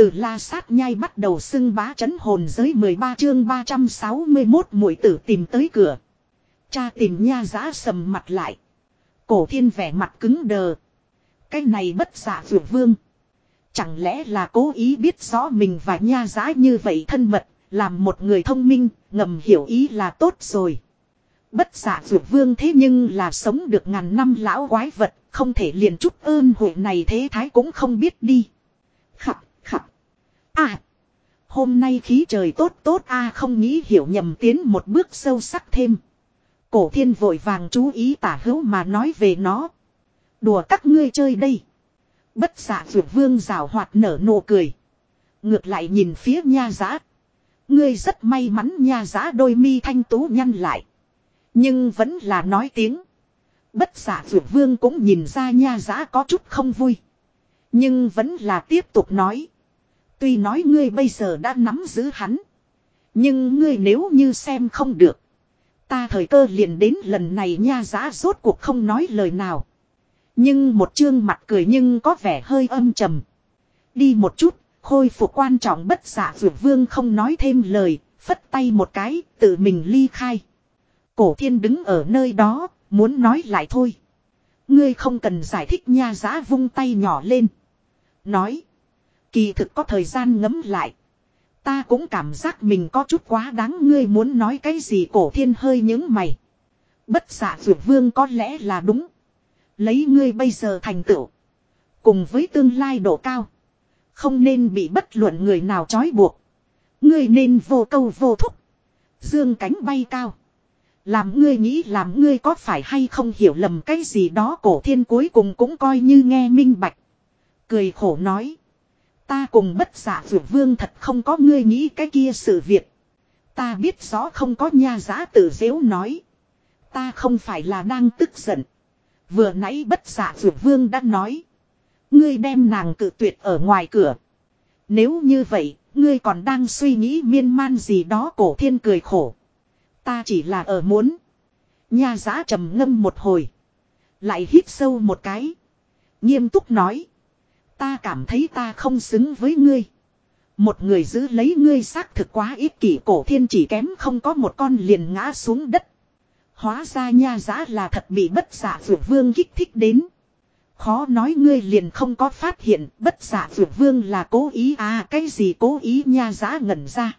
Từ la sát nhai bắt đầu xưng bá chấn hồn giới 13 chương 361 mũi tử tìm tới cửa. Cha tìm nha giã sầm mặt lại. Cổ thiên vẻ mặt cứng đờ. Cái này bất giả vượt vương. Chẳng lẽ là cố ý biết rõ mình và nha giã như vậy thân mật, làm một người thông minh, ngầm hiểu ý là tốt rồi. Bất giả vượt vương thế nhưng là sống được ngàn năm lão quái vật, không thể liền chút ơn hội này thế thái cũng không biết đi. À. Hôm nay khí trời tốt tốt a không nghĩ hiểu nhầm tiến một bước sâu sắc thêm. Cổ thiên vội vàng chú ý tả hữu mà nói về nó. Đùa các ngươi chơi đây. Bất giả vượt vương rào hoạt nở nụ cười. Ngược lại nhìn phía nha giá Ngươi rất may mắn nha giá đôi mi thanh tú nhăn lại. Nhưng vẫn là nói tiếng. Bất giả vượt vương cũng nhìn ra nha giá có chút không vui. Nhưng vẫn là tiếp tục nói. Tuy nói ngươi bây giờ đã nắm giữ hắn. Nhưng ngươi nếu như xem không được. Ta thời cơ liền đến lần này nha giá rốt cuộc không nói lời nào. Nhưng một chương mặt cười nhưng có vẻ hơi âm trầm. Đi một chút, khôi phục quan trọng bất giả vượt vương không nói thêm lời, phất tay một cái, tự mình ly khai. Cổ thiên đứng ở nơi đó, muốn nói lại thôi. Ngươi không cần giải thích nha giá vung tay nhỏ lên. Nói. Kỳ thực có thời gian ngấm lại. Ta cũng cảm giác mình có chút quá đáng, ngươi muốn nói cái gì cổ thiên hơi những mày. Bất giả vượt vương có lẽ là đúng. Lấy ngươi bây giờ thành tựu. Cùng với tương lai độ cao. Không nên bị bất luận người nào trói buộc. Ngươi nên vô câu vô thúc. Dương cánh bay cao. Làm ngươi nghĩ làm ngươi có phải hay không hiểu lầm cái gì đó, cổ thiên cuối cùng cũng coi như nghe minh bạch. Cười khổ nói. Ta cùng bất giả vượt vương thật không có ngươi nghĩ cái kia sự việc. Ta biết rõ không có nha giá tự dễu nói. Ta không phải là đang tức giận. Vừa nãy bất giả vượt vương đã nói. Ngươi đem nàng cự tuyệt ở ngoài cửa. Nếu như vậy, ngươi còn đang suy nghĩ miên man gì đó cổ thiên cười khổ. Ta chỉ là ở muốn. Nha giá trầm ngâm một hồi. Lại hít sâu một cái. Nghiêm túc nói. Ta cảm thấy ta không xứng với ngươi. Một người giữ lấy ngươi xác thực quá ít kỷ cổ thiên chỉ kém không có một con liền ngã xuống đất. Hóa ra nha giá là thật bị bất giả vượt vương kích thích đến. Khó nói ngươi liền không có phát hiện bất giả vượt vương là cố ý à cái gì cố ý nha giá ngẩn ra.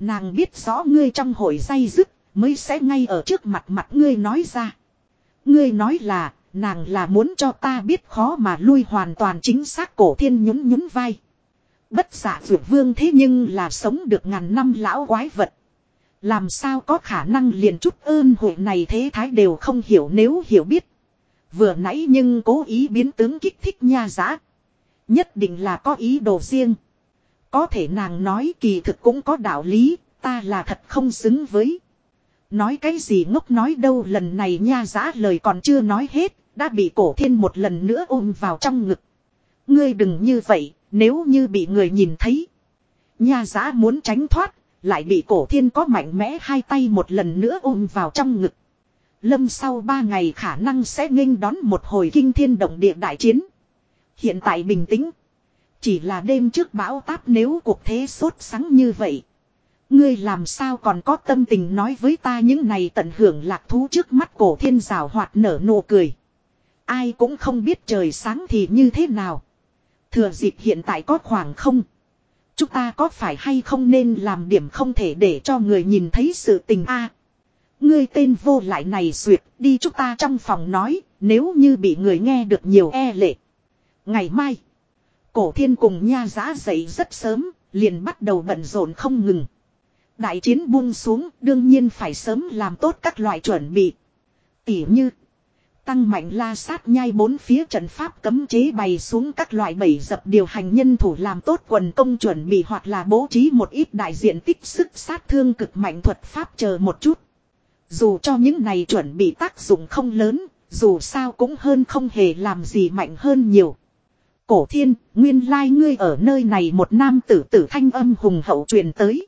Nàng biết rõ ngươi trong hội say dứt mới sẽ ngay ở trước mặt mặt ngươi nói ra. Ngươi nói là nàng là muốn cho ta biết khó mà lui hoàn toàn chính xác cổ thiên nhún nhún vai. Bất dạ giả dược vương thế nhưng là sống được ngàn năm lão quái vật. Làm sao có khả năng liền chút ơn hội này thế thái đều không hiểu nếu hiểu biết. Vừa nãy nhưng cố ý biến tướng kích thích nha giã. Nhất định là có ý đồ riêng. Có thể nàng nói kỳ thực cũng có đạo lý, ta là thật không xứng với. Nói cái gì ngốc nói đâu lần này nha giã lời còn chưa nói hết, đã bị cổ thiên một lần nữa ôm vào trong ngực. Ngươi đừng như vậy, nếu như bị người nhìn thấy. Nha giã muốn tránh thoát, lại bị cổ thiên có mạnh mẽ hai tay một lần nữa ôm vào trong ngực. Lâm sau ba ngày khả năng sẽ nghênh đón một hồi kinh thiên động địa đại chiến. Hiện tại bình tĩnh. Chỉ là đêm trước bão táp nếu cuộc thế sốt sắng như vậy. Ngươi làm sao còn có tâm tình nói với ta những này tận hưởng lạc thú trước mắt cổ thiên rào hoạt nở nụ cười. Ai cũng không biết trời sáng thì như thế nào. Thừa dịp hiện tại có khoảng không. Chúng ta có phải hay không nên làm điểm không thể để cho người nhìn thấy sự tình a Ngươi tên vô lại này suyệt đi chúng ta trong phòng nói, nếu như bị người nghe được nhiều e lệ. Ngày mai. Cổ thiên cùng nha giá dậy rất sớm, liền bắt đầu bận rộn không ngừng. Đại chiến buông xuống, đương nhiên phải sớm làm tốt các loại chuẩn bị. Tỉ như tăng mạnh la sát nhai bốn phía trận pháp cấm chế bày xuống các loại bẫy dập điều hành nhân thủ làm tốt quần công chuẩn bị hoặc là bố trí một ít đại diện tích sức sát thương cực mạnh thuật pháp chờ một chút. Dù cho những này chuẩn bị tác dụng không lớn, dù sao cũng hơn không hề làm gì mạnh hơn nhiều. Cổ thiên, nguyên lai ngươi ở nơi này một nam tử tử thanh âm hùng hậu truyền tới.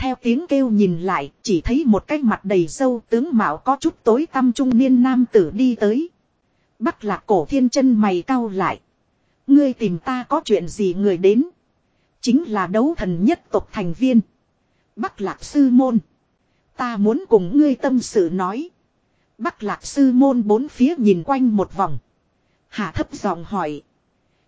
Theo tiếng kêu nhìn lại, chỉ thấy một cái mặt đầy sâu tướng mạo có chút tối tăm trung niên nam tử đi tới. bắc lạc cổ thiên chân mày cau lại. Ngươi tìm ta có chuyện gì người đến. Chính là đấu thần nhất tộc thành viên. Bắc Lạc Sư Môn. Ta muốn cùng ngươi tâm sự nói. Bắc Lạc Sư Môn bốn phía nhìn quanh một vòng. Hạ thấp giọng hỏi.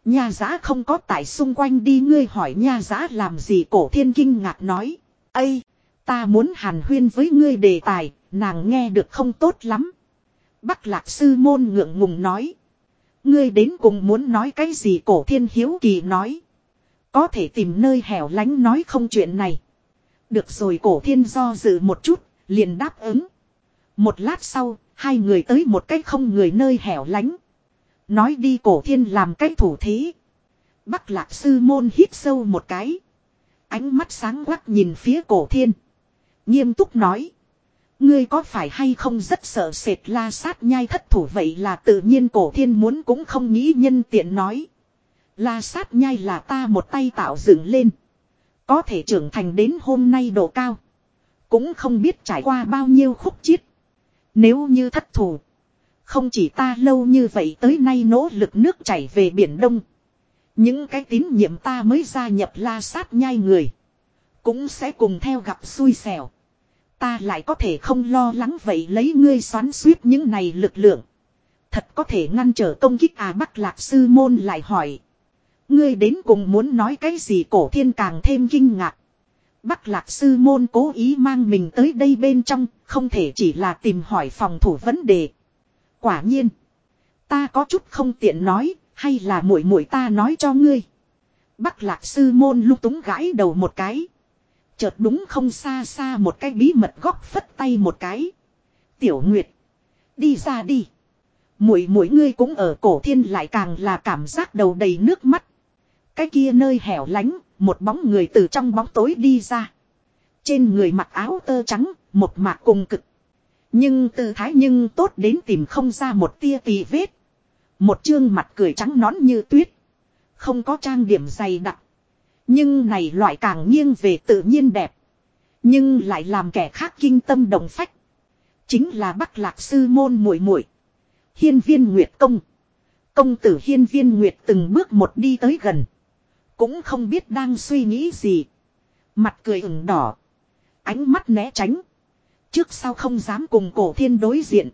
Nha giá không có tại xung quanh đi ngươi hỏi nha giá làm gì cổ thiên kinh ngạc nói. Ây, ta muốn hàn huyên với ngươi đề tài, nàng nghe được không tốt lắm. Bắc lạc sư môn ngượng ngùng nói. Ngươi đến cùng muốn nói cái gì cổ thiên hiếu kỳ nói. Có thể tìm nơi hẻo lánh nói không chuyện này. Được rồi cổ thiên do dự một chút, liền đáp ứng. Một lát sau, hai người tới một cái không người nơi hẻo lánh. Nói đi cổ thiên làm cái thủ thế. Bắc lạc sư môn hít sâu một cái. Ánh mắt sáng quắc nhìn phía cổ thiên. Nghiêm túc nói. Ngươi có phải hay không rất sợ sệt la sát nhai thất thủ vậy là tự nhiên cổ thiên muốn cũng không nghĩ nhân tiện nói. La sát nhai là ta một tay tạo dựng lên. Có thể trưởng thành đến hôm nay độ cao. Cũng không biết trải qua bao nhiêu khúc chiết. Nếu như thất thủ. Không chỉ ta lâu như vậy tới nay nỗ lực nước chảy về Biển Đông. Những cái tín nhiệm ta mới gia nhập la sát nhai người. Cũng sẽ cùng theo gặp xui xẻo. Ta lại có thể không lo lắng vậy lấy ngươi xoắn suýt những này lực lượng. Thật có thể ngăn trở công kích à Bắc Lạc Sư Môn lại hỏi. Ngươi đến cùng muốn nói cái gì cổ thiên càng thêm kinh ngạc. Bắc Lạc Sư Môn cố ý mang mình tới đây bên trong, không thể chỉ là tìm hỏi phòng thủ vấn đề. Quả nhiên. Ta có chút không tiện nói, hay là muội muội ta nói cho ngươi. Bắc lạc sư môn lung túng gãi đầu một cái. Chợt đúng không xa xa một cái bí mật góc phất tay một cái. Tiểu Nguyệt. Đi ra đi. Muội muội ngươi cũng ở cổ thiên lại càng là cảm giác đầu đầy nước mắt. Cái kia nơi hẻo lánh, một bóng người từ trong bóng tối đi ra. Trên người mặc áo tơ trắng, một mạc cùng cực. Nhưng tư thái nhưng tốt đến tìm không ra một tia tì vết. Một chương mặt cười trắng nón như tuyết. Không có trang điểm dày đặc. Nhưng này loại càng nghiêng về tự nhiên đẹp. Nhưng lại làm kẻ khác kinh tâm đồng phách. Chính là Bắc Lạc Sư Môn muội muội Hiên viên Nguyệt Công. Công tử Hiên viên Nguyệt từng bước một đi tới gần. Cũng không biết đang suy nghĩ gì. Mặt cười ửng đỏ. Ánh mắt né tránh. Trước sau không dám cùng cổ thiên đối diện.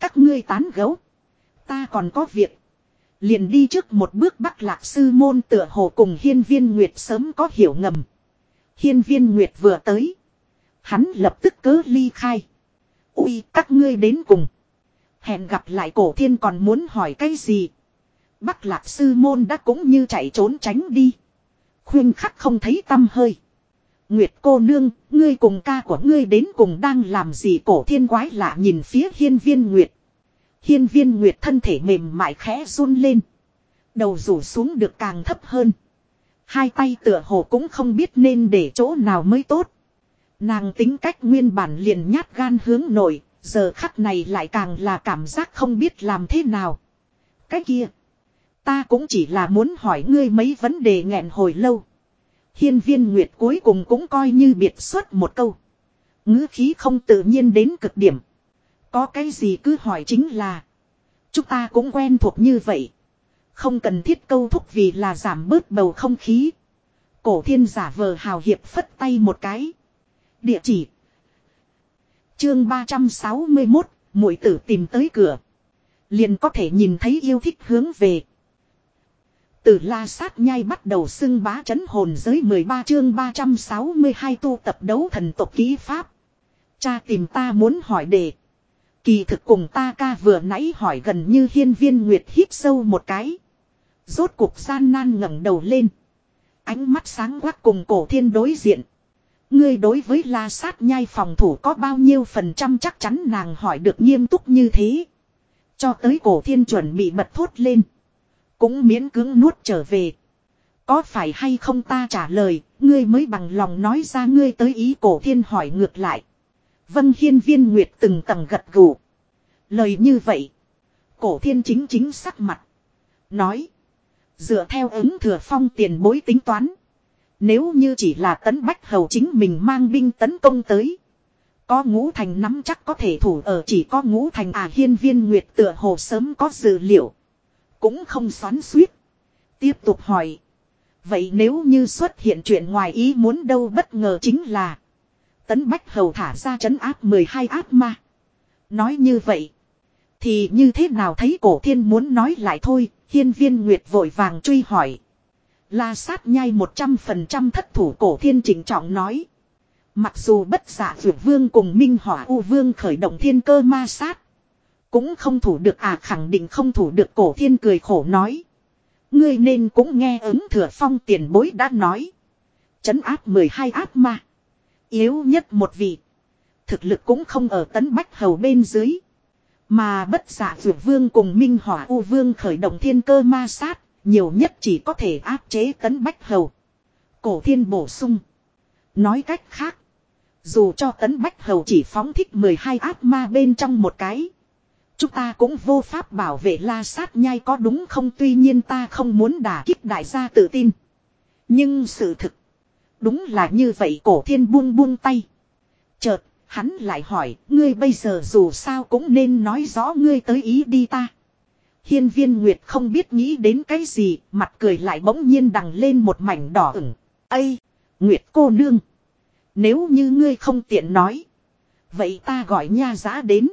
Các ngươi tán gấu. Ta còn có việc. Liền đi trước một bước bắc lạc sư môn tựa hồ cùng hiên viên nguyệt sớm có hiểu ngầm. Hiên viên nguyệt vừa tới. Hắn lập tức cớ ly khai. Ui, các ngươi đến cùng. Hẹn gặp lại cổ thiên còn muốn hỏi cái gì. Bắc lạc sư môn đã cũng như chạy trốn tránh đi. Khuyên khắc không thấy tâm hơi. Nguyệt cô nương, ngươi cùng ca của ngươi đến cùng đang làm gì cổ thiên quái lạ nhìn phía hiên viên Nguyệt. Hiên viên Nguyệt thân thể mềm mại khẽ run lên. Đầu rủ xuống được càng thấp hơn. Hai tay tựa hồ cũng không biết nên để chỗ nào mới tốt. Nàng tính cách nguyên bản liền nhát gan hướng nổi, giờ khắc này lại càng là cảm giác không biết làm thế nào. Cái kia, ta cũng chỉ là muốn hỏi ngươi mấy vấn đề nghẹn hồi lâu. Hiên viên Nguyệt cuối cùng cũng coi như biệt xuất một câu. ngữ khí không tự nhiên đến cực điểm. Có cái gì cứ hỏi chính là. Chúng ta cũng quen thuộc như vậy. Không cần thiết câu thúc vì là giảm bớt bầu không khí. Cổ thiên giả vờ hào hiệp phất tay một cái. Địa chỉ. Chương 361, mũi tử tìm tới cửa. Liền có thể nhìn thấy yêu thích hướng về. Từ la sát nhai bắt đầu xưng bá chấn hồn giới 13 chương 362 tu tập đấu thần tộc ký pháp. Cha tìm ta muốn hỏi đề. Kỳ thực cùng ta ca vừa nãy hỏi gần như hiên viên nguyệt hít sâu một cái. Rốt cuộc gian nan ngẩng đầu lên. Ánh mắt sáng quắc cùng cổ thiên đối diện. Ngươi đối với la sát nhai phòng thủ có bao nhiêu phần trăm chắc chắn nàng hỏi được nghiêm túc như thế. Cho tới cổ thiên chuẩn bị bật thốt lên. Cũng miễn cưỡng nuốt trở về. Có phải hay không ta trả lời, ngươi mới bằng lòng nói ra ngươi tới ý cổ thiên hỏi ngược lại. Vân hiên viên nguyệt từng tầng gật gù. Lời như vậy. Cổ thiên chính chính sắc mặt. Nói. Dựa theo ứng thừa phong tiền bối tính toán. Nếu như chỉ là tấn bách hầu chính mình mang binh tấn công tới. Có ngũ thành nắm chắc có thể thủ ở chỉ có ngũ thành à hiên viên nguyệt tựa hồ sớm có dự liệu. Cũng không xoắn suýt. Tiếp tục hỏi. Vậy nếu như xuất hiện chuyện ngoài ý muốn đâu bất ngờ chính là. Tấn Bách Hầu thả ra trấn áp 12 áp ma. Nói như vậy. Thì như thế nào thấy cổ thiên muốn nói lại thôi. Hiên viên Nguyệt vội vàng truy hỏi. La sát nhai 100% thất thủ cổ thiên chỉnh trọng nói. Mặc dù bất giả vượt vương cùng minh hỏa u vương khởi động thiên cơ ma sát. Cũng không thủ được à khẳng định không thủ được, cổ thiên cười khổ nói. Ngươi nên cũng nghe ứng thừa phong tiền bối đã nói. Chấn áp 12 áp ma. Yếu nhất một vị. Thực lực cũng không ở tấn bách hầu bên dưới. Mà bất giả dù vương cùng minh hỏa u vương khởi động thiên cơ ma sát. Nhiều nhất chỉ có thể áp chế tấn bách hầu. Cổ thiên bổ sung. Nói cách khác. Dù cho tấn bách hầu chỉ phóng thích 12 áp ma bên trong một cái. Chúng ta cũng vô pháp bảo vệ la sát nhai có đúng không tuy nhiên ta không muốn đả kích đại gia tự tin. Nhưng sự thực. Đúng là như vậy cổ thiên buông buông tay. Chợt, hắn lại hỏi, ngươi bây giờ dù sao cũng nên nói rõ ngươi tới ý đi ta. Hiên viên Nguyệt không biết nghĩ đến cái gì, mặt cười lại bỗng nhiên đằng lên một mảnh đỏ ửng. Ây! Nguyệt cô nương! Nếu như ngươi không tiện nói. Vậy ta gọi nha giá đến.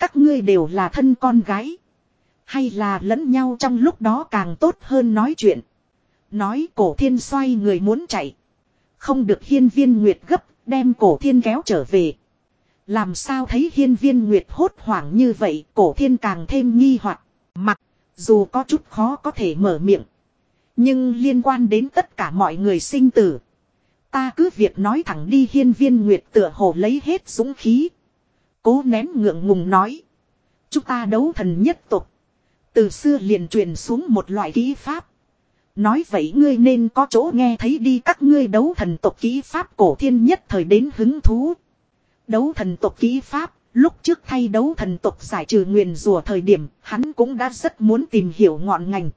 Các ngươi đều là thân con gái. Hay là lẫn nhau trong lúc đó càng tốt hơn nói chuyện. Nói cổ thiên xoay người muốn chạy. Không được hiên viên nguyệt gấp, đem cổ thiên kéo trở về. Làm sao thấy hiên viên nguyệt hốt hoảng như vậy, cổ thiên càng thêm nghi hoặc Mặc, dù có chút khó có thể mở miệng. Nhưng liên quan đến tất cả mọi người sinh tử. Ta cứ việc nói thẳng đi hiên viên nguyệt tựa hồ lấy hết dũng khí. Cố nén ngượng ngùng nói. Chúng ta đấu thần nhất tục. Từ xưa liền truyền xuống một loại kỹ pháp. Nói vậy ngươi nên có chỗ nghe thấy đi các ngươi đấu thần tộc kỹ pháp cổ thiên nhất thời đến hứng thú. Đấu thần tộc kỹ pháp, lúc trước thay đấu thần tộc giải trừ nguyền rùa thời điểm, hắn cũng đã rất muốn tìm hiểu ngọn ngành.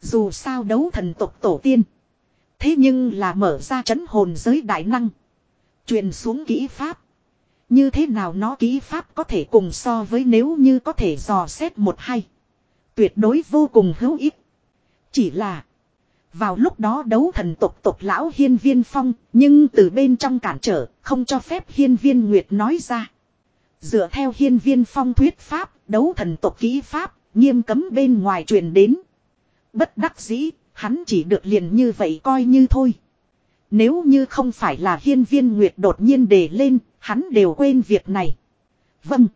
Dù sao đấu thần tộc tổ tiên. Thế nhưng là mở ra chấn hồn giới đại năng. Truyền xuống kỹ pháp. Như thế nào nó kỹ pháp có thể cùng so với nếu như có thể dò xét một hay. Tuyệt đối vô cùng hữu ích. Chỉ là. Vào lúc đó đấu thần tộc tộc lão hiên viên phong. Nhưng từ bên trong cản trở. Không cho phép hiên viên nguyệt nói ra. Dựa theo hiên viên phong thuyết pháp. Đấu thần tộc kỹ pháp. Nghiêm cấm bên ngoài truyền đến. Bất đắc dĩ. Hắn chỉ được liền như vậy coi như thôi. Nếu như không phải là hiên viên nguyệt đột nhiên đề lên, hắn đều quên việc này. Vâng.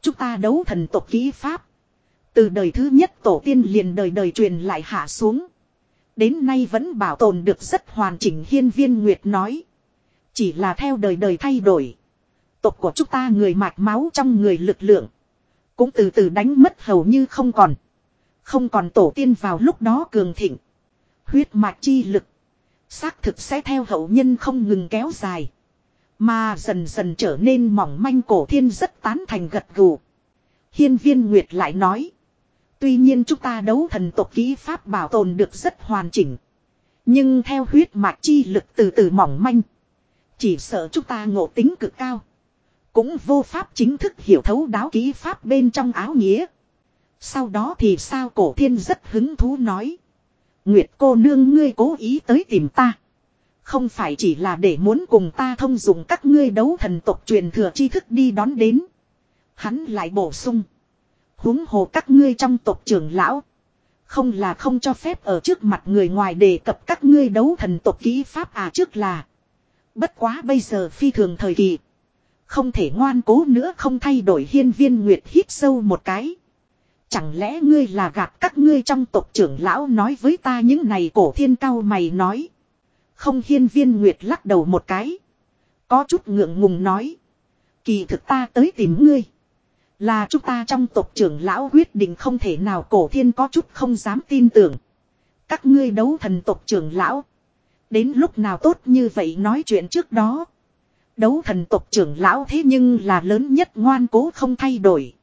Chúng ta đấu thần tộc kỹ pháp. Từ đời thứ nhất tổ tiên liền đời đời truyền lại hạ xuống. Đến nay vẫn bảo tồn được rất hoàn chỉnh hiên viên nguyệt nói. Chỉ là theo đời đời thay đổi. Tộc của chúng ta người mạch máu trong người lực lượng. Cũng từ từ đánh mất hầu như không còn. Không còn tổ tiên vào lúc đó cường thịnh. Huyết mạch chi lực. Xác thực sẽ theo hậu nhân không ngừng kéo dài. Mà dần dần trở nên mỏng manh cổ thiên rất tán thành gật gù. Hiên viên Nguyệt lại nói. Tuy nhiên chúng ta đấu thần tộc kỹ pháp bảo tồn được rất hoàn chỉnh. Nhưng theo huyết mạch chi lực từ từ mỏng manh. Chỉ sợ chúng ta ngộ tính cực cao. Cũng vô pháp chính thức hiểu thấu đáo kỹ pháp bên trong áo nghĩa. Sau đó thì sao cổ thiên rất hứng thú nói. Nguyệt cô nương ngươi cố ý tới tìm ta. Không phải chỉ là để muốn cùng ta thông dụng các ngươi đấu thần tộc truyền thừa tri thức đi đón đến. Hắn lại bổ sung. huống hồ các ngươi trong tộc trưởng lão. Không là không cho phép ở trước mặt người ngoài đề cập các ngươi đấu thần tộc kỹ pháp à trước là. Bất quá bây giờ phi thường thời kỳ. Không thể ngoan cố nữa không thay đổi hiên viên nguyệt hít sâu một cái. Chẳng lẽ ngươi là gạt các ngươi trong tộc trưởng lão nói với ta những này cổ thiên cao mày nói. Không hiên viên nguyệt lắc đầu một cái. Có chút ngượng ngùng nói. Kỳ thực ta tới tìm ngươi. Là chúng ta trong tộc trưởng lão quyết định không thể nào cổ thiên có chút không dám tin tưởng. Các ngươi đấu thần tộc trưởng lão. Đến lúc nào tốt như vậy nói chuyện trước đó. Đấu thần tộc trưởng lão thế nhưng là lớn nhất ngoan cố không thay đổi.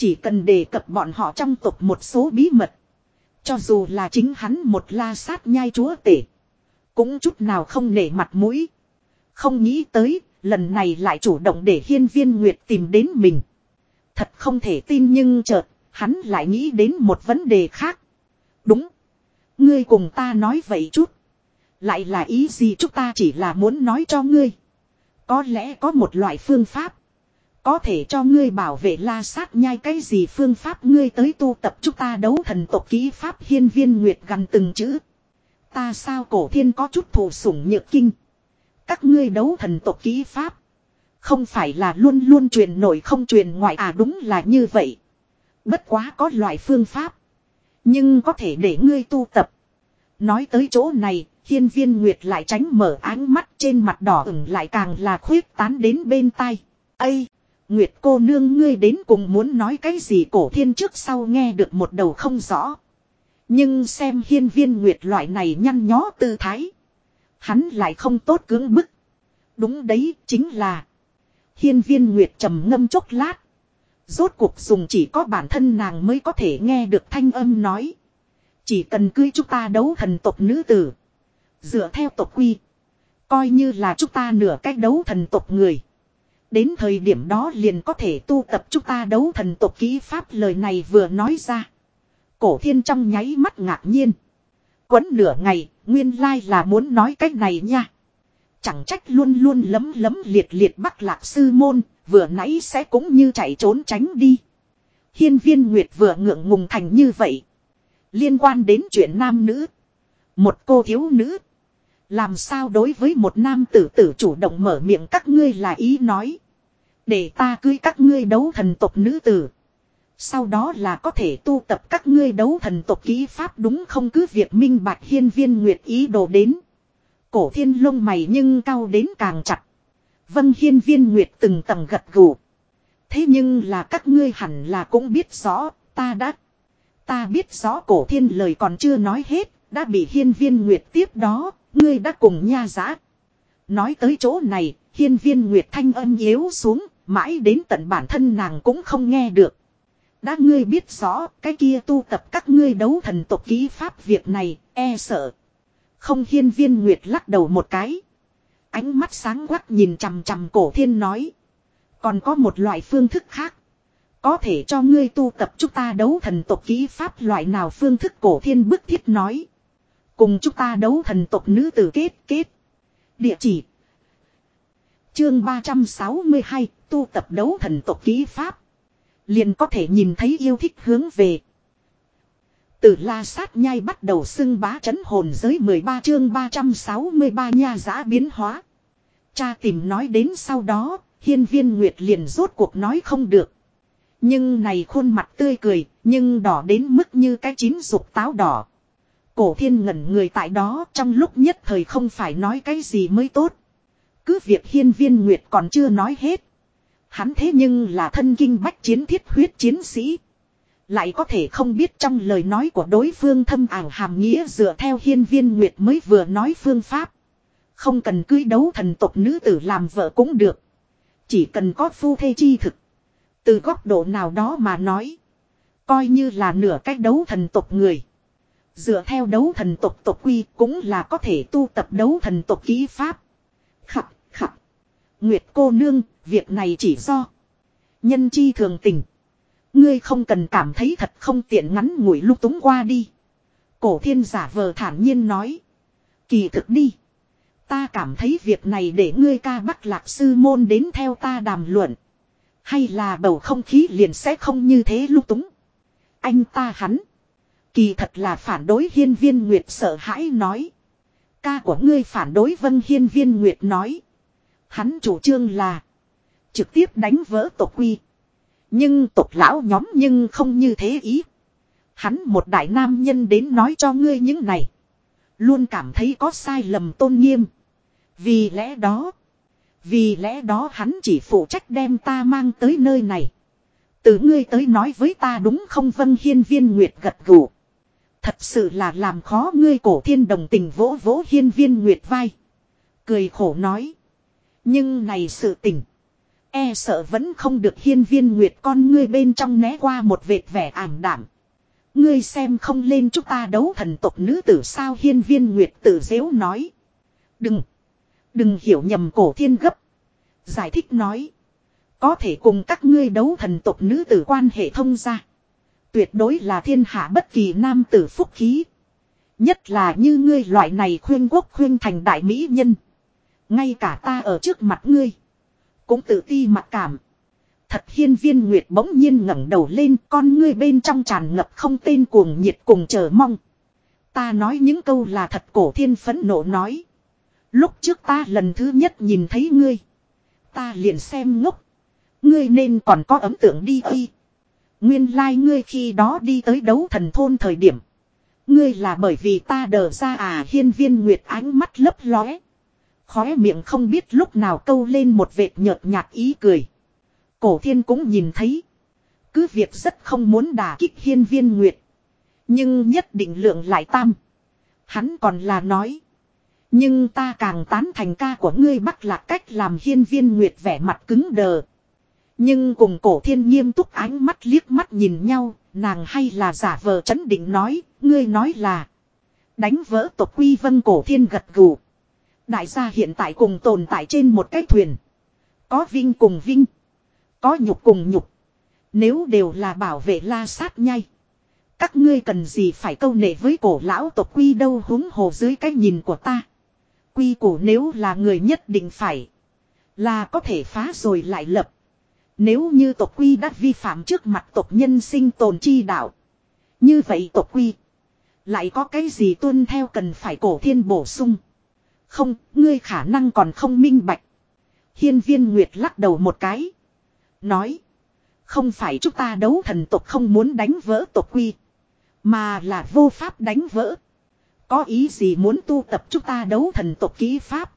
Chỉ cần đề cập bọn họ trong tộc một số bí mật. Cho dù là chính hắn một la sát nhai chúa tể. Cũng chút nào không nể mặt mũi. Không nghĩ tới, lần này lại chủ động để hiên viên nguyệt tìm đến mình. Thật không thể tin nhưng chợt, hắn lại nghĩ đến một vấn đề khác. Đúng. Ngươi cùng ta nói vậy chút. Lại là ý gì chúng ta chỉ là muốn nói cho ngươi. Có lẽ có một loại phương pháp. Có thể cho ngươi bảo vệ la sát nhai cái gì phương pháp ngươi tới tu tập chúng ta đấu thần tộc kỹ pháp hiên viên nguyệt gần từng chữ. Ta sao cổ thiên có chút thù sủng nhược kinh. Các ngươi đấu thần tộc kỹ pháp. Không phải là luôn luôn truyền nổi không truyền ngoại à đúng là như vậy. Bất quá có loại phương pháp. Nhưng có thể để ngươi tu tập. Nói tới chỗ này, hiên viên nguyệt lại tránh mở ánh mắt trên mặt đỏ ửng lại càng là khuyết tán đến bên tai. Ây! Nguyệt cô nương ngươi đến cùng muốn nói cái gì cổ thiên trước sau nghe được một đầu không rõ. Nhưng xem hiên viên nguyệt loại này nhăn nhó tư thái. Hắn lại không tốt cưỡng bức. Đúng đấy, chính là. Hiên viên nguyệt trầm ngâm chốc lát. Rốt cuộc dùng chỉ có bản thân nàng mới có thể nghe được thanh âm nói. Chỉ cần cưới chúng ta đấu thần tộc nữ tử. Dựa theo tộc quy. Coi như là chúng ta nửa cách đấu thần tộc người. Đến thời điểm đó liền có thể tu tập chúng ta đấu thần tộc kỹ pháp lời này vừa nói ra. Cổ thiên trong nháy mắt ngạc nhiên. Quấn nửa ngày, nguyên lai là muốn nói cách này nha. Chẳng trách luôn luôn lấm lấm liệt liệt bắc lạc sư môn, vừa nãy sẽ cũng như chạy trốn tránh đi. Hiên viên Nguyệt vừa ngượng ngùng thành như vậy. Liên quan đến chuyện nam nữ. Một cô thiếu nữ. Làm sao đối với một nam tử tử chủ động mở miệng các ngươi là ý nói. Để ta cưới các ngươi đấu thần tộc nữ tử. Sau đó là có thể tu tập các ngươi đấu thần tộc ký pháp đúng không cứ việc minh bạch hiên viên nguyệt ý đồ đến. Cổ thiên lông mày nhưng cao đến càng chặt. Vân hiên viên nguyệt từng tầng gật gù. Thế nhưng là các ngươi hẳn là cũng biết rõ, ta đã. Ta biết rõ cổ thiên lời còn chưa nói hết, đã bị hiên viên nguyệt tiếp đó, ngươi đã cùng nha giã. Nói tới chỗ này, hiên viên nguyệt thanh âm yếu xuống, mãi đến tận bản thân nàng cũng không nghe được. Đã ngươi biết rõ, cái kia tu tập các ngươi đấu thần tộc ký pháp việc này, e sợ. Không hiên viên nguyệt lắc đầu một cái. Ánh mắt sáng quắc nhìn chằm chằm cổ thiên nói. Còn có một loại phương thức khác. Có thể cho ngươi tu tập chúng ta đấu thần tộc ký pháp loại nào phương thức cổ thiên bức thiết nói. Cùng chúng ta đấu thần tộc nữ tử kết kết. Địa chỉ. Chương 362 tu tập đấu thần tộc ký pháp. Liền có thể nhìn thấy yêu thích hướng về. Từ la sát nhai bắt đầu xưng bá chấn hồn giới 13 chương 363 nha giã biến hóa. Cha tìm nói đến sau đó, hiên viên nguyệt liền rốt cuộc nói không được. Nhưng này khuôn mặt tươi cười, nhưng đỏ đến mức như cái chín dục táo đỏ. Cổ thiên ngẩn người tại đó, trong lúc nhất thời không phải nói cái gì mới tốt. Cứ việc hiên viên nguyệt còn chưa nói hết. Hắn thế nhưng là thân kinh bách chiến thiết huyết chiến sĩ. Lại có thể không biết trong lời nói của đối phương thâm ảo hàm nghĩa dựa theo hiên viên nguyệt mới vừa nói phương pháp. Không cần cưới đấu thần tộc nữ tử làm vợ cũng được. Chỉ cần có phu thê chi thực. Từ góc độ nào đó mà nói. Coi như là nửa cách đấu thần tộc người. Dựa theo đấu thần tộc tộc quy cũng là có thể tu tập đấu thần tộc kỹ pháp. Khập, khập. Nguyệt cô nương, việc này chỉ do. Nhân chi thường tình. Ngươi không cần cảm thấy thật không tiện ngắn ngủi lúc túng qua đi. Cổ thiên giả vờ thản nhiên nói. Kỳ thực đi. Ta cảm thấy việc này để ngươi ca bắt lạc sư môn đến theo ta đàm luận. Hay là bầu không khí liền sẽ không như thế lúc túng. Anh ta hắn. Kỳ thật là phản đối hiên viên Nguyệt sợ hãi nói. Ca của ngươi phản đối vân hiên viên Nguyệt nói. Hắn chủ trương là. Trực tiếp đánh vỡ tộc quy. Nhưng tộc lão nhóm nhưng không như thế ý. Hắn một đại nam nhân đến nói cho ngươi những này. Luôn cảm thấy có sai lầm tôn nghiêm. Vì lẽ đó. Vì lẽ đó hắn chỉ phụ trách đem ta mang tới nơi này. Từ ngươi tới nói với ta đúng không vân hiên viên nguyệt gật gù. Thật sự là làm khó ngươi cổ thiên đồng tình vỗ vỗ hiên viên nguyệt vai. Cười khổ nói. Nhưng này sự tình. E sợ vẫn không được hiên viên nguyệt con ngươi bên trong né qua một vệt vẻ ảm đảm. Ngươi xem không lên chúng ta đấu thần tộc nữ tử sao hiên viên nguyệt tử dễu nói. Đừng. Đừng hiểu nhầm cổ thiên gấp. Giải thích nói. Có thể cùng các ngươi đấu thần tộc nữ tử quan hệ thông ra. Tuyệt đối là thiên hạ bất kỳ nam tử phúc khí. Nhất là như ngươi loại này khuyên quốc khuyên thành đại mỹ nhân. Ngay cả ta ở trước mặt ngươi. Cũng tự ti mặc cảm. Thật hiên viên nguyệt bỗng nhiên ngẩng đầu lên, con ngươi bên trong tràn ngập không tên cuồng nhiệt cùng chờ mong. Ta nói những câu là thật cổ thiên phấn nộ nói. Lúc trước ta lần thứ nhất nhìn thấy ngươi. Ta liền xem ngốc. Ngươi nên còn có ấn tượng đi y. Nguyên lai like ngươi khi đó đi tới đấu thần thôn thời điểm. Ngươi là bởi vì ta đờ ra à hiên viên nguyệt ánh mắt lấp lóe. Khóe miệng không biết lúc nào câu lên một vệt nhợt nhạt ý cười. Cổ thiên cũng nhìn thấy. Cứ việc rất không muốn đả kích hiên viên nguyệt. Nhưng nhất định lượng lại tam. Hắn còn là nói. Nhưng ta càng tán thành ca của ngươi bắt là cách làm hiên viên nguyệt vẻ mặt cứng đờ. Nhưng cùng cổ thiên nghiêm túc ánh mắt liếc mắt nhìn nhau, nàng hay là giả vờ chấn định nói, ngươi nói là. Đánh vỡ tộc quy vân cổ thiên gật gù. Đại gia hiện tại cùng tồn tại trên một cái thuyền. Có vinh cùng vinh. Có nhục cùng nhục. Nếu đều là bảo vệ la sát nhai. Các ngươi cần gì phải câu nệ với cổ lão tộc quy đâu húng hồ dưới cái nhìn của ta. Quy cổ nếu là người nhất định phải. Là có thể phá rồi lại lập. Nếu như tộc quy đã vi phạm trước mặt tộc nhân sinh tồn chi đạo. Như vậy tộc quy. Lại có cái gì tuân theo cần phải cổ thiên bổ sung. Không, ngươi khả năng còn không minh bạch. Hiên viên Nguyệt lắc đầu một cái. Nói. Không phải chúng ta đấu thần tộc không muốn đánh vỡ tộc quy. Mà là vô pháp đánh vỡ. Có ý gì muốn tu tập chúng ta đấu thần tộc ký pháp.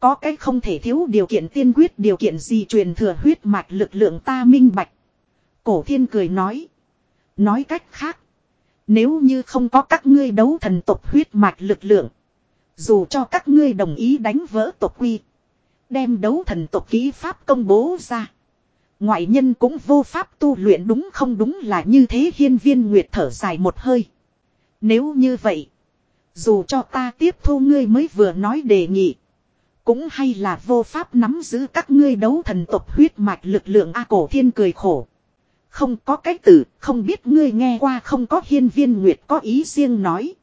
Có cái không thể thiếu điều kiện tiên quyết, điều kiện gì truyền thừa huyết mạch lực lượng ta minh bạch. Cổ thiên cười nói. Nói cách khác. Nếu như không có các ngươi đấu thần tộc huyết mạch lực lượng. Dù cho các ngươi đồng ý đánh vỡ tộc quy. Đem đấu thần tộc ký pháp công bố ra. Ngoại nhân cũng vô pháp tu luyện đúng không đúng là như thế hiên viên nguyệt thở dài một hơi. Nếu như vậy. Dù cho ta tiếp thu ngươi mới vừa nói đề nghị. Cũng hay là vô pháp nắm giữ các ngươi đấu thần tộc huyết mạch lực lượng A cổ thiên cười khổ. Không có cái tử không biết ngươi nghe qua không có hiên viên nguyệt có ý riêng nói.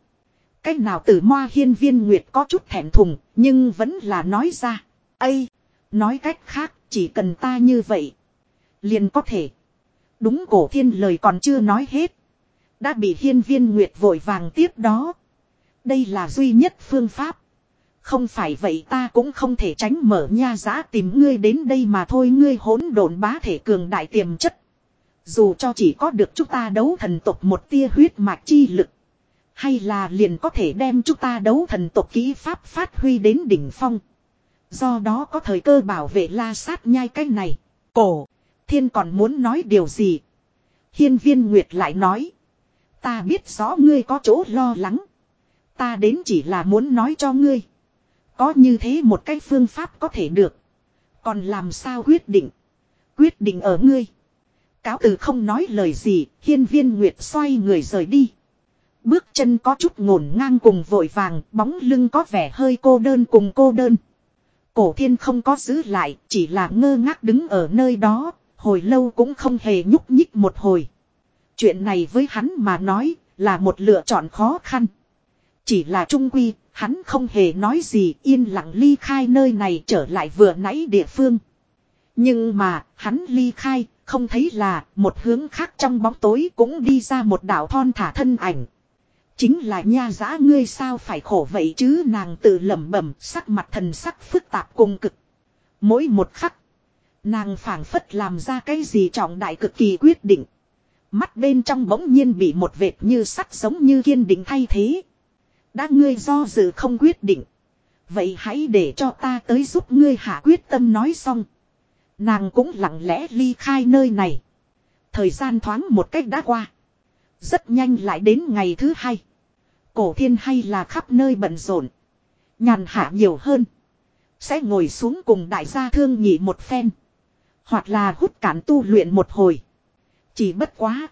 Cái nào tử moa hiên viên nguyệt có chút thẹn thùng, nhưng vẫn là nói ra. Ây! Nói cách khác, chỉ cần ta như vậy. Liền có thể. Đúng cổ thiên lời còn chưa nói hết. Đã bị hiên viên nguyệt vội vàng tiếp đó. Đây là duy nhất phương pháp. Không phải vậy ta cũng không thể tránh mở nha giá tìm ngươi đến đây mà thôi ngươi hỗn độn bá thể cường đại tiềm chất. Dù cho chỉ có được chúng ta đấu thần tộc một tia huyết mạch chi lực. Hay là liền có thể đem chúng ta đấu thần tộc kỹ pháp phát huy đến đỉnh phong. Do đó có thời cơ bảo vệ la sát nhai cái này. Cổ, thiên còn muốn nói điều gì? Hiên viên Nguyệt lại nói. Ta biết rõ ngươi có chỗ lo lắng. Ta đến chỉ là muốn nói cho ngươi. Có như thế một cái phương pháp có thể được. Còn làm sao quyết định? Quyết định ở ngươi. Cáo từ không nói lời gì, hiên viên Nguyệt xoay người rời đi. Bước chân có chút ngổn ngang cùng vội vàng, bóng lưng có vẻ hơi cô đơn cùng cô đơn. Cổ thiên không có giữ lại, chỉ là ngơ ngác đứng ở nơi đó, hồi lâu cũng không hề nhúc nhích một hồi. Chuyện này với hắn mà nói, là một lựa chọn khó khăn. Chỉ là trung quy, hắn không hề nói gì yên lặng ly khai nơi này trở lại vừa nãy địa phương. Nhưng mà, hắn ly khai, không thấy là một hướng khác trong bóng tối cũng đi ra một đạo thon thả thân ảnh. Chính là nha giã ngươi sao phải khổ vậy chứ nàng tự lẩm bẩm sắc mặt thần sắc phức tạp cùng cực. Mỗi một khắc, nàng phảng phất làm ra cái gì trọng đại cực kỳ quyết định. Mắt bên trong bỗng nhiên bị một vệt như sắt giống như kiên định thay thế. Đã ngươi do dự không quyết định. Vậy hãy để cho ta tới giúp ngươi hạ quyết tâm nói xong. Nàng cũng lặng lẽ ly khai nơi này. Thời gian thoáng một cách đã qua. Rất nhanh lại đến ngày thứ hai. Cổ thiên hay là khắp nơi bận rộn. Nhàn hạ nhiều hơn. Sẽ ngồi xuống cùng đại gia thương nhị một phen. Hoặc là hút cản tu luyện một hồi. Chỉ bất quá.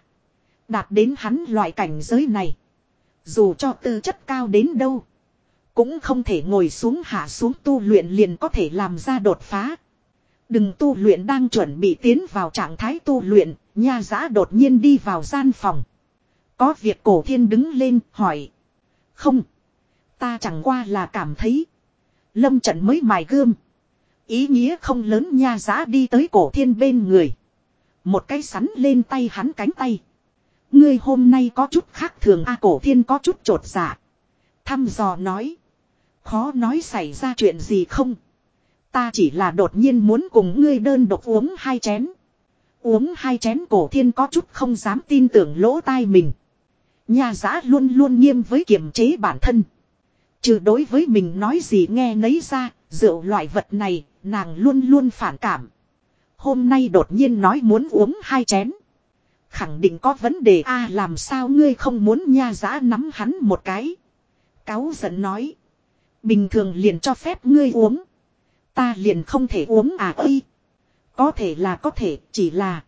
Đạt đến hắn loại cảnh giới này. Dù cho tư chất cao đến đâu. Cũng không thể ngồi xuống hạ xuống tu luyện liền có thể làm ra đột phá. Đừng tu luyện đang chuẩn bị tiến vào trạng thái tu luyện, nha giã đột nhiên đi vào gian phòng. Có việc cổ thiên đứng lên hỏi. Không. Ta chẳng qua là cảm thấy. Lâm trận mới mài gươm. Ý nghĩa không lớn nha giã đi tới cổ thiên bên người. Một cái sắn lên tay hắn cánh tay. Ngươi hôm nay có chút khác thường a cổ thiên có chút trột dạ. Thăm dò nói. Khó nói xảy ra chuyện gì không. Ta chỉ là đột nhiên muốn cùng ngươi đơn độc uống hai chén. Uống hai chén cổ thiên có chút không dám tin tưởng lỗ tai mình. Nhà giã luôn luôn nghiêm với kiềm chế bản thân. Trừ đối với mình nói gì nghe nấy ra, rượu loại vật này, nàng luôn luôn phản cảm. Hôm nay đột nhiên nói muốn uống hai chén. Khẳng định có vấn đề a làm sao ngươi không muốn nha giã nắm hắn một cái. Cáo giận nói. Bình thường liền cho phép ngươi uống. Ta liền không thể uống à ơi. Có thể là có thể, chỉ là.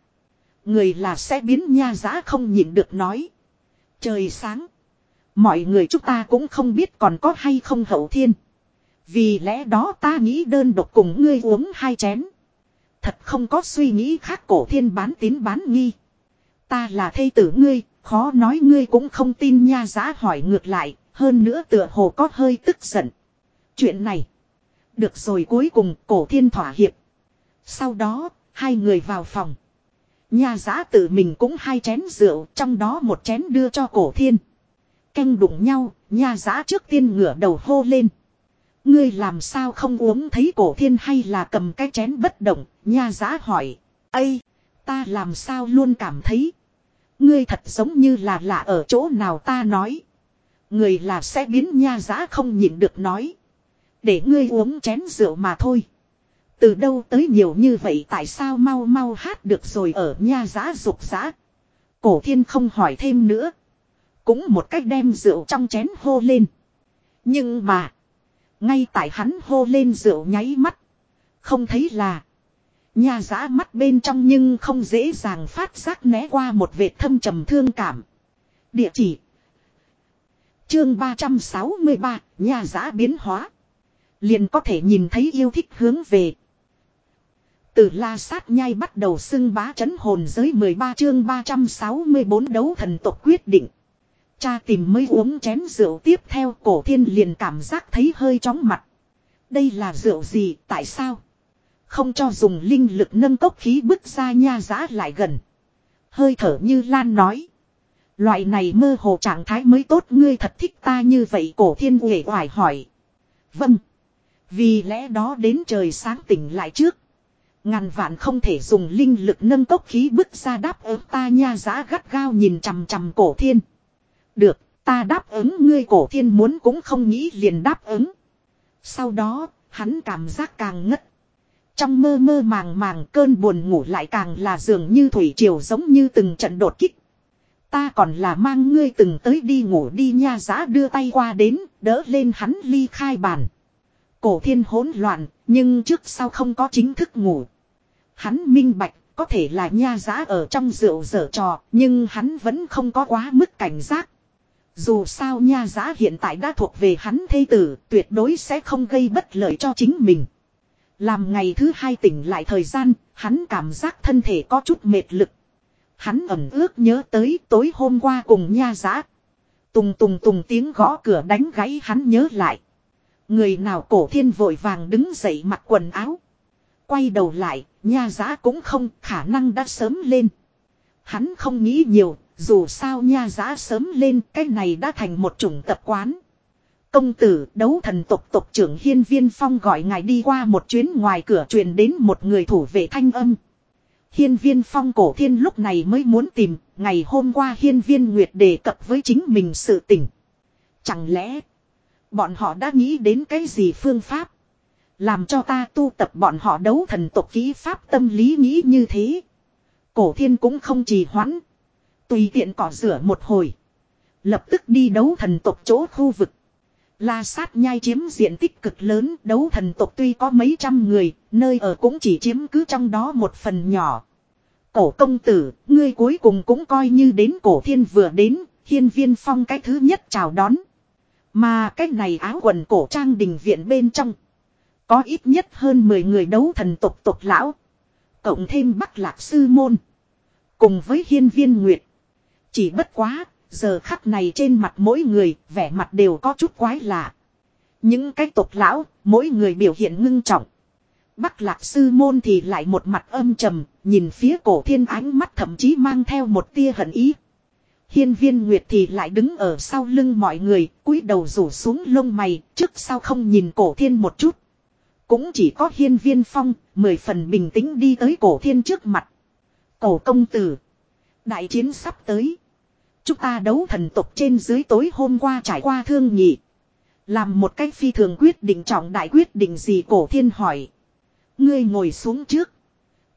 Người là sẽ biến nha giã không nhịn được nói. Trời sáng. Mọi người chúng ta cũng không biết còn có hay không hậu thiên. Vì lẽ đó ta nghĩ đơn độc cùng ngươi uống hai chén. Thật không có suy nghĩ khác cổ thiên bán tín bán nghi. Ta là thây tử ngươi, khó nói ngươi cũng không tin nha giá hỏi ngược lại, hơn nữa tựa hồ có hơi tức giận. Chuyện này. Được rồi cuối cùng cổ thiên thỏa hiệp. Sau đó, hai người vào phòng. Nha giá tự mình cũng hai chén rượu, trong đó một chén đưa cho cổ thiên. Canh đụng nhau, nha giá trước tiên ngửa đầu hô lên. Ngươi làm sao không uống thấy cổ thiên hay là cầm cái chén bất động, nha giá hỏi. Ây, ta làm sao luôn cảm thấy. Ngươi thật giống như là lạ ở chỗ nào ta nói. Người là sẽ biến nha giá không nhịn được nói. Để ngươi uống chén rượu mà thôi. Từ đâu tới nhiều như vậy tại sao mau mau hát được rồi ở nha giá dục giá. Cổ thiên không hỏi thêm nữa. Cũng một cách đem rượu trong chén hô lên. Nhưng mà. Ngay tại hắn hô lên rượu nháy mắt. Không thấy là. Nhà giã mắt bên trong nhưng không dễ dàng phát giác né qua một vệt thâm trầm thương cảm. Địa chỉ. Chương 363, nhà giã biến hóa. Liền có thể nhìn thấy yêu thích hướng về. Từ la sát nhai bắt đầu xưng bá chấn hồn giới 13 chương 364 đấu thần tộc quyết định. Cha tìm mới uống chén rượu tiếp theo cổ thiên liền cảm giác thấy hơi chóng mặt. Đây là rượu gì, tại sao? Không cho dùng linh lực nâng cốc khí bức ra nha giá lại gần. Hơi thở như Lan nói. Loại này mơ hồ trạng thái mới tốt ngươi thật thích ta như vậy cổ thiên uể oải hỏi. Vâng. Vì lẽ đó đến trời sáng tỉnh lại trước. Ngàn vạn không thể dùng linh lực nâng cốc khí bức ra đáp ứng ta nha giá gắt gao nhìn chằm chằm cổ thiên. Được, ta đáp ứng ngươi cổ thiên muốn cũng không nghĩ liền đáp ứng. Sau đó, hắn cảm giác càng ngất. Trong mơ mơ màng màng cơn buồn ngủ lại càng là dường như thủy triều giống như từng trận đột kích. Ta còn là mang ngươi từng tới đi ngủ đi nha giá đưa tay qua đến, đỡ lên hắn ly khai bàn. Cổ thiên hỗn loạn, nhưng trước sau không có chính thức ngủ. Hắn minh bạch, có thể là nha giá ở trong rượu dở trò, nhưng hắn vẫn không có quá mức cảnh giác. Dù sao nha giá hiện tại đã thuộc về hắn thê tử, tuyệt đối sẽ không gây bất lợi cho chính mình. Làm ngày thứ hai tỉnh lại thời gian, hắn cảm giác thân thể có chút mệt lực. Hắn ẩm ước nhớ tới tối hôm qua cùng nha giá. Tùng tùng tùng tiếng gõ cửa đánh gáy hắn nhớ lại. Người nào cổ thiên vội vàng đứng dậy mặc quần áo. Quay đầu lại, nha giá cũng không khả năng đã sớm lên. Hắn không nghĩ nhiều, dù sao nha giá sớm lên cái này đã thành một chủng tập quán. Công tử đấu thần tộc tộc trưởng Hiên Viên Phong gọi ngài đi qua một chuyến ngoài cửa truyền đến một người thủ vệ thanh âm. Hiên Viên Phong cổ thiên lúc này mới muốn tìm, ngày hôm qua Hiên Viên Nguyệt đề cập với chính mình sự tỉnh. Chẳng lẽ, bọn họ đã nghĩ đến cái gì phương pháp? Làm cho ta tu tập bọn họ đấu thần tộc kỹ pháp tâm lý nghĩ như thế. Cổ thiên cũng không trì hoãn. Tùy tiện cỏ rửa một hồi. Lập tức đi đấu thần tộc chỗ khu vực. La sát nhai chiếm diện tích cực lớn, đấu thần tộc tuy có mấy trăm người, nơi ở cũng chỉ chiếm cứ trong đó một phần nhỏ. Cổ công tử, ngươi cuối cùng cũng coi như đến cổ thiên vừa đến, hiên viên phong cái thứ nhất chào đón. Mà cái này áo quần cổ trang đình viện bên trong. Có ít nhất hơn 10 người đấu thần tộc tộc lão. Cộng thêm bắc lạc sư môn. Cùng với hiên viên nguyệt. Chỉ bất quá, giờ khắc này trên mặt mỗi người, vẻ mặt đều có chút quái lạ. Những cái tộc lão, mỗi người biểu hiện ngưng trọng. Bắc lạc sư môn thì lại một mặt âm trầm, nhìn phía cổ thiên ánh mắt thậm chí mang theo một tia hận ý. Hiên viên Nguyệt thì lại đứng ở sau lưng mọi người, cúi đầu rủ xuống lông mày, trước sau không nhìn cổ thiên một chút. Cũng chỉ có hiên viên phong, mười phần bình tĩnh đi tới cổ thiên trước mặt. Cổ công tử. Đại chiến sắp tới. Chúng ta đấu thần tục trên dưới tối hôm qua trải qua thương nhị. Làm một cách phi thường quyết định trọng đại quyết định gì cổ thiên hỏi. Ngươi ngồi xuống trước.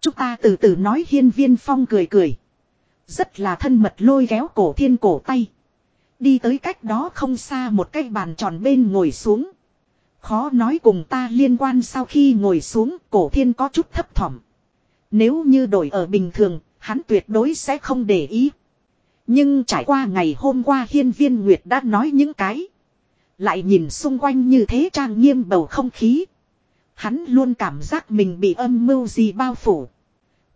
Chúng ta từ từ nói hiên viên phong cười cười. Rất là thân mật lôi kéo cổ thiên cổ tay. Đi tới cách đó không xa một cái bàn tròn bên ngồi xuống. Khó nói cùng ta liên quan sau khi ngồi xuống cổ thiên có chút thấp thỏm. Nếu như đổi ở bình thường, hắn tuyệt đối sẽ không để ý. Nhưng trải qua ngày hôm qua hiên viên Nguyệt đã nói những cái. Lại nhìn xung quanh như thế trang nghiêm bầu không khí. Hắn luôn cảm giác mình bị âm mưu gì bao phủ.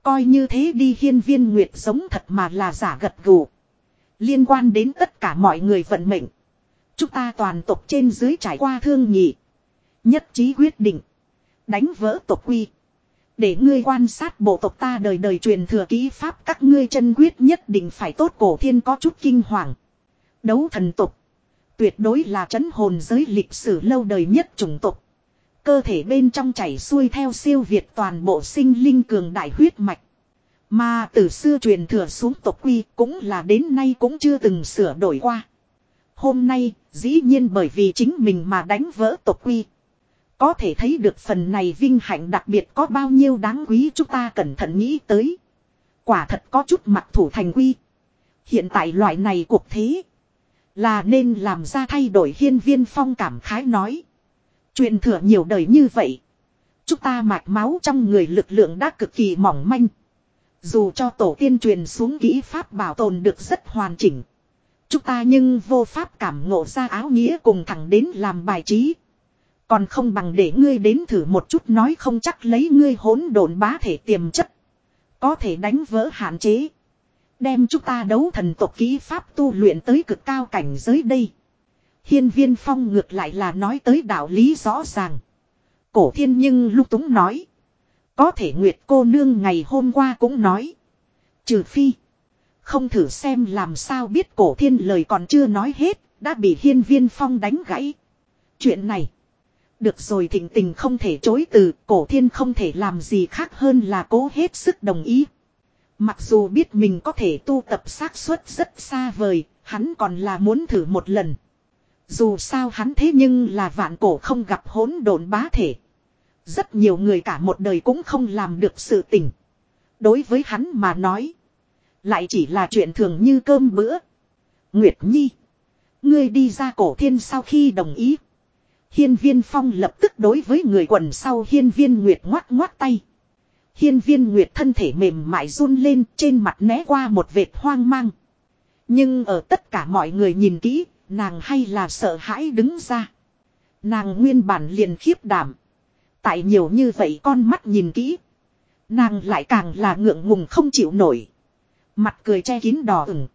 Coi như thế đi hiên viên Nguyệt sống thật mà là giả gật gù. Liên quan đến tất cả mọi người vận mệnh. Chúng ta toàn tộc trên dưới trải qua thương nhị. Nhất trí quyết định. Đánh vỡ tộc quy. Để ngươi quan sát bộ tộc ta đời đời truyền thừa ký pháp các ngươi chân quyết nhất định phải tốt cổ thiên có chút kinh hoàng. Đấu thần tộc. Tuyệt đối là chấn hồn giới lịch sử lâu đời nhất chủng tộc. Cơ thể bên trong chảy xuôi theo siêu việt toàn bộ sinh linh cường đại huyết mạch. Mà từ xưa truyền thừa xuống tộc quy cũng là đến nay cũng chưa từng sửa đổi qua. Hôm nay, dĩ nhiên bởi vì chính mình mà đánh vỡ tộc quy. Có thể thấy được phần này vinh hạnh đặc biệt có bao nhiêu đáng quý chúng ta cẩn thận nghĩ tới. Quả thật có chút mặt thủ thành quy. Hiện tại loại này cuộc thế. Là nên làm ra thay đổi hiên viên phong cảm khái nói. Truyền thừa nhiều đời như vậy. Chúng ta mạch máu trong người lực lượng đã cực kỳ mỏng manh. Dù cho tổ tiên truyền xuống kỹ pháp bảo tồn được rất hoàn chỉnh. Chúng ta nhưng vô pháp cảm ngộ ra áo nghĩa cùng thẳng đến làm bài trí. Còn không bằng để ngươi đến thử một chút nói không chắc lấy ngươi hỗn độn bá thể tiềm chất. Có thể đánh vỡ hạn chế. Đem chúng ta đấu thần tộc ký pháp tu luyện tới cực cao cảnh giới đây. Hiên viên phong ngược lại là nói tới đạo lý rõ ràng. Cổ thiên nhưng lúc túng nói. Có thể Nguyệt cô nương ngày hôm qua cũng nói. Trừ phi. Không thử xem làm sao biết cổ thiên lời còn chưa nói hết. Đã bị hiên viên phong đánh gãy. Chuyện này. Được rồi thịnh tình không thể chối từ. Cổ thiên không thể làm gì khác hơn là cố hết sức đồng ý. Mặc dù biết mình có thể tu tập xác suất rất xa vời. Hắn còn là muốn thử một lần. Dù sao hắn thế nhưng là vạn cổ không gặp hỗn độn bá thể. Rất nhiều người cả một đời cũng không làm được sự tình. Đối với hắn mà nói. Lại chỉ là chuyện thường như cơm bữa. Nguyệt Nhi. Ngươi đi ra cổ thiên sau khi đồng ý. Hiên viên phong lập tức đối với người quần sau hiên viên Nguyệt ngoát ngoát tay. Hiên viên Nguyệt thân thể mềm mại run lên trên mặt né qua một vệt hoang mang. Nhưng ở tất cả mọi người nhìn kỹ, nàng hay là sợ hãi đứng ra. Nàng nguyên bản liền khiếp đảm. Tại nhiều như vậy con mắt nhìn kỹ. Nàng lại càng là ngượng ngùng không chịu nổi. Mặt cười che kín đỏ ửng.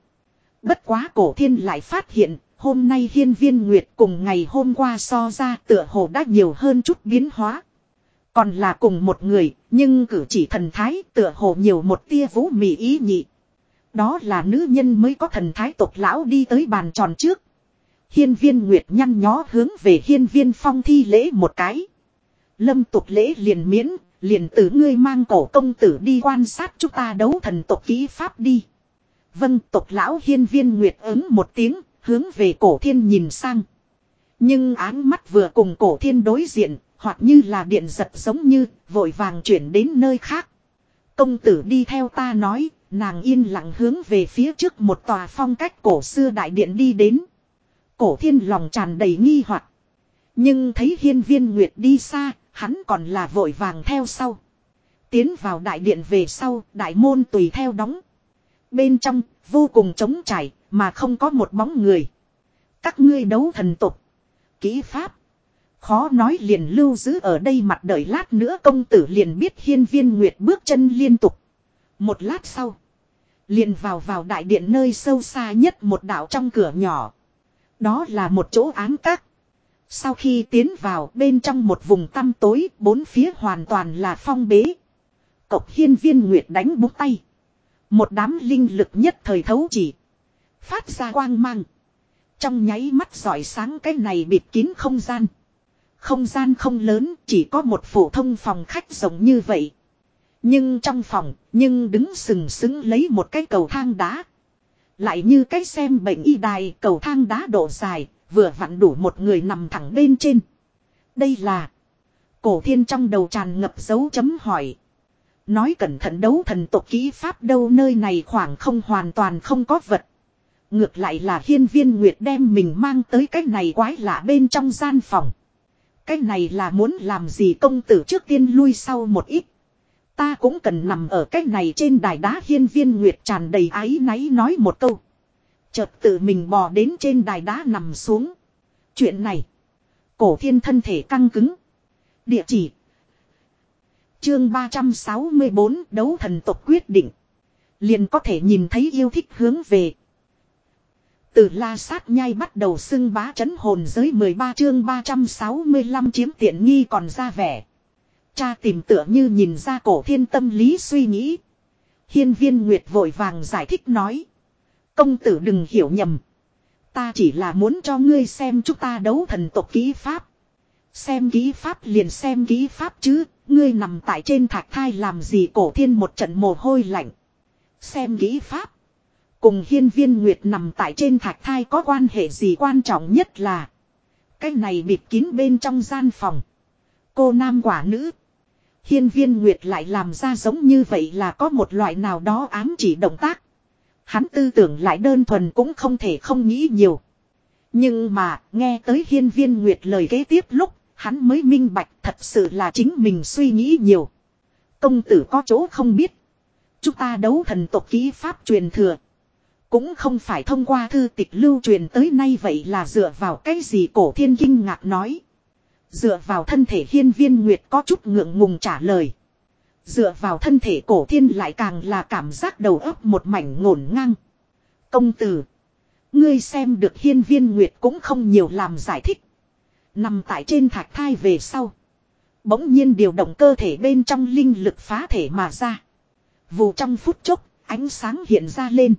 Bất quá cổ thiên lại phát hiện, hôm nay hiên viên nguyệt cùng ngày hôm qua so ra tựa hồ đã nhiều hơn chút biến hóa. Còn là cùng một người, nhưng cử chỉ thần thái tựa hồ nhiều một tia vũ mị ý nhị. Đó là nữ nhân mới có thần thái tộc lão đi tới bàn tròn trước. Hiên viên nguyệt nhăn nhó hướng về hiên viên phong thi lễ một cái. Lâm tục lễ liền miễn, liền từ ngươi mang cổ công tử đi quan sát chúng ta đấu thần tộc kỹ pháp đi. Vâng tộc lão hiên viên nguyệt ứng một tiếng, hướng về cổ thiên nhìn sang. Nhưng áng mắt vừa cùng cổ thiên đối diện, hoặc như là điện giật giống như, vội vàng chuyển đến nơi khác. Công tử đi theo ta nói, nàng yên lặng hướng về phía trước một tòa phong cách cổ xưa đại điện đi đến. Cổ thiên lòng tràn đầy nghi hoặc Nhưng thấy hiên viên nguyệt đi xa, Hắn còn là vội vàng theo sau. Tiến vào đại điện về sau, đại môn tùy theo đóng. Bên trong, vô cùng trống trải, mà không có một bóng người. Các ngươi đấu thần tục. Kỹ pháp. Khó nói liền lưu giữ ở đây mặt đợi lát nữa công tử liền biết hiên viên nguyệt bước chân liên tục. Một lát sau. liền vào vào đại điện nơi sâu xa nhất một đảo trong cửa nhỏ. Đó là một chỗ án các. Sau khi tiến vào bên trong một vùng tăm tối, bốn phía hoàn toàn là phong bế. Cộc hiên viên nguyệt đánh búng tay. Một đám linh lực nhất thời thấu chỉ. Phát ra quang mang. Trong nháy mắt giỏi sáng cái này bịt kín không gian. Không gian không lớn, chỉ có một phổ thông phòng khách rộng như vậy. Nhưng trong phòng, nhưng đứng sừng sững lấy một cái cầu thang đá. Lại như cái xem bệnh y đài cầu thang đá độ dài, vừa vặn đủ một người nằm thẳng bên trên. Đây là... Cổ thiên trong đầu tràn ngập dấu chấm hỏi. Nói cẩn thận đấu thần tộc kỹ pháp đâu nơi này khoảng không hoàn toàn không có vật. Ngược lại là hiên viên nguyệt đem mình mang tới cái này quái lạ bên trong gian phòng. Cái này là muốn làm gì công tử trước tiên lui sau một ít. Ta cũng cần nằm ở cái này trên đài đá hiên viên nguyệt tràn đầy áy náy nói một câu. Chợt tự mình bò đến trên đài đá nằm xuống. Chuyện này. Cổ thiên thân thể căng cứng. Địa chỉ. Chương 364 đấu thần tộc quyết định. Liền có thể nhìn thấy yêu thích hướng về. Từ la sát nhai bắt đầu xưng bá chấn hồn giới 13 chương 365 chiếm tiện nghi còn ra vẻ. Cha tìm tựa như nhìn ra cổ thiên tâm lý suy nghĩ. Hiên viên Nguyệt vội vàng giải thích nói. Công tử đừng hiểu nhầm. Ta chỉ là muốn cho ngươi xem chúng ta đấu thần tộc ký pháp. Xem ký pháp liền xem ký pháp chứ, ngươi nằm tại trên thạch thai làm gì cổ thiên một trận mồ hôi lạnh. Xem ký pháp. Cùng hiên viên nguyệt nằm tại trên thạch thai có quan hệ gì quan trọng nhất là. Cái này bịt kín bên trong gian phòng. Cô nam quả nữ. Hiên viên nguyệt lại làm ra giống như vậy là có một loại nào đó ám chỉ động tác. Hắn tư tưởng lại đơn thuần cũng không thể không nghĩ nhiều. Nhưng mà, nghe tới hiên viên nguyệt lời kế tiếp lúc, hắn mới minh bạch thật sự là chính mình suy nghĩ nhiều. Công tử có chỗ không biết. Chúng ta đấu thần tộc ký pháp truyền thừa. Cũng không phải thông qua thư tịch lưu truyền tới nay vậy là dựa vào cái gì cổ thiên kinh ngạc nói. Dựa vào thân thể hiên viên nguyệt có chút ngượng ngùng trả lời. Dựa vào thân thể cổ thiên lại càng là cảm giác đầu óc một mảnh ngổn ngang. Công tử. Ngươi xem được hiên viên nguyệt cũng không nhiều làm giải thích. Nằm tại trên thạch thai về sau. Bỗng nhiên điều động cơ thể bên trong linh lực phá thể mà ra. Vù trong phút chốc, ánh sáng hiện ra lên.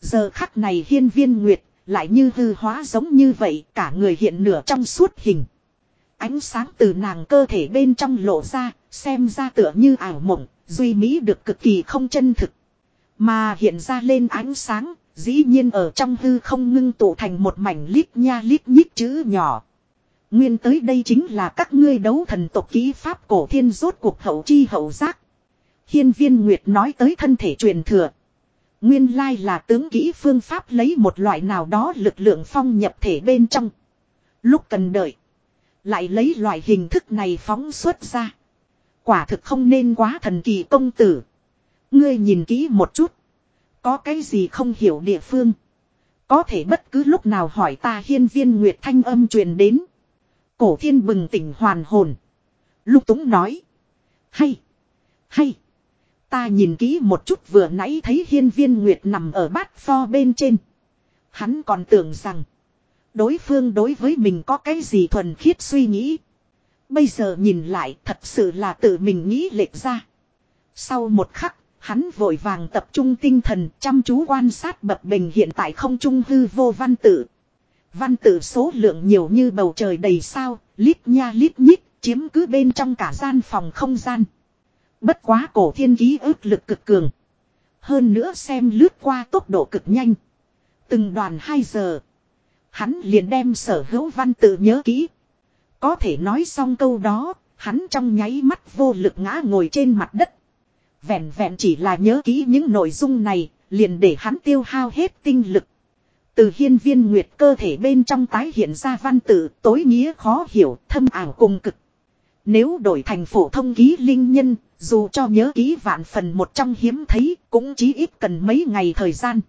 Giờ khắc này hiên viên nguyệt, lại như hư hóa giống như vậy, cả người hiện nửa trong suốt hình. Ánh sáng từ nàng cơ thể bên trong lộ ra, xem ra tựa như ảo mộng, duy mỹ được cực kỳ không chân thực. Mà hiện ra lên ánh sáng, dĩ nhiên ở trong hư không ngưng tụ thành một mảnh lít nha lít nhít chữ nhỏ. Nguyên tới đây chính là các ngươi đấu thần tộc ký pháp cổ thiên rốt cuộc hậu chi hậu giác. Hiên viên Nguyệt nói tới thân thể truyền thừa. Nguyên lai là tướng kỹ phương pháp lấy một loại nào đó lực lượng phong nhập thể bên trong. Lúc cần đợi. Lại lấy loại hình thức này phóng xuất ra. Quả thực không nên quá thần kỳ công tử. Ngươi nhìn kỹ một chút. Có cái gì không hiểu địa phương. Có thể bất cứ lúc nào hỏi ta hiên viên nguyệt thanh âm truyền đến. Cổ thiên bừng tỉnh hoàn hồn. Lúc túng nói. Hay. Hay. Ta nhìn kỹ một chút vừa nãy thấy hiên viên nguyệt nằm ở bát pho bên trên. Hắn còn tưởng rằng. Đối phương đối với mình có cái gì thuần khiết suy nghĩ. Bây giờ nhìn lại thật sự là tự mình nghĩ lệch ra. Sau một khắc, hắn vội vàng tập trung tinh thần chăm chú quan sát bập bình hiện tại không trung hư vô văn tự. Văn tự số lượng nhiều như bầu trời đầy sao, lít nha lít nhít, chiếm cứ bên trong cả gian phòng không gian. Bất quá cổ thiên ký ức lực cực cường. Hơn nữa xem lướt qua tốc độ cực nhanh. Từng đoàn 2 giờ. Hắn liền đem sở hữu văn tự nhớ kỹ. Có thể nói xong câu đó, hắn trong nháy mắt vô lực ngã ngồi trên mặt đất. Vẹn vẹn chỉ là nhớ kỹ những nội dung này, liền để hắn tiêu hao hết tinh lực. Từ hiên viên nguyệt cơ thể bên trong tái hiện ra văn tự tối nghĩa khó hiểu, thâm ảo cùng cực. Nếu đổi thành phổ thông ký linh nhân, dù cho nhớ ký vạn phần một trong hiếm thấy, cũng chí ít cần mấy ngày thời gian.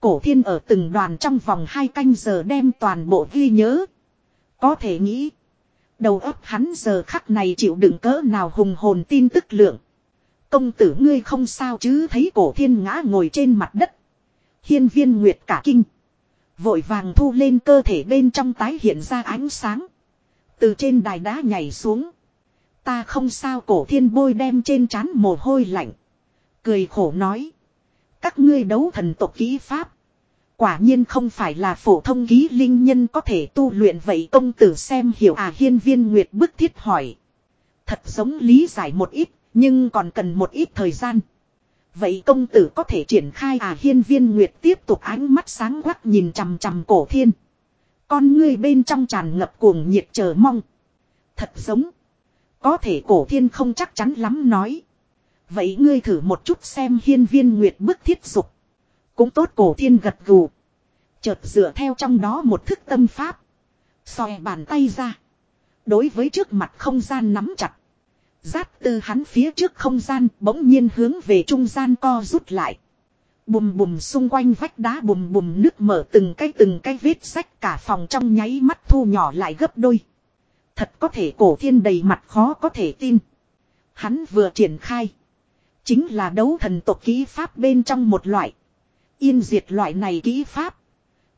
Cổ thiên ở từng đoàn trong vòng hai canh giờ đem toàn bộ ghi nhớ. Có thể nghĩ. Đầu óc hắn giờ khắc này chịu đựng cỡ nào hùng hồn tin tức lượng. Công tử ngươi không sao chứ thấy cổ thiên ngã ngồi trên mặt đất. Hiên viên nguyệt cả kinh. Vội vàng thu lên cơ thể bên trong tái hiện ra ánh sáng. Từ trên đài đá nhảy xuống. Ta không sao cổ thiên bôi đem trên trán mồ hôi lạnh. Cười khổ nói. Các ngươi đấu thần tộc kỹ pháp. Quả nhiên không phải là phổ thông ký linh nhân có thể tu luyện vậy công tử xem hiểu à hiên viên nguyệt bức thiết hỏi. Thật giống lý giải một ít, nhưng còn cần một ít thời gian. Vậy công tử có thể triển khai à hiên viên nguyệt tiếp tục ánh mắt sáng quắc nhìn chằm chằm cổ thiên. Con ngươi bên trong tràn ngập cuồng nhiệt chờ mong. Thật giống. Có thể cổ thiên không chắc chắn lắm nói. Vậy ngươi thử một chút xem hiên viên nguyệt bức thiết dục. Cũng tốt cổ thiên gật gù. Chợt dựa theo trong đó một thức tâm pháp. Xòe bàn tay ra. Đối với trước mặt không gian nắm chặt. Giáp tư hắn phía trước không gian bỗng nhiên hướng về trung gian co rút lại. Bùm bùm xung quanh vách đá bùm bùm nước mở từng cái từng cái vết sách cả phòng trong nháy mắt thu nhỏ lại gấp đôi. Thật có thể cổ thiên đầy mặt khó có thể tin. Hắn vừa triển khai. Chính là đấu thần tộc kỹ pháp bên trong một loại. Yên diệt loại này kỹ pháp.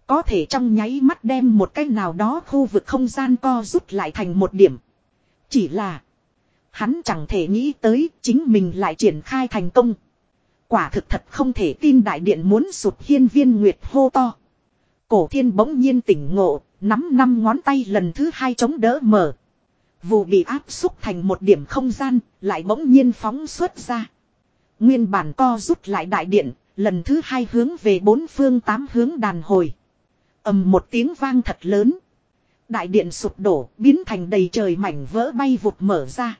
Có thể trong nháy mắt đem một cái nào đó khu vực không gian co rút lại thành một điểm. Chỉ là. Hắn chẳng thể nghĩ tới chính mình lại triển khai thành công. Quả thực thật không thể tin đại điện muốn sụt hiên viên nguyệt hô to. Cổ thiên bỗng nhiên tỉnh ngộ, nắm năm ngón tay lần thứ hai chống đỡ mở. Vụ bị áp xúc thành một điểm không gian, lại bỗng nhiên phóng xuất ra. Nguyên bản co rút lại đại điện, lần thứ hai hướng về bốn phương tám hướng đàn hồi. ầm một tiếng vang thật lớn. Đại điện sụp đổ, biến thành đầy trời mảnh vỡ bay vụt mở ra.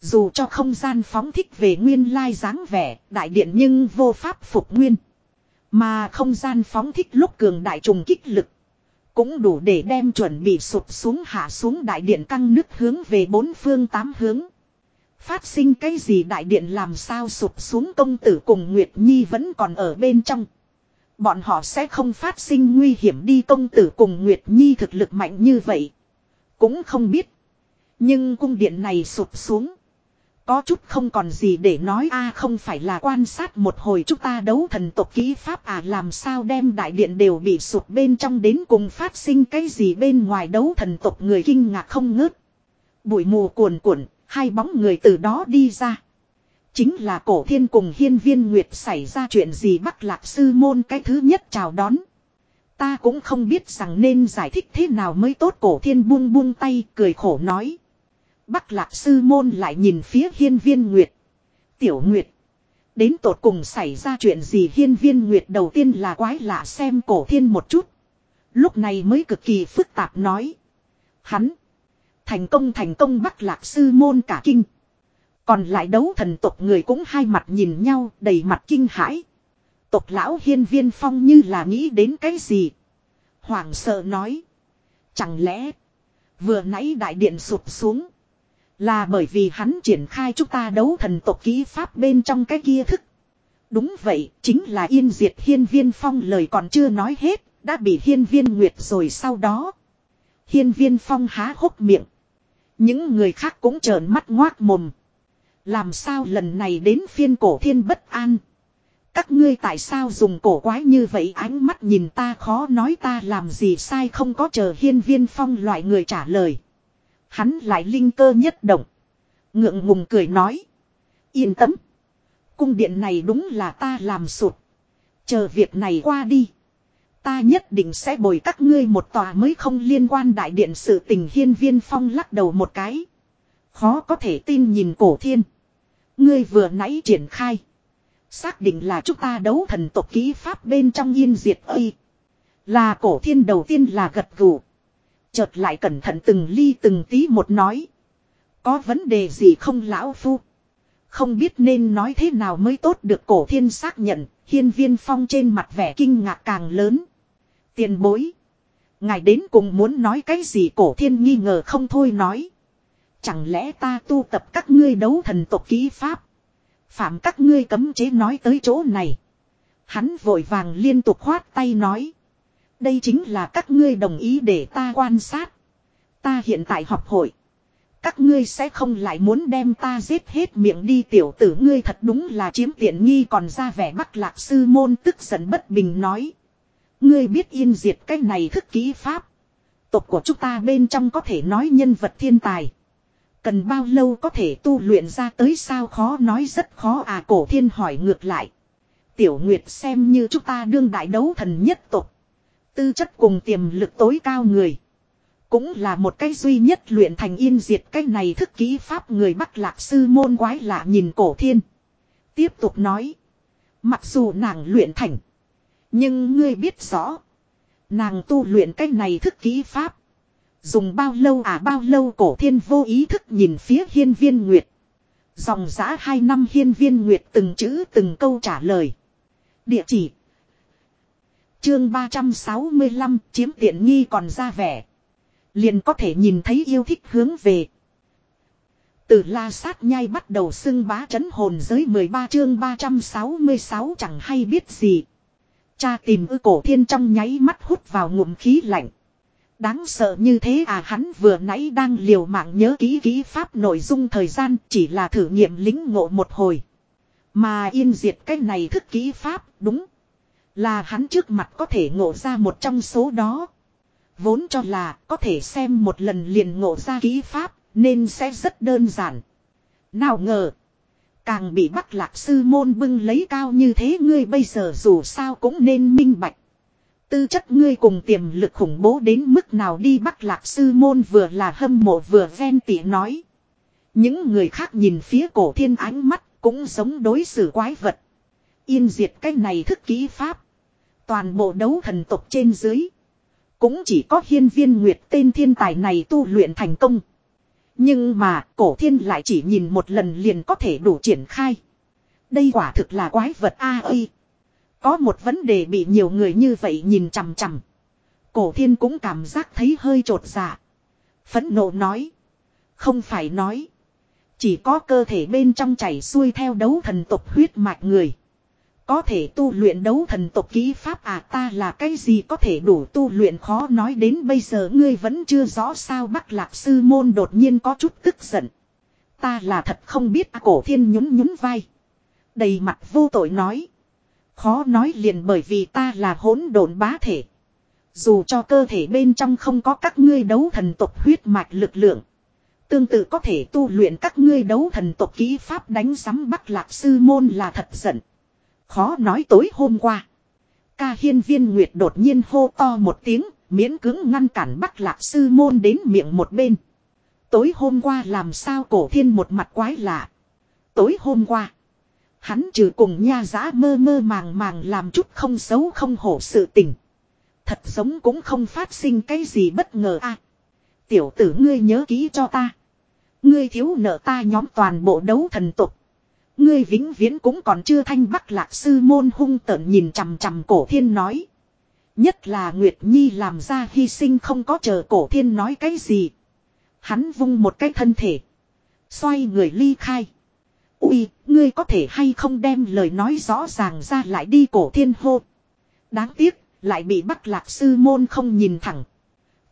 Dù cho không gian phóng thích về nguyên lai dáng vẻ, đại điện nhưng vô pháp phục nguyên. Mà không gian phóng thích lúc cường đại trùng kích lực. Cũng đủ để đem chuẩn bị sụp xuống hạ xuống đại điện căng nước hướng về bốn phương tám hướng. Phát sinh cái gì đại điện làm sao sụp xuống công tử cùng Nguyệt Nhi vẫn còn ở bên trong. Bọn họ sẽ không phát sinh nguy hiểm đi công tử cùng Nguyệt Nhi thực lực mạnh như vậy. Cũng không biết. Nhưng cung điện này sụp xuống. Có chút không còn gì để nói a không phải là quan sát một hồi chúng ta đấu thần tộc kỹ pháp à làm sao đem đại điện đều bị sụp bên trong đến cùng phát sinh cái gì bên ngoài đấu thần tộc người kinh ngạc không ngớt. Bụi mù cuồn cuộn, hai bóng người từ đó đi ra. Chính là cổ thiên cùng hiên viên nguyệt xảy ra chuyện gì bắc lạc sư môn cái thứ nhất chào đón. Ta cũng không biết rằng nên giải thích thế nào mới tốt cổ thiên buông buông tay cười khổ nói. Bắc lạc sư môn lại nhìn phía hiên viên nguyệt. Tiểu nguyệt. Đến tột cùng xảy ra chuyện gì hiên viên nguyệt đầu tiên là quái lạ xem cổ thiên một chút. Lúc này mới cực kỳ phức tạp nói. Hắn. Thành công thành công, bắc lạc sư môn cả kinh. Còn lại đấu thần tộc người cũng hai mặt nhìn nhau, đầy mặt kinh hãi. Tộc lão hiên viên phong như là nghĩ đến cái gì. Hoàng sợ nói. Chẳng lẽ. Vừa nãy đại điện sụp xuống. Là bởi vì hắn triển khai chúng ta đấu thần tộc ký pháp bên trong cái kia thức. Đúng vậy, chính là yên diệt hiên viên phong lời còn chưa nói hết, đã bị hiên viên nguyệt rồi sau đó. Hiên viên phong há hốc miệng. Những người khác cũng trợn mắt ngoác mồm. Làm sao lần này đến phiên cổ thiên bất an. Các ngươi tại sao dùng cổ quái như vậy ánh mắt nhìn ta khó nói ta làm gì sai không có chờ hiên viên phong loại người trả lời. Hắn lại linh cơ nhất động. Ngượng ngùng cười nói. Yên tâm. Cung điện này đúng là ta làm sụt. Chờ việc này qua đi. Ta nhất định sẽ bồi các ngươi một tòa mới không liên quan đại điện sự tình hiên viên phong lắc đầu một cái. Khó có thể tin nhìn cổ thiên. Ngươi vừa nãy triển khai. Xác định là chúng ta đấu thần tộc ký pháp bên trong yên diệt ơi. Là cổ thiên đầu tiên là gật gù. Chợt lại cẩn thận từng ly từng tí một nói. Có vấn đề gì không lão phu? Không biết nên nói thế nào mới tốt được cổ thiên xác nhận, hiên viên phong trên mặt vẻ kinh ngạc càng lớn. Tiền bối. Ngài đến cùng muốn nói cái gì cổ thiên nghi ngờ không thôi nói. Chẳng lẽ ta tu tập các ngươi đấu thần tộc ký pháp. Phạm các ngươi cấm chế nói tới chỗ này. Hắn vội vàng liên tục khoát tay nói. Đây chính là các ngươi đồng ý để ta quan sát. Ta hiện tại học hội. các ngươi sẽ không lại muốn đem ta giết hết miệng đi tiểu tử ngươi thật đúng là chiếm tiện nghi còn ra vẻ mắc lạc sư môn tức giận bất bình nói. Ngươi biết yên diệt cái này thức kỹ pháp. Tộc của chúng ta bên trong có thể nói nhân vật thiên tài. Cần bao lâu có thể tu luyện ra tới sao khó nói rất khó à cổ thiên hỏi ngược lại. Tiểu Nguyệt xem như chúng ta đương đại đấu thần nhất tộc. Tư chất cùng tiềm lực tối cao người. Cũng là một cái duy nhất luyện thành yên diệt cái này thức kỹ pháp người bắt lạc sư môn quái lạ nhìn cổ thiên. Tiếp tục nói. Mặc dù nàng luyện thành. Nhưng ngươi biết rõ. Nàng tu luyện cái này thức kỹ pháp. Dùng bao lâu à bao lâu cổ thiên vô ý thức nhìn phía hiên viên nguyệt. Dòng giã hai năm hiên viên nguyệt từng chữ từng câu trả lời. Địa chỉ. Chương 365 chiếm tiện nghi còn ra vẻ. Liền có thể nhìn thấy yêu thích hướng về. Từ la sát nhai bắt đầu xưng bá chấn hồn giới 13 chương 366 chẳng hay biết gì. Cha tìm ư cổ thiên trong nháy mắt hút vào ngụm khí lạnh. Đáng sợ như thế à hắn vừa nãy đang liều mạng nhớ kỹ kỹ pháp nội dung thời gian, chỉ là thử nghiệm lính ngộ một hồi. Mà yên diệt cái này thức kỹ pháp, đúng. Là hắn trước mặt có thể ngộ ra một trong số đó. Vốn cho là có thể xem một lần liền ngộ ra ký pháp, nên sẽ rất đơn giản. Nào ngờ. Càng bị bắt lạc sư môn bưng lấy cao như thế ngươi bây giờ dù sao cũng nên minh bạch. Tư chất ngươi cùng tiềm lực khủng bố đến mức nào đi bắt lạc sư môn vừa là hâm mộ vừa ven tỉ nói. Những người khác nhìn phía cổ thiên ánh mắt cũng giống đối xử quái vật. Yên diệt cái này thức ký pháp. Toàn bộ đấu thần tộc trên dưới. Cũng chỉ có hiên viên nguyệt tên thiên tài này tu luyện thành công. Nhưng mà cổ thiên lại chỉ nhìn một lần liền có thể đủ triển khai. Đây quả thực là quái vật A ơi. Có một vấn đề bị nhiều người như vậy nhìn chằm chằm. Cổ thiên cũng cảm giác thấy hơi trột dạ. Phẫn nộ nói. Không phải nói. Chỉ có cơ thể bên trong chảy xuôi theo đấu thần tộc huyết mạch người. Có thể tu luyện đấu thần tộc kỹ pháp à ta là cái gì có thể đủ tu luyện khó nói đến bây giờ ngươi vẫn chưa rõ sao bắc lạc sư môn đột nhiên có chút tức giận. Ta là thật không biết à, cổ thiên nhún nhún vai. Đầy mặt vô tội nói. Khó nói liền bởi vì ta là hỗn độn bá thể. Dù cho cơ thể bên trong không có các ngươi đấu thần tộc huyết mạch lực lượng. Tương tự có thể tu luyện các ngươi đấu thần tộc kỹ pháp đánh sắm bắc lạc sư môn là thật giận. Khó nói tối hôm qua. Ca hiên viên nguyệt đột nhiên hô to một tiếng, miễn cứng ngăn cản bắt lạc sư môn đến miệng một bên. Tối hôm qua làm sao cổ thiên một mặt quái lạ. Tối hôm qua. Hắn trừ cùng nha giã mơ mơ màng màng làm chút không xấu không hổ sự tình. Thật giống cũng không phát sinh cái gì bất ngờ a Tiểu tử ngươi nhớ kỹ cho ta. Ngươi thiếu nợ ta nhóm toàn bộ đấu thần tục. Ngươi vĩnh viễn cũng còn chưa thanh bắc lạc sư môn hung tợn nhìn chằm chằm cổ thiên nói. Nhất là Nguyệt Nhi làm ra hy sinh không có chờ cổ thiên nói cái gì. Hắn vung một cái thân thể. Xoay người ly khai. Ui, ngươi có thể hay không đem lời nói rõ ràng ra lại đi cổ thiên hô. Đáng tiếc, lại bị bắc lạc sư môn không nhìn thẳng.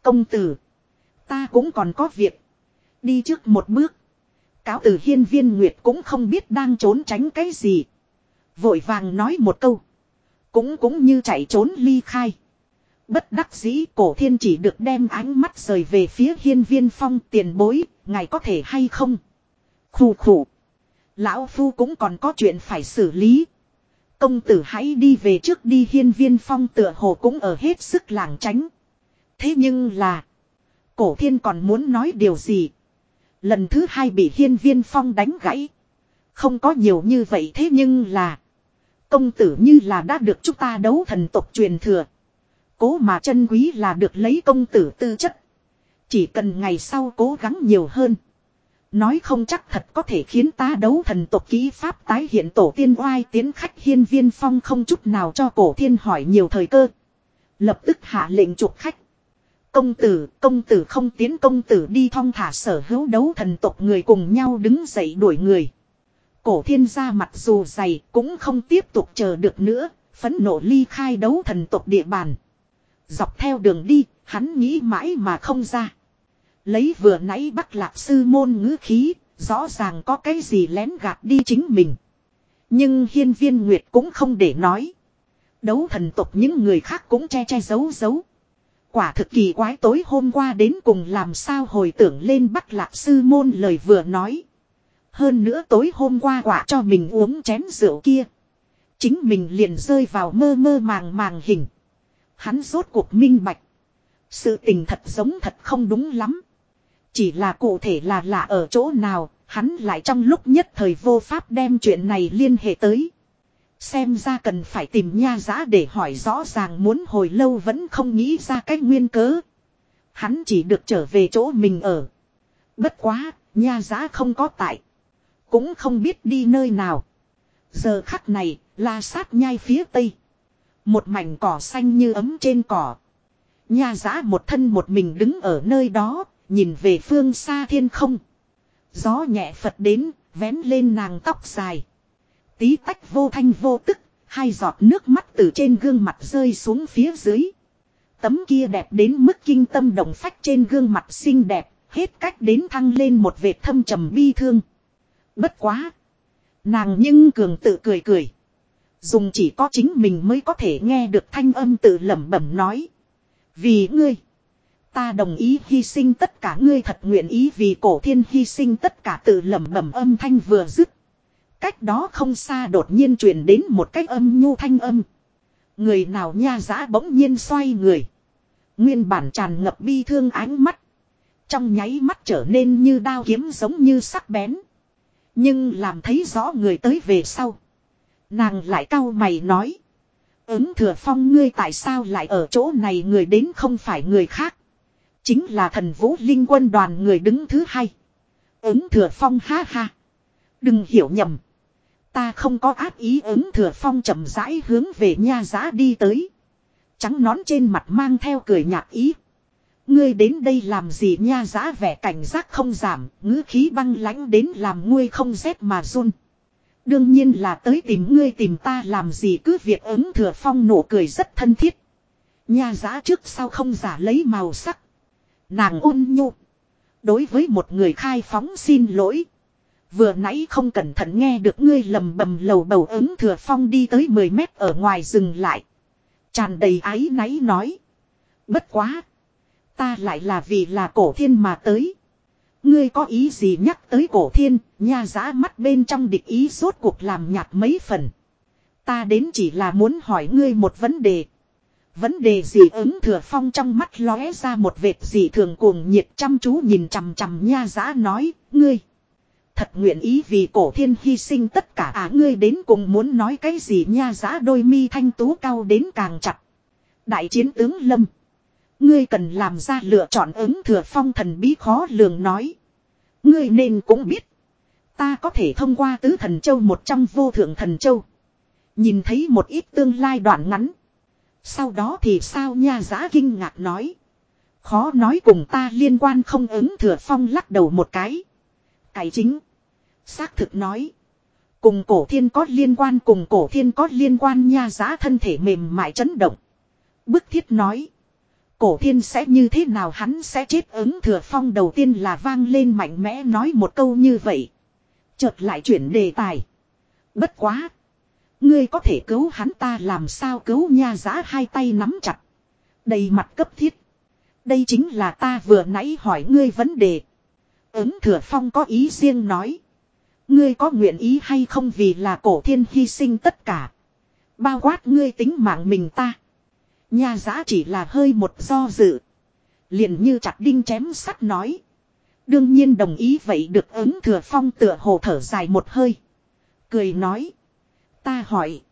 Công tử. Ta cũng còn có việc. Đi trước một bước. Cáo từ hiên viên nguyệt cũng không biết đang trốn tránh cái gì. Vội vàng nói một câu. Cũng cũng như chạy trốn ly khai. Bất đắc dĩ cổ thiên chỉ được đem ánh mắt rời về phía hiên viên phong tiền bối, ngài có thể hay không? Khủ khủ. Lão Phu cũng còn có chuyện phải xử lý. Công tử hãy đi về trước đi hiên viên phong tựa hồ cũng ở hết sức làng tránh. Thế nhưng là. Cổ thiên còn muốn nói điều gì. Lần thứ hai bị hiên viên phong đánh gãy. Không có nhiều như vậy thế nhưng là. Công tử như là đã được chúng ta đấu thần tộc truyền thừa. Cố mà chân quý là được lấy công tử tư chất. Chỉ cần ngày sau cố gắng nhiều hơn. Nói không chắc thật có thể khiến ta đấu thần tộc ký pháp tái hiện tổ tiên oai tiến khách hiên viên phong không chút nào cho cổ thiên hỏi nhiều thời cơ. Lập tức hạ lệnh chuộc khách. Công tử, công tử không tiến công tử đi thong thả sở hữu đấu thần tộc người cùng nhau đứng dậy đuổi người. Cổ thiên gia mặt dù dày cũng không tiếp tục chờ được nữa, phấn nộ ly khai đấu thần tộc địa bàn. Dọc theo đường đi, hắn nghĩ mãi mà không ra. Lấy vừa nãy bắt lạc sư môn ngữ khí, rõ ràng có cái gì lén gạt đi chính mình. Nhưng hiên viên Nguyệt cũng không để nói. Đấu thần tộc những người khác cũng che che giấu giấu. Quả thực kỳ quái tối hôm qua đến cùng làm sao hồi tưởng lên bắt lạc sư môn lời vừa nói. Hơn nữa tối hôm qua quả cho mình uống chén rượu kia. Chính mình liền rơi vào mơ mơ màng màng hình. Hắn rốt cuộc minh bạch. Sự tình thật giống thật không đúng lắm. Chỉ là cụ thể là lạ ở chỗ nào, hắn lại trong lúc nhất thời vô pháp đem chuyện này liên hệ tới. Xem ra cần phải tìm nha giá để hỏi rõ ràng muốn hồi lâu vẫn không nghĩ ra cách nguyên cớ. Hắn chỉ được trở về chỗ mình ở. Bất quá, nha giá không có tại. Cũng không biết đi nơi nào. Giờ khắc này, la sát nhai phía tây. Một mảnh cỏ xanh như ấm trên cỏ. Nha giá một thân một mình đứng ở nơi đó, nhìn về phương xa thiên không. Gió nhẹ phật đến, vén lên nàng tóc dài. Tí tách vô thanh vô tức, hai giọt nước mắt từ trên gương mặt rơi xuống phía dưới. Tấm kia đẹp đến mức kinh tâm động phách trên gương mặt xinh đẹp, hết cách đến thăng lên một vệt thâm trầm bi thương. Bất quá. Nàng nhưng cường tự cười cười. Dùng chỉ có chính mình mới có thể nghe được thanh âm tự lẩm bẩm nói. Vì ngươi. Ta đồng ý hy sinh tất cả ngươi thật nguyện ý vì cổ thiên hy sinh tất cả tự lẩm bẩm âm thanh vừa dứt. Cách đó không xa đột nhiên truyền đến một cách âm nhu thanh âm. Người nào nha giã bỗng nhiên xoay người. Nguyên bản tràn ngập bi thương ánh mắt. Trong nháy mắt trở nên như đao kiếm giống như sắc bén. Nhưng làm thấy rõ người tới về sau. Nàng lại cau mày nói. Ứng thừa phong ngươi tại sao lại ở chỗ này người đến không phải người khác. Chính là thần vũ linh quân đoàn người đứng thứ hai. Ứng thừa phong ha ha. Đừng hiểu nhầm. Ta không có ác ý ứng thừa phong chậm rãi hướng về nha giá đi tới. Trắng nón trên mặt mang theo cười nhạt ý. Ngươi đến đây làm gì nha giá vẻ cảnh giác không giảm, ngữ khí băng lãnh đến làm ngươi không rét mà run. Đương nhiên là tới tìm ngươi tìm ta làm gì cứ việc ứng thừa phong nụ cười rất thân thiết. Nha giá trước sau không giả lấy màu sắc. Nàng ôn nhu. Đối với một người khai phóng xin lỗi. Vừa nãy không cẩn thận nghe được ngươi lầm bầm lầu bầu ứng thừa phong đi tới 10 mét ở ngoài dừng lại. Tràn đầy áy náy nói. Bất quá. Ta lại là vì là cổ thiên mà tới. Ngươi có ý gì nhắc tới cổ thiên, nha giã mắt bên trong địch ý rốt cuộc làm nhạt mấy phần. Ta đến chỉ là muốn hỏi ngươi một vấn đề. Vấn đề gì ứng thừa phong trong mắt lóe ra một vệt gì thường cuồng nhiệt chăm chú nhìn chằm chằm nha giã nói, ngươi. Thật nguyện ý vì cổ thiên hy sinh tất cả à ngươi đến cùng muốn nói cái gì nha giã đôi mi thanh tú cao đến càng chặt. Đại chiến tướng Lâm. Ngươi cần làm ra lựa chọn ứng thừa phong thần bí khó lường nói. Ngươi nên cũng biết. Ta có thể thông qua tứ thần châu một trong vô thượng thần châu. Nhìn thấy một ít tương lai đoạn ngắn. Sau đó thì sao nha giã kinh ngạc nói. Khó nói cùng ta liên quan không ứng thừa phong lắc đầu một cái. Cái chính. Xác thực nói. Cùng cổ thiên có liên quan, cùng cổ thiên có liên quan nha giá thân thể mềm mại chấn động. Bức thiết nói. Cổ thiên sẽ như thế nào hắn sẽ chết ứng thừa phong đầu tiên là vang lên mạnh mẽ nói một câu như vậy. Chợt lại chuyển đề tài. Bất quá. Ngươi có thể cứu hắn ta làm sao cứu nha giá hai tay nắm chặt. Đầy mặt cấp thiết. Đây chính là ta vừa nãy hỏi ngươi vấn đề. Ứng thừa phong có ý riêng nói. Ngươi có nguyện ý hay không vì là cổ thiên hy sinh tất cả. Bao quát ngươi tính mạng mình ta. Nha giã chỉ là hơi một do dự. Liền như chặt đinh chém sắt nói. Đương nhiên đồng ý vậy được ứng thừa phong tựa hồ thở dài một hơi. Cười nói. Ta hỏi.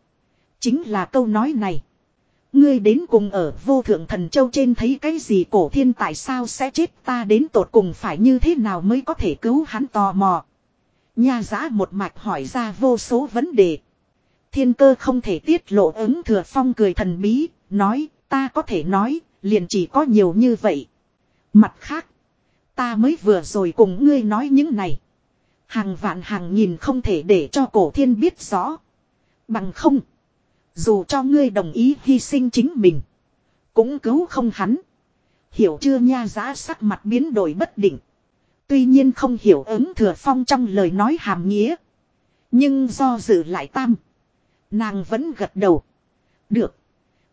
Chính là câu nói này. Ngươi đến cùng ở vô thượng thần châu trên thấy cái gì cổ thiên tại sao sẽ chết ta đến tột cùng phải như thế nào mới có thể cứu hắn tò mò. Nha giã một mạch hỏi ra vô số vấn đề. Thiên cơ không thể tiết lộ ứng thừa phong cười thần bí, nói, ta có thể nói, liền chỉ có nhiều như vậy. Mặt khác, ta mới vừa rồi cùng ngươi nói những này. Hàng vạn hàng nghìn không thể để cho cổ thiên biết rõ. Bằng không, dù cho ngươi đồng ý hy sinh chính mình, cũng cứu không hắn. Hiểu chưa nha giá sắc mặt biến đổi bất định. Tuy nhiên không hiểu ứng thừa phong trong lời nói hàm nghĩa. Nhưng do dự lại tam. Nàng vẫn gật đầu. Được.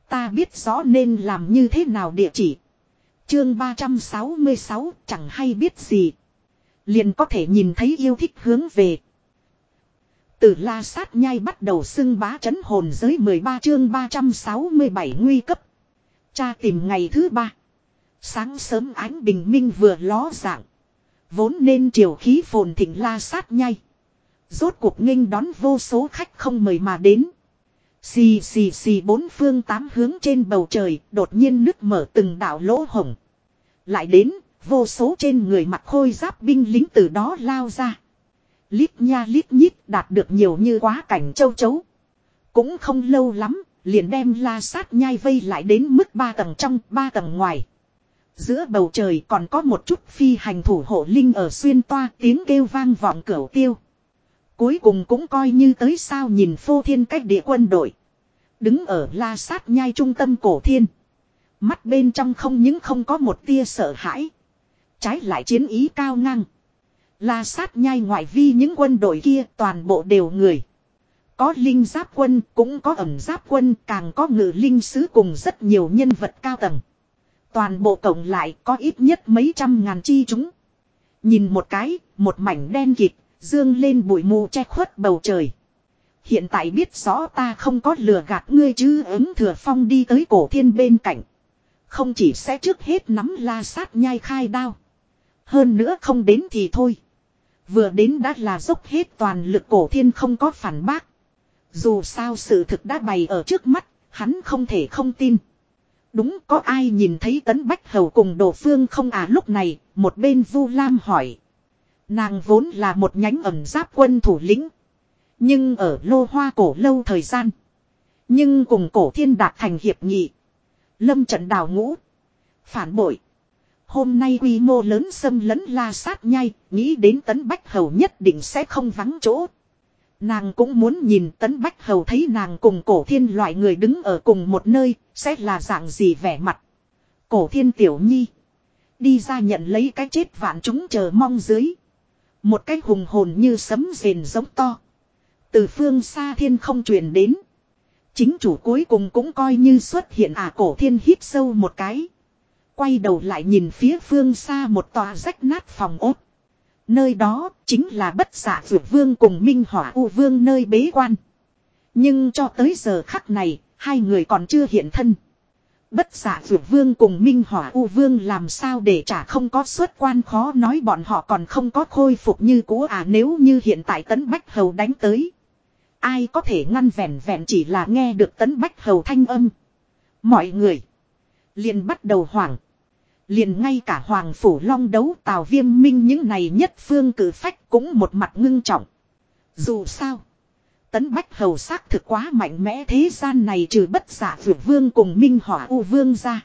Ta biết rõ nên làm như thế nào địa chỉ. Chương 366 chẳng hay biết gì. Liền có thể nhìn thấy yêu thích hướng về. Từ la sát nhai bắt đầu xưng bá chấn hồn giới 13 chương 367 nguy cấp. Cha tìm ngày thứ ba. Sáng sớm ánh bình minh vừa ló dạng. Vốn nên triều khí phồn thịnh la sát nhai. Rốt cuộc nghênh đón vô số khách không mời mà đến. Xì xì xì bốn phương tám hướng trên bầu trời đột nhiên nứt mở từng đạo lỗ hổng. Lại đến, vô số trên người mặt khôi giáp binh lính từ đó lao ra. Lít nha lít nhít đạt được nhiều như quá cảnh châu chấu. Cũng không lâu lắm, liền đem la sát nhai vây lại đến mức ba tầng trong, ba tầng ngoài. Giữa bầu trời còn có một chút phi hành thủ hộ linh ở xuyên toa tiếng kêu vang vọng cửa tiêu. Cuối cùng cũng coi như tới sao nhìn phô thiên cách địa quân đội. Đứng ở la sát nhai trung tâm cổ thiên. Mắt bên trong không những không có một tia sợ hãi. Trái lại chiến ý cao ngang. La sát nhai ngoại vi những quân đội kia toàn bộ đều người. Có linh giáp quân, cũng có ẩm giáp quân, càng có ngự linh sứ cùng rất nhiều nhân vật cao tầng. Toàn bộ cộng lại có ít nhất mấy trăm ngàn chi chúng. Nhìn một cái, một mảnh đen kịt, dương lên bụi mù che khuất bầu trời. Hiện tại biết rõ ta không có lừa gạt ngươi chứ ứng thừa phong đi tới cổ thiên bên cạnh. Không chỉ sẽ trước hết nắm la sát nhai khai đao. Hơn nữa không đến thì thôi. Vừa đến đã là dốc hết toàn lực cổ thiên không có phản bác. Dù sao sự thực đã bày ở trước mắt, hắn không thể không tin. Đúng có ai nhìn thấy tấn bách hầu cùng đồ phương không à lúc này, một bên vu lam hỏi. Nàng vốn là một nhánh ẩm giáp quân thủ lĩnh. Nhưng ở lô hoa cổ lâu thời gian. Nhưng cùng cổ thiên đạt thành hiệp nghị. Lâm trận đào ngũ. Phản bội. Hôm nay quy mô lớn xâm lấn la sát nhai, nghĩ đến tấn bách hầu nhất định sẽ không vắng chỗ. Nàng cũng muốn nhìn tấn bách hầu thấy nàng cùng cổ thiên loại người đứng ở cùng một nơi, sẽ là dạng gì vẻ mặt. Cổ thiên tiểu nhi. Đi ra nhận lấy cái chết vạn chúng chờ mong dưới. Một cái hùng hồn như sấm rền giống to. Từ phương xa thiên không truyền đến. Chính chủ cuối cùng cũng coi như xuất hiện à cổ thiên hít sâu một cái. Quay đầu lại nhìn phía phương xa một tòa rách nát phòng ốt. Nơi đó chính là bất giả vượt vương cùng minh hỏa u vương nơi bế quan. Nhưng cho tới giờ khắc này, hai người còn chưa hiện thân. Bất giả vượt vương cùng minh hỏa u vương làm sao để trả không có xuất quan khó nói bọn họ còn không có khôi phục như cũ à nếu như hiện tại tấn bách hầu đánh tới. Ai có thể ngăn vẹn vẹn chỉ là nghe được tấn bách hầu thanh âm. Mọi người liền bắt đầu hoảng. Liền ngay cả Hoàng Phủ Long đấu Tào Viêm Minh những này nhất phương cử phách cũng một mặt ngưng trọng. Dù sao. Tấn Bách Hầu xác thực quá mạnh mẽ thế gian này trừ bất giả vượt vương cùng Minh Hỏa U Vương ra.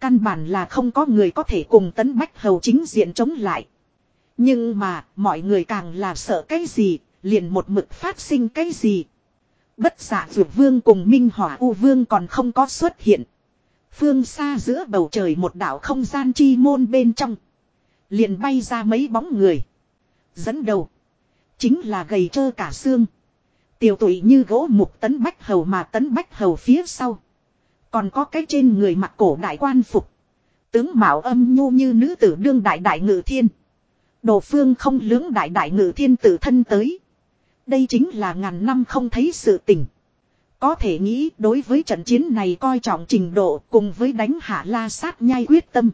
Căn bản là không có người có thể cùng Tấn Bách Hầu chính diện chống lại. Nhưng mà mọi người càng là sợ cái gì, liền một mực phát sinh cái gì. Bất giả vượt vương cùng Minh Hỏa U Vương còn không có xuất hiện. Phương xa giữa bầu trời một đảo không gian chi môn bên trong. Liền bay ra mấy bóng người. Dẫn đầu. Chính là gầy trơ cả xương. Tiểu tụy như gỗ mục tấn bách hầu mà tấn bách hầu phía sau. Còn có cái trên người mặc cổ đại quan phục. Tướng mạo âm nhu như nữ tử đương đại đại ngự thiên. Đồ phương không lưỡng đại đại ngự thiên tử thân tới. Đây chính là ngàn năm không thấy sự tình. Có thể nghĩ đối với trận chiến này coi trọng trình độ cùng với đánh hạ la sát nhai quyết tâm.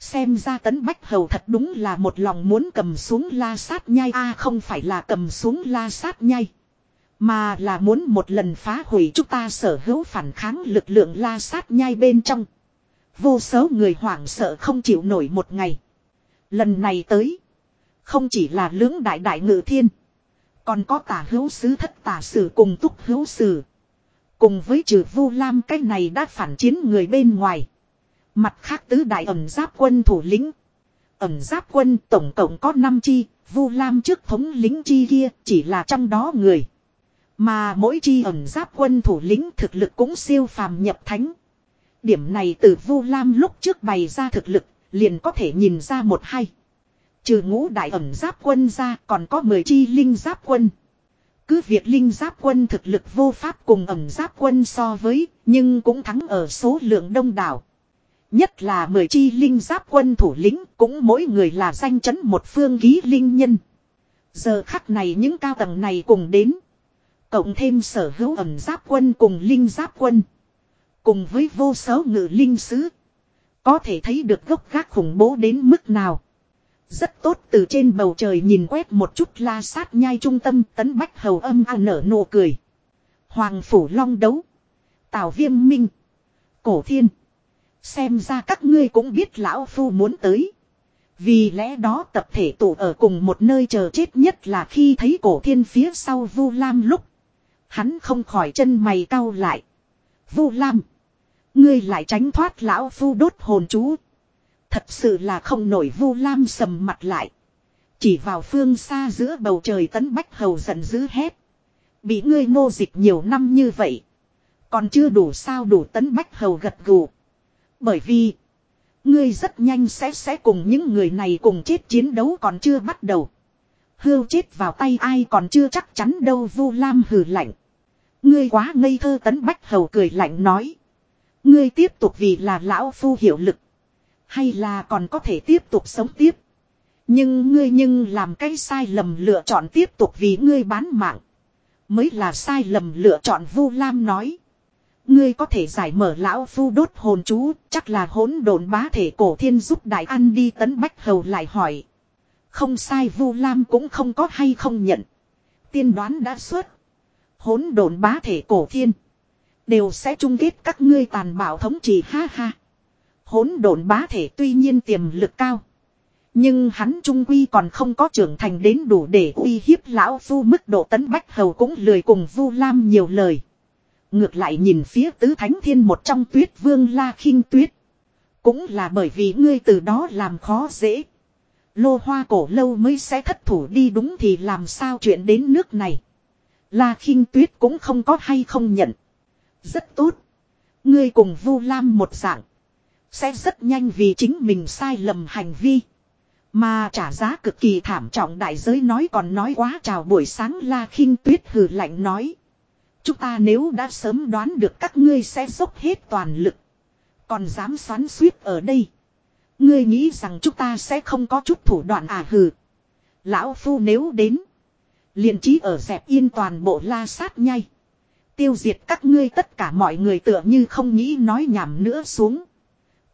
Xem ra tấn bách hầu thật đúng là một lòng muốn cầm xuống la sát nhai a, không phải là cầm xuống la sát nhai. Mà là muốn một lần phá hủy chúng ta sở hữu phản kháng lực lượng la sát nhai bên trong. Vô số người hoảng sợ không chịu nổi một ngày. Lần này tới. Không chỉ là lưỡng đại đại ngự thiên. Còn có tả hữu sứ thất tả sử cùng túc hữu sử. Cùng với trừ vu lam cái này đã phản chiến người bên ngoài. Mặt khác tứ đại ẩn giáp quân thủ lĩnh. Ẩn giáp quân tổng cộng có 5 chi, vu lam trước thống lĩnh chi kia chỉ là trong đó người. Mà mỗi chi ẩn giáp quân thủ lĩnh thực lực cũng siêu phàm nhập thánh. Điểm này từ Vu Lam lúc trước bày ra thực lực, liền có thể nhìn ra một hay. Trừ ngũ đại ẩm giáp quân ra còn có 10 chi linh giáp quân. Cứ việc linh giáp quân thực lực vô pháp cùng ẩm giáp quân so với, nhưng cũng thắng ở số lượng đông đảo. Nhất là 10 chi linh giáp quân thủ lĩnh cũng mỗi người là danh chấn một phương ký linh nhân. Giờ khắc này những cao tầng này cùng đến. Cộng thêm sở hữu ẩm giáp quân cùng linh giáp quân. Cùng với vô số ngự linh sứ. Có thể thấy được gốc gác khủng bố đến mức nào. Rất tốt từ trên bầu trời nhìn quét một chút la sát nhai trung tâm, tấn bách hầu âm a nở nụ cười. Hoàng phủ long đấu. Tào viêm minh. Cổ thiên. Xem ra các ngươi cũng biết lão phu muốn tới. Vì lẽ đó tập thể tụ ở cùng một nơi chờ chết nhất là khi thấy cổ thiên phía sau vu lam lúc. Hắn không khỏi chân mày cau lại. Vu lam. Ngươi lại tránh thoát lão phu đốt hồn chú. Thật sự là không nổi vu lam sầm mặt lại. Chỉ vào phương xa giữa bầu trời tấn bách hầu giận dữ hét. Bị ngươi nô dịch nhiều năm như vậy. Còn chưa đủ sao đủ tấn bách hầu gật gù. Bởi vì. Ngươi rất nhanh sẽ sẽ cùng những người này cùng chết chiến đấu còn chưa bắt đầu. Hưu chết vào tay ai còn chưa chắc chắn đâu vu lam hừ lạnh. Ngươi quá ngây thơ tấn bách hầu cười lạnh nói. Ngươi tiếp tục vì là lão phu hiệu lực. Hay là còn có thể tiếp tục sống tiếp. Nhưng ngươi nhưng làm cái sai lầm lựa chọn tiếp tục vì ngươi bán mạng. Mới là sai lầm lựa chọn Vu Lam nói. Ngươi có thể giải mở lão phu đốt hồn chú, chắc là hỗn độn bá thể cổ thiên giúp đại ăn đi tấn bách hầu lại hỏi. Không sai Vu Lam cũng không có hay không nhận. Tiên đoán đã xuất. Hỗn độn bá thể cổ thiên. Đều sẽ chung kết các ngươi tàn bạo thống trị ha ha. Hỗn độn bá thể tuy nhiên tiềm lực cao. Nhưng hắn trung quy còn không có trưởng thành đến đủ để uy hiếp lão phu mức độ tấn bách hầu cũng lười cùng vu lam nhiều lời. Ngược lại nhìn phía tứ thánh thiên một trong tuyết vương la khinh tuyết. Cũng là bởi vì ngươi từ đó làm khó dễ. Lô hoa cổ lâu mới sẽ thất thủ đi đúng thì làm sao chuyện đến nước này. La khinh tuyết cũng không có hay không nhận. Rất tốt. Ngươi cùng vu lam một dạng. Sẽ rất nhanh vì chính mình sai lầm hành vi. Mà trả giá cực kỳ thảm trọng đại giới nói còn nói quá chào buổi sáng la khinh tuyết hừ lạnh nói. Chúng ta nếu đã sớm đoán được các ngươi sẽ dốc hết toàn lực. Còn dám xoắn suýt ở đây. Ngươi nghĩ rằng chúng ta sẽ không có chút thủ đoạn à hừ. Lão Phu nếu đến. liền trí ở dẹp yên toàn bộ la sát nhai. Tiêu diệt các ngươi tất cả mọi người tựa như không nghĩ nói nhảm nữa xuống.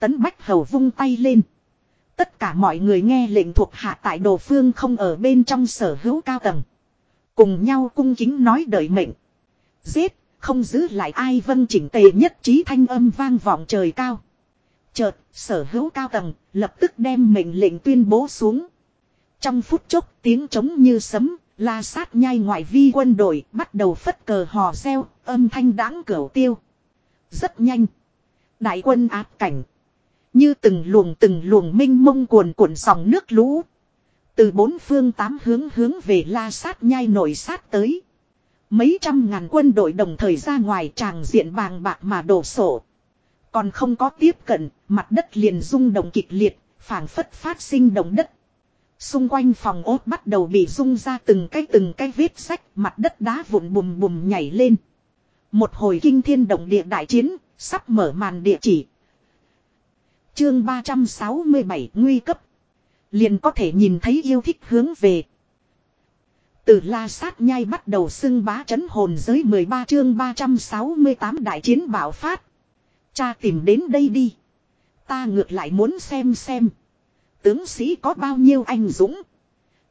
Tấn Bách Hầu vung tay lên. Tất cả mọi người nghe lệnh thuộc hạ tại đồ phương không ở bên trong sở hữu cao tầng. Cùng nhau cung kính nói đợi mệnh. Giết, không giữ lại ai vân chỉnh tề nhất trí thanh âm vang vọng trời cao. Chợt, sở hữu cao tầng, lập tức đem mệnh lệnh tuyên bố xuống. Trong phút chốc tiếng trống như sấm, la sát nhai ngoại vi quân đội bắt đầu phất cờ hò reo, âm thanh đáng cửu tiêu. Rất nhanh. Đại quân áp cảnh. Như từng luồng từng luồng minh mông cuồn cuộn dòng nước lũ. Từ bốn phương tám hướng hướng về la sát nhai nổi sát tới. Mấy trăm ngàn quân đội đồng thời ra ngoài tràng diện bàng bạc mà đổ sổ. Còn không có tiếp cận, mặt đất liền rung động kịch liệt, phảng phất phát sinh động đất. Xung quanh phòng ốt bắt đầu bị rung ra từng cái từng cái vết sách, mặt đất đá vụn bùm bùm nhảy lên. Một hồi kinh thiên động địa đại chiến, sắp mở màn địa chỉ. Chương 367 nguy cấp. Liền có thể nhìn thấy yêu thích hướng về. Từ la sát nhai bắt đầu xưng bá chấn hồn giới 13 chương 368 đại chiến bảo phát. Cha tìm đến đây đi. Ta ngược lại muốn xem xem. Tướng sĩ có bao nhiêu anh dũng.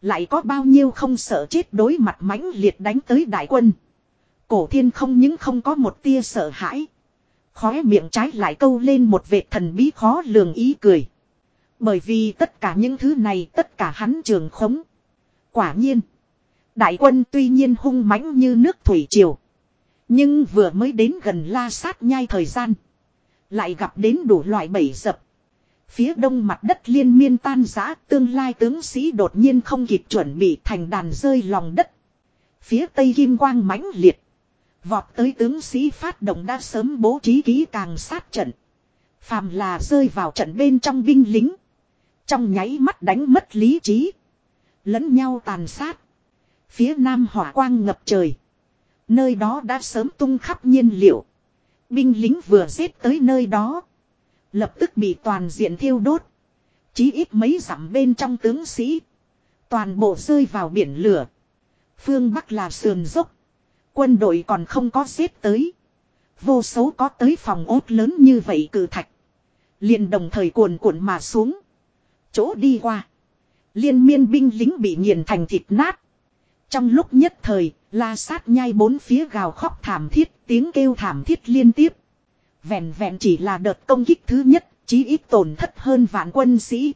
Lại có bao nhiêu không sợ chết đối mặt mãnh liệt đánh tới đại quân. Cổ thiên không những không có một tia sợ hãi. Khóe miệng trái lại câu lên một vệt thần bí khó lường ý cười. Bởi vì tất cả những thứ này, tất cả hắn trường khống. Quả nhiên. Đại quân tuy nhiên hung mãnh như nước thủy triều. Nhưng vừa mới đến gần la sát nhai thời gian. Lại gặp đến đủ loại bẫy dập. Phía đông mặt đất liên miên tan giã tương lai tướng sĩ đột nhiên không kịp chuẩn bị thành đàn rơi lòng đất. Phía tây kim quang mãnh liệt. Vọt tới tướng sĩ phát động đã sớm bố trí kỹ càng sát trận. Phàm là rơi vào trận bên trong binh lính. Trong nháy mắt đánh mất lý trí. Lẫn nhau tàn sát. Phía nam hỏa quang ngập trời. Nơi đó đã sớm tung khắp nhiên liệu. Binh lính vừa giết tới nơi đó. Lập tức bị toàn diện thiêu đốt. Chí ít mấy dặm bên trong tướng sĩ. Toàn bộ rơi vào biển lửa. Phương Bắc là sườn dốc. Quân đội còn không có xếp tới. Vô số có tới phòng ốt lớn như vậy cử thạch. liền đồng thời cuồn cuộn mà xuống. Chỗ đi qua. Liên miên binh lính bị nghiền thành thịt nát. Trong lúc nhất thời, la sát nhai bốn phía gào khóc thảm thiết, tiếng kêu thảm thiết liên tiếp. Vẹn vẹn chỉ là đợt công kích thứ nhất, chí ít tổn thất hơn vạn quân sĩ.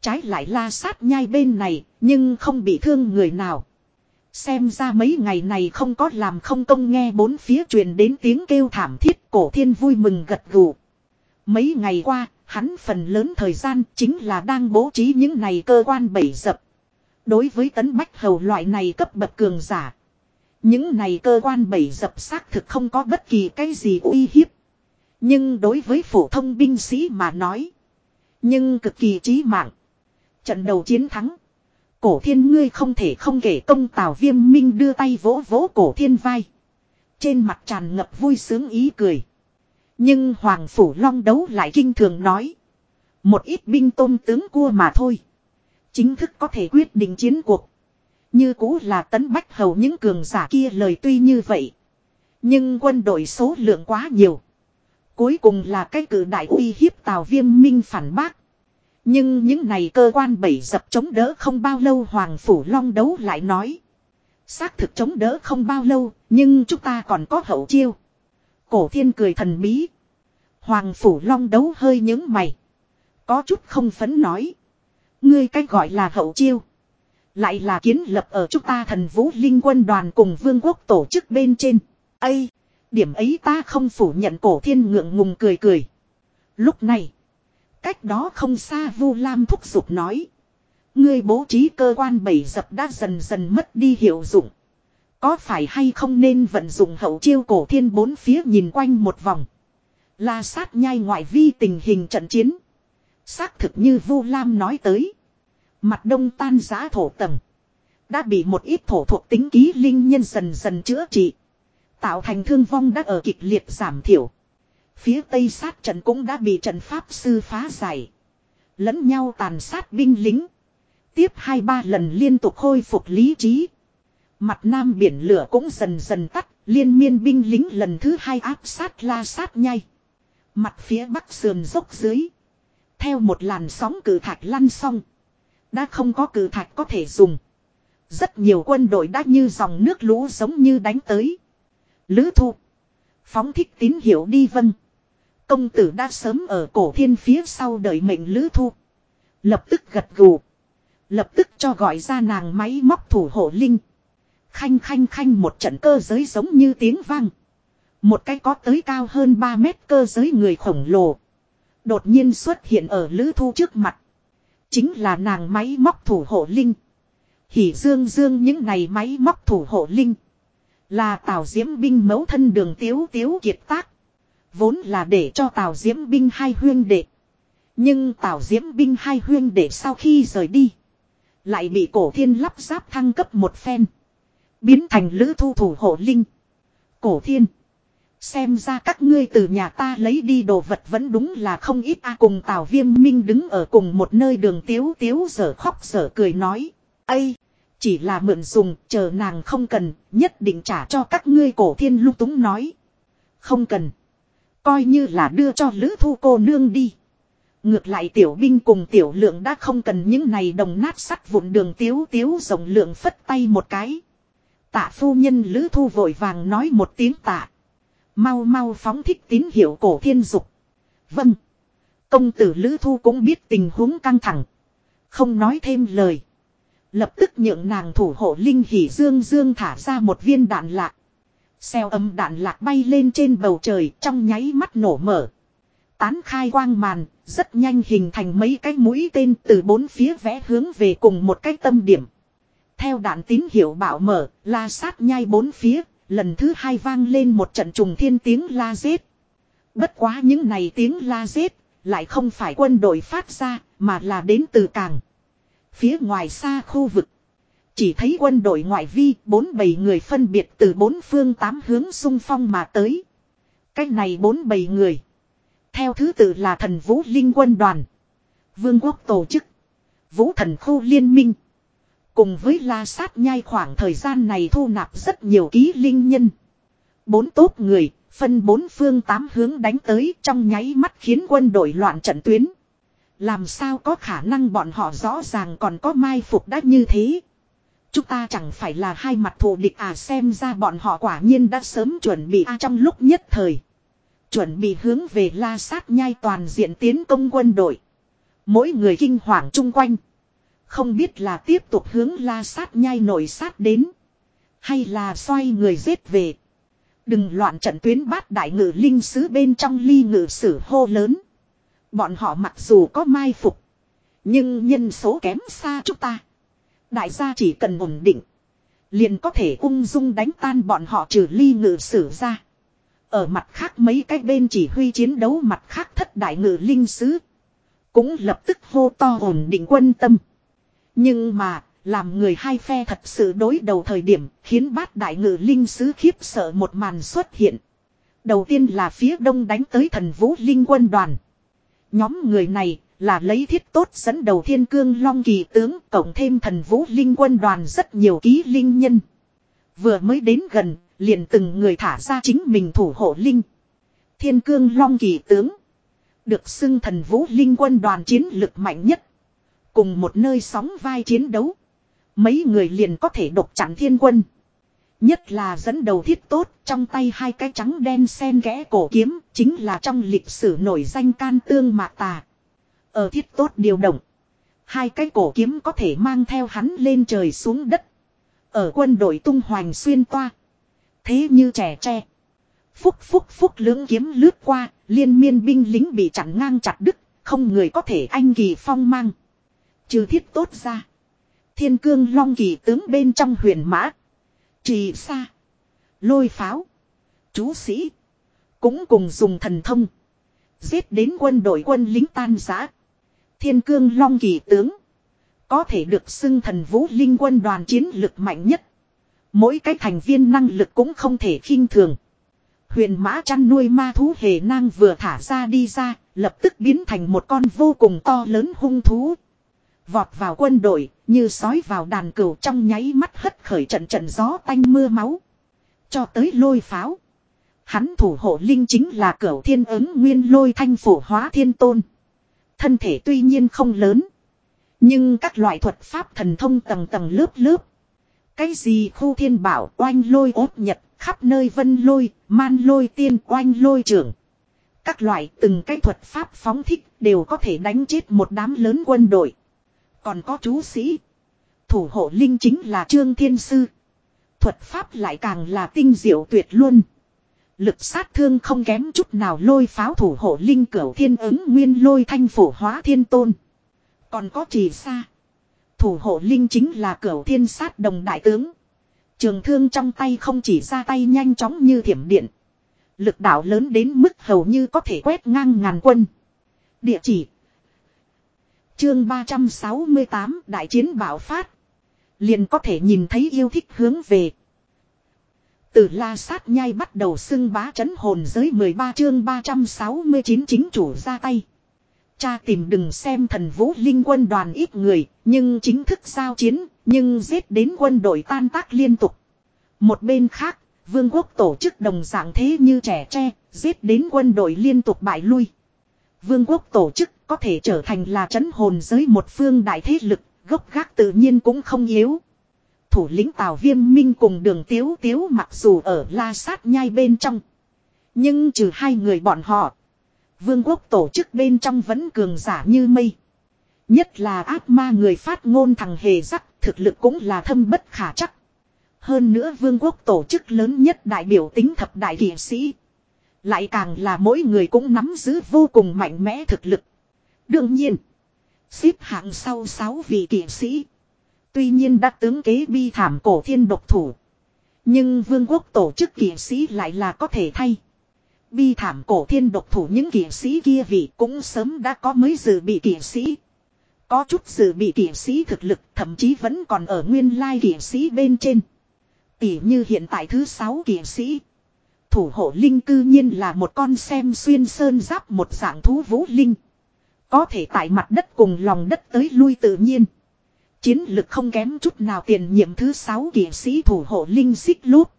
Trái lại la sát nhai bên này, nhưng không bị thương người nào. Xem ra mấy ngày này không có làm không công nghe bốn phía truyền đến tiếng kêu thảm thiết cổ thiên vui mừng gật gù. Mấy ngày qua, hắn phần lớn thời gian chính là đang bố trí những này cơ quan bẫy dập. Đối với tấn bách hầu loại này cấp bậc cường giả. Những này cơ quan bẫy dập xác thực không có bất kỳ cái gì uy hiếp. Nhưng đối với phổ thông binh sĩ mà nói. Nhưng cực kỳ chí mạng. Trận đầu chiến thắng. Cổ thiên ngươi không thể không kể công tào viêm minh đưa tay vỗ vỗ cổ thiên vai. Trên mặt tràn ngập vui sướng ý cười. Nhưng Hoàng Phủ Long đấu lại kinh thường nói. Một ít binh tôm tướng cua mà thôi. Chính thức có thể quyết định chiến cuộc. Như cũ là tấn bách hầu những cường giả kia lời tuy như vậy. Nhưng quân đội số lượng quá nhiều. Cuối cùng là cái cử đại uy hiếp Tào Viêm Minh phản bác. Nhưng những này cơ quan bảy dập chống đỡ không bao lâu Hoàng Phủ Long đấu lại nói. Xác thực chống đỡ không bao lâu, nhưng chúng ta còn có hậu chiêu. Cổ thiên cười thần bí. Hoàng Phủ Long đấu hơi nhớ mày. Có chút không phấn nói. Ngươi cách gọi là hậu chiêu. Lại là kiến lập ở chúng ta thần vũ linh quân đoàn cùng vương quốc tổ chức bên trên. Ây! Điểm ấy ta không phủ nhận cổ thiên ngượng ngùng cười cười. Lúc này. Cách đó không xa Vu Lam thúc giục nói. Ngươi bố trí cơ quan bảy dập đã dần dần mất đi hiệu dụng. Có phải hay không nên vận dụng hậu chiêu cổ thiên bốn phía nhìn quanh một vòng. La sát nhai ngoại vi tình hình trận chiến. Xác thực như Vu Lam nói tới. Mặt đông tan giá thổ tầng. Đã bị một ít thổ thuộc tính ký linh nhân dần dần chữa trị. Tạo thành thương vong đã ở kịch liệt giảm thiểu. Phía tây sát trận cũng đã bị trận pháp sư phá giải. Lẫn nhau tàn sát binh lính. Tiếp hai ba lần liên tục khôi phục lý trí. Mặt nam biển lửa cũng dần dần tắt. Liên miên binh lính lần thứ hai áp sát la sát nhai. Mặt phía bắc sườn dốc dưới. Theo một làn sóng cử thạch lăn xong. Đã không có cử thạch có thể dùng. Rất nhiều quân đội đã như dòng nước lũ giống như đánh tới. Lữ thu. Phóng thích tín hiệu đi vân. Công tử đã sớm ở cổ thiên phía sau đợi mệnh lữ thu. Lập tức gật gù. Lập tức cho gọi ra nàng máy móc thủ hộ linh. Khanh khanh khanh một trận cơ giới giống như tiếng vang. Một cái có tới cao hơn 3 mét cơ giới người khổng lồ. Đột nhiên xuất hiện ở lữ thu trước mặt. Chính là nàng máy móc thủ hộ linh. Hỉ dương dương những này máy móc thủ hộ linh. Là tào diễm binh mấu thân đường tiếu tiếu kiệt tác. Vốn là để cho tào diễm binh hai huyên đệ. Nhưng tào diễm binh hai huyên đệ sau khi rời đi. Lại bị cổ thiên lắp ráp thăng cấp một phen. Biến thành lữ thu thủ hộ linh. Cổ thiên. Xem ra các ngươi từ nhà ta lấy đi đồ vật vẫn đúng là không ít a cùng Tào Viêm Minh đứng ở cùng một nơi đường tiếu tiếu giờ khóc giờ cười nói. Ây! Chỉ là mượn dùng, chờ nàng không cần, nhất định trả cho các ngươi cổ thiên lung túng nói. Không cần. Coi như là đưa cho lữ thu cô nương đi. Ngược lại tiểu binh cùng tiểu lượng đã không cần những này đồng nát sắt vụn đường tiếu tiếu rộng lượng phất tay một cái. Tạ phu nhân lữ thu vội vàng nói một tiếng tạ. Mau mau phóng thích tín hiệu cổ thiên dục. Vâng. Công tử Lữ Thu cũng biết tình huống căng thẳng. Không nói thêm lời. Lập tức nhượng nàng thủ hộ Linh Hỷ Dương Dương thả ra một viên đạn lạc. Xeo âm đạn lạc bay lên trên bầu trời trong nháy mắt nổ mở. Tán khai quang màn, rất nhanh hình thành mấy cái mũi tên từ bốn phía vẽ hướng về cùng một cái tâm điểm. Theo đạn tín hiệu bảo mở, la sát nhai bốn phía, lần thứ hai vang lên một trận trùng thiên tiếng la giết. Bất quá những này tiếng la giết, lại không phải quân đội phát ra, mà là đến từ càng. Phía ngoài xa khu vực. Chỉ thấy quân đội ngoại vi, bốn bảy người phân biệt từ bốn phương tám hướng xung phong mà tới. Cách này bốn bảy người. Theo thứ tự là thần vũ linh quân đoàn. Vương quốc tổ chức. Vũ thần khu liên minh. Cùng với la sát nhai khoảng thời gian này thu nạp rất nhiều ký linh nhân. Bốn tốt người, phân bốn phương tám hướng đánh tới trong nháy mắt khiến quân đội loạn trận tuyến. Làm sao có khả năng bọn họ rõ ràng còn có mai phục đã như thế. Chúng ta chẳng phải là hai mặt thù địch à xem ra bọn họ quả nhiên đã sớm chuẩn bị à trong lúc nhất thời. Chuẩn bị hướng về la sát nhai toàn diện tiến công quân đội. Mỗi người kinh hoàng chung quanh. Không biết là tiếp tục hướng la sát nhai nổi sát đến. Hay là xoay người giết về. Đừng loạn trận tuyến bát đại ngự linh sứ bên trong ly ngự sử hô lớn. Bọn họ mặc dù có mai phục. Nhưng nhân số kém xa chúng ta. Đại gia chỉ cần ổn định. Liền có thể ung dung đánh tan bọn họ trừ ly ngự sử ra. Ở mặt khác mấy cái bên chỉ huy chiến đấu mặt khác thất đại ngự linh sứ. Cũng lập tức hô to ổn định quân tâm. Nhưng mà, làm người hai phe thật sự đối đầu thời điểm, khiến bát đại ngự linh sứ khiếp sợ một màn xuất hiện. Đầu tiên là phía đông đánh tới thần vũ linh quân đoàn. Nhóm người này là lấy thiết tốt dẫn đầu thiên cương long kỳ tướng cộng thêm thần vũ linh quân đoàn rất nhiều ký linh nhân. Vừa mới đến gần, liền từng người thả ra chính mình thủ hộ linh. Thiên cương long kỳ tướng. Được xưng thần vũ linh quân đoàn chiến lực mạnh nhất. Cùng một nơi sóng vai chiến đấu. Mấy người liền có thể độc chặn thiên quân. Nhất là dẫn đầu thiết tốt trong tay hai cái trắng đen sen ghẽ cổ kiếm chính là trong lịch sử nổi danh can tương mạc tà. Ở thiết tốt điều động. Hai cái cổ kiếm có thể mang theo hắn lên trời xuống đất. Ở quân đội tung hoành xuyên toa. Thế như trẻ tre. Phúc phúc phúc lưỡng kiếm lướt qua, liên miên binh lính bị chặn ngang chặt đứt, không người có thể anh kỳ phong mang. Trừ thiết tốt ra. Thiên cương long kỳ tướng bên trong huyền mã. Trì xa. Lôi pháo. Chú sĩ. Cũng cùng dùng thần thông. Giết đến quân đội quân lính tan giã. Thiên cương long kỳ tướng. Có thể được xưng thần vũ linh quân đoàn chiến lực mạnh nhất. Mỗi cái thành viên năng lực cũng không thể khinh thường. Huyền mã chăn nuôi ma thú hề nang vừa thả ra đi ra, lập tức biến thành một con vô cùng to lớn hung thú. Vọt vào quân đội, như sói vào đàn cừu trong nháy mắt hất khởi trận trận gió tanh mưa máu. Cho tới lôi pháo. Hắn thủ hộ linh chính là cửu thiên ứng nguyên lôi thanh phủ hóa thiên tôn. Thân thể tuy nhiên không lớn. Nhưng các loại thuật pháp thần thông tầng tầng lớp lớp. Cái gì khu thiên bảo oanh lôi ốt nhật khắp nơi vân lôi, man lôi tiên oanh lôi trưởng. Các loại từng cái thuật pháp phóng thích đều có thể đánh chết một đám lớn quân đội. Còn có chú sĩ. Thủ hộ linh chính là Trương Thiên Sư. Thuật pháp lại càng là tinh diệu tuyệt luôn. Lực sát thương không kém chút nào lôi pháo thủ hộ linh cửu thiên ứng nguyên lôi thanh phủ hóa thiên tôn. Còn có trì xa. Thủ hộ linh chính là cửu thiên sát đồng đại tướng. Trường thương trong tay không chỉ ra tay nhanh chóng như thiểm điện. Lực đạo lớn đến mức hầu như có thể quét ngang ngàn quân. Địa chỉ. Chương 368 Đại chiến bạo phát. Liền có thể nhìn thấy yêu thích hướng về. Từ la sát nhai bắt đầu xưng bá chấn hồn giới 13 chương 369 chính chủ ra tay. Cha tìm đừng xem thần vũ linh quân đoàn ít người, nhưng chính thức giao chiến, nhưng giết đến quân đội tan tác liên tục. Một bên khác, vương quốc tổ chức đồng dạng thế như trẻ tre, giết đến quân đội liên tục bại lui. Vương quốc tổ chức có thể trở thành là chấn hồn giới một phương đại thế lực, gốc gác tự nhiên cũng không yếu. Thủ lĩnh Tào Viêm Minh cùng đường Tiếu Tiếu mặc dù ở la sát nhai bên trong. Nhưng trừ hai người bọn họ. Vương quốc tổ chức bên trong vẫn cường giả như mây. Nhất là ác ma người phát ngôn thằng hề rắc thực lực cũng là thâm bất khả chắc. Hơn nữa vương quốc tổ chức lớn nhất đại biểu tính thập đại kỷ sĩ. Lại càng là mỗi người cũng nắm giữ vô cùng mạnh mẽ thực lực. Đương nhiên, xếp hạng sau 6 vị kỷ sĩ. Tuy nhiên đã tướng kế bi thảm cổ thiên độc thủ. Nhưng vương quốc tổ chức kỷ sĩ lại là có thể thay. Bi thảm cổ thiên độc thủ những kỷ sĩ kia vì cũng sớm đã có mới dự bị kỷ sĩ. Có chút dự bị kỷ sĩ thực lực thậm chí vẫn còn ở nguyên lai kỷ sĩ bên trên. Tỷ như hiện tại thứ sáu kỷ sĩ. Thủ hộ linh cư nhiên là một con xem xuyên sơn giáp một dạng thú vũ linh. Có thể tại mặt đất cùng lòng đất tới lui tự nhiên. Chiến lực không kém chút nào tiền nhiệm thứ sáu kỷ sĩ thủ hộ linh xích lút.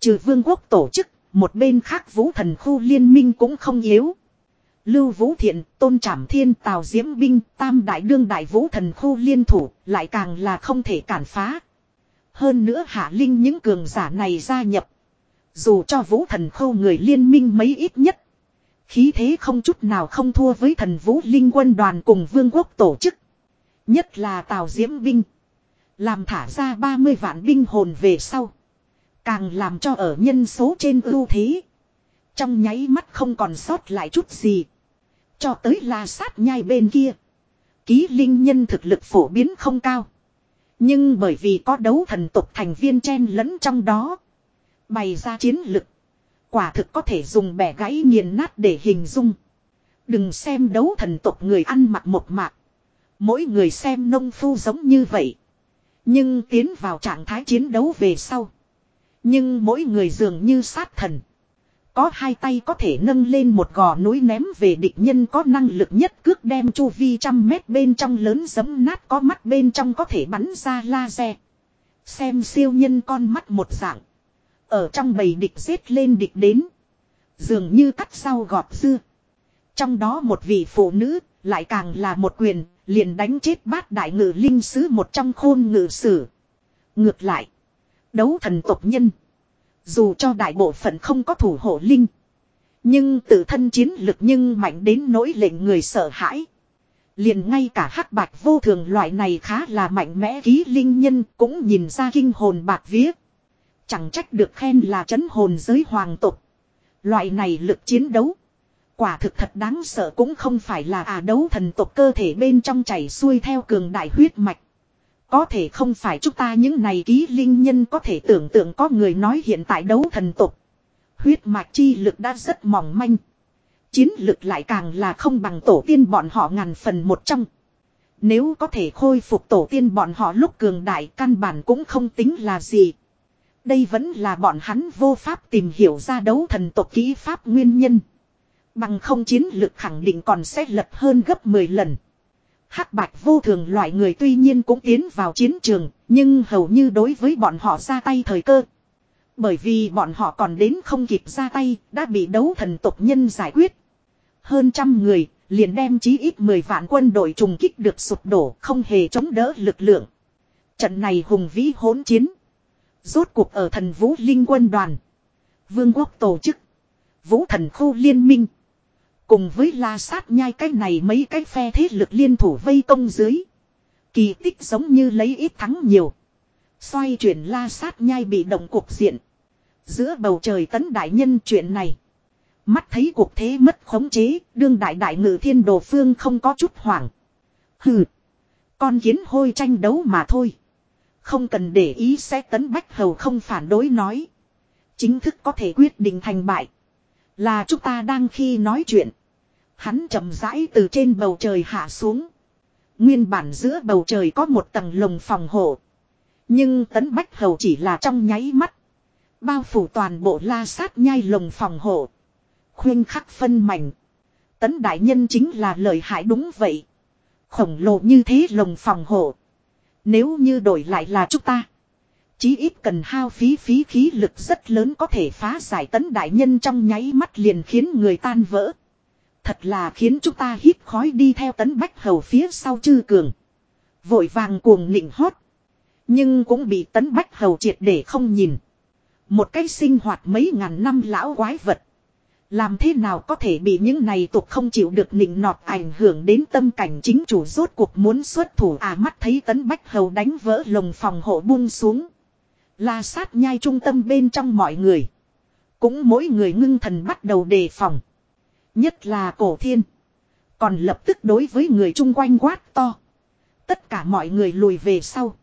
Trừ vương quốc tổ chức, một bên khác vũ thần khu liên minh cũng không yếu. Lưu Vũ Thiện, Tôn Trảm Thiên, Tào Diễm Binh, Tam Đại Đương Đại Vũ Thần Khu liên thủ, lại càng là không thể cản phá. Hơn nữa Hạ Linh những cường giả này gia nhập. Dù cho Vũ Thần Khu người liên minh mấy ít nhất. Khí thế không chút nào không thua với thần Vũ Linh quân đoàn cùng vương quốc tổ chức. Nhất là Tào Diễm Binh. Làm thả ra 30 vạn binh hồn về sau. Càng làm cho ở nhân số trên ưu thế. Trong nháy mắt không còn sót lại chút gì. Cho tới la sát nhai bên kia. Ký linh nhân thực lực phổ biến không cao. Nhưng bởi vì có đấu thần tục thành viên chen lẫn trong đó. Bày ra chiến lực. Quả thực có thể dùng bẻ gãy nghiền nát để hình dung. Đừng xem đấu thần tục người ăn mặc một mạc. Mỗi người xem nông phu giống như vậy. Nhưng tiến vào trạng thái chiến đấu về sau. Nhưng mỗi người dường như sát thần. Có hai tay có thể nâng lên một gò núi ném về địch nhân có năng lực nhất cước đem chu vi trăm mét bên trong lớn giấm nát có mắt bên trong có thể bắn ra laser. Xem siêu nhân con mắt một dạng. Ở trong bầy địch giết lên địch đến. Dường như cắt sau gọt dưa. Trong đó một vị phụ nữ, lại càng là một quyền liền đánh chết bát đại ngự linh sứ một trong khôn ngự sử. Ngược lại. Đấu thần tộc nhân. Dù cho đại bộ phận không có thủ hộ linh. Nhưng tự thân chiến lực nhưng mạnh đến nỗi lệnh người sợ hãi. Liền ngay cả hắc bạch vô thường loại này khá là mạnh mẽ ký linh nhân cũng nhìn ra kinh hồn bạc vía. Chẳng trách được khen là chấn hồn giới hoàng tộc Loại này lực chiến đấu. Quả thực thật đáng sợ cũng không phải là à đấu thần tộc cơ thể bên trong chảy xuôi theo cường đại huyết mạch. Có thể không phải chúng ta những này ký linh nhân có thể tưởng tượng có người nói hiện tại đấu thần tộc Huyết mạch chi lực đã rất mỏng manh. Chiến lực lại càng là không bằng tổ tiên bọn họ ngàn phần một trong. Nếu có thể khôi phục tổ tiên bọn họ lúc cường đại căn bản cũng không tính là gì. Đây vẫn là bọn hắn vô pháp tìm hiểu ra đấu thần tộc kỹ pháp nguyên nhân. Bằng không chiến lực khẳng định còn sẽ lật hơn gấp 10 lần. Hắc bạch vô thường loại người tuy nhiên cũng tiến vào chiến trường, nhưng hầu như đối với bọn họ ra tay thời cơ. Bởi vì bọn họ còn đến không kịp ra tay, đã bị đấu thần tộc nhân giải quyết. Hơn trăm người, liền đem chí ít 10 vạn quân đội trùng kích được sụp đổ, không hề chống đỡ lực lượng. Trận này hùng vĩ hỗn chiến. Rốt cuộc ở thần vũ linh quân đoàn. Vương quốc tổ chức. Vũ thần khu liên minh. Cùng với la sát nhai cái này mấy cái phe thế lực liên thủ vây công dưới. Kỳ tích giống như lấy ít thắng nhiều. Xoay chuyển la sát nhai bị động cuộc diện. Giữa bầu trời tấn đại nhân chuyện này. Mắt thấy cuộc thế mất khống chế, đương đại đại ngự thiên đồ phương không có chút hoảng. Hừ. Con kiến hôi tranh đấu mà thôi. Không cần để ý sẽ tấn bách hầu không phản đối nói. Chính thức có thể quyết định thành bại. Là chúng ta đang khi nói chuyện. Hắn chậm rãi từ trên bầu trời hạ xuống. Nguyên bản giữa bầu trời có một tầng lồng phòng hộ. Nhưng tấn bách hầu chỉ là trong nháy mắt. Bao phủ toàn bộ la sát nhai lồng phòng hộ. Khuyên khắc phân mảnh. Tấn đại nhân chính là lời hại đúng vậy. Khổng lồ như thế lồng phòng hộ. Nếu như đổi lại là chúng ta. Chí ít cần hao phí phí khí lực rất lớn có thể phá giải tấn đại nhân trong nháy mắt liền khiến người tan vỡ. Thật là khiến chúng ta hít khói đi theo tấn bách hầu phía sau chư cường. Vội vàng cuồng nịnh hót. Nhưng cũng bị tấn bách hầu triệt để không nhìn. Một cái sinh hoạt mấy ngàn năm lão quái vật. Làm thế nào có thể bị những này tục không chịu được nịnh nọt ảnh hưởng đến tâm cảnh chính chủ rốt cuộc muốn xuất thủ à mắt thấy tấn bách hầu đánh vỡ lồng phòng hộ buông xuống. La sát nhai trung tâm bên trong mọi người. Cũng mỗi người ngưng thần bắt đầu đề phòng. Nhất là cổ thiên. Còn lập tức đối với người chung quanh quát to. Tất cả mọi người lùi về sau.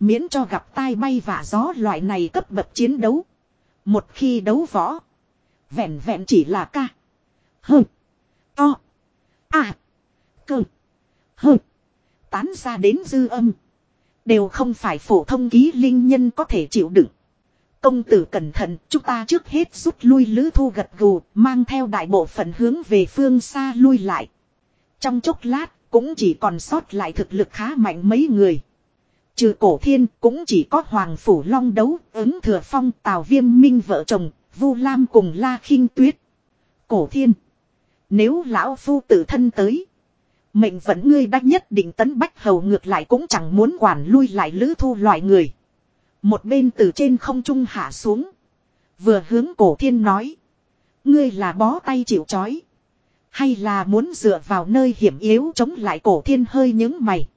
Miễn cho gặp tai bay vả gió loại này cấp bậc chiến đấu. Một khi đấu võ. Vẹn vẹn chỉ là ca. hừ, To. À. Cơ. hừ, Tán ra đến dư âm. Đều không phải phổ thông ký linh nhân có thể chịu đựng. Công tử cẩn thận, chúng ta trước hết rút lui lữ thu gật gù, mang theo đại bộ phận hướng về phương xa lui lại. Trong chốc lát, cũng chỉ còn sót lại thực lực khá mạnh mấy người. Trừ cổ thiên, cũng chỉ có Hoàng Phủ Long đấu, ứng thừa phong, tào viêm minh vợ chồng, Vu Lam cùng La khinh Tuyết. Cổ thiên. Nếu lão phu tự thân tới. Mệnh vẫn ngươi đã nhất định tấn bách hầu ngược lại cũng chẳng muốn quản lui lại lữ thu loại người. Một bên từ trên không trung hạ xuống. Vừa hướng cổ thiên nói. Ngươi là bó tay chịu chói. Hay là muốn dựa vào nơi hiểm yếu chống lại cổ thiên hơi những mày.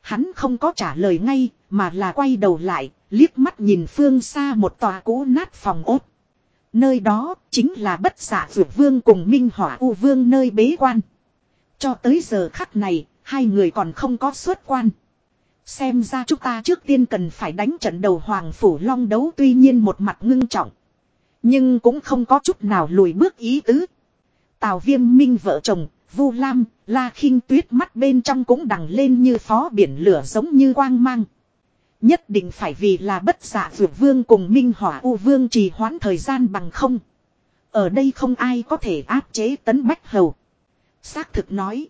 Hắn không có trả lời ngay mà là quay đầu lại. Liếc mắt nhìn phương xa một tòa cũ nát phòng ốt. Nơi đó chính là bất giả vượt vương cùng minh hỏa u vương nơi bế quan. Cho tới giờ khắc này, hai người còn không có xuất quan. Xem ra chúng ta trước tiên cần phải đánh trận đầu Hoàng Phủ Long đấu tuy nhiên một mặt ngưng trọng. Nhưng cũng không có chút nào lùi bước ý tứ. Tào viêm minh vợ chồng, Vu Lam, La khinh tuyết mắt bên trong cũng đằng lên như phó biển lửa giống như quang mang. Nhất định phải vì là bất giả vượt vương cùng minh hỏa u vương trì hoãn thời gian bằng không. Ở đây không ai có thể áp chế tấn bách hầu. Xác thực nói.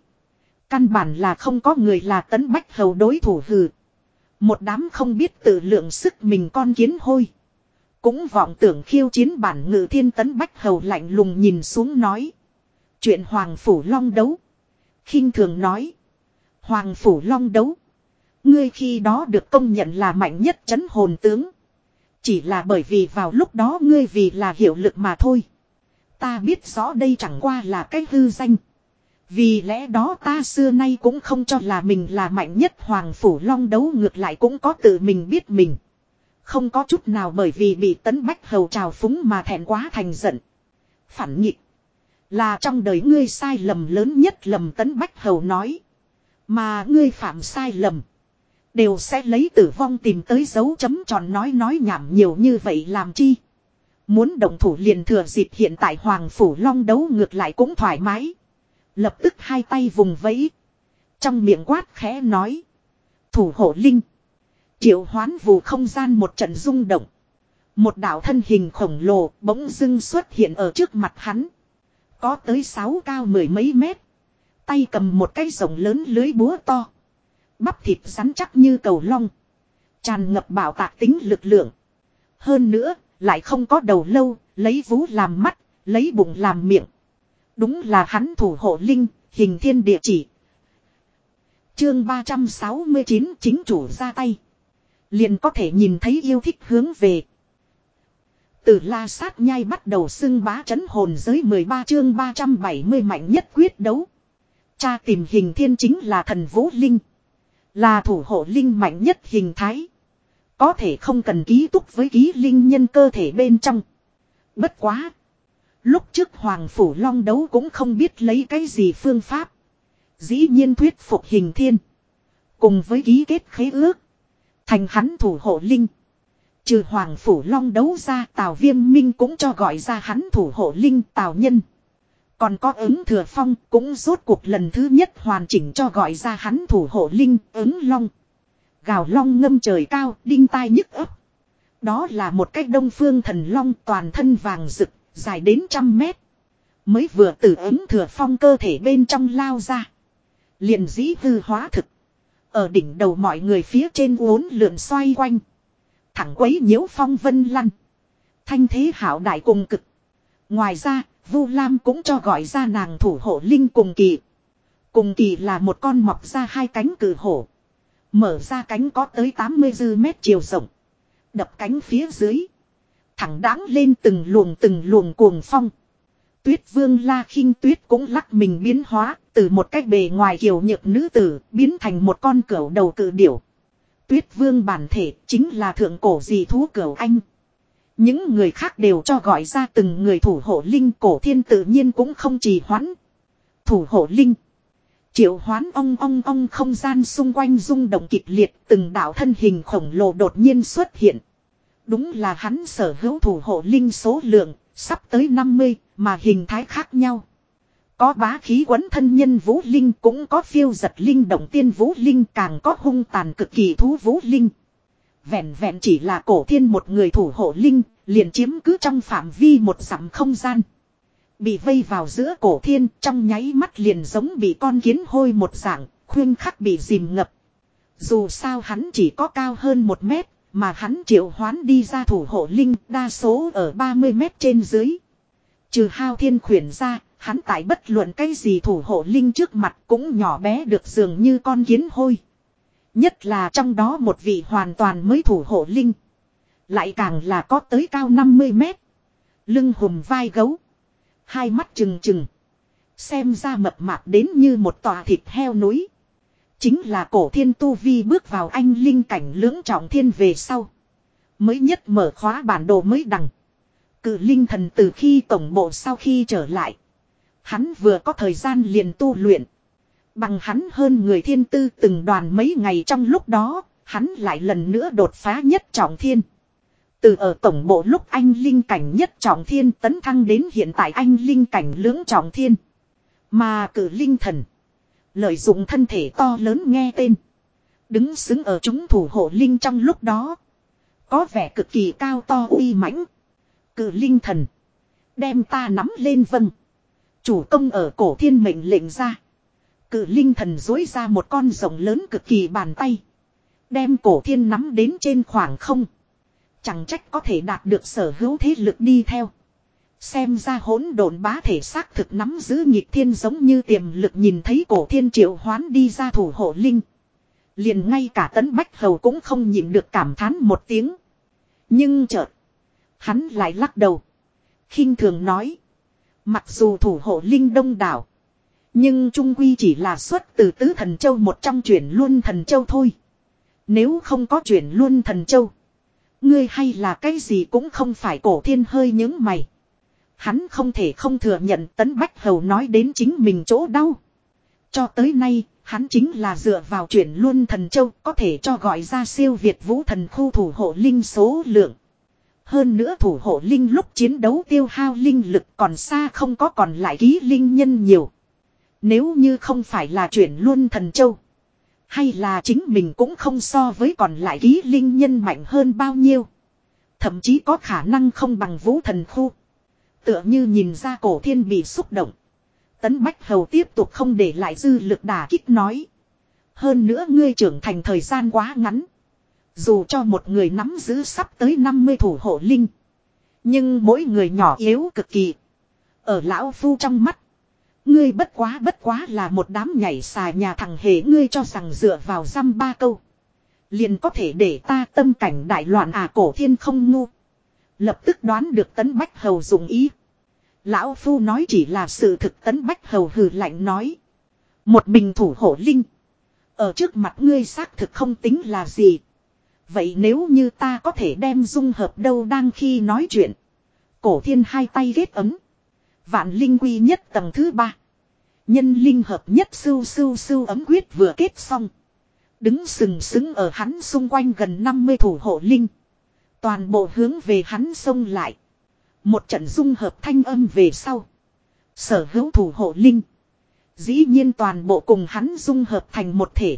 Căn bản là không có người là tấn bách hầu đối thủ hừ. Một đám không biết tự lượng sức mình con kiến hôi. Cũng vọng tưởng khiêu chiến bản ngự thiên tấn bách hầu lạnh lùng nhìn xuống nói. Chuyện Hoàng Phủ Long đấu. khinh thường nói. Hoàng Phủ Long đấu. Ngươi khi đó được công nhận là mạnh nhất chấn hồn tướng. Chỉ là bởi vì vào lúc đó ngươi vì là hiệu lực mà thôi. Ta biết rõ đây chẳng qua là cái hư danh. Vì lẽ đó ta xưa nay cũng không cho là mình là mạnh nhất Hoàng Phủ Long đấu ngược lại cũng có tự mình biết mình. Không có chút nào bởi vì bị tấn bách hầu trào phúng mà thẹn quá thành giận. Phản nghịch. Là trong đời ngươi sai lầm lớn nhất lầm tấn bách hầu nói. Mà ngươi phạm sai lầm. Đều sẽ lấy tử vong tìm tới dấu chấm tròn nói nói nhảm nhiều như vậy làm chi. Muốn động thủ liền thừa dịp hiện tại Hoàng Phủ Long đấu ngược lại cũng thoải mái. Lập tức hai tay vùng vẫy. Trong miệng quát khẽ nói. Thủ hộ linh. Triệu hoán vù không gian một trận rung động. Một đạo thân hình khổng lồ bỗng dưng xuất hiện ở trước mặt hắn. Có tới sáu cao mười mấy mét. Tay cầm một cái rồng lớn lưới búa to. Bắp thịt rắn chắc như cầu long. Tràn ngập bảo tạc tính lực lượng. Hơn nữa, lại không có đầu lâu, lấy vú làm mắt, lấy bụng làm miệng. Đúng là hắn thủ hộ linh, hình thiên địa chỉ. Chương 369 chính chủ ra tay. Liền có thể nhìn thấy yêu thích hướng về. Từ la sát nhai bắt đầu xưng bá chấn hồn giới 13 chương 370 mạnh nhất quyết đấu. Cha tìm hình thiên chính là thần vũ linh. Là thủ hộ linh mạnh nhất hình thái. Có thể không cần ký túc với ký linh nhân cơ thể bên trong. Bất quá. Lúc trước Hoàng Phủ Long đấu cũng không biết lấy cái gì phương pháp. Dĩ nhiên thuyết phục hình thiên. Cùng với ký kết khế ước. Thành hắn thủ hộ linh. Trừ Hoàng Phủ Long đấu ra, Tào Viêm Minh cũng cho gọi ra hắn thủ hộ linh Tào Nhân. Còn có ứng thừa phong cũng rốt cuộc lần thứ nhất hoàn chỉnh cho gọi ra hắn thủ hộ linh, ứng long. Gào long ngâm trời cao, đinh tai nhức ấp. Đó là một cách đông phương thần long toàn thân vàng rực dài đến trăm mét. Mới vừa từ ứng thừa phong cơ thể bên trong lao ra. liền dĩ hư hóa thực. Ở đỉnh đầu mọi người phía trên uốn lượn xoay quanh. Thẳng quấy nhiễu phong vân lăn. Thanh thế hảo đại cùng cực. Ngoài ra, Vu Lam cũng cho gọi ra nàng thủ hộ linh cùng kỳ. Cùng kỳ là một con mọc ra hai cánh cử hổ. Mở ra cánh có tới 80 dư mét chiều rộng. Đập cánh phía dưới. Thẳng đáng lên từng luồng từng luồng cuồng phong. Tuyết vương la khinh tuyết cũng lắc mình biến hóa. Từ một cách bề ngoài kiều nhược nữ tử, biến thành một con cẩu đầu cự điểu. Tuyết vương bản thể chính là thượng cổ dị thú cẩu anh. Những người khác đều cho gọi ra từng người thủ hộ linh cổ thiên tự nhiên cũng không trì hoãn. Thủ hộ linh. Triệu hoán ong ong ong không gian xung quanh rung động kịch liệt, từng đạo thân hình khổng lồ đột nhiên xuất hiện. Đúng là hắn sở hữu thủ hộ linh số lượng, Sắp tới 50 mà hình thái khác nhau. Có bá khí quấn thân nhân vũ linh cũng có phiêu giật linh động tiên vũ linh càng có hung tàn cực kỳ thú vũ linh. Vẹn vẹn chỉ là cổ thiên một người thủ hộ linh, liền chiếm cứ trong phạm vi một dặm không gian. Bị vây vào giữa cổ thiên trong nháy mắt liền giống bị con kiến hôi một dạng, khuyên khắc bị dìm ngập. Dù sao hắn chỉ có cao hơn một mét, mà hắn triệu hoán đi ra thủ hộ linh đa số ở 30 mét trên dưới. Trừ hao thiên khuyển ra, hắn tại bất luận cái gì thủ hộ linh trước mặt cũng nhỏ bé được dường như con kiến hôi. Nhất là trong đó một vị hoàn toàn mới thủ hộ linh. Lại càng là có tới cao 50 mét. Lưng hùm vai gấu. Hai mắt trừng trừng. Xem ra mập mạp đến như một tòa thịt heo núi. Chính là cổ thiên tu vi bước vào anh linh cảnh lưỡng trọng thiên về sau. Mới nhất mở khóa bản đồ mới đằng. Cự linh thần từ khi tổng bộ sau khi trở lại. Hắn vừa có thời gian liền tu luyện. Bằng hắn hơn người thiên tư từng đoàn mấy ngày trong lúc đó, hắn lại lần nữa đột phá nhất trọng thiên. Từ ở tổng bộ lúc anh linh cảnh nhất trọng thiên tấn thăng đến hiện tại anh linh cảnh lưỡng trọng thiên. Mà cử linh thần. Lợi dụng thân thể to lớn nghe tên. Đứng xứng ở chúng thủ hộ linh trong lúc đó. Có vẻ cực kỳ cao to uy mãnh. Cử linh thần. Đem ta nắm lên vâng. Chủ công ở cổ thiên mệnh lệnh ra. cử linh thần dối ra một con rồng lớn cực kỳ bàn tay. Đem cổ thiên nắm đến trên khoảng không. Chẳng trách có thể đạt được sở hữu thế lực đi theo. Xem ra hỗn độn bá thể xác thực nắm giữ nhịp thiên giống như tiềm lực nhìn thấy cổ thiên triệu hoán đi ra thủ hộ linh. Liền ngay cả tấn bách hầu cũng không nhịn được cảm thán một tiếng. Nhưng chợt. Hắn lại lắc đầu. khinh thường nói. Mặc dù thủ hộ linh đông đảo. Nhưng trung quy chỉ là xuất từ tứ thần châu một trong chuyển luôn thần châu thôi. Nếu không có chuyển luôn thần châu. Ngươi hay là cái gì cũng không phải cổ thiên hơi những mày. Hắn không thể không thừa nhận tấn bách hầu nói đến chính mình chỗ đau. Cho tới nay, hắn chính là dựa vào chuyển luôn thần châu có thể cho gọi ra siêu việt vũ thần khu thủ hộ linh số lượng. Hơn nữa thủ hộ linh lúc chiến đấu tiêu hao linh lực còn xa không có còn lại ký linh nhân nhiều. Nếu như không phải là chuyển luôn thần châu. Hay là chính mình cũng không so với còn lại ký linh nhân mạnh hơn bao nhiêu. Thậm chí có khả năng không bằng vũ thần khu. Tựa như nhìn ra cổ thiên bị xúc động. Tấn Bách Hầu tiếp tục không để lại dư lực đả kích nói. Hơn nữa ngươi trưởng thành thời gian quá ngắn. Dù cho một người nắm giữ sắp tới 50 thủ hộ linh. Nhưng mỗi người nhỏ yếu cực kỳ. Ở lão phu trong mắt. Ngươi bất quá bất quá là một đám nhảy xà nhà thằng hề ngươi cho rằng dựa vào răm ba câu. Liền có thể để ta tâm cảnh đại loạn à cổ thiên không ngu. Lập tức đoán được tấn bách hầu dụng ý. Lão Phu nói chỉ là sự thực, tấn bách hầu hừ lạnh nói. Một mình thủ hộ linh. Ở trước mặt ngươi xác thực không tính là gì. Vậy nếu như ta có thể đem dung hợp đâu đang khi nói chuyện. Cổ thiên hai tay ghét ấm. Vạn linh quy nhất tầng thứ ba. Nhân linh hợp nhất sưu sưu sưu ấm quyết vừa kết xong. Đứng sừng sững ở hắn xung quanh gần 50 thủ hộ linh. Toàn bộ hướng về hắn xông lại. Một trận dung hợp thanh âm về sau. Sở hữu thủ hộ linh. Dĩ nhiên toàn bộ cùng hắn dung hợp thành một thể.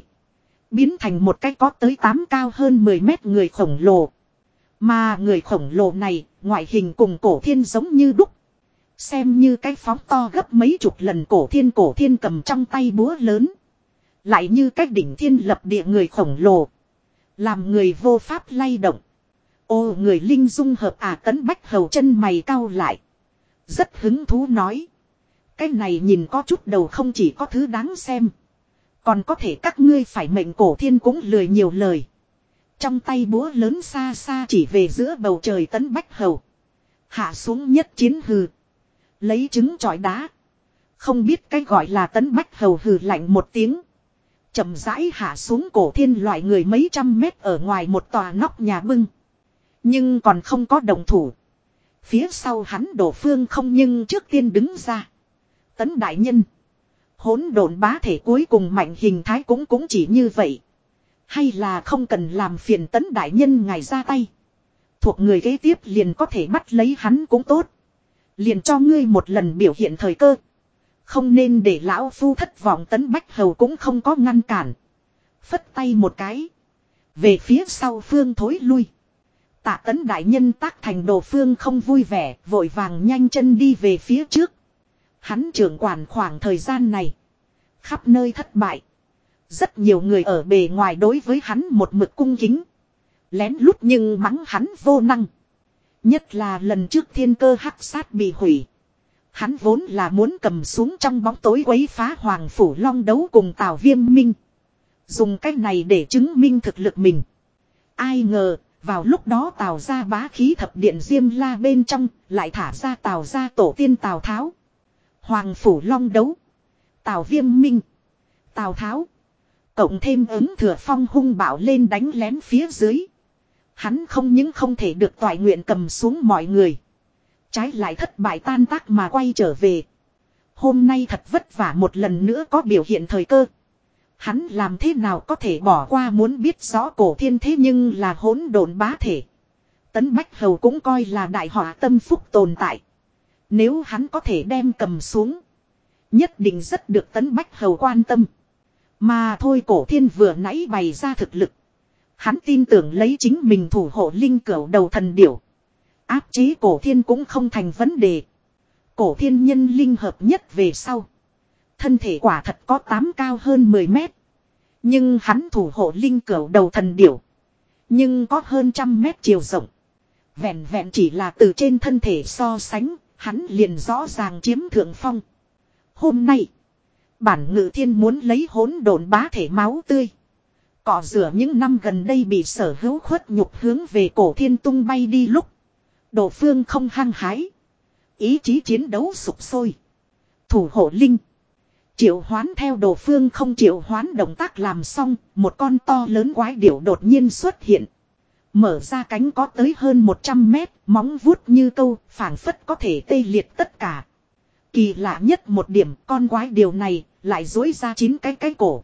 Biến thành một cái có tới 8 cao hơn 10 mét người khổng lồ. Mà người khổng lồ này, ngoại hình cùng cổ thiên giống như đúc. Xem như cái phóng to gấp mấy chục lần cổ thiên cổ thiên cầm trong tay búa lớn. Lại như cách đỉnh thiên lập địa người khổng lồ. Làm người vô pháp lay động. Ô, người linh dung hợp à tấn bách hầu chân mày cao lại. Rất hứng thú nói. Cái này nhìn có chút đầu không chỉ có thứ đáng xem. Còn có thể các ngươi phải mệnh cổ thiên cũng lười nhiều lời. Trong tay búa lớn xa xa chỉ về giữa bầu trời tấn bách hầu. Hạ xuống nhất chiến hừ. Lấy trứng trọi đá. Không biết cái gọi là tấn bách hầu hừ lạnh một tiếng. chậm rãi hạ xuống cổ thiên loại người mấy trăm mét ở ngoài một tòa nóc nhà bưng. Nhưng còn không có đồng thủ. Phía sau hắn đổ phương không nhưng trước tiên đứng ra. Tấn đại nhân. Hỗn độn bá thể cuối cùng mạnh hình thái cũng cũng chỉ như vậy. Hay là không cần làm phiền tấn đại nhân ngài ra tay. Thuộc người kế tiếp liền có thể bắt lấy hắn cũng tốt. Liền cho ngươi một lần biểu hiện thời cơ. Không nên để lão phu thất vọng tấn bách hầu cũng không có ngăn cản. Phất tay một cái. Về phía sau phương thối lui. Tạ tấn đại nhân tác thành đồ phương không vui vẻ, vội vàng nhanh chân đi về phía trước. Hắn trưởng quản khoảng thời gian này. Khắp nơi thất bại. Rất nhiều người ở bề ngoài đối với hắn một mực cung kính. Lén lút nhưng mắng hắn vô năng. Nhất là lần trước thiên cơ hắc sát bị hủy. Hắn vốn là muốn cầm xuống trong bóng tối quấy phá hoàng phủ long đấu cùng tào viêm minh. Dùng cách này để chứng minh thực lực mình. Ai ngờ, vào lúc đó tào ra bá khí thập điện diêm la bên trong, lại thả ra tào ra tổ tiên tào tháo. Hoàng phủ long đấu. Tào viêm minh. Tào tháo. Cộng thêm ứng thừa phong hung bạo lên đánh lén phía dưới. Hắn không những không thể được toại nguyện cầm xuống mọi người. Trái lại thất bại tan tác mà quay trở về. Hôm nay thật vất vả một lần nữa có biểu hiện thời cơ. Hắn làm thế nào có thể bỏ qua muốn biết rõ cổ thiên thế nhưng là hỗn độn bá thể. Tấn Bách Hầu cũng coi là đại họa tâm phúc tồn tại. Nếu hắn có thể đem cầm xuống. Nhất định rất được Tấn Bách Hầu quan tâm. Mà thôi cổ thiên vừa nãy bày ra thực lực. Hắn tin tưởng lấy chính mình thủ hộ linh cửu đầu thần điểu. Áp chế cổ thiên cũng không thành vấn đề. Cổ thiên nhân linh hợp nhất về sau. Thân thể quả thật có tám cao hơn 10 mét. Nhưng hắn thủ hộ linh cửu đầu thần điểu. Nhưng có hơn trăm mét chiều rộng. Vẹn vẹn chỉ là từ trên thân thể so sánh, hắn liền rõ ràng chiếm thượng phong. Hôm nay, bản ngự thiên muốn lấy hỗn độn bá thể máu tươi. Cỏ rửa những năm gần đây bị sở hữu khuất nhục hướng về cổ thiên tung bay đi lúc. Đồ phương không hăng hái. Ý chí chiến đấu sụp sôi. Thủ hộ linh. Triệu hoán theo đồ phương không triệu hoán động tác làm xong, một con to lớn quái điểu đột nhiên xuất hiện. Mở ra cánh có tới hơn 100 mét, móng vuốt như câu, phảng phất có thể tê liệt tất cả. Kỳ lạ nhất một điểm, con quái điều này, lại dối ra chín cái cái cổ.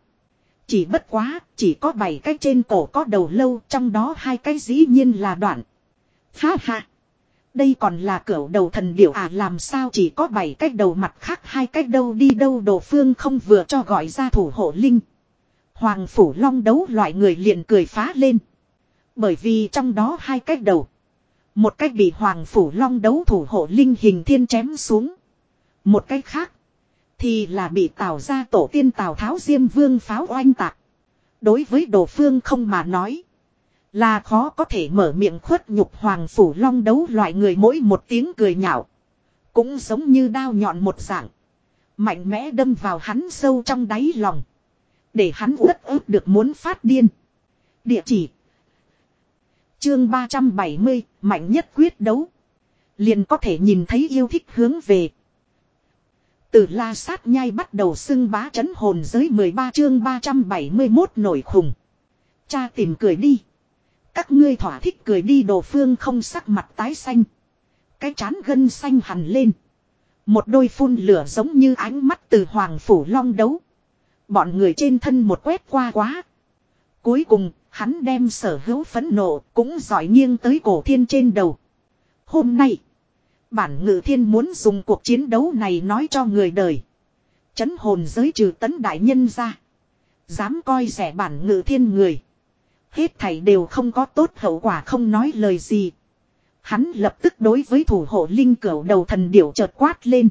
Chỉ bất quá, chỉ có 7 cái trên cổ có đầu lâu, trong đó hai cái dĩ nhiên là đoạn. Ha ha! Đây còn là cửa đầu thần điểu à làm sao chỉ có 7 cách đầu mặt khác, hai cách đâu đi đâu, đồ phương không vừa cho gọi ra thủ hộ linh. Hoàng phủ long đấu loại người liền cười phá lên. Bởi vì trong đó hai cách đầu. Một cách bị hoàng phủ long đấu thủ hộ linh hình thiên chém xuống. Một cách khác. Thì là bị tào ra tổ tiên tào tháo diêm vương pháo oanh tạc. Đối với đồ phương không mà nói. Là khó có thể mở miệng khuất nhục hoàng phủ long đấu loại người mỗi một tiếng cười nhạo. Cũng giống như đao nhọn một dạng. Mạnh mẽ đâm vào hắn sâu trong đáy lòng. Để hắn uất ức được muốn phát điên. Địa chỉ. Chương 370, mạnh nhất quyết đấu. Liền có thể nhìn thấy yêu thích hướng về. Từ la sát nhai bắt đầu xưng bá chấn hồn giới 13 chương 371 nổi khùng. Cha tìm cười đi. Các ngươi thỏa thích cười đi đồ phương không sắc mặt tái xanh. Cái chán gân xanh hẳn lên. Một đôi phun lửa giống như ánh mắt từ hoàng phủ long đấu. Bọn người trên thân một quét qua quá. Cuối cùng, hắn đem sở hữu phấn nộ cũng giỏi nghiêng tới cổ thiên trên đầu. Hôm nay, bản ngự thiên muốn dùng cuộc chiến đấu này nói cho người đời. Chấn hồn giới trừ tấn đại nhân ra. Dám coi rẻ bản ngự thiên người. Hết thảy đều không có tốt hậu quả không nói lời gì. Hắn lập tức đối với thủ hộ linh cửu đầu thần điểu chợt quát lên.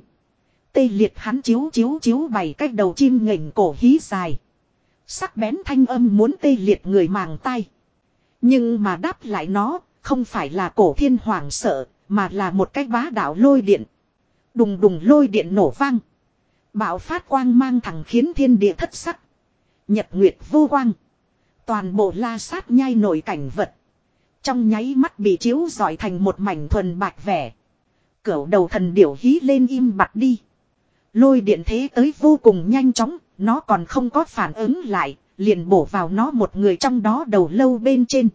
Tê liệt hắn chiếu chiếu chiếu bày cách đầu chim nghỉnh cổ hí dài. Sắc bén thanh âm muốn tê liệt người màng tay. Nhưng mà đáp lại nó, không phải là cổ thiên hoàng sợ, mà là một cái bá đạo lôi điện. Đùng đùng lôi điện nổ vang. Bạo phát quang mang thẳng khiến thiên địa thất sắc. Nhật nguyệt vô quang. Toàn bộ la sát nhai nổi cảnh vật. Trong nháy mắt bị chiếu giỏi thành một mảnh thuần bạch vẻ. Cửu đầu thần điểu hí lên im bặt đi. Lôi điện thế tới vô cùng nhanh chóng, nó còn không có phản ứng lại, liền bổ vào nó một người trong đó đầu lâu bên trên.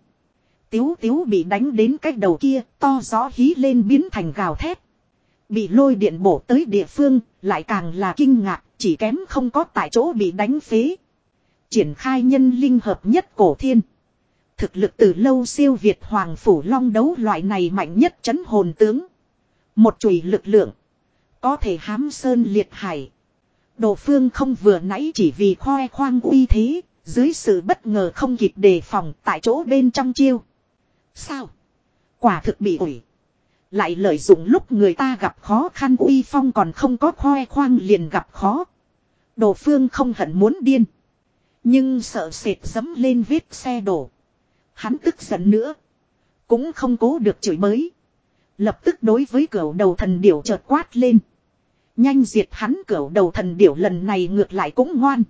Tiếu tiếu bị đánh đến cái đầu kia, to gió hí lên biến thành gào thét. Bị lôi điện bổ tới địa phương, lại càng là kinh ngạc, chỉ kém không có tại chỗ bị đánh phế. Triển khai nhân linh hợp nhất cổ thiên. Thực lực từ lâu siêu Việt Hoàng Phủ Long đấu loại này mạnh nhất chấn hồn tướng. Một chùy lực lượng. Có thể hám sơn liệt hải. Đồ phương không vừa nãy chỉ vì khoe khoang uy thế. Dưới sự bất ngờ không kịp đề phòng tại chỗ bên trong chiêu. Sao? Quả thực bị ủi. Lại lợi dụng lúc người ta gặp khó khăn uy phong còn không có khoe khoang liền gặp khó. Đồ phương không hận muốn điên. Nhưng sợ sệt dấm lên vết xe đổ. Hắn tức giận nữa. Cũng không cố được chửi bới. Lập tức đối với cửa đầu thần điểu chợt quát lên. Nhanh diệt hắn cửa đầu thần điểu lần này ngược lại cũng ngoan.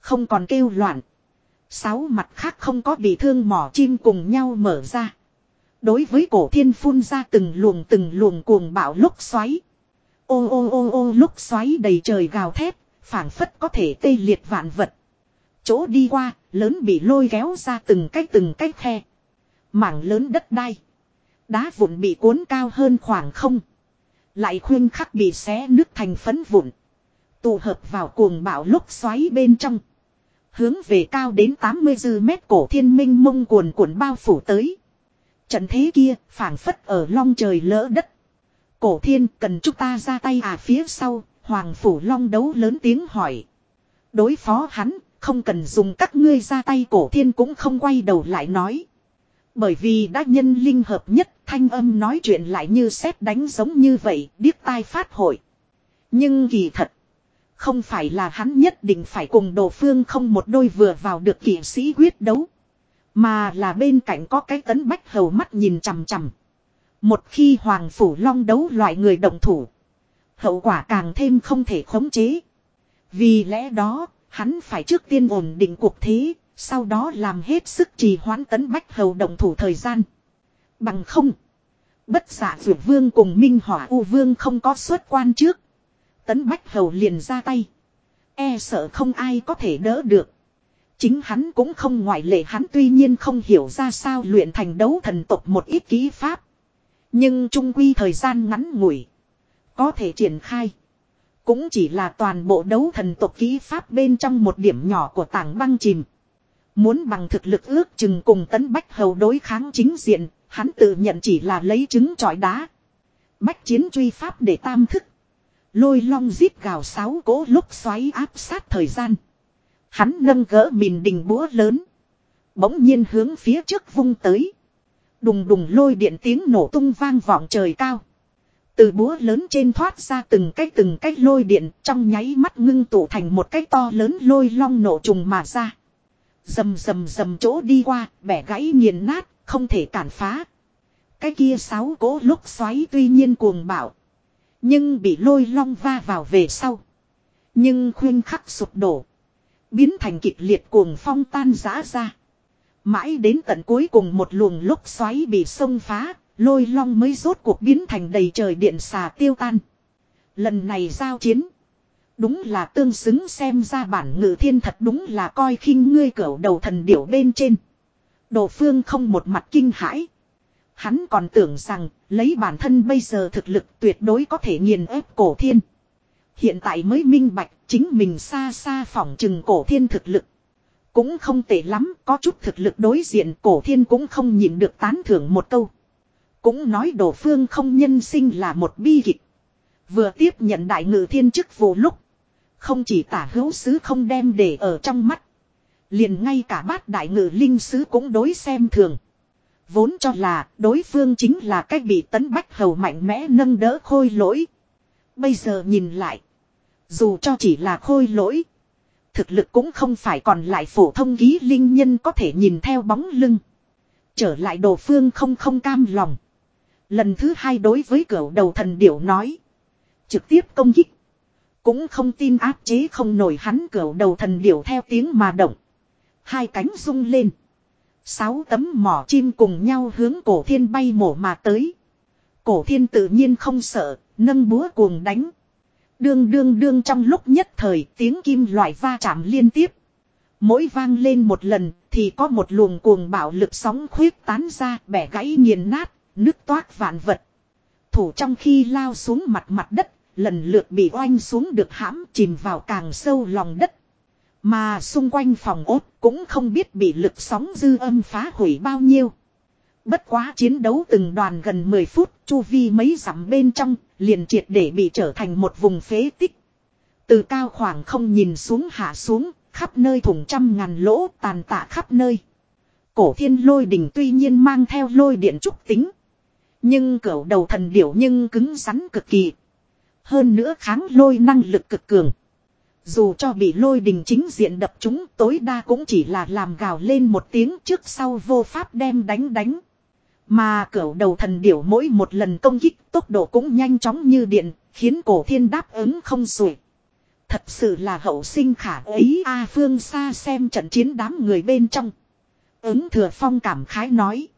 Không còn kêu loạn. Sáu mặt khác không có bị thương mỏ chim cùng nhau mở ra. Đối với cổ thiên phun ra từng luồng từng luồng cuồng bạo lúc xoáy. Ô ô ô ô lúc xoáy đầy trời gào thét, phảng phất có thể tê liệt vạn vật. Chỗ đi qua, lớn bị lôi kéo ra từng cách từng cách khe. Mảng lớn đất đai. Đá vụn bị cuốn cao hơn khoảng không. Lại khuyên khắc bị xé nước thành phấn vụn. Tụ hợp vào cuồng bạo lúc xoáy bên trong. Hướng về cao đến 80 dư mét cổ thiên minh mông cuồn cuộn bao phủ tới. Trận thế kia phảng phất ở long trời lỡ đất. Cổ thiên cần chúng ta ra tay à phía sau, hoàng phủ long đấu lớn tiếng hỏi. Đối phó hắn, không cần dùng các ngươi ra tay cổ thiên cũng không quay đầu lại nói. Bởi vì đã nhân linh hợp nhất thanh âm nói chuyện lại như xét đánh giống như vậy, điếc tai phát hội. Nhưng kỳ thật, không phải là hắn nhất định phải cùng đồ phương không một đôi vừa vào được kỷ sĩ quyết đấu. Mà là bên cạnh có cái tấn bách hầu mắt nhìn chằm chằm. Một khi Hoàng Phủ Long đấu loại người đồng thủ. Hậu quả càng thêm không thể khống chế. Vì lẽ đó, hắn phải trước tiên ổn định cuộc thế, sau đó làm hết sức trì hoãn tấn bách hầu động thủ thời gian. Bằng không. Bất giả vượt vương cùng Minh Hỏa U Vương không có xuất quan trước. Tấn bách hầu liền ra tay. E sợ không ai có thể đỡ được. Chính hắn cũng không ngoại lệ hắn tuy nhiên không hiểu ra sao luyện thành đấu thần tộc một ít kỹ pháp. Nhưng trung quy thời gian ngắn ngủi. Có thể triển khai. Cũng chỉ là toàn bộ đấu thần tộc kỹ pháp bên trong một điểm nhỏ của tảng băng chìm. Muốn bằng thực lực ước chừng cùng tấn bách hầu đối kháng chính diện, hắn tự nhận chỉ là lấy trứng trọi đá. Bách chiến truy pháp để tam thức. Lôi long giết gào sáu cố lúc xoáy áp sát thời gian. Hắn nâng gỡ mìn đình búa lớn. Bỗng nhiên hướng phía trước vung tới. Đùng đùng lôi điện tiếng nổ tung vang vọng trời cao. Từ búa lớn trên thoát ra từng cái từng cái lôi điện trong nháy mắt ngưng tụ thành một cái to lớn lôi long nổ trùng mà ra. Dầm dầm dầm chỗ đi qua, bẻ gãy nghiền nát, không thể cản phá. Cái kia sáu cố lúc xoáy tuy nhiên cuồng bạo. Nhưng bị lôi long va vào về sau. Nhưng khuyên khắc sụp đổ. Biến thành kịch liệt cuồng phong tan rã ra. Mãi đến tận cuối cùng một luồng lúc xoáy bị xông phá, lôi long mới rốt cuộc biến thành đầy trời điện xà tiêu tan. Lần này giao chiến. Đúng là tương xứng xem ra bản ngự thiên thật đúng là coi khinh ngươi cỡ đầu thần điểu bên trên. Đồ phương không một mặt kinh hãi. Hắn còn tưởng rằng lấy bản thân bây giờ thực lực tuyệt đối có thể nghiền ép cổ thiên. Hiện tại mới minh bạch chính mình xa xa phỏng chừng cổ thiên thực lực. Cũng không tệ lắm, có chút thực lực đối diện cổ thiên cũng không nhịn được tán thưởng một câu. Cũng nói đồ phương không nhân sinh là một bi kịch. Vừa tiếp nhận đại ngự thiên chức vô lúc. Không chỉ tả hữu sứ không đem để ở trong mắt. Liền ngay cả bát đại ngự linh sứ cũng đối xem thường. Vốn cho là đối phương chính là cách bị tấn bách hầu mạnh mẽ nâng đỡ khôi lỗi. Bây giờ nhìn lại. Dù cho chỉ là khôi lỗi. Thực lực cũng không phải còn lại phổ thông ký linh nhân có thể nhìn theo bóng lưng. Trở lại đồ phương không không cam lòng. Lần thứ hai đối với cửa đầu thần điểu nói. Trực tiếp công kích. Cũng không tin áp chế không nổi hắn cửa đầu thần điểu theo tiếng mà động. Hai cánh rung lên. Sáu tấm mỏ chim cùng nhau hướng cổ thiên bay mổ mà tới. Cổ thiên tự nhiên không sợ, nâng búa cuồng đánh. Đương đương đương trong lúc nhất thời tiếng kim loại va chạm liên tiếp. Mỗi vang lên một lần thì có một luồng cuồng bạo lực sóng khuyết tán ra bẻ gãy nghiền nát, nước toát vạn vật. Thủ trong khi lao xuống mặt mặt đất, lần lượt bị oanh xuống được hãm chìm vào càng sâu lòng đất. Mà xung quanh phòng ốt cũng không biết bị lực sóng dư âm phá hủy bao nhiêu. Bất quá chiến đấu từng đoàn gần 10 phút, chu vi mấy dặm bên trong, liền triệt để bị trở thành một vùng phế tích. Từ cao khoảng không nhìn xuống hạ xuống, khắp nơi thủng trăm ngàn lỗ tàn tạ khắp nơi. Cổ thiên lôi đỉnh tuy nhiên mang theo lôi điện trúc tính. Nhưng cẩu đầu thần điểu nhưng cứng rắn cực kỳ. Hơn nữa kháng lôi năng lực cực cường. Dù cho bị lôi đình chính diện đập chúng tối đa cũng chỉ là làm gào lên một tiếng trước sau vô pháp đem đánh đánh. Mà cẩu đầu thần điểu mỗi một lần công kích tốc độ cũng nhanh chóng như điện, khiến cổ thiên đáp ứng không sủi. Thật sự là hậu sinh khả ấy A phương xa xem trận chiến đám người bên trong. Ứng thừa phong cảm khái nói.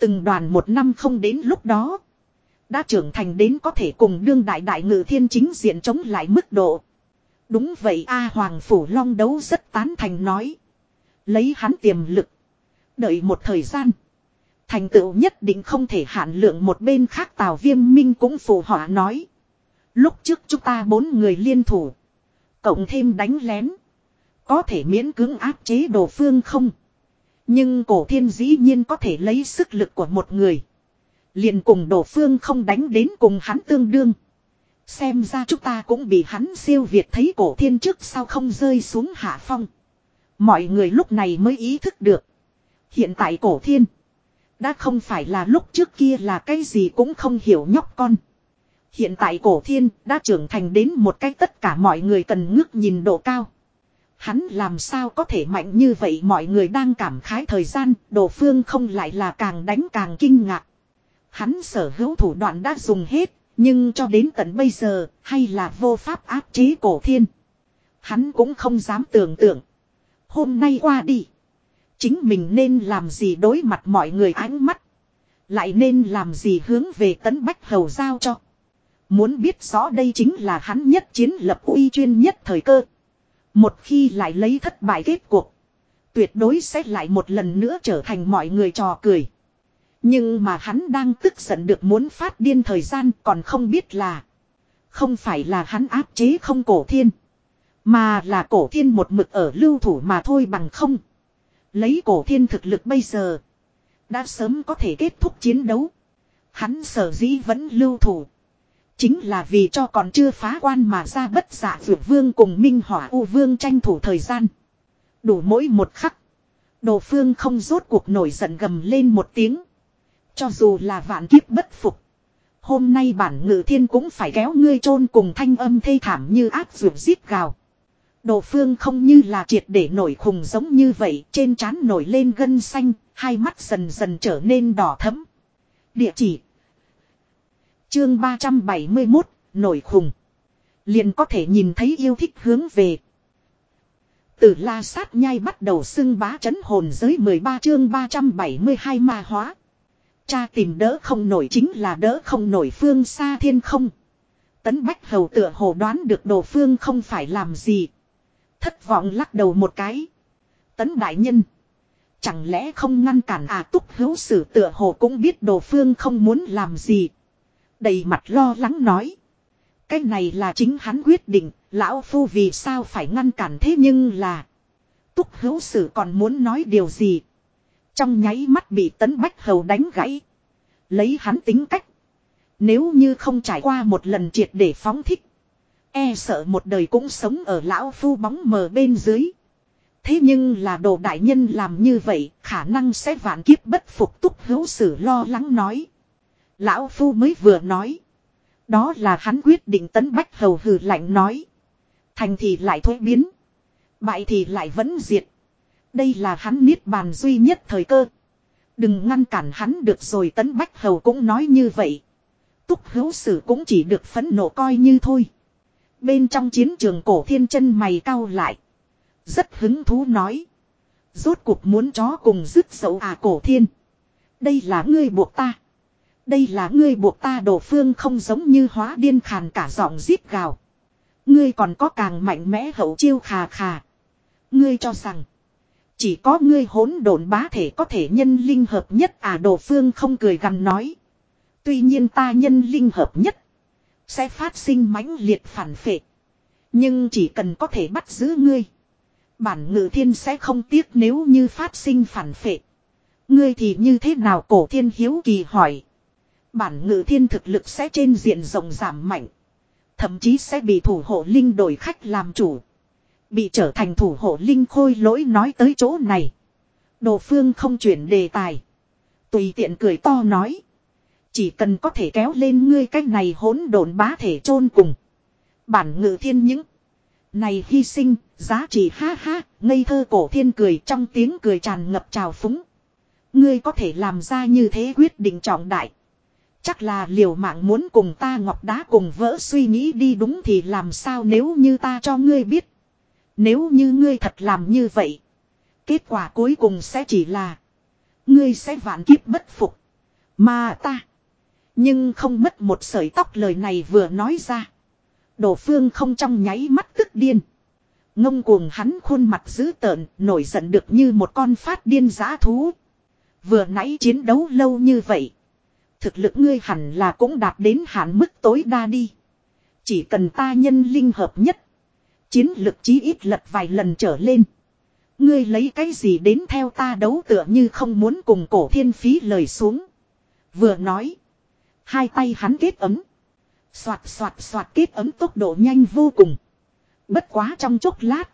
Từng đoàn một năm không đến lúc đó. Đã trưởng thành đến có thể cùng đương đại đại ngự thiên chính diện chống lại mức độ. Đúng vậy A Hoàng Phủ Long đấu rất tán thành nói. Lấy hắn tiềm lực. Đợi một thời gian. Thành tựu nhất định không thể hạn lượng một bên khác Tào Viêm Minh cũng phù họa nói. Lúc trước chúng ta bốn người liên thủ. Cộng thêm đánh lén. Có thể miễn cưỡng áp chế đồ phương không. Nhưng cổ thiên dĩ nhiên có thể lấy sức lực của một người. liền cùng đổ phương không đánh đến cùng hắn tương đương. Xem ra chúng ta cũng bị hắn siêu việt thấy cổ thiên trước sau không rơi xuống hạ phong. Mọi người lúc này mới ý thức được. Hiện tại cổ thiên. Đã không phải là lúc trước kia là cái gì cũng không hiểu nhóc con. Hiện tại cổ thiên đã trưởng thành đến một cách tất cả mọi người cần ngước nhìn độ cao. Hắn làm sao có thể mạnh như vậy mọi người đang cảm khái thời gian, đồ phương không lại là càng đánh càng kinh ngạc. Hắn sở hữu thủ đoạn đã dùng hết, nhưng cho đến tận bây giờ, hay là vô pháp áp chế cổ thiên. Hắn cũng không dám tưởng tượng. Hôm nay qua đi. Chính mình nên làm gì đối mặt mọi người ánh mắt. Lại nên làm gì hướng về tấn bách hầu giao cho. Muốn biết rõ đây chính là hắn nhất chiến lập uy chuyên nhất thời cơ. Một khi lại lấy thất bại kết cuộc. Tuyệt đối sẽ lại một lần nữa trở thành mọi người trò cười. Nhưng mà hắn đang tức giận được muốn phát điên thời gian còn không biết là. Không phải là hắn áp chế không cổ thiên. Mà là cổ thiên một mực ở lưu thủ mà thôi bằng không. Lấy cổ thiên thực lực bây giờ. Đã sớm có thể kết thúc chiến đấu. Hắn sở dĩ vẫn lưu thủ. Chính là vì cho còn chưa phá quan mà ra bất giả vượt vương cùng minh hỏa u vương tranh thủ thời gian. Đủ mỗi một khắc. Đồ phương không rốt cuộc nổi giận gầm lên một tiếng. Cho dù là vạn kiếp bất phục. Hôm nay bản ngự thiên cũng phải kéo ngươi chôn cùng thanh âm thê thảm như ác vượt giết gào. Đồ phương không như là triệt để nổi khùng giống như vậy, trên trán nổi lên gân xanh, hai mắt dần dần trở nên đỏ thẫm. Địa chỉ Chương 371, nổi khùng. Liền có thể nhìn thấy yêu thích hướng về. Từ la sát nhai bắt đầu xưng bá chấn hồn giới 13 chương 372 ma hóa. Cha tìm đỡ không nổi chính là đỡ không nổi phương xa thiên không. Tấn Bách Hầu tựa hồ đoán được đồ phương không phải làm gì. Thất vọng lắc đầu một cái. Tấn Đại Nhân. Chẳng lẽ không ngăn cản à túc hữu sử tựa hồ cũng biết đồ phương không muốn làm gì. Đầy mặt lo lắng nói. Cái này là chính hắn quyết định, lão phu vì sao phải ngăn cản thế nhưng là. Túc hữu sử còn muốn nói điều gì. Trong nháy mắt bị tấn bách hầu đánh gãy. Lấy hắn tính cách. Nếu như không trải qua một lần triệt để phóng thích. E sợ một đời cũng sống ở lão phu bóng mờ bên dưới. Thế nhưng là đồ đại nhân làm như vậy khả năng sẽ vạn kiếp bất phục túc hữu sử lo lắng nói. Lão Phu mới vừa nói. Đó là hắn quyết định tấn bách hầu hừ lạnh nói. Thành thì lại thối biến. Bại thì lại vẫn diệt. Đây là hắn niết bàn duy nhất thời cơ. Đừng ngăn cản hắn được rồi tấn bách hầu cũng nói như vậy. Túc hữu sử cũng chỉ được phấn nộ coi như thôi. Bên trong chiến trường cổ thiên chân mày cau lại. Rất hứng thú nói. Rốt cuộc muốn chó cùng dứt dậu à cổ thiên. Đây là ngươi buộc ta. Đây là ngươi buộc ta đổ phương không giống như hóa điên khàn cả giọng giết gào. Ngươi còn có càng mạnh mẽ hậu chiêu khà khà. Ngươi cho rằng. Chỉ có ngươi hỗn độn bá thể có thể nhân linh hợp nhất à đồ phương không cười gằn nói. Tuy nhiên ta nhân linh hợp nhất. Sẽ phát sinh mãnh liệt phản phệ. Nhưng chỉ cần có thể bắt giữ ngươi. Bản ngự thiên sẽ không tiếc nếu như phát sinh phản phệ. Ngươi thì như thế nào, cổ thiên hiếu kỳ hỏi. Bản ngự thiên thực lực sẽ trên diện rộng giảm mạnh. Thậm chí sẽ bị thủ hộ linh đổi khách làm chủ. Bị trở thành thủ hộ linh khôi lỗi nói tới chỗ này. Đồ phương không chuyển đề tài. Tùy tiện cười to nói. Chỉ cần có thể kéo lên ngươi cách này hỗn độn bá thể chôn cùng. Bản ngự thiên những. Này hy sinh, giá trị ha ha, ngây thơ cổ thiên cười trong tiếng cười tràn ngập trào phúng. Ngươi có thể làm ra như thế quyết định trọng đại. Chắc là liều mạng muốn cùng ta ngọc đá cùng vỡ suy nghĩ đi đúng thì làm sao nếu như ta cho ngươi biết. Nếu như ngươi thật làm như vậy. Kết quả cuối cùng sẽ chỉ là. Ngươi sẽ vạn kiếp bất phục. Mà ta. Nhưng không mất một sợi tóc lời này vừa nói ra. Đồ phương không trong nháy mắt tức điên. Ngông cuồng hắn khuôn mặt dữ tợn, nổi giận được như một con phát điên giã thú. Vừa nãy chiến đấu lâu như vậy. Thực lực ngươi hẳn là cũng đạt đến hạn mức tối đa đi. Chỉ cần ta nhân linh hợp nhất. Chiến lực chí ít lật vài lần trở lên. Ngươi lấy cái gì đến theo ta đấu tựa như không muốn cùng cổ thiên phí lời xuống. Vừa nói. Hai tay hắn kết ấm. Xoạt xoạt xoạt kết ấm tốc độ nhanh vô cùng. Bất quá trong chốc lát.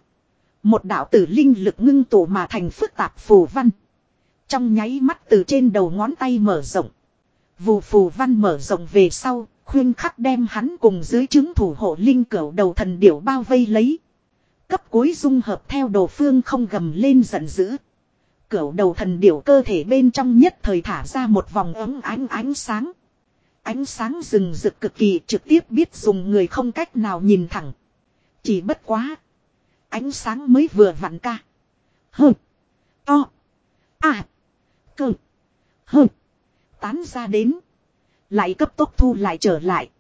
Một đạo tử linh lực ngưng tụ mà thành phức tạp phù văn. Trong nháy mắt từ trên đầu ngón tay mở rộng. Vù phù văn mở rộng về sau, khuyên khắc đem hắn cùng dưới chứng thủ hộ linh cửu đầu thần điểu bao vây lấy. Cấp cuối dung hợp theo đồ phương không gầm lên giận dữ. Cửu đầu thần điểu cơ thể bên trong nhất thời thả ra một vòng ấm ánh ánh sáng. Ánh sáng rừng rực cực kỳ trực tiếp biết dùng người không cách nào nhìn thẳng. Chỉ bất quá. Ánh sáng mới vừa vặn ca. Hừ, To. À. Cơ. hừ. Tán ra đến. Lại cấp tốc thu lại trở lại.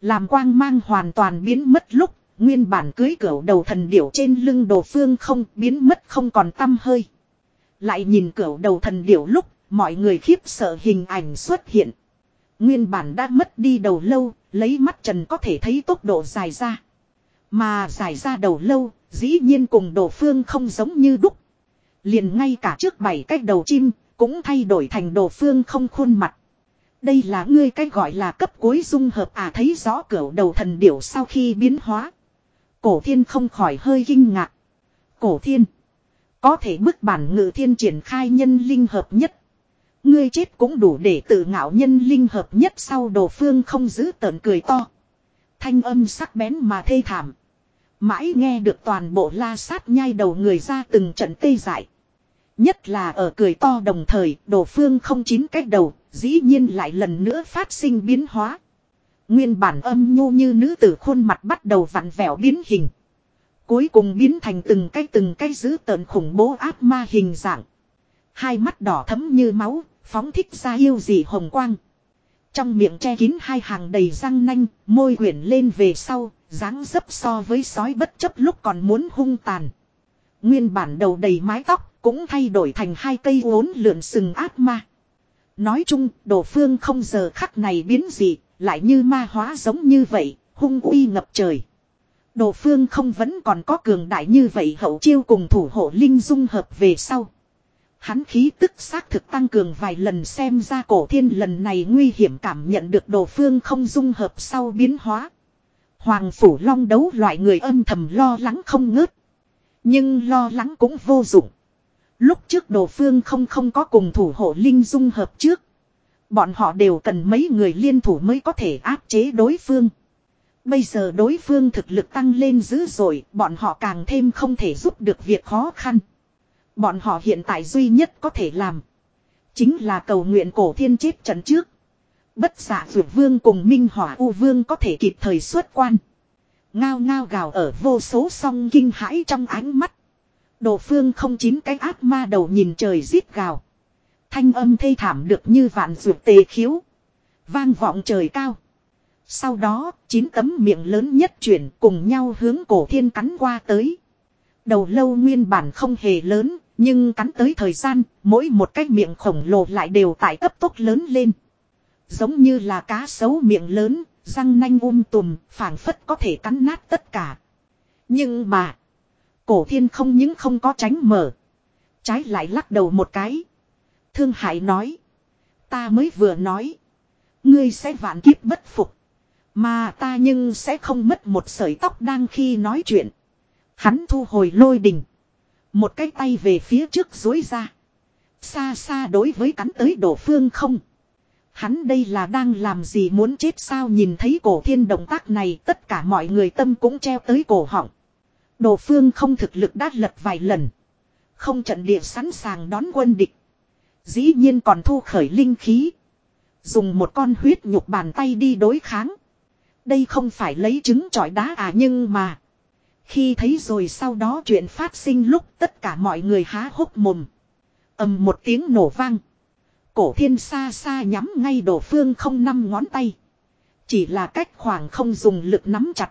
Làm quang mang hoàn toàn biến mất lúc. Nguyên bản cưới cửa đầu thần điểu trên lưng đồ phương không biến mất không còn tâm hơi. Lại nhìn cửa đầu thần điểu lúc mọi người khiếp sợ hình ảnh xuất hiện. Nguyên bản đã mất đi đầu lâu, lấy mắt trần có thể thấy tốc độ dài ra. Mà dài ra đầu lâu, dĩ nhiên cùng đồ phương không giống như đúc. Liền ngay cả trước bảy cái đầu chim, cũng thay đổi thành đồ phương không khuôn mặt. Đây là ngươi cái gọi là cấp cuối dung hợp à thấy rõ cửa đầu thần điểu sau khi biến hóa. Cổ thiên không khỏi hơi kinh ngạc. Cổ thiên. Có thể bức bản ngự thiên triển khai nhân linh hợp nhất. Ngươi chết cũng đủ để tự ngạo nhân linh hợp nhất sau đồ phương không giữ tợn cười to. Thanh âm sắc bén mà thê thảm. Mãi nghe được toàn bộ la sát nhai đầu người ra từng trận tê dại. Nhất là ở cười to đồng thời, đồ phương không chín cách đầu, dĩ nhiên lại lần nữa phát sinh biến hóa. Nguyên bản âm nhu như nữ tử khuôn mặt bắt đầu vặn vẹo biến hình. Cuối cùng biến thành từng cái từng cái giữ tợn khủng bố ác ma hình dạng. Hai mắt đỏ thấm như máu, phóng thích ra yêu dị hồng quang. Trong miệng che kín hai hàng đầy răng nanh, môi quyển lên về sau, dáng dấp so với sói bất chấp lúc còn muốn hung tàn. Nguyên bản đầu đầy mái tóc, cũng thay đổi thành hai cây uốn lượn sừng ác ma. Nói chung, đồ phương không giờ khắc này biến gì lại như ma hóa giống như vậy, hung uy ngập trời. Đồ phương không vẫn còn có cường đại như vậy hậu chiêu cùng thủ hộ linh dung hợp về sau. Hắn khí tức xác thực tăng cường vài lần xem ra cổ thiên lần này nguy hiểm cảm nhận được đồ phương không dung hợp sau biến hóa. Hoàng phủ long đấu loại người âm thầm lo lắng không ngớt. Nhưng lo lắng cũng vô dụng. Lúc trước đồ phương không không có cùng thủ hộ linh dung hợp trước. Bọn họ đều cần mấy người liên thủ mới có thể áp chế đối phương. Bây giờ đối phương thực lực tăng lên dữ dội, bọn họ càng thêm không thể giúp được việc khó khăn. Bọn họ hiện tại duy nhất có thể làm. Chính là cầu nguyện cổ thiên chết trận trước. Bất giả vượt vương cùng minh hỏa u vương có thể kịp thời xuất quan. Ngao ngao gào ở vô số song kinh hãi trong ánh mắt. Đồ phương không chín cái ác ma đầu nhìn trời giết gào. Thanh âm thê thảm được như vạn ruột tề khiếu. Vang vọng trời cao. Sau đó, chín tấm miệng lớn nhất chuyển cùng nhau hướng cổ thiên cắn qua tới. Đầu lâu nguyên bản không hề lớn, nhưng cắn tới thời gian, mỗi một cái miệng khổng lồ lại đều tại cấp tốc lớn lên. Giống như là cá sấu miệng lớn, răng nanh um tùm, phảng phất có thể cắn nát tất cả. Nhưng mà, cổ thiên không những không có tránh mở. Trái lại lắc đầu một cái. Thương Hải nói. Ta mới vừa nói. Ngươi sẽ vạn kiếp bất phục. Mà ta nhưng sẽ không mất một sợi tóc đang khi nói chuyện. Hắn thu hồi lôi đình. Một cái tay về phía trước dối ra. Xa xa đối với cắn tới đổ phương không. Hắn đây là đang làm gì muốn chết sao nhìn thấy cổ thiên động tác này, tất cả mọi người tâm cũng treo tới cổ họng. Đồ phương không thực lực đã lật vài lần. Không trận địa sẵn sàng đón quân địch. Dĩ nhiên còn thu khởi linh khí. Dùng một con huyết nhục bàn tay đi đối kháng. Đây không phải lấy trứng trọi đá à nhưng mà. Khi thấy rồi sau đó chuyện phát sinh lúc tất cả mọi người há hốc mồm. ầm một tiếng nổ vang. Cổ thiên xa xa nhắm ngay đổ phương không năm ngón tay. Chỉ là cách khoảng không dùng lực nắm chặt.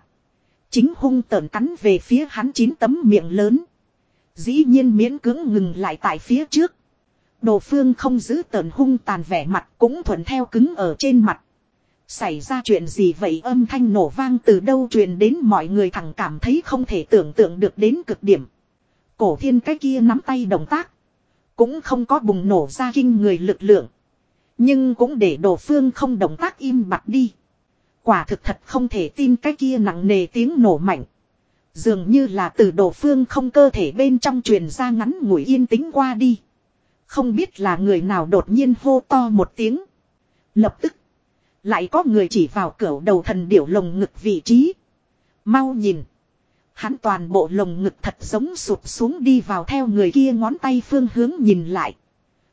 Chính hung tợn cắn về phía hắn chín tấm miệng lớn. Dĩ nhiên miễn cưỡng ngừng lại tại phía trước. Đồ phương không giữ tợn hung tàn vẻ mặt cũng thuận theo cứng ở trên mặt. Xảy ra chuyện gì vậy âm thanh nổ vang từ đâu truyền đến mọi người thẳng cảm thấy không thể tưởng tượng được đến cực điểm. Cổ thiên cái kia nắm tay động tác. Cũng không có bùng nổ ra kinh người lực lượng. Nhưng cũng để đồ phương không động tác im bặt đi. Quả thực thật không thể tin cái kia nặng nề tiếng nổ mạnh. Dường như là từ đồ phương không cơ thể bên trong truyền ra ngắn ngủi yên tĩnh qua đi. Không biết là người nào đột nhiên hô to một tiếng. Lập tức. Lại có người chỉ vào cửa đầu thần điểu lồng ngực vị trí. Mau nhìn. Hắn toàn bộ lồng ngực thật giống sụp xuống đi vào theo người kia ngón tay phương hướng nhìn lại.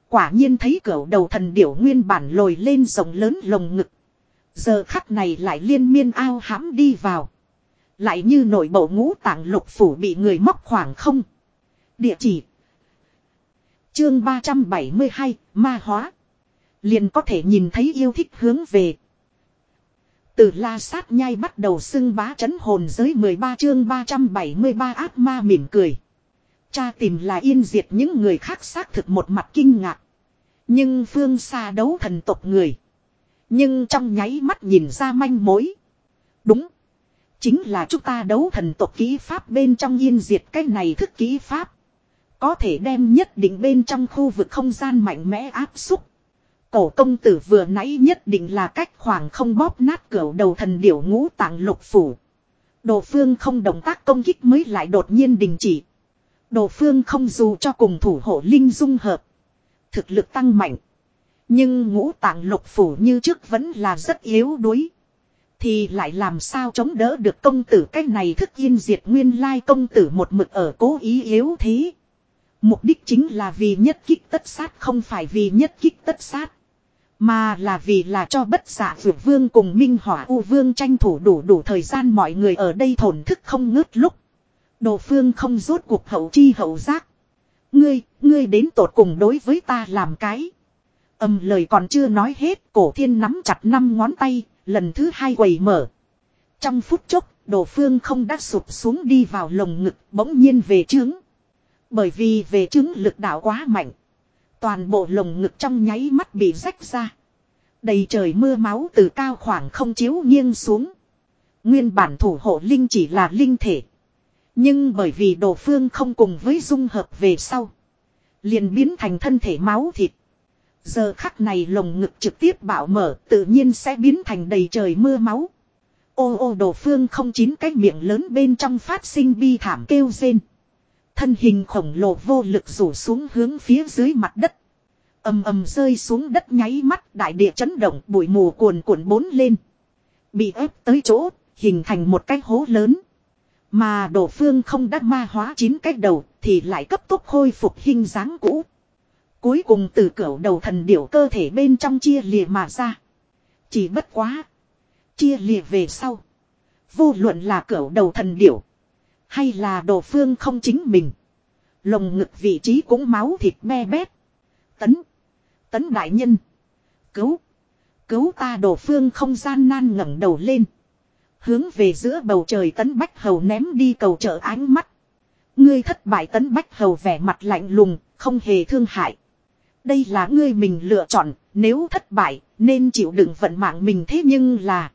Quả nhiên thấy cửa đầu thần điểu nguyên bản lồi lên rộng lớn lồng ngực. Giờ khắc này lại liên miên ao hãm đi vào. Lại như nội bộ ngũ tạng lục phủ bị người móc khoảng không. Địa chỉ. Chương 372, ma hóa. Liền có thể nhìn thấy yêu thích hướng về. Từ la sát nhai bắt đầu xưng bá chấn hồn giới 13 chương 373 ác ma mỉm cười. Cha tìm là yên diệt những người khác xác thực một mặt kinh ngạc. Nhưng phương xa đấu thần tộc người. Nhưng trong nháy mắt nhìn ra manh mối. Đúng. Chính là chúng ta đấu thần tộc ký pháp bên trong yên diệt cái này thức ký pháp. Có thể đem nhất định bên trong khu vực không gian mạnh mẽ áp xúc. Cổ công tử vừa nãy nhất định là cách khoảng không bóp nát cửa đầu thần điểu ngũ tạng lục phủ. Đồ phương không động tác công kích mới lại đột nhiên đình chỉ. Đồ phương không dù cho cùng thủ hộ linh dung hợp. Thực lực tăng mạnh. Nhưng ngũ tạng lục phủ như trước vẫn là rất yếu đuối. Thì lại làm sao chống đỡ được công tử cái này thức yên diệt nguyên lai công tử một mực ở cố ý yếu thế. Mục đích chính là vì nhất kích tất sát không phải vì nhất kích tất sát. Mà là vì là cho bất giả vượt vương cùng minh hỏa u vương tranh thủ đủ đủ thời gian mọi người ở đây thổn thức không ngớt lúc. Đồ phương không rốt cuộc hậu chi hậu giác. Ngươi, ngươi đến tột cùng đối với ta làm cái. Âm lời còn chưa nói hết, cổ thiên nắm chặt năm ngón tay, lần thứ hai quầy mở. Trong phút chốc, đồ phương không đắt sụp xuống đi vào lồng ngực, bỗng nhiên về trướng. Bởi vì về trướng lực đạo quá mạnh. Toàn bộ lồng ngực trong nháy mắt bị rách ra. Đầy trời mưa máu từ cao khoảng không chiếu nghiêng xuống. Nguyên bản thủ hộ linh chỉ là linh thể. Nhưng bởi vì đồ phương không cùng với dung hợp về sau. Liền biến thành thân thể máu thịt. Giờ khắc này lồng ngực trực tiếp bạo mở tự nhiên sẽ biến thành đầy trời mưa máu. Ô ô đồ phương không chín cái miệng lớn bên trong phát sinh bi thảm kêu rên. Thân hình khổng lồ vô lực rủ xuống hướng phía dưới mặt đất. ầm ầm rơi xuống đất nháy mắt đại địa chấn động bụi mù cuồn cuộn bốn lên. Bị ép tới chỗ, hình thành một cái hố lớn. Mà đồ phương không đắc ma hóa chín cái đầu thì lại cấp tốc khôi phục hình dáng cũ. Cuối cùng từ cửa đầu thần điểu cơ thể bên trong chia lìa mà ra. Chỉ bất quá. Chia lìa về sau. Vô luận là cửa đầu thần điểu. Hay là đồ phương không chính mình. Lồng ngực vị trí cũng máu thịt me bét. Tấn. Tấn đại nhân. Cứu. Cứu ta đồ phương không gian nan ngẩng đầu lên. Hướng về giữa bầu trời tấn bách hầu ném đi cầu trợ ánh mắt. Ngươi thất bại tấn bách hầu vẻ mặt lạnh lùng, không hề thương hại. Đây là ngươi mình lựa chọn, nếu thất bại, nên chịu đựng vận mạng mình thế nhưng là...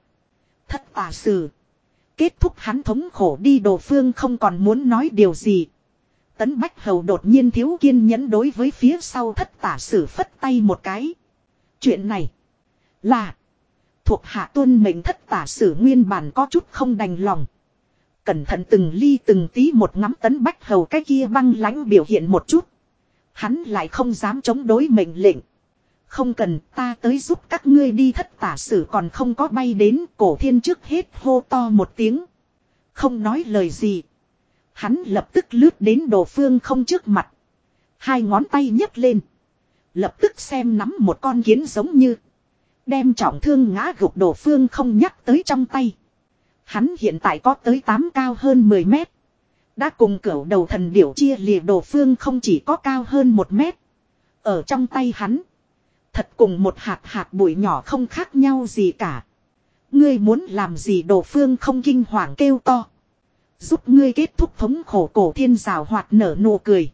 Thất tà sử. Kết thúc hắn thống khổ đi đồ phương không còn muốn nói điều gì. tấn bách hầu đột nhiên thiếu kiên nhẫn đối với phía sau thất tả sử phất tay một cái. Chuyện này là thuộc hạ tuân mệnh thất tả sử nguyên bản có chút không đành lòng. Cẩn thận từng ly từng tí một ngắm tấn bách hầu cái kia băng lãnh biểu hiện một chút. Hắn lại không dám chống đối mệnh lệnh. Không cần, ta tới giúp các ngươi đi thất tả sử còn không có bay đến, cổ thiên trước hết hô to một tiếng. Không nói lời gì. Hắn lập tức lướt đến đồ phương không trước mặt. Hai ngón tay nhấc lên. Lập tức xem nắm một con kiến giống như. Đem trọng thương ngã gục đồ phương không nhắc tới trong tay. Hắn hiện tại có tới 8 cao hơn 10 mét. Đã cùng cửu đầu thần điểu chia lìa đồ phương không chỉ có cao hơn một mét. Ở trong tay hắn. Thật cùng một hạt hạt bụi nhỏ không khác nhau gì cả. Ngươi muốn làm gì đồ phương không kinh hoàng kêu to. Giúp ngươi kết thúc thống khổ cổ thiên rào hoạt nở nụ cười.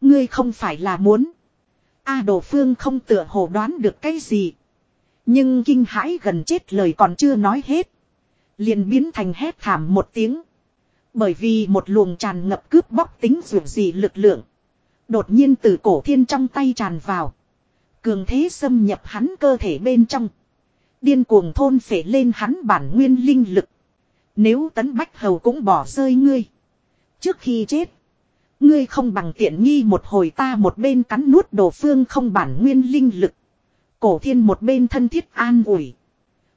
Ngươi không phải là muốn. A đồ phương không tựa hồ đoán được cái gì. Nhưng kinh hãi gần chết lời còn chưa nói hết. liền biến thành hét thảm một tiếng. Bởi vì một luồng tràn ngập cướp bóc tính dù gì lực lượng. Đột nhiên từ cổ thiên trong tay tràn vào. Cường thế xâm nhập hắn cơ thể bên trong. Điên cuồng thôn phệ lên hắn bản nguyên linh lực. Nếu tấn bách hầu cũng bỏ rơi ngươi. Trước khi chết. Ngươi không bằng tiện nghi một hồi ta một bên cắn nuốt đồ phương không bản nguyên linh lực. Cổ thiên một bên thân thiết an ủi.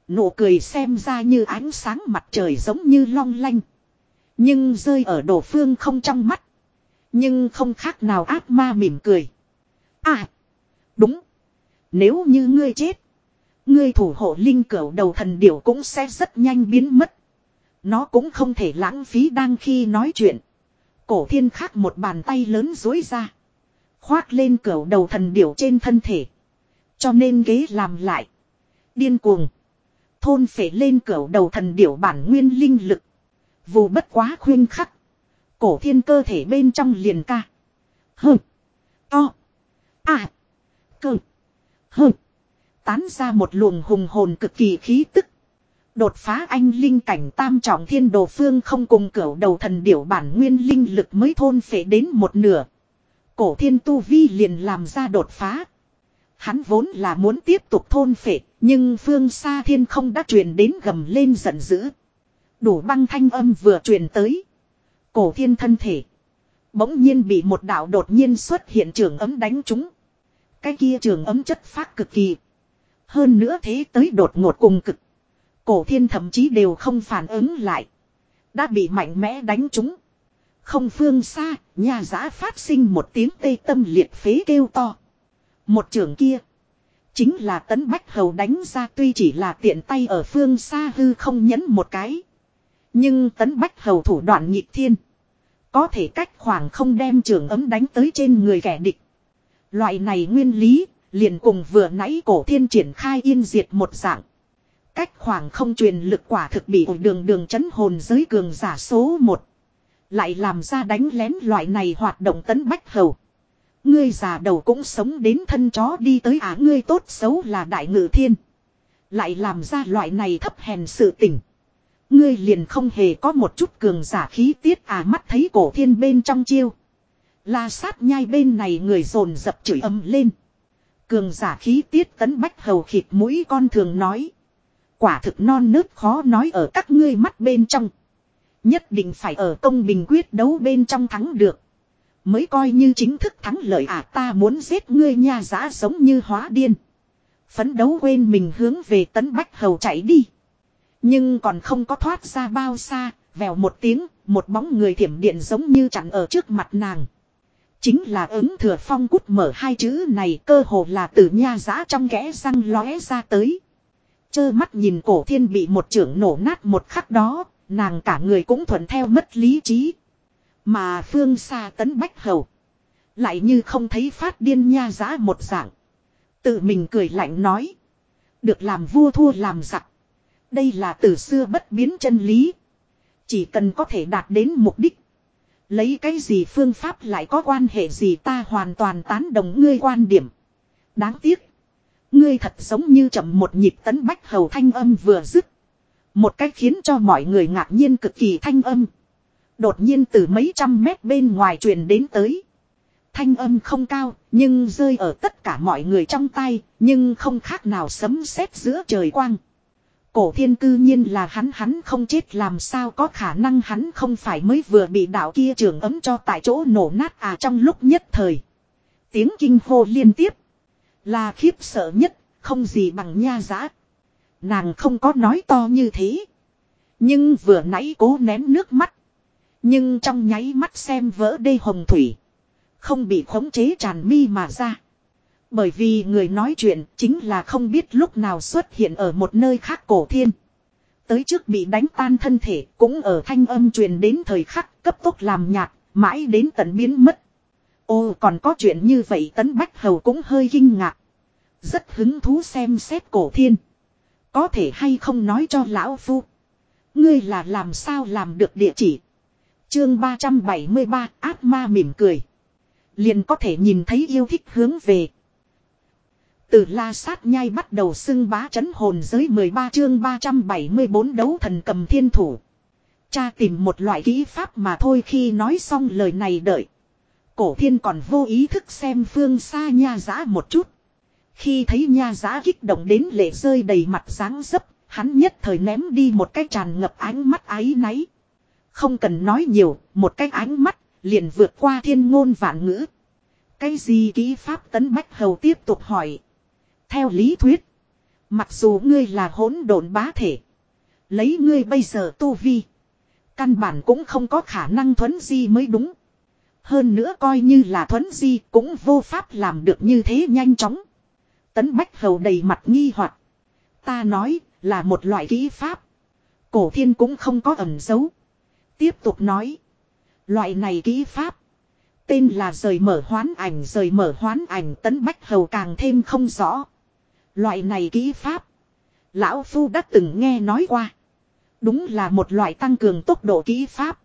Nụ cười xem ra như ánh sáng mặt trời giống như long lanh. Nhưng rơi ở đổ phương không trong mắt. Nhưng không khác nào ác ma mỉm cười. À. Đúng. Nếu như ngươi chết. Ngươi thủ hộ linh cửu đầu thần điểu cũng sẽ rất nhanh biến mất. Nó cũng không thể lãng phí đang khi nói chuyện. Cổ thiên khắc một bàn tay lớn dối ra. Khoát lên cửu đầu thần điểu trên thân thể. Cho nên ghế làm lại. Điên cuồng. Thôn phể lên cửu đầu thần điểu bản nguyên linh lực. Vù bất quá khuyên khắc. Cổ thiên cơ thể bên trong liền ca. Hừ. To. À. Cơ. Hừ. Tán ra một luồng hùng hồn cực kỳ khí tức. Đột phá anh linh cảnh tam trọng thiên đồ phương không cùng cửu đầu thần điểu bản nguyên linh lực mới thôn phệ đến một nửa. Cổ thiên tu vi liền làm ra đột phá. Hắn vốn là muốn tiếp tục thôn phệ, nhưng phương xa thiên không đã truyền đến gầm lên giận dữ. Đủ băng thanh âm vừa truyền tới. Cổ thiên thân thể. Bỗng nhiên bị một đạo đột nhiên xuất hiện trường ấm đánh trúng. Cái kia trường ấm chất phát cực kỳ. Hơn nữa thế tới đột ngột cùng cực. Cổ thiên thậm chí đều không phản ứng lại. Đã bị mạnh mẽ đánh trúng. Không phương xa, nhà giã phát sinh một tiếng tê tâm liệt phế kêu to. Một trường kia. Chính là tấn bách hầu đánh ra tuy chỉ là tiện tay ở phương xa hư không nhấn một cái. Nhưng tấn bách hầu thủ đoạn nhịp thiên. Có thể cách khoảng không đem trường ấm đánh tới trên người kẻ địch. Loại này nguyên lý, liền cùng vừa nãy cổ thiên triển khai yên diệt một dạng. Cách khoảng không truyền lực quả thực bị đường đường chấn hồn giới cường giả số một Lại làm ra đánh lén loại này hoạt động tấn bách hầu. Ngươi già đầu cũng sống đến thân chó đi tới á ngươi tốt xấu là đại ngự thiên. Lại làm ra loại này thấp hèn sự tình. Ngươi liền không hề có một chút cường giả khí tiết à mắt thấy cổ thiên bên trong chiêu. La sát nhai bên này người dồn dập chửi âm lên. Cường giả khí tiết tấn bách hầu khịt mũi con thường nói. Quả thực non nớt khó nói ở các ngươi mắt bên trong. Nhất định phải ở công bình quyết đấu bên trong thắng được. Mới coi như chính thức thắng lợi à ta muốn giết ngươi nha giá giống như hóa điên. Phấn đấu quên mình hướng về tấn bách hầu chạy đi. Nhưng còn không có thoát ra bao xa, vèo một tiếng, một bóng người thiểm điện giống như chặn ở trước mặt nàng. Chính là ứng thừa phong cút mở hai chữ này cơ hồ là từ nha giã trong kẽ răng lóe ra tới. Chơ mắt nhìn cổ thiên bị một trưởng nổ nát một khắc đó, nàng cả người cũng thuận theo mất lý trí. Mà phương xa tấn bách hầu. Lại như không thấy phát điên nha giã một dạng. Tự mình cười lạnh nói. Được làm vua thua làm giặc. Đây là từ xưa bất biến chân lý. Chỉ cần có thể đạt đến mục đích. Lấy cái gì phương pháp lại có quan hệ gì ta hoàn toàn tán đồng ngươi quan điểm. Đáng tiếc. Ngươi thật giống như chậm một nhịp tấn bách hầu thanh âm vừa dứt. Một cách khiến cho mọi người ngạc nhiên cực kỳ thanh âm. Đột nhiên từ mấy trăm mét bên ngoài truyền đến tới. Thanh âm không cao, nhưng rơi ở tất cả mọi người trong tay, nhưng không khác nào sấm sét giữa trời quang. Cổ thiên cư nhiên là hắn hắn không chết làm sao có khả năng hắn không phải mới vừa bị đạo kia trường ấm cho tại chỗ nổ nát à trong lúc nhất thời. Tiếng kinh hô liên tiếp. Là khiếp sợ nhất, không gì bằng nha giã. Nàng không có nói to như thế. Nhưng vừa nãy cố nén nước mắt. Nhưng trong nháy mắt xem vỡ đê hồng thủy. Không bị khống chế tràn mi mà ra. Bởi vì người nói chuyện chính là không biết lúc nào xuất hiện ở một nơi khác cổ thiên. Tới trước bị đánh tan thân thể cũng ở thanh âm truyền đến thời khắc cấp tốc làm nhạt, mãi đến tận biến mất. Ô còn có chuyện như vậy tấn bách hầu cũng hơi kinh ngạc. Rất hứng thú xem xét cổ thiên. Có thể hay không nói cho lão phu. Ngươi là làm sao làm được địa chỉ. Chương 373 ác ma mỉm cười. Liền có thể nhìn thấy yêu thích hướng về. Từ la sát nhai bắt đầu xưng bá chấn hồn giới 13 chương 374 đấu thần cầm thiên thủ. Cha tìm một loại kỹ pháp mà thôi khi nói xong lời này đợi. Cổ thiên còn vô ý thức xem phương xa nha giã một chút. Khi thấy nha giã kích động đến lệ rơi đầy mặt dáng dấp, hắn nhất thời ném đi một cái tràn ngập ánh mắt ái náy. Không cần nói nhiều, một cái ánh mắt, liền vượt qua thiên ngôn vạn ngữ. Cái gì kỹ pháp tấn bách hầu tiếp tục hỏi. Theo lý thuyết, mặc dù ngươi là hỗn độn bá thể, lấy ngươi bây giờ tu vi, căn bản cũng không có khả năng thuấn di mới đúng. Hơn nữa coi như là thuấn di cũng vô pháp làm được như thế nhanh chóng. Tấn Bách Hầu đầy mặt nghi hoặc Ta nói là một loại kỹ pháp. Cổ thiên cũng không có ẩn giấu, Tiếp tục nói. Loại này kỹ pháp. Tên là rời mở hoán ảnh rời mở hoán ảnh tấn bách hầu càng thêm không rõ. Loại này kỹ pháp. Lão Phu đã từng nghe nói qua. Đúng là một loại tăng cường tốc độ kỹ pháp.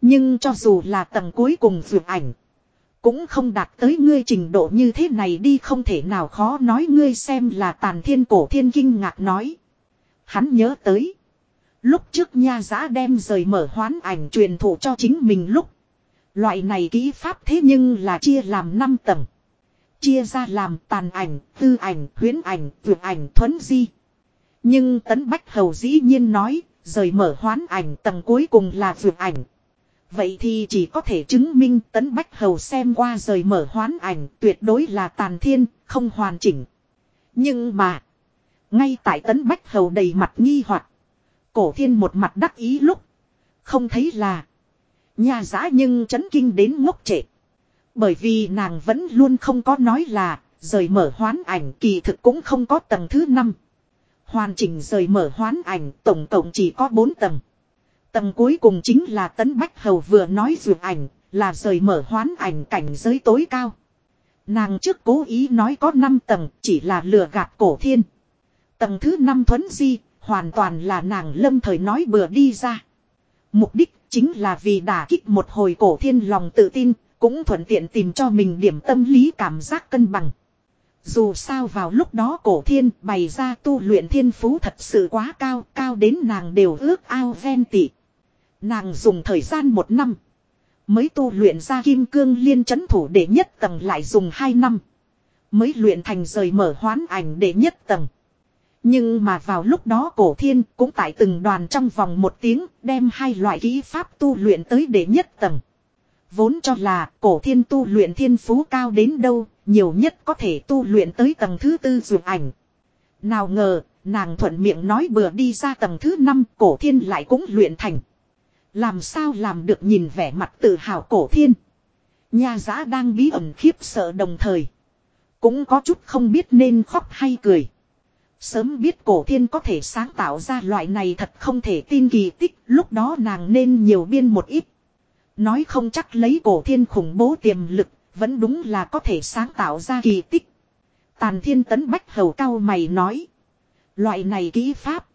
Nhưng cho dù là tầng cuối cùng vượt ảnh. Cũng không đạt tới ngươi trình độ như thế này đi không thể nào khó nói ngươi xem là tàn thiên cổ thiên kinh ngạc nói. Hắn nhớ tới. Lúc trước nha giã đem rời mở hoán ảnh truyền thụ cho chính mình lúc. Loại này kỹ pháp thế nhưng là chia làm 5 tầng. Chia ra làm tàn ảnh, tư ảnh, huyến ảnh, vượt ảnh, thuấn di. Nhưng Tấn Bách Hầu dĩ nhiên nói, rời mở hoán ảnh tầng cuối cùng là vượt ảnh. Vậy thì chỉ có thể chứng minh Tấn Bách Hầu xem qua rời mở hoán ảnh tuyệt đối là tàn thiên, không hoàn chỉnh. Nhưng mà, ngay tại Tấn Bách Hầu đầy mặt nghi hoặc Cổ thiên một mặt đắc ý lúc. Không thấy là. Nhà giã nhưng chấn kinh đến ngốc trệ. Bởi vì nàng vẫn luôn không có nói là. Rời mở hoán ảnh kỳ thực cũng không có tầng thứ năm Hoàn chỉnh rời mở hoán ảnh tổng cộng chỉ có 4 tầng. Tầng cuối cùng chính là Tấn Bách Hầu vừa nói dược ảnh, là rời mở hoán ảnh cảnh giới tối cao. Nàng trước cố ý nói có 5 tầng, chỉ là lừa gạt cổ thiên. Tầng thứ 5 thuấn di, Hoàn toàn là nàng lâm thời nói bừa đi ra. Mục đích chính là vì đả kích một hồi cổ thiên lòng tự tin, cũng thuận tiện tìm cho mình điểm tâm lý cảm giác cân bằng. Dù sao vào lúc đó cổ thiên bày ra tu luyện thiên phú thật sự quá cao, cao đến nàng đều ước ao ven tị. Nàng dùng thời gian một năm. Mới tu luyện ra kim cương liên chấn thủ để nhất tầng lại dùng hai năm. Mới luyện thành rời mở hoán ảnh để nhất tầng. Nhưng mà vào lúc đó cổ thiên cũng tại từng đoàn trong vòng một tiếng đem hai loại kỹ pháp tu luyện tới đệ nhất tầng. Vốn cho là cổ thiên tu luyện thiên phú cao đến đâu, nhiều nhất có thể tu luyện tới tầng thứ tư dụng ảnh. Nào ngờ, nàng thuận miệng nói bừa đi ra tầng thứ năm cổ thiên lại cũng luyện thành. Làm sao làm được nhìn vẻ mặt tự hào cổ thiên. Nhà giã đang bí ẩn khiếp sợ đồng thời. Cũng có chút không biết nên khóc hay cười. Sớm biết cổ thiên có thể sáng tạo ra loại này thật không thể tin kỳ tích, lúc đó nàng nên nhiều biên một ít. Nói không chắc lấy cổ thiên khủng bố tiềm lực, vẫn đúng là có thể sáng tạo ra kỳ tích. Tàn thiên tấn bách hầu cao mày nói. Loại này kỹ pháp.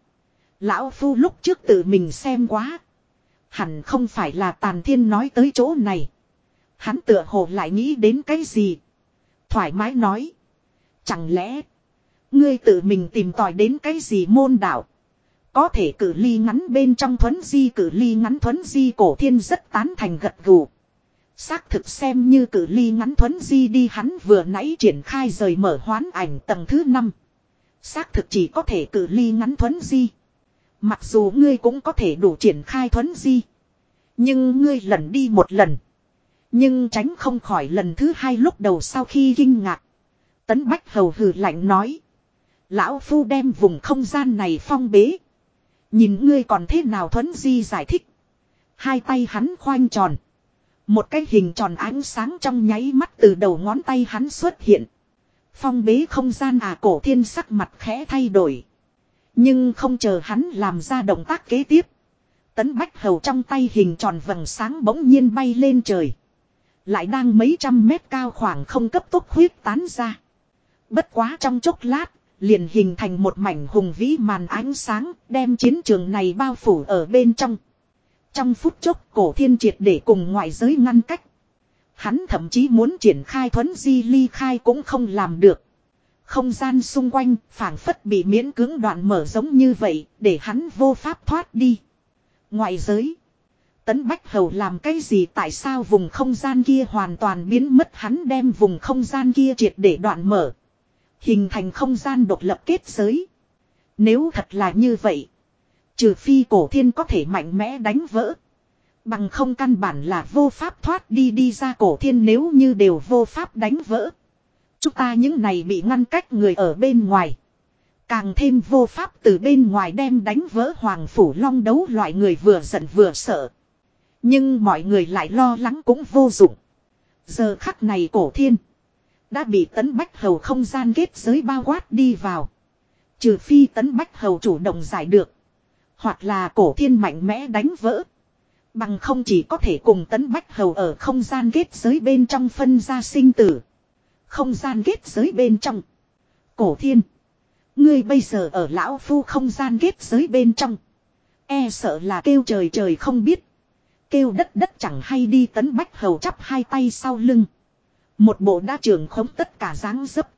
Lão Phu lúc trước tự mình xem quá. Hẳn không phải là tàn thiên nói tới chỗ này. Hắn tựa hồ lại nghĩ đến cái gì. Thoải mái nói. Chẳng lẽ. Ngươi tự mình tìm tòi đến cái gì môn đạo. Có thể cử ly ngắn bên trong thuấn di, cử ly ngắn thuấn di cổ thiên rất tán thành gật gù. Xác thực xem như cử ly ngắn thuấn di đi, hắn vừa nãy triển khai rời mở hoán ảnh tầng thứ 5. Xác thực chỉ có thể cử ly ngắn thuấn di. Mặc dù ngươi cũng có thể đủ triển khai thuấn di. Nhưng ngươi lần đi một lần. Nhưng tránh không khỏi lần thứ hai lúc đầu sau khi kinh ngạc. Tấn Bách Hầu hừ lạnh nói. Lão Phu đem vùng không gian này phong bế. Nhìn ngươi còn thế nào thuấn di giải thích. Hai tay hắn khoanh tròn. Một cái hình tròn ánh sáng trong nháy mắt từ đầu ngón tay hắn xuất hiện. Phong bế không gian à cổ thiên sắc mặt khẽ thay đổi. Nhưng không chờ hắn làm ra động tác kế tiếp. Tấn bách hầu trong tay hình tròn vầng sáng bỗng nhiên bay lên trời. Lại đang mấy trăm mét cao khoảng không cấp tốc huyết tán ra. Bất quá trong chốc lát, liền hình thành một mảnh hùng vĩ màn ánh sáng, đem chiến trường này bao phủ ở bên trong. Trong phút chốc cổ thiên triệt để cùng ngoại giới ngăn cách. Hắn thậm chí muốn triển khai thuấn di ly khai cũng không làm được. Không gian xung quanh phảng phất bị miễn cưỡng đoạn mở giống như vậy để hắn vô pháp thoát đi. Ngoại giới. Tấn Bách Hầu làm cái gì tại sao vùng không gian kia hoàn toàn biến mất hắn đem vùng không gian kia triệt để đoạn mở. Hình thành không gian độc lập kết giới. Nếu thật là như vậy. Trừ phi cổ thiên có thể mạnh mẽ đánh vỡ. Bằng không căn bản là vô pháp thoát đi đi ra cổ thiên nếu như đều vô pháp đánh vỡ. Chúng ta những này bị ngăn cách người ở bên ngoài. Càng thêm vô pháp từ bên ngoài đem đánh vỡ hoàng phủ long đấu loại người vừa giận vừa sợ. Nhưng mọi người lại lo lắng cũng vô dụng. Giờ khắc này cổ thiên. Đã bị tấn bách hầu không gian kết giới bao quát đi vào. Trừ phi tấn bách hầu chủ động giải được. Hoặc là cổ thiên mạnh mẽ đánh vỡ. Bằng không chỉ có thể cùng tấn bách hầu ở không gian kết giới bên trong phân ra sinh tử. Không gian kết giới bên trong. Cổ thiên. Ngươi bây giờ ở lão phu không gian kết giới bên trong. E sợ là kêu trời trời không biết. Kêu đất đất chẳng hay đi tấn bách hầu chắp hai tay sau lưng. Một bộ đa trường khống tất cả dáng dấp.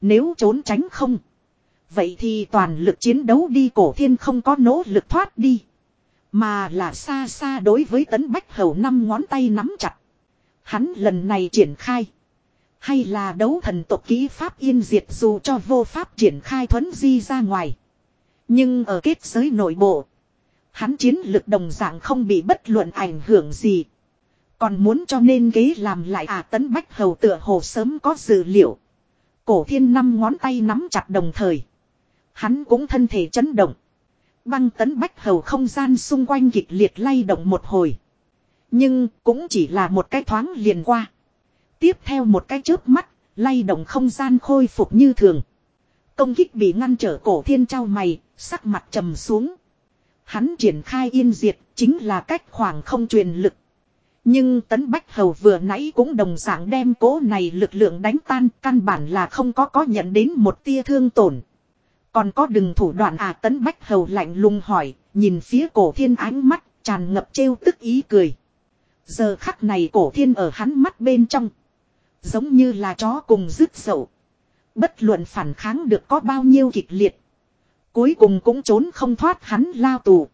Nếu trốn tránh không. Vậy thì toàn lực chiến đấu đi, cổ thiên không có nỗ lực thoát đi. Mà là xa xa đối với tấn bách hầu năm ngón tay nắm chặt. Hắn lần này triển khai. Hay là đấu thần tộc ký pháp yên diệt dù cho vô pháp triển khai thuấn di ra ngoài. Nhưng ở kết giới nội bộ. Hắn chiến lực đồng dạng không bị bất luận ảnh hưởng gì. Còn muốn cho nên kế làm lại à tấn bách hầu tựa hồ sớm có dự liệu. Cổ thiên năm ngón tay nắm chặt đồng thời. Hắn cũng thân thể chấn động. Băng tấn bách hầu không gian xung quanh kịch liệt lay động một hồi. Nhưng cũng chỉ là một cái thoáng liền qua. Tiếp theo một cái chớp mắt, lay động không gian khôi phục như thường. Công kích bị ngăn trở cổ thiên trao mày, sắc mặt trầm xuống. Hắn triển khai yên diệt, chính là cách khoảng không truyền lực. Nhưng tấn bách hầu vừa nãy cũng đồng dạng đem cố này lực lượng đánh tan, căn bản là không có có nhận đến một tia thương tổn. Còn có đừng thủ đoạn à tấn bách hầu lạnh lùng hỏi, nhìn phía cổ thiên ánh mắt, tràn ngập trêu tức ý cười. Giờ khắc này cổ thiên ở hắn mắt bên trong. Giống như là chó cùng rứt sậu. Bất luận phản kháng được có bao nhiêu kịch liệt. Cuối cùng cũng trốn không thoát hắn lao tù.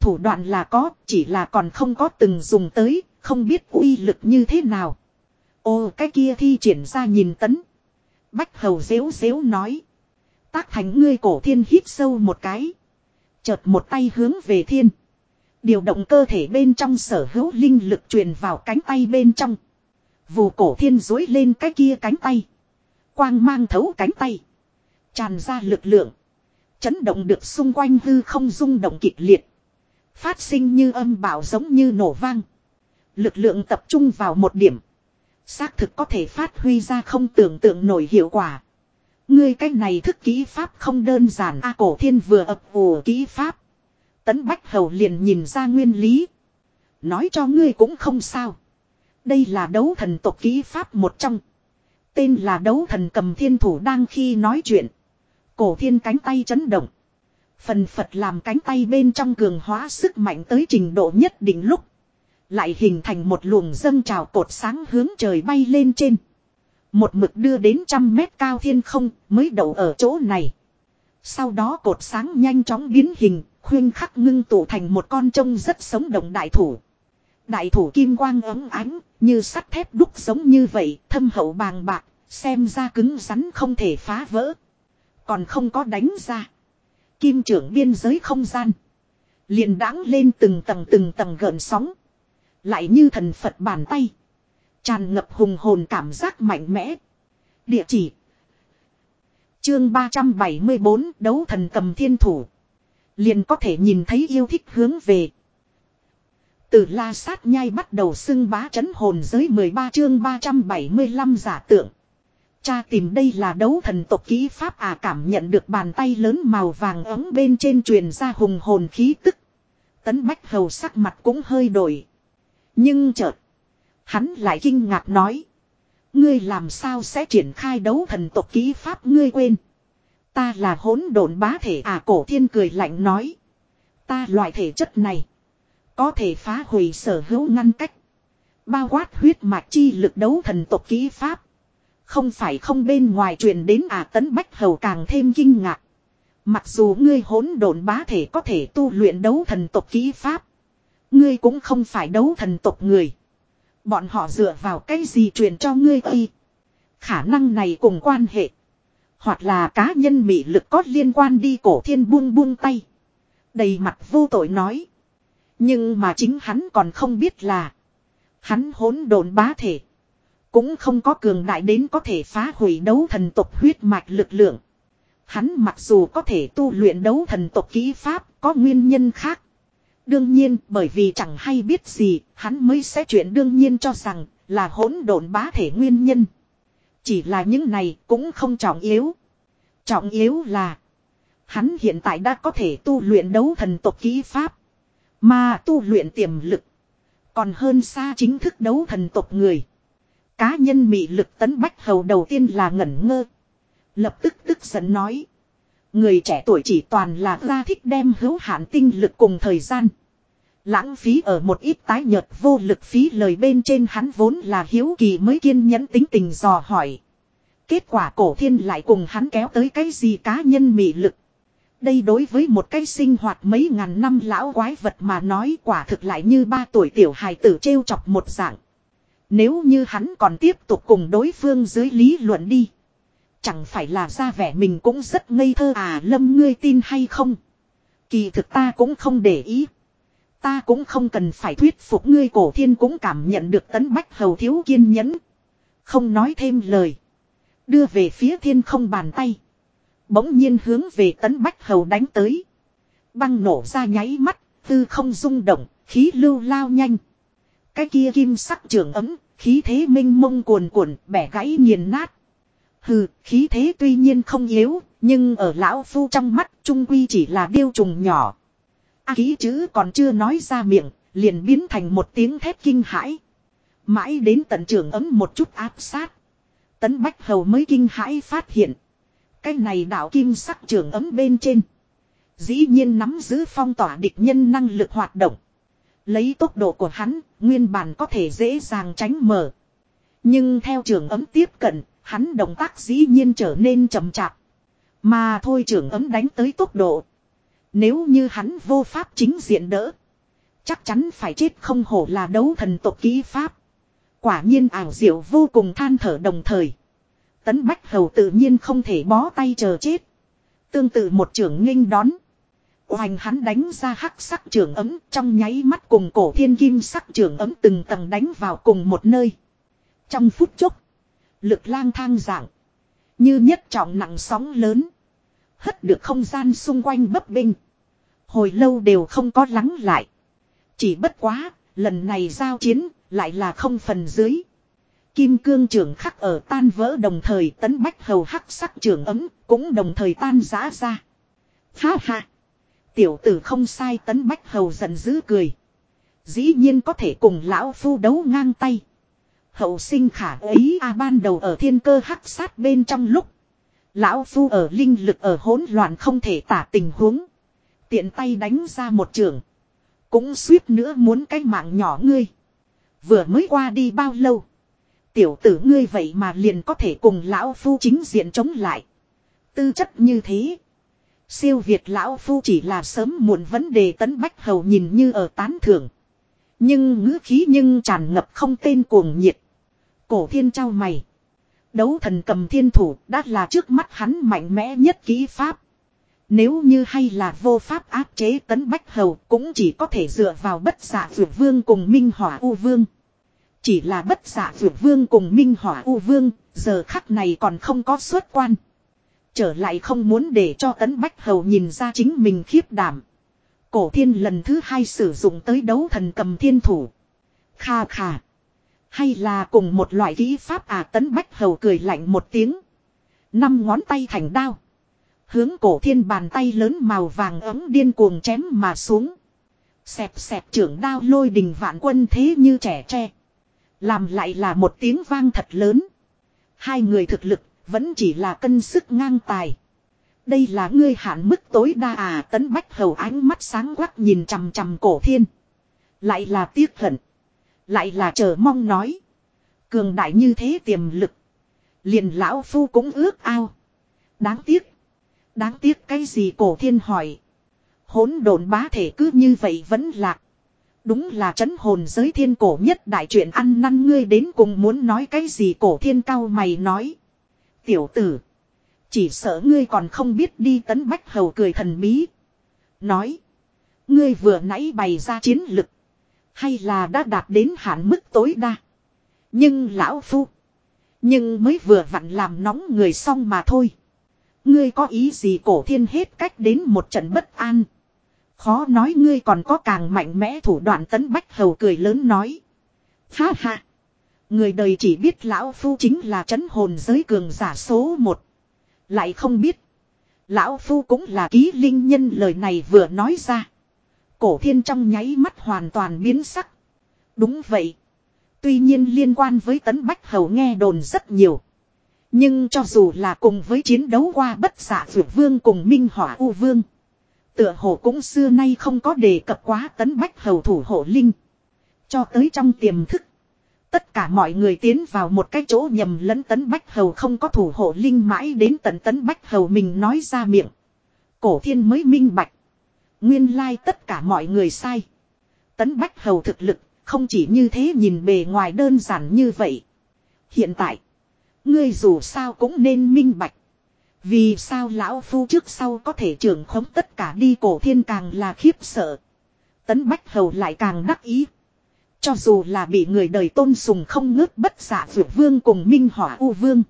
Thủ đoạn là có, chỉ là còn không có từng dùng tới, không biết uy lực như thế nào. Ô, cái kia thi triển ra nhìn tấn. Bách hầu xếu xếu nói. Tác thành ngươi cổ thiên hít sâu một cái. Chợt một tay hướng về thiên. Điều động cơ thể bên trong sở hữu linh lực truyền vào cánh tay bên trong. Vù cổ thiên dối lên cái kia cánh tay. Quang mang thấu cánh tay. Tràn ra lực lượng. Chấn động được xung quanh hư không rung động kịch liệt. Phát sinh như âm bảo giống như nổ vang. Lực lượng tập trung vào một điểm. Xác thực có thể phát huy ra không tưởng tượng nổi hiệu quả. Ngươi cái này thức kỹ pháp không đơn giản a cổ thiên vừa ập ủ kỹ pháp. Tấn Bách Hầu liền nhìn ra nguyên lý. Nói cho ngươi cũng không sao. Đây là đấu thần tộc kỹ pháp một trong. Tên là đấu thần cầm thiên thủ đang khi nói chuyện. Cổ thiên cánh tay chấn động. Phần Phật làm cánh tay bên trong cường hóa sức mạnh tới trình độ nhất định lúc. Lại hình thành một luồng dâng trào cột sáng hướng trời bay lên trên. Một mực đưa đến trăm mét cao thiên không mới đậu ở chỗ này. Sau đó cột sáng nhanh chóng biến hình, khuyên khắc ngưng tụ thành một con trông rất sống động đại thủ. Đại thủ kim quang ấm ánh, như sắt thép đúc giống như vậy, thâm hậu bàng bạc, xem ra cứng rắn không thể phá vỡ. Còn không có đánh ra. Kim trưởng biên giới không gian. liền đáng lên từng tầng từng tầng gợn sóng. Lại như thần Phật bàn tay. Tràn ngập hùng hồn cảm giác mạnh mẽ. Địa chỉ. Chương 374 đấu thần cầm thiên thủ. Liền có thể nhìn thấy yêu thích hướng về. Từ la sát nhai bắt đầu xưng bá chấn hồn giới 13 chương 375 giả tượng. Cha tìm đây là đấu thần tộc kỹ pháp à cảm nhận được bàn tay lớn màu vàng ấm bên trên truyền ra hùng hồn khí tức. Tấn Bách Hầu sắc mặt cũng hơi đổi. Nhưng chợt. Hắn lại kinh ngạc nói. Ngươi làm sao sẽ triển khai đấu thần tộc ký pháp ngươi quên. Ta là hỗn độn bá thể à cổ thiên cười lạnh nói. Ta loại thể chất này. Có thể phá hủy sở hữu ngăn cách. Bao quát huyết mạch chi lực đấu thần tộc ký pháp. Không phải không bên ngoài truyền đến à tấn bách hầu càng thêm kinh ngạc. Mặc dù ngươi hỗn độn bá thể có thể tu luyện đấu thần tộc ký pháp. Ngươi cũng không phải đấu thần tộc người. Bọn họ dựa vào cái gì truyền cho ngươi khi. Khả năng này cùng quan hệ. Hoặc là cá nhân mị lực có liên quan đi cổ thiên buông buông tay. Đầy mặt vô tội nói. Nhưng mà chính hắn còn không biết là. Hắn hỗn độn bá thể. Cũng không có cường đại đến có thể phá hủy đấu thần tộc huyết mạch lực lượng. Hắn mặc dù có thể tu luyện đấu thần tộc kỹ pháp có nguyên nhân khác. Đương nhiên, bởi vì chẳng hay biết gì, hắn mới sẽ chuyện đương nhiên cho rằng là hỗn độn bá thể nguyên nhân. Chỉ là những này cũng không trọng yếu. Trọng yếu là, hắn hiện tại đã có thể tu luyện đấu thần tộc kỹ pháp. Mà tu luyện tiềm lực. Còn hơn xa chính thức đấu thần tộc người. Cá nhân mị lực tấn bách hầu đầu tiên là ngẩn ngơ. Lập tức tức giận nói. Người trẻ tuổi chỉ toàn là ra thích đem hữu hạn tinh lực cùng thời gian. Lãng phí ở một ít tái nhợt vô lực phí lời bên trên hắn vốn là hiếu kỳ mới kiên nhẫn tính tình dò hỏi. Kết quả cổ thiên lại cùng hắn kéo tới cái gì cá nhân mị lực. Đây đối với một cái sinh hoạt mấy ngàn năm lão quái vật mà nói quả thực lại như ba tuổi tiểu hài tử trêu chọc một dạng. Nếu như hắn còn tiếp tục cùng đối phương dưới lý luận đi. Chẳng phải là ra vẻ mình cũng rất ngây thơ à lâm ngươi tin hay không. Kỳ thực ta cũng không để ý. Ta cũng không cần phải thuyết phục ngươi cổ thiên cũng cảm nhận được tấn bách hầu thiếu kiên nhẫn. Không nói thêm lời. Đưa về phía thiên không bàn tay. Bỗng nhiên hướng về tấn bách hầu đánh tới. Băng nổ ra nháy mắt, tư không rung động, khí lưu lao nhanh. Cái kia kim sắc trường ấm, khí thế minh mông cuồn cuộn, bẻ gãy nghiền nát. Hừ, khí thế tuy nhiên không yếu, nhưng ở lão phu trong mắt trung quy chỉ là điêu trùng nhỏ. A ký chữ còn chưa nói ra miệng, liền biến thành một tiếng thét kinh hãi. Mãi đến tận trường ấm một chút áp sát. Tấn Bách Hầu mới kinh hãi phát hiện. Cái này đạo kim sắc trường ấm bên trên. Dĩ nhiên nắm giữ phong tỏa địch nhân năng lực hoạt động. Lấy tốc độ của hắn, nguyên bản có thể dễ dàng tránh mở. Nhưng theo trường ấm tiếp cận, hắn động tác dĩ nhiên trở nên chậm chạp. Mà thôi trưởng ấm đánh tới tốc độ. Nếu như hắn vô pháp chính diện đỡ. Chắc chắn phải chết không hổ là đấu thần tộc kỹ pháp. Quả nhiên ảo diệu vô cùng than thở đồng thời. Tấn Bách Hầu tự nhiên không thể bó tay chờ chết. Tương tự một trưởng nghênh đón. Hoành hắn đánh ra hắc sắc trưởng ấm trong nháy mắt cùng cổ thiên kim sắc trưởng ấm từng tầng đánh vào cùng một nơi. Trong phút chốc, lực lang thang dạng. Như nhất trọng nặng sóng lớn. Hất được không gian xung quanh bấp binh. Hồi lâu đều không có lắng lại. Chỉ bất quá, lần này giao chiến, lại là không phần dưới. Kim cương trưởng khắc ở tan vỡ đồng thời tấn bách hầu hắc sắc trường ấm, cũng đồng thời tan rã ra. Ha ha! Tiểu tử không sai tấn bách hầu giận dữ cười. Dĩ nhiên có thể cùng lão phu đấu ngang tay. Hậu sinh khả ấy a ban đầu ở thiên cơ hắc sát bên trong lúc. Lão phu ở linh lực ở hỗn loạn không thể tả tình huống. Tiện tay đánh ra một trường. Cũng suýt nữa muốn cái mạng nhỏ ngươi. Vừa mới qua đi bao lâu. Tiểu tử ngươi vậy mà liền có thể cùng lão phu chính diện chống lại. Tư chất như thế. Siêu Việt lão phu chỉ là sớm muộn vấn đề tấn bách hầu nhìn như ở tán thưởng. Nhưng ngữ khí nhưng tràn ngập không tên cuồng nhiệt. Cổ thiên trao mày. Đấu thần cầm thiên thủ đã là trước mắt hắn mạnh mẽ nhất kỹ pháp. Nếu như hay là vô pháp áp chế tấn bách hầu cũng chỉ có thể dựa vào bất giả vượt vương cùng minh hỏa u vương. Chỉ là bất giả vượt vương cùng minh hỏa u vương, giờ khắc này còn không có xuất quan. Trở lại không muốn để cho tấn bách hầu nhìn ra chính mình khiếp đảm. Cổ thiên lần thứ hai sử dụng tới đấu thần cầm thiên thủ. Kha kha. Hay là cùng một loại kỹ pháp à tấn bách hầu cười lạnh một tiếng. Năm ngón tay thành đao. Hướng cổ thiên bàn tay lớn màu vàng ấm điên cuồng chém mà xuống. Xẹp xẹp trưởng đao lôi đình vạn quân thế như trẻ tre. Làm lại là một tiếng vang thật lớn. Hai người thực lực vẫn chỉ là cân sức ngang tài. Đây là ngươi hạn mức tối đa à tấn bách hầu ánh mắt sáng quắc nhìn chằm chằm cổ thiên. Lại là tiếc hận. Lại là chờ mong nói. Cường đại như thế tiềm lực. Liền lão phu cũng ước ao. Đáng tiếc. Đáng tiếc cái gì cổ thiên hỏi. Hỗn độn bá thể cứ như vậy vẫn lạc. Đúng là chấn hồn giới thiên cổ nhất đại chuyện ăn năn ngươi đến cùng muốn nói cái gì cổ thiên cao mày nói. Tiểu tử. Chỉ sợ ngươi còn không biết đi tấn bách hầu cười thần bí. Nói. Ngươi vừa nãy bày ra chiến lực. Hay là đã đạt đến hạn mức tối đa. Nhưng lão phu. Nhưng mới vừa vặn làm nóng người xong mà thôi. Ngươi có ý gì cổ thiên hết cách đến một trận bất an. Khó nói ngươi còn có càng mạnh mẽ thủ đoạn tấn bách hầu cười lớn nói. Ha ha. Người đời chỉ biết lão phu chính là chấn hồn giới cường giả số một. Lại không biết. Lão phu cũng là ký linh nhân lời này vừa nói ra. Cổ thiên trong nháy mắt hoàn toàn biến sắc. Đúng vậy. Tuy nhiên liên quan với tấn bách hầu nghe đồn rất nhiều. Nhưng cho dù là cùng với chiến đấu qua bất giả vượt vương cùng minh hỏa u vương. Tựa hồ cũng xưa nay không có đề cập quá tấn bách hầu thủ hộ linh. Cho tới trong tiềm thức. Tất cả mọi người tiến vào một cái chỗ nhầm lẫn tấn bách hầu không có thủ hộ linh mãi đến tận tấn bách hầu mình nói ra miệng. Cổ thiên mới minh bạch. Nguyên lai tất cả mọi người sai. Tấn bách hầu thực lực không chỉ như thế nhìn bề ngoài đơn giản như vậy. Hiện tại. Ngươi dù sao cũng nên minh bạch. Vì sao lão phu trước sau có thể trưởng khống tất cả đi cổ thiên càng là khiếp sợ. Tấn Bách Hầu lại càng đắc ý. Cho dù là bị người đời tôn sùng không ngớt bất giả vượt vương cùng minh hỏa u vương.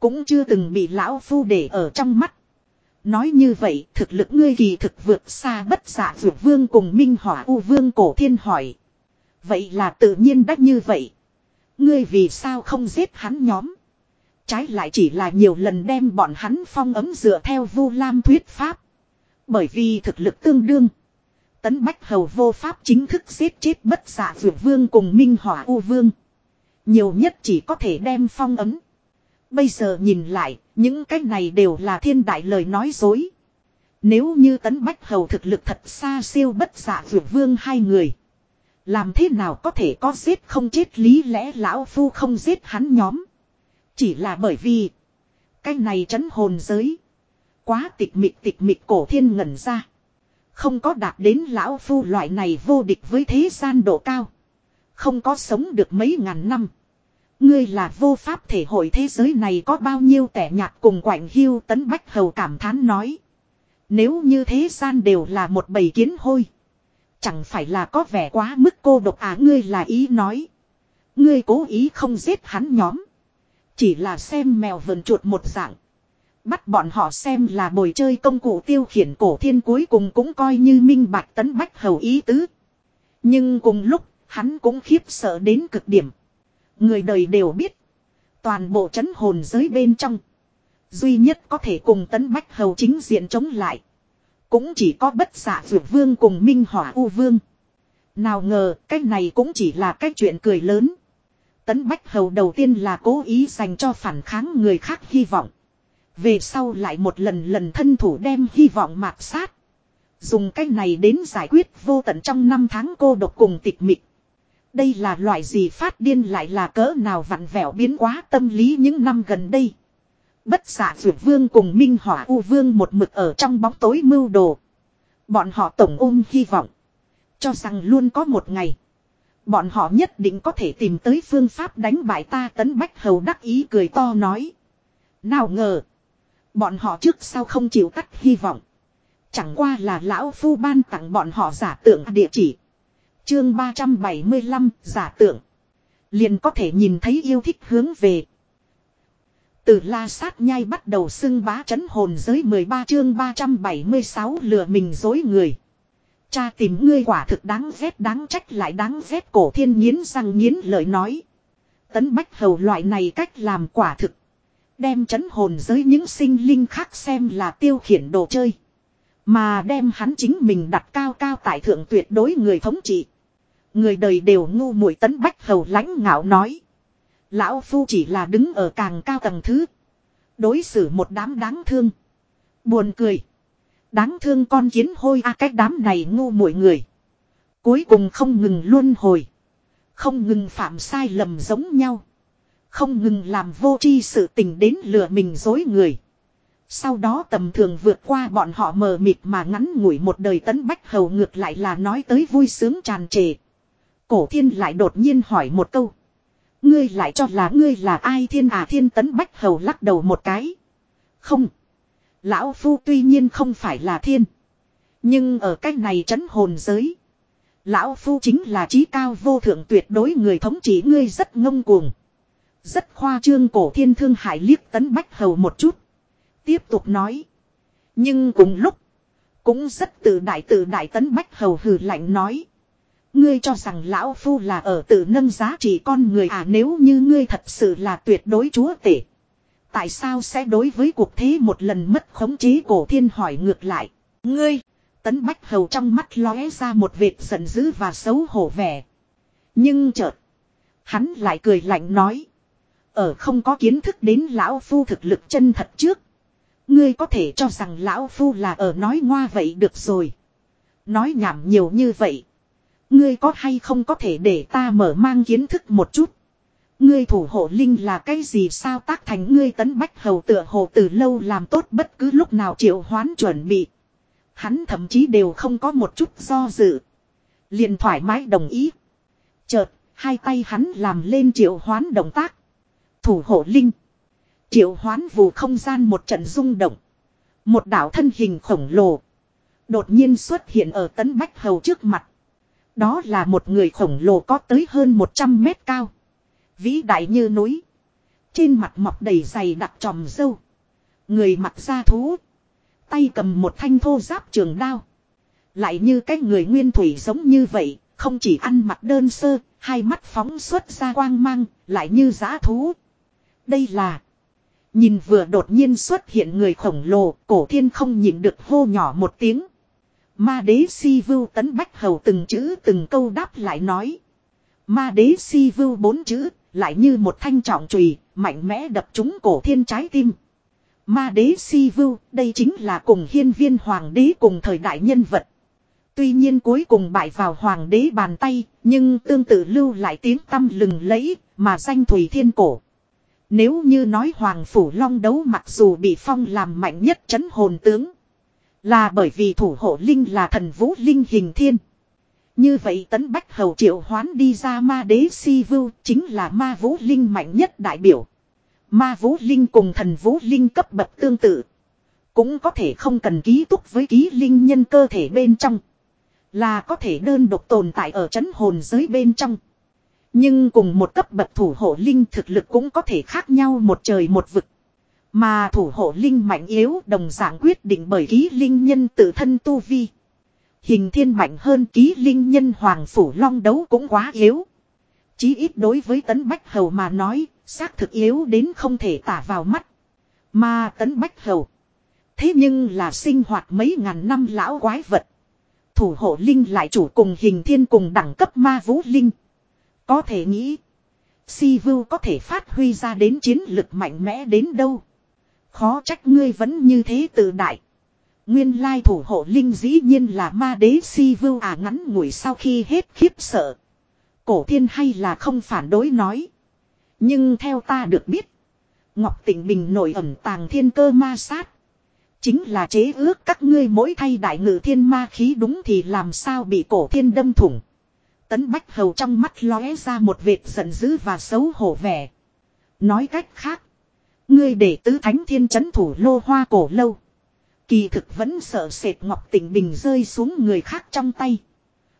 Cũng chưa từng bị lão phu để ở trong mắt. Nói như vậy, thực lực ngươi kỳ thực vượt xa bất giả vượt vương cùng minh hỏa u vương cổ thiên hỏi. Vậy là tự nhiên đắc như vậy. Ngươi vì sao không giết hắn nhóm. Trái lại chỉ là nhiều lần đem bọn hắn phong ấm dựa theo vu lam thuyết pháp. Bởi vì thực lực tương đương. Tấn Bách Hầu vô pháp chính thức giết chết bất giả vượt vương cùng Minh Hỏa U Vương. Nhiều nhất chỉ có thể đem phong ấm. Bây giờ nhìn lại, những cái này đều là thiên đại lời nói dối. Nếu như Tấn Bách Hầu thực lực thật xa siêu bất giả vượt vương hai người. Làm thế nào có thể có giết không chết lý lẽ lão phu không giết hắn nhóm. Chỉ là bởi vì. Cái này trấn hồn giới. Quá tịch mịch tịch mịch cổ thiên ngẩn ra. Không có đạt đến lão phu loại này vô địch với thế gian độ cao. Không có sống được mấy ngàn năm. Ngươi là vô pháp thể hội thế giới này có bao nhiêu tẻ nhạt cùng quạnh hiu tấn bách hầu cảm thán nói. Nếu như thế gian đều là một bầy kiến hôi. Chẳng phải là có vẻ quá mức cô độc à ngươi là ý nói. Ngươi cố ý không giết hắn nhóm. Chỉ là xem mèo vườn chuột một dạng. Bắt bọn họ xem là bồi chơi công cụ tiêu khiển cổ thiên cuối cùng cũng coi như minh bạch tấn bách hầu ý tứ. Nhưng cùng lúc, hắn cũng khiếp sợ đến cực điểm. Người đời đều biết. Toàn bộ chấn hồn giới bên trong. Duy nhất có thể cùng tấn bách hầu chính diện chống lại. Cũng chỉ có bất xạ vượt vương cùng minh hỏa u vương. Nào ngờ, cái này cũng chỉ là cái chuyện cười lớn. Tấn Bách Hầu đầu tiên là cố ý dành cho phản kháng người khác hy vọng. Về sau lại một lần lần thân thủ đem hy vọng mạt sát. Dùng cách này đến giải quyết vô tận trong năm tháng cô độc cùng tịch mịch. Đây là loại gì phát điên lại là cỡ nào vặn vẹo biến quá tâm lý những năm gần đây. Bất giả dược vương cùng Minh Hỏa U vương một mực ở trong bóng tối mưu đồ. Bọn họ tổng ôm hy vọng. Cho rằng luôn có một ngày. Bọn họ nhất định có thể tìm tới phương pháp đánh bại ta tấn bách hầu đắc ý cười to nói. Nào ngờ. Bọn họ trước sau không chịu tắt hy vọng. Chẳng qua là lão phu ban tặng bọn họ giả tượng địa chỉ. Chương 375 giả tượng. Liền có thể nhìn thấy yêu thích hướng về. Từ la sát nhai bắt đầu xưng bá chấn hồn giới 13 chương 376 lừa mình dối người. Cha tìm ngươi quả thực đáng ghét, đáng trách lại đáng ghét cổ thiên nghiến răng nghiến lời nói. Tấn bách hầu loại này cách làm quả thực. Đem chấn hồn giới những sinh linh khác xem là tiêu khiển đồ chơi. Mà đem hắn chính mình đặt cao cao tại thượng tuyệt đối người thống trị. Người đời đều ngu muội tấn bách hầu lãnh ngạo nói. Lão Phu chỉ là đứng ở càng cao tầng thứ. Đối xử một đám đáng thương. Buồn cười. Đáng thương con kiến hôi a à, cái đám này ngu muội người. Cuối cùng không ngừng luân hồi. Không ngừng phạm sai lầm giống nhau. Không ngừng làm vô tri sự tình đến lừa mình dối người. Sau đó tầm thường vượt qua bọn họ mờ mịt mà ngắn ngủi một đời tấn bách hầu ngược lại là nói tới vui sướng tràn trề. Cổ thiên lại đột nhiên hỏi một câu. Ngươi lại cho là ngươi là ai thiên à thiên tấn bách hầu lắc đầu một cái. Không. Lão Phu tuy nhiên không phải là thiên. Nhưng ở cách này trấn hồn giới. Lão Phu chính là trí cao vô thượng tuyệt đối người thống trị ngươi rất ngông cuồng. Rất khoa trương cổ thiên thương hại liếc tấn bách hầu một chút. Tiếp tục nói. Nhưng cùng lúc. Cũng rất tự đại tự đại tấn bách hầu hừ lạnh nói. Ngươi cho rằng lão phu là ở tự nâng giá trị con người à nếu như ngươi thật sự là tuyệt đối chúa tể. Tại sao sẽ đối với cuộc thế một lần mất khống chế cổ thiên hỏi ngược lại. Ngươi, tấn bách hầu trong mắt lóe ra một vệt giận dữ và xấu hổ vẻ. Nhưng chợt, hắn lại cười lạnh nói. Ở không có kiến thức đến lão phu thực lực chân thật trước. Ngươi có thể cho rằng lão phu là ở nói ngoa vậy được rồi. Nói nhảm nhiều như vậy. Ngươi có hay không có thể để ta mở mang kiến thức một chút. Ngươi thủ hộ linh là cái gì sao tác thành ngươi tấn bách hầu tựa hồ từ lâu làm tốt bất cứ lúc nào triệu hoán chuẩn bị. Hắn thậm chí đều không có một chút do dự. liền thoải mái đồng ý. Chợt, hai tay hắn làm lên triệu hoán động tác. Thủ hộ linh. Triệu hoán vù không gian một trận rung động. Một đảo thân hình khổng lồ. Đột nhiên xuất hiện ở tấn bách hầu trước mặt. Đó là một người khổng lồ có tới hơn 100 mét cao. Vĩ đại như núi. Trên mặt mọc đầy dày đặc tròm dâu. Người mặc da thú. Tay cầm một thanh thô giáp trường đao. Lại như cái người nguyên thủy giống như vậy. Không chỉ ăn mặc đơn sơ. Hai mắt phóng xuất ra quang mang. Lại như giá thú. Đây là. Nhìn vừa đột nhiên xuất hiện người khổng lồ. Cổ thiên không nhìn được hô nhỏ một tiếng. Ma đế si vưu tấn bách hầu từng chữ từng câu đáp lại nói. Ma đế si vưu bốn chữ, lại như một thanh trọng chùy mạnh mẽ đập trúng cổ thiên trái tim. Ma đế si vưu, đây chính là cùng hiên viên hoàng đế cùng thời đại nhân vật. Tuy nhiên cuối cùng bại vào hoàng đế bàn tay, nhưng tương tự lưu lại tiếng tâm lừng lẫy, mà danh Thủy Thiên Cổ. Nếu như nói Hoàng Phủ Long đấu mặc dù bị phong làm mạnh nhất chấn hồn tướng. Là bởi vì thủ hộ linh là thần vũ linh hình thiên. Như vậy tấn bách hầu triệu hoán đi ra ma đế si vưu chính là ma vũ linh mạnh nhất đại biểu. Ma vũ linh cùng thần vũ linh cấp bậc tương tự. Cũng có thể không cần ký túc với ký linh nhân cơ thể bên trong. Là có thể đơn độc tồn tại ở chấn hồn giới bên trong. Nhưng cùng một cấp bậc thủ hộ linh thực lực cũng có thể khác nhau một trời một vực. Mà thủ hộ linh mạnh yếu đồng dạng quyết định bởi ký linh nhân tự thân tu vi. Hình thiên mạnh hơn ký linh nhân hoàng phủ long đấu cũng quá yếu. Chí ít đối với tấn bách hầu mà nói, xác thực yếu đến không thể tả vào mắt. Mà tấn bách hầu. Thế nhưng là sinh hoạt mấy ngàn năm lão quái vật. Thủ hộ linh lại chủ cùng hình thiên cùng đẳng cấp ma vũ linh. Có thể nghĩ. Si Vưu có thể phát huy ra đến chiến lực mạnh mẽ đến đâu. Khó trách ngươi vẫn như thế tự đại. Nguyên lai thủ hộ linh dĩ nhiên là ma đế si vưu à ngắn ngủi sau khi hết khiếp sợ. Cổ thiên hay là không phản đối nói. Nhưng theo ta được biết. Ngọc Tịnh Bình nổi ẩm tàng thiên cơ ma sát. Chính là chế ước các ngươi mỗi thay đại ngự thiên ma khí đúng thì làm sao bị cổ thiên đâm thủng. Tấn Bách Hầu trong mắt lóe ra một vệt giận dữ và xấu hổ vẻ. Nói cách khác. Ngươi để tứ thánh thiên chấn thủ lô hoa cổ lâu. Kỳ thực vẫn sợ sệt Ngọc Tịnh Bình rơi xuống người khác trong tay.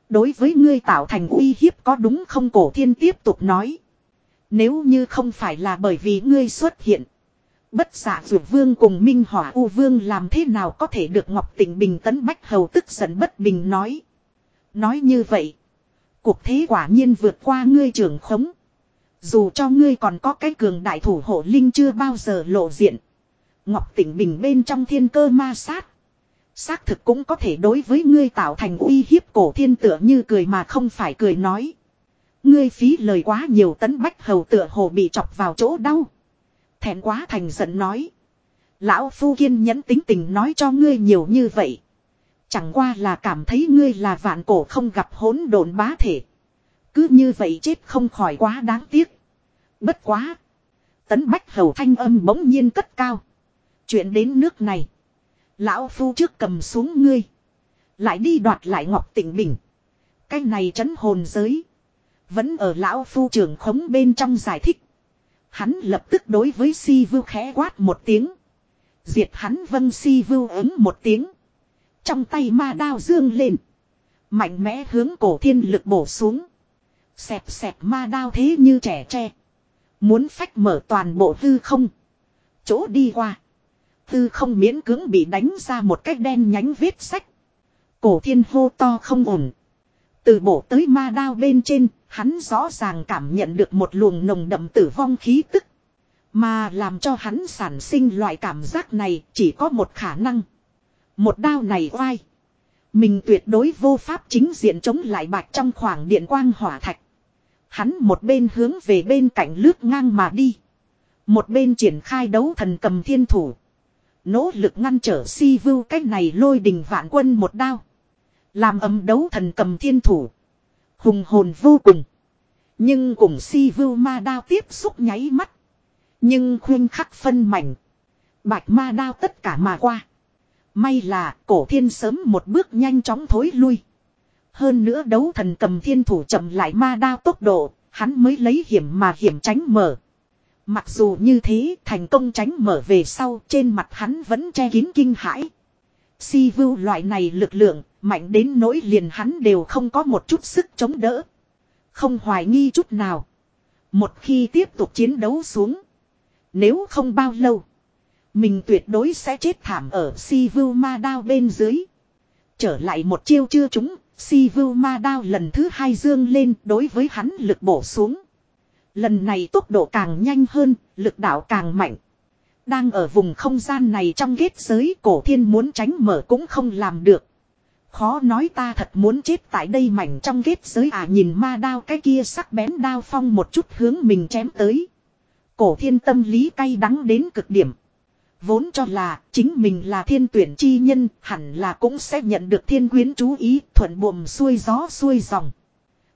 Đối với ngươi tạo thành uy hiếp có đúng không cổ thiên tiếp tục nói. Nếu như không phải là bởi vì ngươi xuất hiện. Bất giả dù vương cùng Minh Hỏa U Vương làm thế nào có thể được Ngọc Tịnh Bình tấn Bách Hầu tức giận bất bình nói. Nói như vậy. Cuộc thế quả nhiên vượt qua ngươi trưởng khống. Dù cho ngươi còn có cái cường đại thủ hộ linh chưa bao giờ lộ diện. Ngọc Tịnh Bình bên trong thiên cơ ma sát. Xác thực cũng có thể đối với ngươi tạo thành uy hiếp cổ thiên tựa như cười mà không phải cười nói. Ngươi phí lời quá nhiều tấn bách hầu tựa hồ bị chọc vào chỗ đau. Thẹn quá thành giận nói. Lão phu kiên nhẫn tính tình nói cho ngươi nhiều như vậy. Chẳng qua là cảm thấy ngươi là vạn cổ không gặp hỗn độn bá thể. Cứ như vậy chết không khỏi quá đáng tiếc. Bất quá. Tấn bách hầu thanh âm bỗng nhiên cất cao. Chuyện đến nước này. Lão phu trước cầm xuống ngươi. Lại đi đoạt lại ngọc tỉnh bình. Cái này trấn hồn giới. Vẫn ở lão phu trưởng khống bên trong giải thích. Hắn lập tức đối với si vưu khẽ quát một tiếng. Diệt hắn vân si vưu ứng một tiếng. Trong tay ma đao dương lên. Mạnh mẽ hướng cổ thiên lực bổ xuống. Xẹp xẹp ma đao thế như trẻ tre. Muốn phách mở toàn bộ hư không. Chỗ đi qua. Hư không miễn cưỡng bị đánh ra một cách đen nhánh vết sách. Cổ thiên hô to không ổn. Từ bổ tới ma đao bên trên, hắn rõ ràng cảm nhận được một luồng nồng đậm tử vong khí tức. Mà làm cho hắn sản sinh loại cảm giác này chỉ có một khả năng. Một đao này oai. Mình tuyệt đối vô pháp chính diện chống lại bạch trong khoảng điện quang hỏa thạch. Hắn một bên hướng về bên cạnh lướt ngang mà đi. Một bên triển khai đấu thần cầm thiên thủ. Nỗ lực ngăn trở si vưu cách này lôi đình vạn quân một đao. Làm ấm đấu thần cầm thiên thủ. Hùng hồn vô cùng. Nhưng cùng si vưu ma đao tiếp xúc nháy mắt. Nhưng khuyên khắc phân mảnh. Bạch ma đao tất cả mà qua. May là cổ thiên sớm một bước nhanh chóng thối lui. Hơn nữa đấu thần cầm thiên thủ chậm lại ma đao tốc độ, hắn mới lấy hiểm mà hiểm tránh mở. Mặc dù như thế thành công tránh mở về sau trên mặt hắn vẫn che kín kinh hãi. Si vưu loại này lực lượng mạnh đến nỗi liền hắn đều không có một chút sức chống đỡ. Không hoài nghi chút nào. Một khi tiếp tục chiến đấu xuống. Nếu không bao lâu. Mình tuyệt đối sẽ chết thảm ở si vưu ma đao bên dưới. Trở lại một chiêu chưa trúng. Si vưu ma đao lần thứ hai dương lên đối với hắn lực bổ xuống. Lần này tốc độ càng nhanh hơn, lực đạo càng mạnh. Đang ở vùng không gian này trong kết giới cổ thiên muốn tránh mở cũng không làm được. Khó nói ta thật muốn chết tại đây mảnh trong kết giới à nhìn ma đao cái kia sắc bén đao phong một chút hướng mình chém tới. Cổ thiên tâm lý cay đắng đến cực điểm. Vốn cho là chính mình là thiên tuyển chi nhân hẳn là cũng sẽ nhận được thiên quyến chú ý thuận buồm xuôi gió xuôi dòng.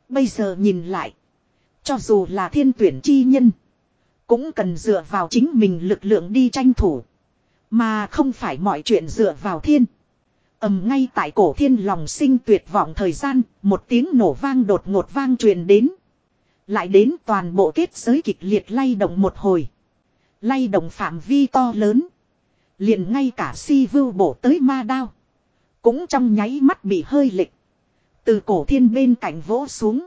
Bây giờ nhìn lại. Cho dù là thiên tuyển chi nhân. Cũng cần dựa vào chính mình lực lượng đi tranh thủ. Mà không phải mọi chuyện dựa vào thiên. ầm ngay tại cổ thiên lòng sinh tuyệt vọng thời gian, một tiếng nổ vang đột ngột vang truyền đến. Lại đến toàn bộ kết giới kịch liệt lay động một hồi. Lay động phạm vi to lớn. Liền ngay cả si vưu bổ tới ma đao. Cũng trong nháy mắt bị hơi lịch. Từ cổ thiên bên cạnh vỗ xuống.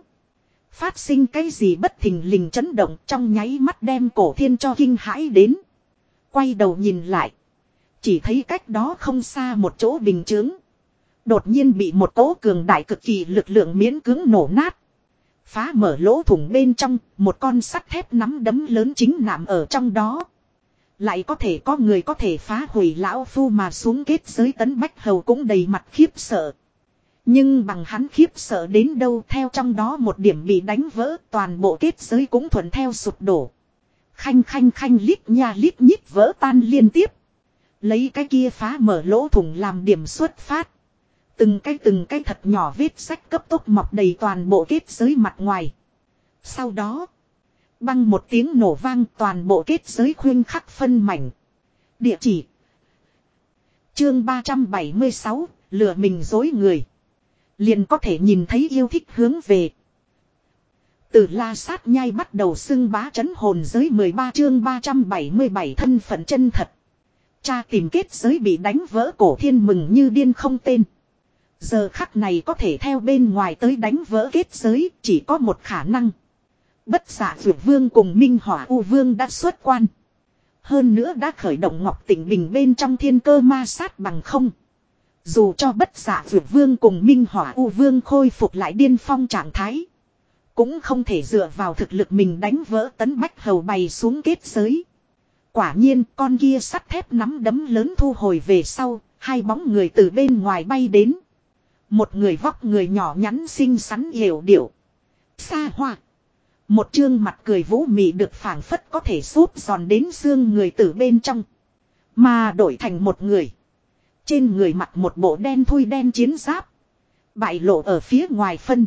Phát sinh cái gì bất thình lình chấn động trong nháy mắt đem cổ thiên cho kinh hãi đến. Quay đầu nhìn lại. Chỉ thấy cách đó không xa một chỗ bình chướng. Đột nhiên bị một cỗ cường đại cực kỳ lực lượng miễn cứng nổ nát. Phá mở lỗ thủng bên trong, một con sắt thép nắm đấm lớn chính nằm ở trong đó. Lại có thể có người có thể phá hủy lão phu mà xuống kết giới tấn bách hầu cũng đầy mặt khiếp sợ. Nhưng bằng hắn khiếp sợ đến đâu theo trong đó một điểm bị đánh vỡ, toàn bộ kết giới cũng thuận theo sụp đổ. Khanh khanh khanh, lít nha, lít nhít vỡ tan liên tiếp. Lấy cái kia phá mở lỗ thủng làm điểm xuất phát. Từng cái từng cái thật nhỏ vết sách cấp tốc mọc đầy toàn bộ kết giới mặt ngoài. Sau đó. Băng một tiếng nổ vang toàn bộ kết giới khuyên khắc phân mảnh. Địa chỉ. Chương 376, lừa mình dối người. Liền có thể nhìn thấy yêu thích hướng về. Từ la sát nhai bắt đầu xưng bá chấn hồn giới 13 chương 377 thân phận chân thật. Cha tìm kết giới bị đánh vỡ cổ thiên mừng như điên không tên. Giờ khắc này có thể theo bên ngoài tới đánh vỡ kết giới chỉ có một khả năng. Bất giả dược vương cùng Minh Hỏa U Vương đã xuất quan. Hơn nữa đã khởi động Ngọc Tỉnh Bình bên trong thiên cơ ma sát bằng không. Dù cho bất giả dược vương cùng Minh Hỏa U Vương khôi phục lại điên phong trạng thái. Cũng không thể dựa vào thực lực mình đánh vỡ tấn bách hầu bày xuống kết giới. Quả nhiên con kia sắt thép nắm đấm lớn thu hồi về sau, hai bóng người từ bên ngoài bay đến. Một người vóc người nhỏ nhắn xinh xắn hiểu điệu. Xa hoa. Một chương mặt cười vũ mị được phảng phất có thể xốp giòn đến xương người từ bên trong. Mà đổi thành một người. Trên người mặc một bộ đen thui đen chiến giáp. Bại lộ ở phía ngoài phân.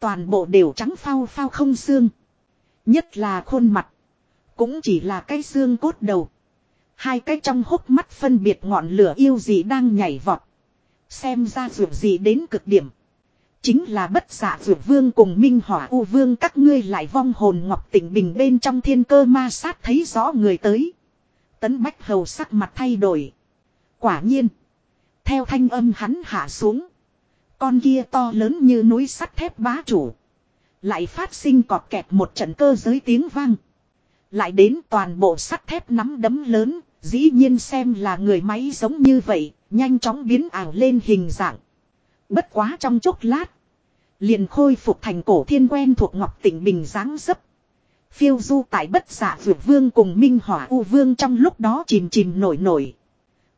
Toàn bộ đều trắng phao phao không xương. Nhất là khuôn mặt. Cũng chỉ là cái xương cốt đầu. Hai cái trong hốc mắt phân biệt ngọn lửa yêu gì đang nhảy vọt. Xem ra dù gì đến cực điểm. Chính là bất giả vượt vương cùng minh hỏa u vương các ngươi lại vong hồn ngọc tỉnh bình bên trong thiên cơ ma sát thấy rõ người tới. Tấn bách hầu sắc mặt thay đổi. Quả nhiên. Theo thanh âm hắn hạ xuống. Con kia to lớn như núi sắt thép bá chủ. Lại phát sinh cọp kẹt một trận cơ giới tiếng vang. Lại đến toàn bộ sắt thép nắm đấm lớn, dĩ nhiên xem là người máy giống như vậy, nhanh chóng biến ảo lên hình dạng. Bất quá trong chốc lát. Liền khôi phục thành cổ thiên quen thuộc Ngọc Tỉnh Bình dáng dấp. Phiêu du tại bất giả vượt vương cùng Minh Hỏa U Vương trong lúc đó chìm chìm nổi nổi.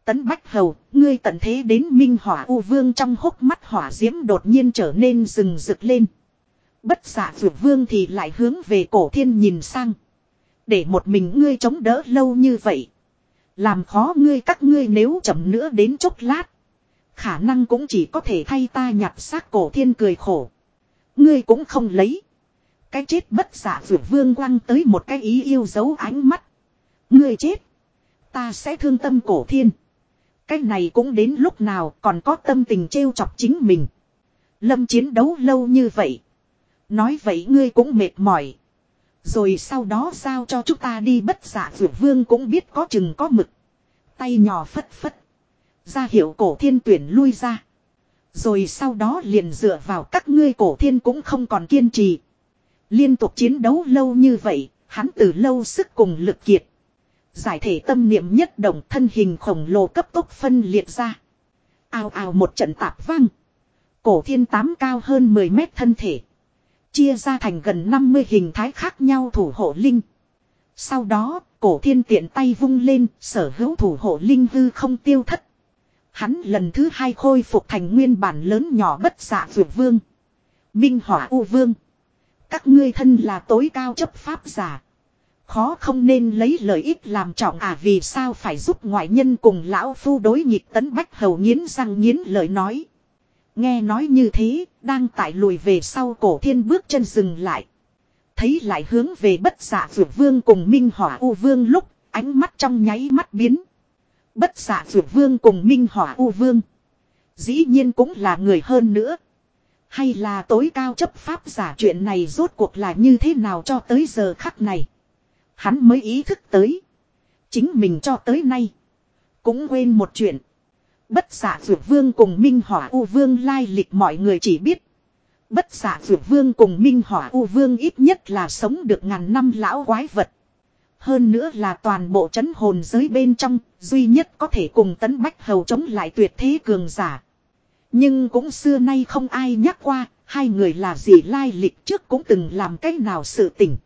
Tấn Bách Hầu, ngươi tận thế đến Minh Hỏa U Vương trong hốc mắt hỏa diễm đột nhiên trở nên rừng rực lên. Bất giả vượt vương thì lại hướng về cổ thiên nhìn sang. Để một mình ngươi chống đỡ lâu như vậy. Làm khó ngươi các ngươi nếu chậm nữa đến chốc lát. Khả năng cũng chỉ có thể thay ta nhặt xác cổ thiên cười khổ. Ngươi cũng không lấy. Cái chết bất giả vượt vương quăng tới một cái ý yêu dấu ánh mắt. Ngươi chết. Ta sẽ thương tâm cổ thiên. Cái này cũng đến lúc nào còn có tâm tình trêu chọc chính mình. Lâm chiến đấu lâu như vậy. Nói vậy ngươi cũng mệt mỏi. Rồi sau đó sao cho chúng ta đi bất giả vượt vương cũng biết có chừng có mực. Tay nhỏ phất phất. Ra hiệu cổ thiên tuyển lui ra. Rồi sau đó liền dựa vào các ngươi cổ thiên cũng không còn kiên trì. Liên tục chiến đấu lâu như vậy, hắn từ lâu sức cùng lực kiệt. Giải thể tâm niệm nhất động thân hình khổng lồ cấp tốc phân liệt ra. ao ao một trận tạp vang. Cổ thiên tám cao hơn 10 mét thân thể. Chia ra thành gần 50 hình thái khác nhau thủ hộ linh. Sau đó, cổ thiên tiện tay vung lên, sở hữu thủ hộ linh hư không tiêu thất. Hắn lần thứ hai khôi phục thành nguyên bản lớn nhỏ bất giả vượt vương. Minh hỏa u vương. Các ngươi thân là tối cao chấp pháp giả. Khó không nên lấy lợi ích làm trọng à vì sao phải giúp ngoại nhân cùng lão phu đối nghịch tấn bách hầu nghiến răng nghiến lời nói. Nghe nói như thế, đang tại lùi về sau cổ thiên bước chân dừng lại. Thấy lại hướng về bất giả vượt vương cùng minh hỏa u vương lúc, ánh mắt trong nháy mắt biến. Bất giả dược vương cùng minh hỏa u vương. Dĩ nhiên cũng là người hơn nữa. Hay là tối cao chấp pháp giả chuyện này rốt cuộc là như thế nào cho tới giờ khắc này. Hắn mới ý thức tới. Chính mình cho tới nay. Cũng quên một chuyện. Bất giả dược vương cùng minh hỏa u vương lai lịch mọi người chỉ biết. Bất giả dược vương cùng minh hỏa u vương ít nhất là sống được ngàn năm lão quái vật. Hơn nữa là toàn bộ chấn hồn giới bên trong, duy nhất có thể cùng tấn bách hầu chống lại tuyệt thế cường giả. Nhưng cũng xưa nay không ai nhắc qua, hai người là gì lai lịch trước cũng từng làm cách nào sự tỉnh.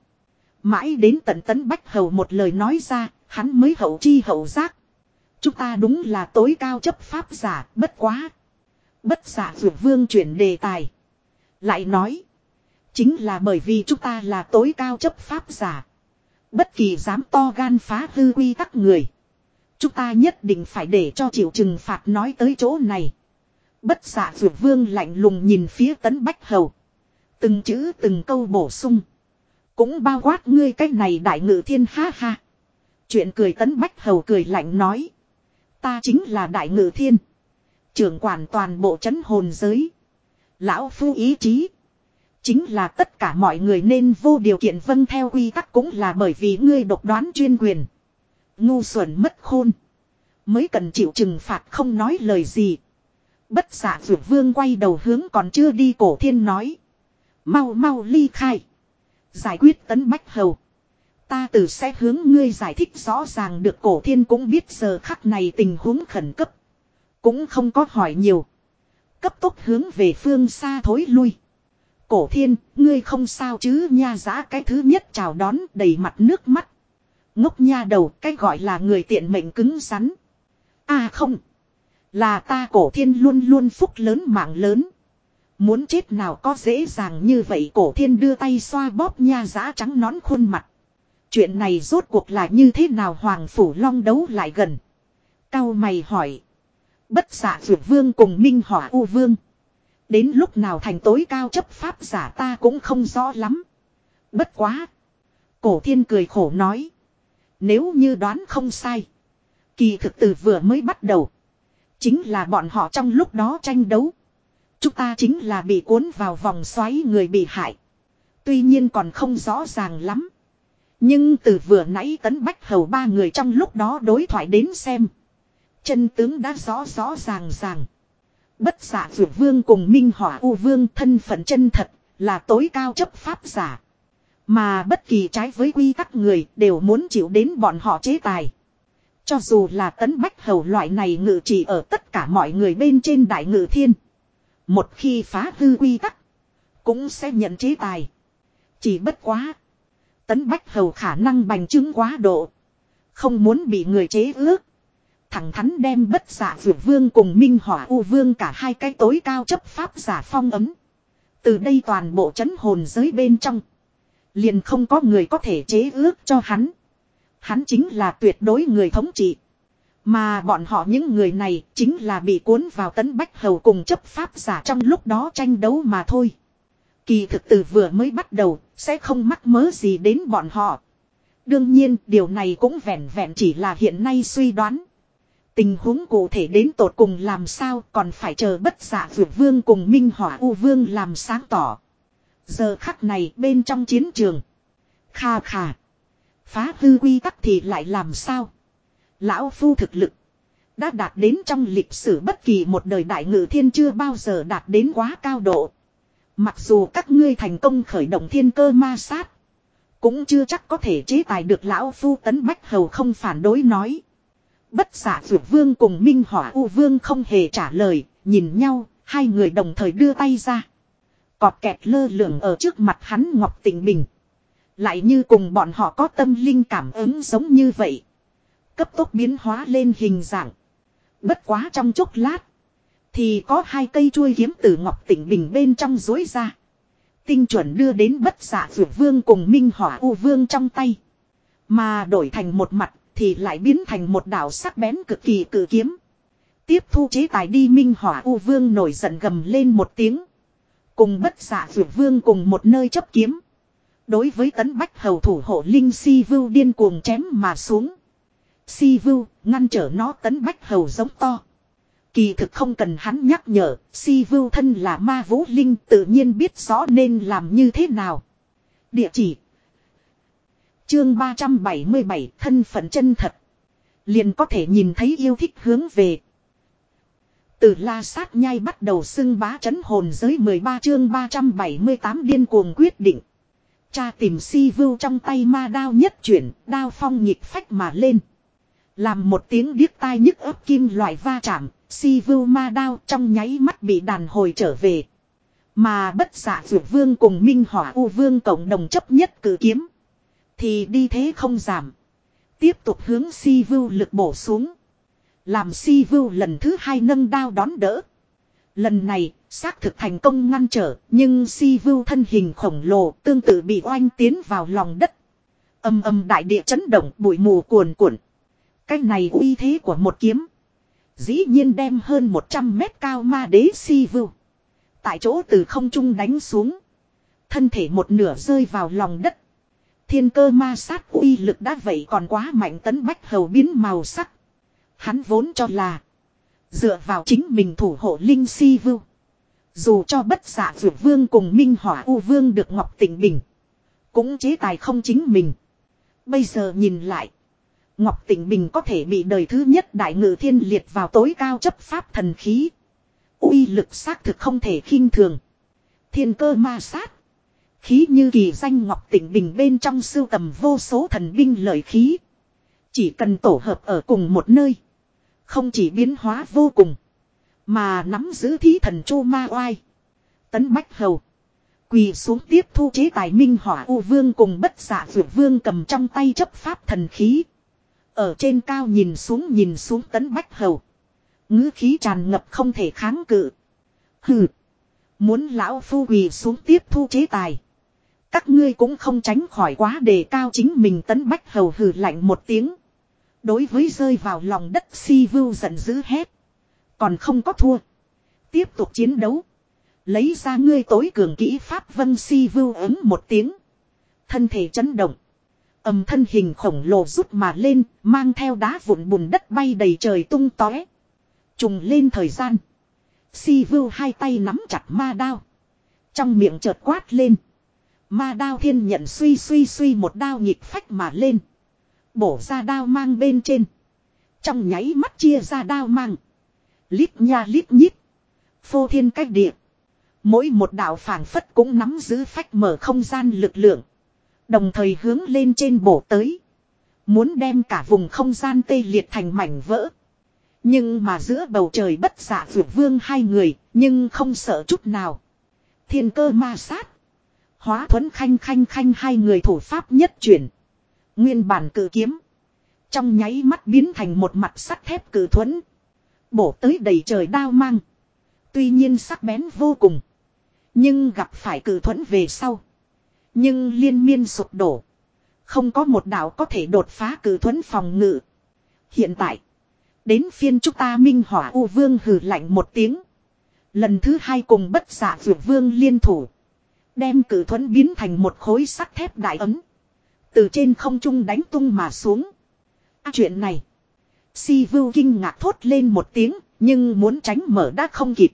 Mãi đến tận tấn bách hầu một lời nói ra, hắn mới hậu chi hậu giác. Chúng ta đúng là tối cao chấp pháp giả, bất quá. Bất giả dù vương chuyển đề tài. Lại nói. Chính là bởi vì chúng ta là tối cao chấp pháp giả. Bất kỳ dám to gan phá hư quy tắc người. Chúng ta nhất định phải để cho chịu trừng phạt nói tới chỗ này. Bất giả vượt vương lạnh lùng nhìn phía tấn bách hầu. Từng chữ từng câu bổ sung. Cũng bao quát ngươi cái này đại ngự thiên ha ha. Chuyện cười tấn bách hầu cười lạnh nói. Ta chính là đại ngự thiên. Trưởng quản toàn bộ chấn hồn giới. Lão phu ý chí. Chính là tất cả mọi người nên vô điều kiện vâng theo quy tắc cũng là bởi vì ngươi độc đoán chuyên quyền. Ngu xuẩn mất khôn. Mới cần chịu trừng phạt không nói lời gì. Bất giả vượt vương quay đầu hướng còn chưa đi cổ thiên nói. Mau mau ly khai. Giải quyết tấn bách hầu. Ta từ sẽ hướng ngươi giải thích rõ ràng được cổ thiên cũng biết giờ khắc này tình huống khẩn cấp. Cũng không có hỏi nhiều. Cấp tốc hướng về phương xa thối lui. Cổ thiên, ngươi không sao chứ nha giá cái thứ nhất chào đón đầy mặt nước mắt. Ngốc nha đầu cái gọi là người tiện mệnh cứng rắn. À không. Là ta cổ thiên luôn luôn phúc lớn mạng lớn. Muốn chết nào có dễ dàng như vậy cổ thiên đưa tay xoa bóp nha giá trắng nón khuôn mặt. Chuyện này rốt cuộc là như thế nào Hoàng Phủ Long đấu lại gần. Cao mày hỏi. Bất xạ dược vương cùng Minh Hỏa U Vương. Đến lúc nào thành tối cao chấp pháp giả ta cũng không rõ lắm. Bất quá. Cổ thiên cười khổ nói. Nếu như đoán không sai. Kỳ thực từ vừa mới bắt đầu. Chính là bọn họ trong lúc đó tranh đấu. Chúng ta chính là bị cuốn vào vòng xoáy người bị hại. Tuy nhiên còn không rõ ràng lắm. Nhưng từ vừa nãy tấn bách hầu ba người trong lúc đó đối thoại đến xem. Chân tướng đã rõ rõ ràng ràng. Bất giả vượt vương cùng minh hỏa u vương thân phận chân thật là tối cao chấp pháp giả. Mà bất kỳ trái với quy tắc người đều muốn chịu đến bọn họ chế tài. Cho dù là tấn bách hầu loại này ngự chỉ ở tất cả mọi người bên trên đại ngự thiên. Một khi phá hư quy tắc. Cũng sẽ nhận chế tài. Chỉ bất quá. Tấn bách hầu khả năng bành trướng quá độ. Không muốn bị người chế ước. Thẳng thắn đem bất giả vượt vương cùng minh hỏa u vương cả hai cái tối cao chấp pháp giả phong ấm. Từ đây toàn bộ chấn hồn giới bên trong. Liền không có người có thể chế ước cho hắn. Hắn chính là tuyệt đối người thống trị. Mà bọn họ những người này chính là bị cuốn vào tấn bách hầu cùng chấp pháp giả trong lúc đó tranh đấu mà thôi. Kỳ thực từ vừa mới bắt đầu, sẽ không mắc mớ gì đến bọn họ. Đương nhiên, điều này cũng vẹn vẹn chỉ là hiện nay suy đoán. Tình huống cụ thể đến tột cùng làm sao, còn phải chờ bất giả vượt vương cùng Minh Hỏa U Vương làm sáng tỏ. Giờ khắc này bên trong chiến trường. Kha kha. Phá hư quy tắc thì lại làm sao? Lão Phu thực lực. Đã đạt đến trong lịch sử bất kỳ một đời đại ngự thiên chưa bao giờ đạt đến quá cao độ. Mặc dù các ngươi thành công khởi động thiên cơ ma sát. Cũng chưa chắc có thể chế tài được lão phu tấn bách hầu không phản đối nói. Bất giả dược vương cùng minh hỏa u vương không hề trả lời, nhìn nhau, hai người đồng thời đưa tay ra. Cọp kẹt lơ lửng ở trước mặt hắn Ngọc Tịnh Bình. Lại như cùng bọn họ có tâm linh cảm ứng giống như vậy. Cấp tốc biến hóa lên hình dạng. Bất quá trong chốc lát. Thì có hai cây chuôi kiếm từ Ngọc Tịnh Bình bên trong dối ra. Tinh chuẩn đưa đến bất giả dược vương cùng Minh Hỏa U Vương trong tay. Mà đổi thành một mặt thì lại biến thành một đảo sắc bén cực kỳ cử kiếm. Tiếp thu chế tài đi Minh Hỏa U Vương nổi giận gầm lên một tiếng. Cùng bất giả dược vương cùng một nơi chấp kiếm. Đối với tấn bách hầu thủ hộ Linh Si Vưu điên cuồng chém mà xuống. Si Vưu ngăn trở nó tấn bách hầu giống to. Kỳ thực không cần hắn nhắc nhở, Si Vưu thân là ma vũ linh tự nhiên biết rõ nên làm như thế nào. Địa chỉ Chương 377 thân phận chân thật. Liền có thể nhìn thấy yêu thích hướng về. Từ la sát nhai bắt đầu xưng bá chấn hồn giới 13 chương 378 điên cuồng quyết định. Cha tìm si vưu trong tay ma đao nhất chuyển, đao phong nhịp phách mà lên. Làm một tiếng điếc tai nhức ấp kim loại va chạm, si vưu ma đao trong nháy mắt bị đàn hồi trở về. Mà bất giả dược vương cùng minh hỏa u vương cộng đồng chấp nhất cử kiếm. Thì đi thế không giảm. Tiếp tục hướng si vưu lực bổ xuống. Làm si vưu lần thứ hai nâng đao đón đỡ. Lần này, xác thực thành công ngăn trở, nhưng si vưu thân hình khổng lồ tương tự bị oanh tiến vào lòng đất. Âm âm đại địa chấn động bụi mù cuồn cuộn. Cái này uy thế của một kiếm. Dĩ nhiên đem hơn 100 mét cao ma đế si vưu. Tại chỗ từ không trung đánh xuống. Thân thể một nửa rơi vào lòng đất. Thiên cơ ma sát uy lực đã vậy còn quá mạnh tấn bách hầu biến màu sắc. Hắn vốn cho là. Dựa vào chính mình thủ hộ linh si vưu. Dù cho bất giả vượt vương cùng minh hỏa u vương được ngọc tỉnh bình. Cũng chế tài không chính mình. Bây giờ nhìn lại. Ngọc Tịnh Bình có thể bị đời thứ nhất đại ngự thiên liệt vào tối cao chấp pháp thần khí. uy lực xác thực không thể khinh thường. Thiên cơ ma sát. Khí như kỳ danh Ngọc Tịnh Bình bên trong sưu tầm vô số thần binh lợi khí. Chỉ cần tổ hợp ở cùng một nơi. Không chỉ biến hóa vô cùng. Mà nắm giữ thí thần chu ma oai. Tấn Bách Hầu. Quỳ xuống tiếp thu chế tài minh hỏa U Vương cùng bất giả dược vương cầm trong tay chấp pháp thần khí. Ở trên cao nhìn xuống nhìn xuống tấn bách hầu. ngữ khí tràn ngập không thể kháng cự. Hừ. Muốn lão phu quỳ xuống tiếp thu chế tài. Các ngươi cũng không tránh khỏi quá đề cao chính mình tấn bách hầu hừ lạnh một tiếng. Đối với rơi vào lòng đất si vưu giận dữ hét. Còn không có thua. Tiếp tục chiến đấu. Lấy ra ngươi tối cường kỹ pháp vân si vưu ứng một tiếng. Thân thể chấn động. ầm thân hình khổng lồ rút mà lên, mang theo đá vụn bùn đất bay đầy trời tung tóe. Trùng lên thời gian. Si vưu hai tay nắm chặt ma đao. Trong miệng chợt quát lên. Ma đao thiên nhận suy suy suy một đao nhịp phách mà lên. Bổ ra đao mang bên trên. Trong nháy mắt chia ra đao mang. Lít nha lít nhít. Phô thiên cách địa. Mỗi một đạo phảng phất cũng nắm giữ phách mở không gian lực lượng. Đồng thời hướng lên trên bổ tới. Muốn đem cả vùng không gian tê liệt thành mảnh vỡ. Nhưng mà giữa bầu trời bất giả vượt vương hai người, nhưng không sợ chút nào. Thiên cơ ma sát. Hóa thuấn khanh khanh khanh hai người thủ pháp nhất chuyển. Nguyên bản cử kiếm. Trong nháy mắt biến thành một mặt sắt thép cử thuẫn. Bổ tới đầy trời đao mang. Tuy nhiên sắc bén vô cùng. Nhưng gặp phải cử thuẫn về sau. Nhưng liên miên sụp đổ. Không có một đạo có thể đột phá cử thuẫn phòng ngự. Hiện tại. Đến phiên chúng ta minh hỏa U Vương hừ lạnh một tiếng. Lần thứ hai cùng bất giả dạ vượt vương liên thủ. Đem cử thuẫn biến thành một khối sắt thép đại ấm. Từ trên không trung đánh tung mà xuống. À, chuyện này. Si vưu kinh ngạc thốt lên một tiếng. Nhưng muốn tránh mở đã không kịp.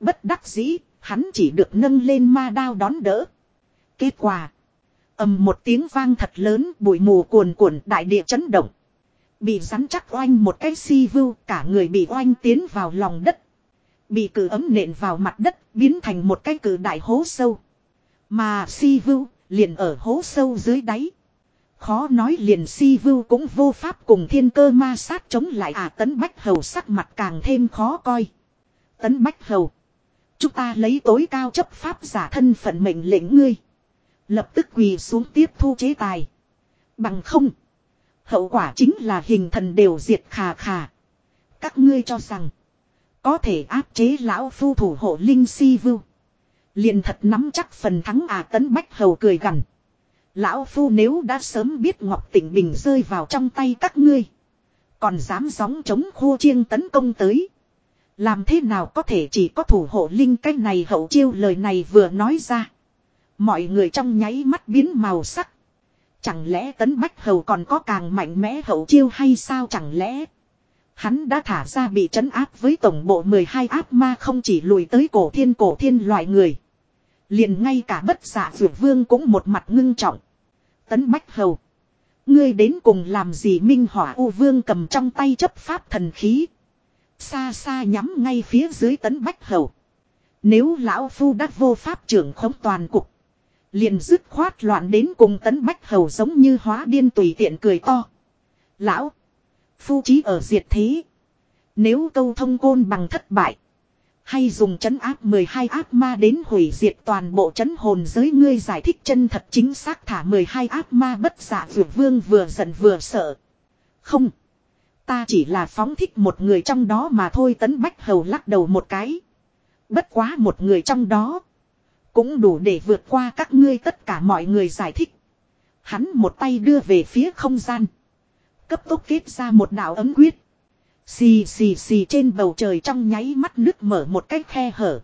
Bất đắc dĩ. Hắn chỉ được nâng lên ma đao đón đỡ. Kết quả. ầm một tiếng vang thật lớn bụi mù cuồn cuộn đại địa chấn động. Bị rắn chắc oanh một cái si vưu cả người bị oanh tiến vào lòng đất. Bị cử ấm nện vào mặt đất biến thành một cái cử đại hố sâu. Mà si vưu liền ở hố sâu dưới đáy. Khó nói liền si vưu cũng vô pháp cùng thiên cơ ma sát chống lại à tấn bách hầu sắc mặt càng thêm khó coi. Tấn bách hầu. Chúng ta lấy tối cao chấp pháp giả thân phận mệnh lệnh ngươi. Lập tức quỳ xuống tiếp thu chế tài. Bằng không. Hậu quả chính là hình thần đều diệt khà khà. Các ngươi cho rằng. Có thể áp chế lão phu thủ hộ linh si vưu. Liền thật nắm chắc phần thắng à tấn bách hầu cười gằn. Lão phu nếu đã sớm biết Ngọc Tỉnh Bình rơi vào trong tay các ngươi. Còn dám gióng chống khô chiêng tấn công tới. Làm thế nào có thể chỉ có thủ hộ linh cái này hậu chiêu lời này vừa nói ra. Mọi người trong nháy mắt biến màu sắc. Chẳng lẽ tấn bách hầu còn có càng mạnh mẽ hậu chiêu hay sao chẳng lẽ. Hắn đã thả ra bị trấn áp với tổng bộ 12 áp ma không chỉ lùi tới cổ thiên cổ thiên loại người. Liền ngay cả bất giả dược vương cũng một mặt ngưng trọng. Tấn bách hầu. Ngươi đến cùng làm gì minh hỏa u vương cầm trong tay chấp pháp thần khí. Xa xa nhắm ngay phía dưới tấn bách hầu. Nếu lão phu đắc vô pháp trưởng khống toàn cục. Liền dứt khoát loạn đến cùng tấn bách hầu giống như hóa điên tùy tiện cười to. Lão. Phu trí ở diệt thế. Nếu câu thông côn bằng thất bại. Hay dùng chấn áp 12 áp ma đến hủy diệt toàn bộ chấn hồn giới ngươi giải thích chân thật chính xác thả 12 áp ma bất dạ giả vượt vương vừa giận vừa sợ. Không. Ta chỉ là phóng thích một người trong đó mà thôi tấn bách hầu lắc đầu một cái. Bất quá một người trong đó. Cũng đủ để vượt qua các ngươi tất cả mọi người giải thích. Hắn một tay đưa về phía không gian. Cấp tốc kết ra một đạo ấm quyết. Xì xì xì trên bầu trời trong nháy mắt nước mở một cái khe hở.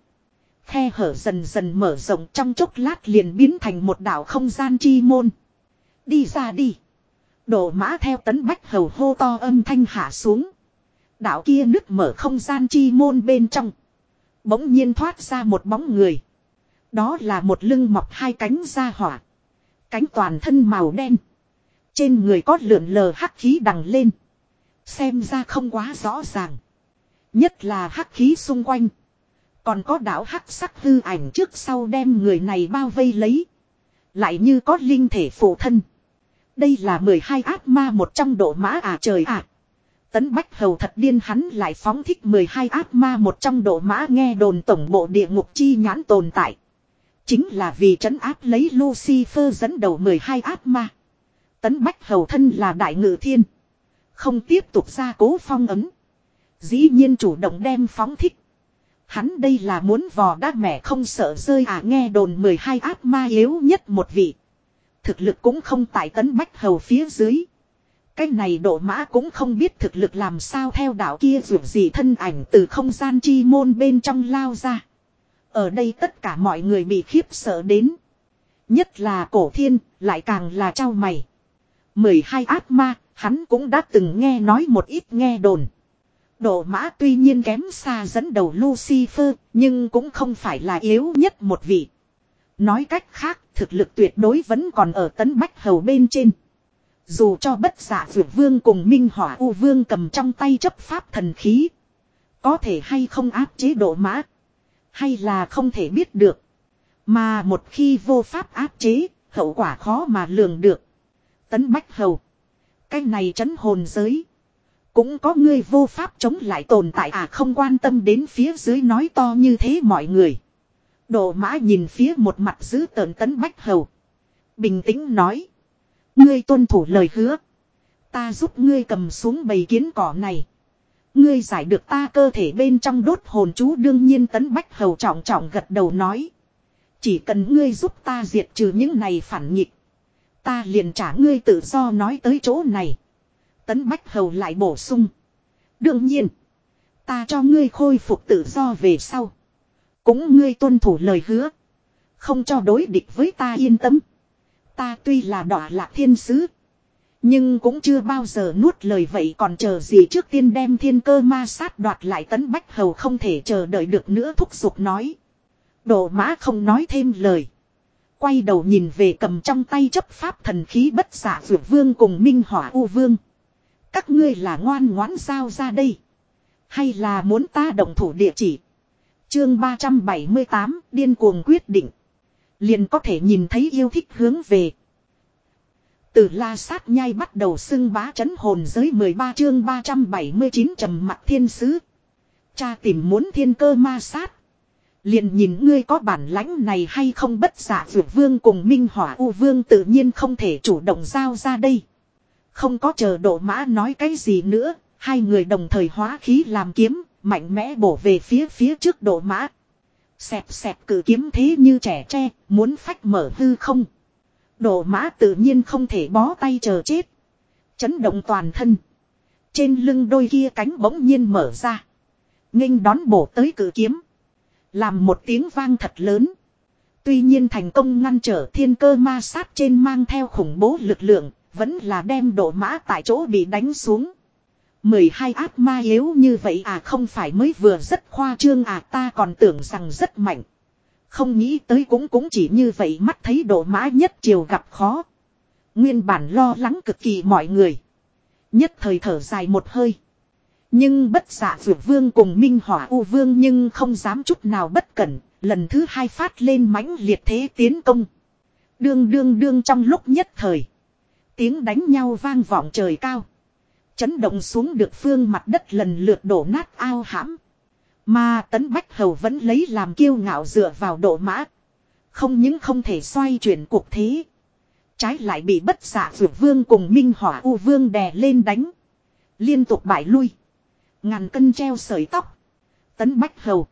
Khe hở dần dần mở rộng trong chốc lát liền biến thành một đảo không gian chi môn. Đi ra đi. Đổ mã theo tấn bách hầu hô to âm thanh hạ xuống. Đảo kia nước mở không gian chi môn bên trong. Bỗng nhiên thoát ra một bóng người. Đó là một lưng mọc hai cánh ra hỏa. Cánh toàn thân màu đen. Trên người có lượn lờ hắc khí đằng lên. Xem ra không quá rõ ràng. Nhất là hắc khí xung quanh. Còn có đảo hắc sắc hư ảnh trước sau đem người này bao vây lấy. Lại như có linh thể phụ thân. Đây là 12 ác ma một trong độ mã à trời ạ. Tấn Bách Hầu thật điên hắn lại phóng thích 12 ác ma một trong độ mã nghe đồn tổng bộ địa ngục chi nhãn tồn tại. Chính là vì trấn áp lấy Lucifer dẫn đầu 12 ác ma. Tấn Bách Hầu thân là đại ngự thiên. Không tiếp tục ra cố phong ấm. Dĩ nhiên chủ động đem phóng thích. Hắn đây là muốn vò đá mẹ không sợ rơi à nghe đồn 12 ác ma yếu nhất một vị. Thực lực cũng không tại tấn bách hầu phía dưới. Cái này độ mã cũng không biết thực lực làm sao theo đạo kia dù gì thân ảnh từ không gian chi môn bên trong lao ra. Ở đây tất cả mọi người bị khiếp sợ đến. Nhất là cổ thiên, lại càng là trao mày. 12 ác ma, hắn cũng đã từng nghe nói một ít nghe đồn. Độ mã tuy nhiên kém xa dẫn đầu Lucifer, nhưng cũng không phải là yếu nhất một vị. Nói cách khác, thực lực tuyệt đối vẫn còn ở tấn bách hầu bên trên. Dù cho bất giả vượt vương cùng minh hỏa u vương cầm trong tay chấp pháp thần khí. Có thể hay không áp chế độ mã. Hay là không thể biết được. Mà một khi vô pháp áp chế, hậu quả khó mà lường được. Tấn bách hầu. Cái này trấn hồn giới. Cũng có ngươi vô pháp chống lại tồn tại à không quan tâm đến phía dưới nói to như thế mọi người. đồ mã nhìn phía một mặt giữ tợn tấn bách hầu. Bình tĩnh nói. Ngươi tuân thủ lời hứa. Ta giúp ngươi cầm xuống bầy kiến cỏ này. Ngươi giải được ta cơ thể bên trong đốt hồn chú, đương nhiên tấn bách hầu trọng trọng gật đầu nói. Chỉ cần ngươi giúp ta diệt trừ những này phản nghịch. Ta liền trả ngươi tự do nói tới chỗ này. Tấn bách hầu lại bổ sung. Đương nhiên. Ta cho ngươi khôi phục tự do về sau. Cũng ngươi tuân thủ lời hứa. Không cho đối địch với ta yên tâm. Ta tuy là đỏ lạc thiên sứ. Nhưng cũng chưa bao giờ nuốt lời vậy còn chờ gì trước tiên đem thiên cơ ma sát đoạt lại tấn bách hầu không thể chờ đợi được nữa thúc giục nói. Đồ mã không nói thêm lời. Quay đầu nhìn về cầm trong tay chấp pháp thần khí bất giả dược vương cùng minh hỏa u vương. Các ngươi là ngoan ngoãn sao ra đây. Hay là muốn ta động thủ địa chỉ. Chương 378 điên cuồng quyết định. Liền có thể nhìn thấy yêu thích hướng về. Từ la sát nhai bắt đầu xưng bá chấn hồn giới 13 chương 379 trầm mặt thiên sứ. Cha tìm muốn thiên cơ ma sát. Liền nhìn ngươi có bản lãnh này hay không bất giả vượt vương cùng minh hỏa u vương tự nhiên không thể chủ động giao ra đây. Không có chờ độ mã nói cái gì nữa, hai người đồng thời hóa khí làm kiếm, mạnh mẽ bổ về phía phía trước độ mã. Xẹp xẹp cử kiếm thế như trẻ tre, muốn phách mở hư không. Độ mã tự nhiên không thể bó tay chờ chết. Chấn động toàn thân. Trên lưng đôi kia cánh bỗng nhiên mở ra. nghênh đón bổ tới cử kiếm. Làm một tiếng vang thật lớn. Tuy nhiên thành công ngăn trở thiên cơ ma sát trên mang theo khủng bố lực lượng, vẫn là đem độ mã tại chỗ bị đánh xuống. 12 áp ma yếu như vậy à không phải mới vừa rất khoa trương à ta còn tưởng rằng rất mạnh. Không nghĩ tới cũng cũng chỉ như vậy mắt thấy độ mã nhất chiều gặp khó. Nguyên bản lo lắng cực kỳ mọi người. Nhất thời thở dài một hơi. Nhưng bất giả vượt vương cùng minh hỏa u vương nhưng không dám chút nào bất cẩn. Lần thứ hai phát lên mãnh liệt thế tiến công. Đương đương đương trong lúc nhất thời. Tiếng đánh nhau vang vọng trời cao. Chấn động xuống được phương mặt đất lần lượt đổ nát ao hãm. Mà tấn bách hầu vẫn lấy làm kiêu ngạo dựa vào độ mã. Không những không thể xoay chuyển cuộc thế. Trái lại bị bất giả vượt vương cùng minh hỏa u vương đè lên đánh. Liên tục bại lui. Ngàn cân treo sợi tóc. Tấn bách hầu.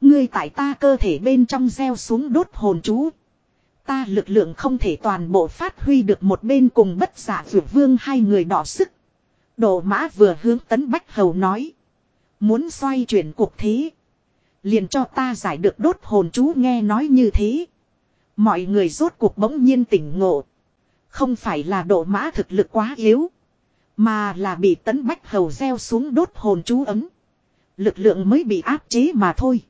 Ngươi tại ta cơ thể bên trong gieo xuống đốt hồn chú. Ta lực lượng không thể toàn bộ phát huy được một bên cùng bất giả vượt vương hai người đỏ sức. Độ mã vừa hướng tấn bách hầu nói. Muốn xoay chuyển cuộc thế. Liền cho ta giải được đốt hồn chú nghe nói như thế. Mọi người rốt cuộc bỗng nhiên tỉnh ngộ. Không phải là độ mã thực lực quá yếu. Mà là bị tấn bách hầu gieo xuống đốt hồn chú ấm. Lực lượng mới bị áp chế mà thôi.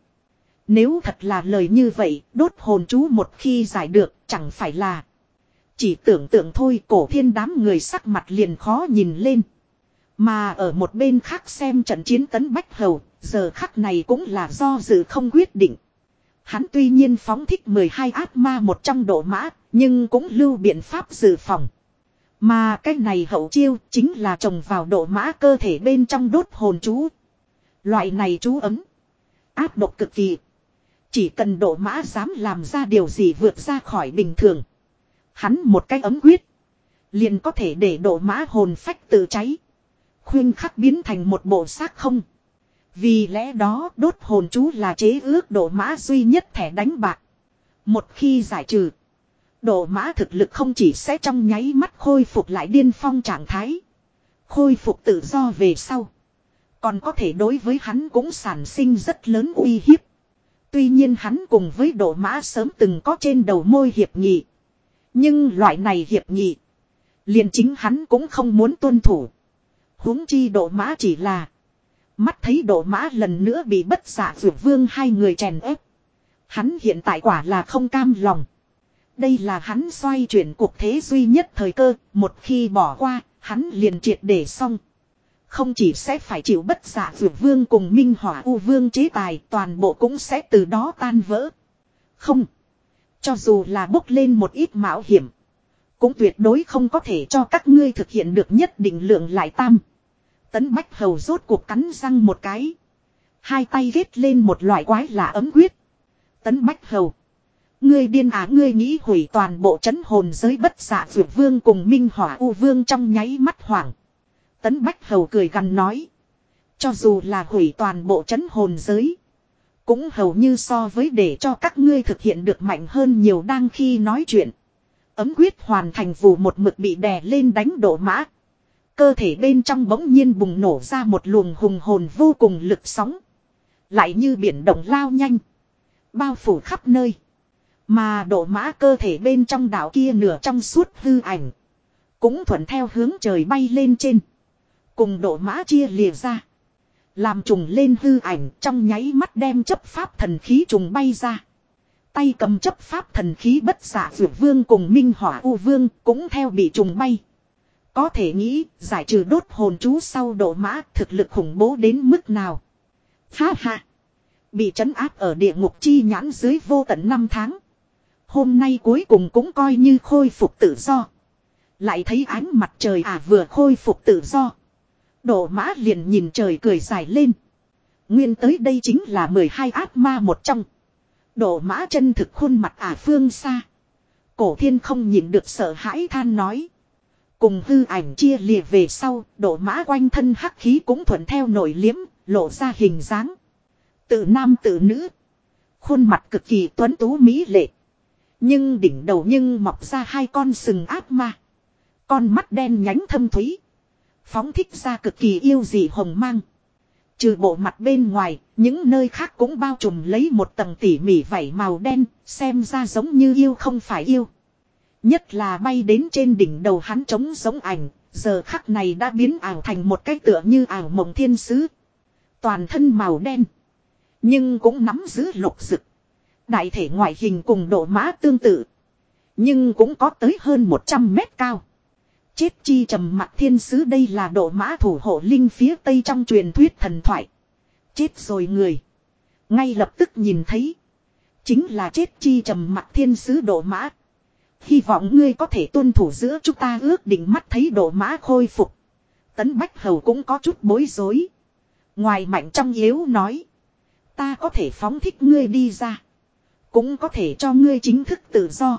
Nếu thật là lời như vậy, đốt hồn chú một khi giải được, chẳng phải là. Chỉ tưởng tượng thôi cổ thiên đám người sắc mặt liền khó nhìn lên. Mà ở một bên khác xem trận chiến tấn bách hầu, giờ khắc này cũng là do dự không quyết định. Hắn tuy nhiên phóng thích 12 ác ma một trong độ mã, nhưng cũng lưu biện pháp dự phòng. Mà cái này hậu chiêu chính là trồng vào độ mã cơ thể bên trong đốt hồn chú. Loại này chú ấm. Áp độc cực kỳ. Chỉ cần độ mã dám làm ra điều gì vượt ra khỏi bình thường. Hắn một cái ấm quyết. Liền có thể để độ mã hồn phách tự cháy. Khuyên khắc biến thành một bộ xác không. Vì lẽ đó đốt hồn chú là chế ước độ mã duy nhất thẻ đánh bạc. Một khi giải trừ. Độ mã thực lực không chỉ sẽ trong nháy mắt khôi phục lại điên phong trạng thái. Khôi phục tự do về sau. Còn có thể đối với hắn cũng sản sinh rất lớn uy hiếp. Tuy nhiên hắn cùng với độ mã sớm từng có trên đầu môi hiệp nghị. Nhưng loại này hiệp nghị. Liền chính hắn cũng không muốn tuân thủ. huống chi độ mã chỉ là. Mắt thấy độ mã lần nữa bị bất giả vượt vương hai người chèn ép. Hắn hiện tại quả là không cam lòng. Đây là hắn xoay chuyển cuộc thế duy nhất thời cơ. Một khi bỏ qua, hắn liền triệt để xong. Không chỉ sẽ phải chịu bất giả vượt vương cùng minh hỏa u vương chế tài toàn bộ cũng sẽ từ đó tan vỡ. Không. Cho dù là bốc lên một ít mạo hiểm. Cũng tuyệt đối không có thể cho các ngươi thực hiện được nhất định lượng lại tam. Tấn Bách Hầu rốt cuộc cắn răng một cái. Hai tay ghét lên một loại quái lạ ấm quyết. Tấn Bách Hầu. Ngươi điên á ngươi nghĩ hủy toàn bộ chấn hồn giới bất xạ dược vương cùng minh hỏa u vương trong nháy mắt hoảng. Tấn Bách Hầu cười gần nói. Cho dù là hủy toàn bộ chấn hồn giới. Cũng hầu như so với để cho các ngươi thực hiện được mạnh hơn nhiều đang khi nói chuyện. Ấm quyết hoàn thành vụ một mực bị đè lên đánh đổ mã. Cơ thể bên trong bỗng nhiên bùng nổ ra một luồng hùng hồn vô cùng lực sóng. Lại như biển động lao nhanh. Bao phủ khắp nơi. Mà độ mã cơ thể bên trong đảo kia nửa trong suốt hư ảnh. Cũng thuận theo hướng trời bay lên trên. Cùng độ mã chia lìa ra. Làm trùng lên hư ảnh trong nháy mắt đem chấp pháp thần khí trùng bay ra. Tay cầm chấp pháp thần khí bất xạ vượt vương cùng minh hỏa u vương cũng theo bị trùng bay. Có thể nghĩ giải trừ đốt hồn chú sau độ mã thực lực khủng bố đến mức nào. Ha ha. Bị trấn áp ở địa ngục chi nhãn dưới vô tận năm tháng. Hôm nay cuối cùng cũng coi như khôi phục tự do. Lại thấy ánh mặt trời à vừa khôi phục tự do. Đổ mã liền nhìn trời cười dài lên. Nguyên tới đây chính là 12 ác ma một trong. Đổ mã chân thực khuôn mặt à phương xa. Cổ thiên không nhìn được sợ hãi than nói. Cùng hư ảnh chia lìa về sau, đổ mã quanh thân hắc khí cũng thuận theo nổi liếm, lộ ra hình dáng. Tự nam tự nữ. Khuôn mặt cực kỳ tuấn tú mỹ lệ. Nhưng đỉnh đầu nhưng mọc ra hai con sừng ác ma. Con mắt đen nhánh thâm thúy. Phóng thích ra cực kỳ yêu dị hồng mang. Trừ bộ mặt bên ngoài, những nơi khác cũng bao trùm lấy một tầng tỉ mỉ vảy màu đen, xem ra giống như yêu không phải yêu. Nhất là bay đến trên đỉnh đầu hắn trống giống ảnh, giờ khắc này đã biến ảo thành một cái tựa như ảo mộng thiên sứ. Toàn thân màu đen, nhưng cũng nắm giữ lục rực. Đại thể ngoại hình cùng độ mã tương tự, nhưng cũng có tới hơn 100 mét cao. Chết chi trầm mặt thiên sứ đây là độ mã thủ hộ linh phía tây trong truyền thuyết thần thoại. Chết rồi người. Ngay lập tức nhìn thấy. Chính là chết chi trầm mặt thiên sứ độ mã. Hy vọng ngươi có thể tuân thủ giữa chúng ta ước định mắt thấy độ mã khôi phục. Tấn Bách Hầu cũng có chút bối rối. Ngoài mạnh trong yếu nói. Ta có thể phóng thích ngươi đi ra. Cũng có thể cho ngươi chính thức tự do.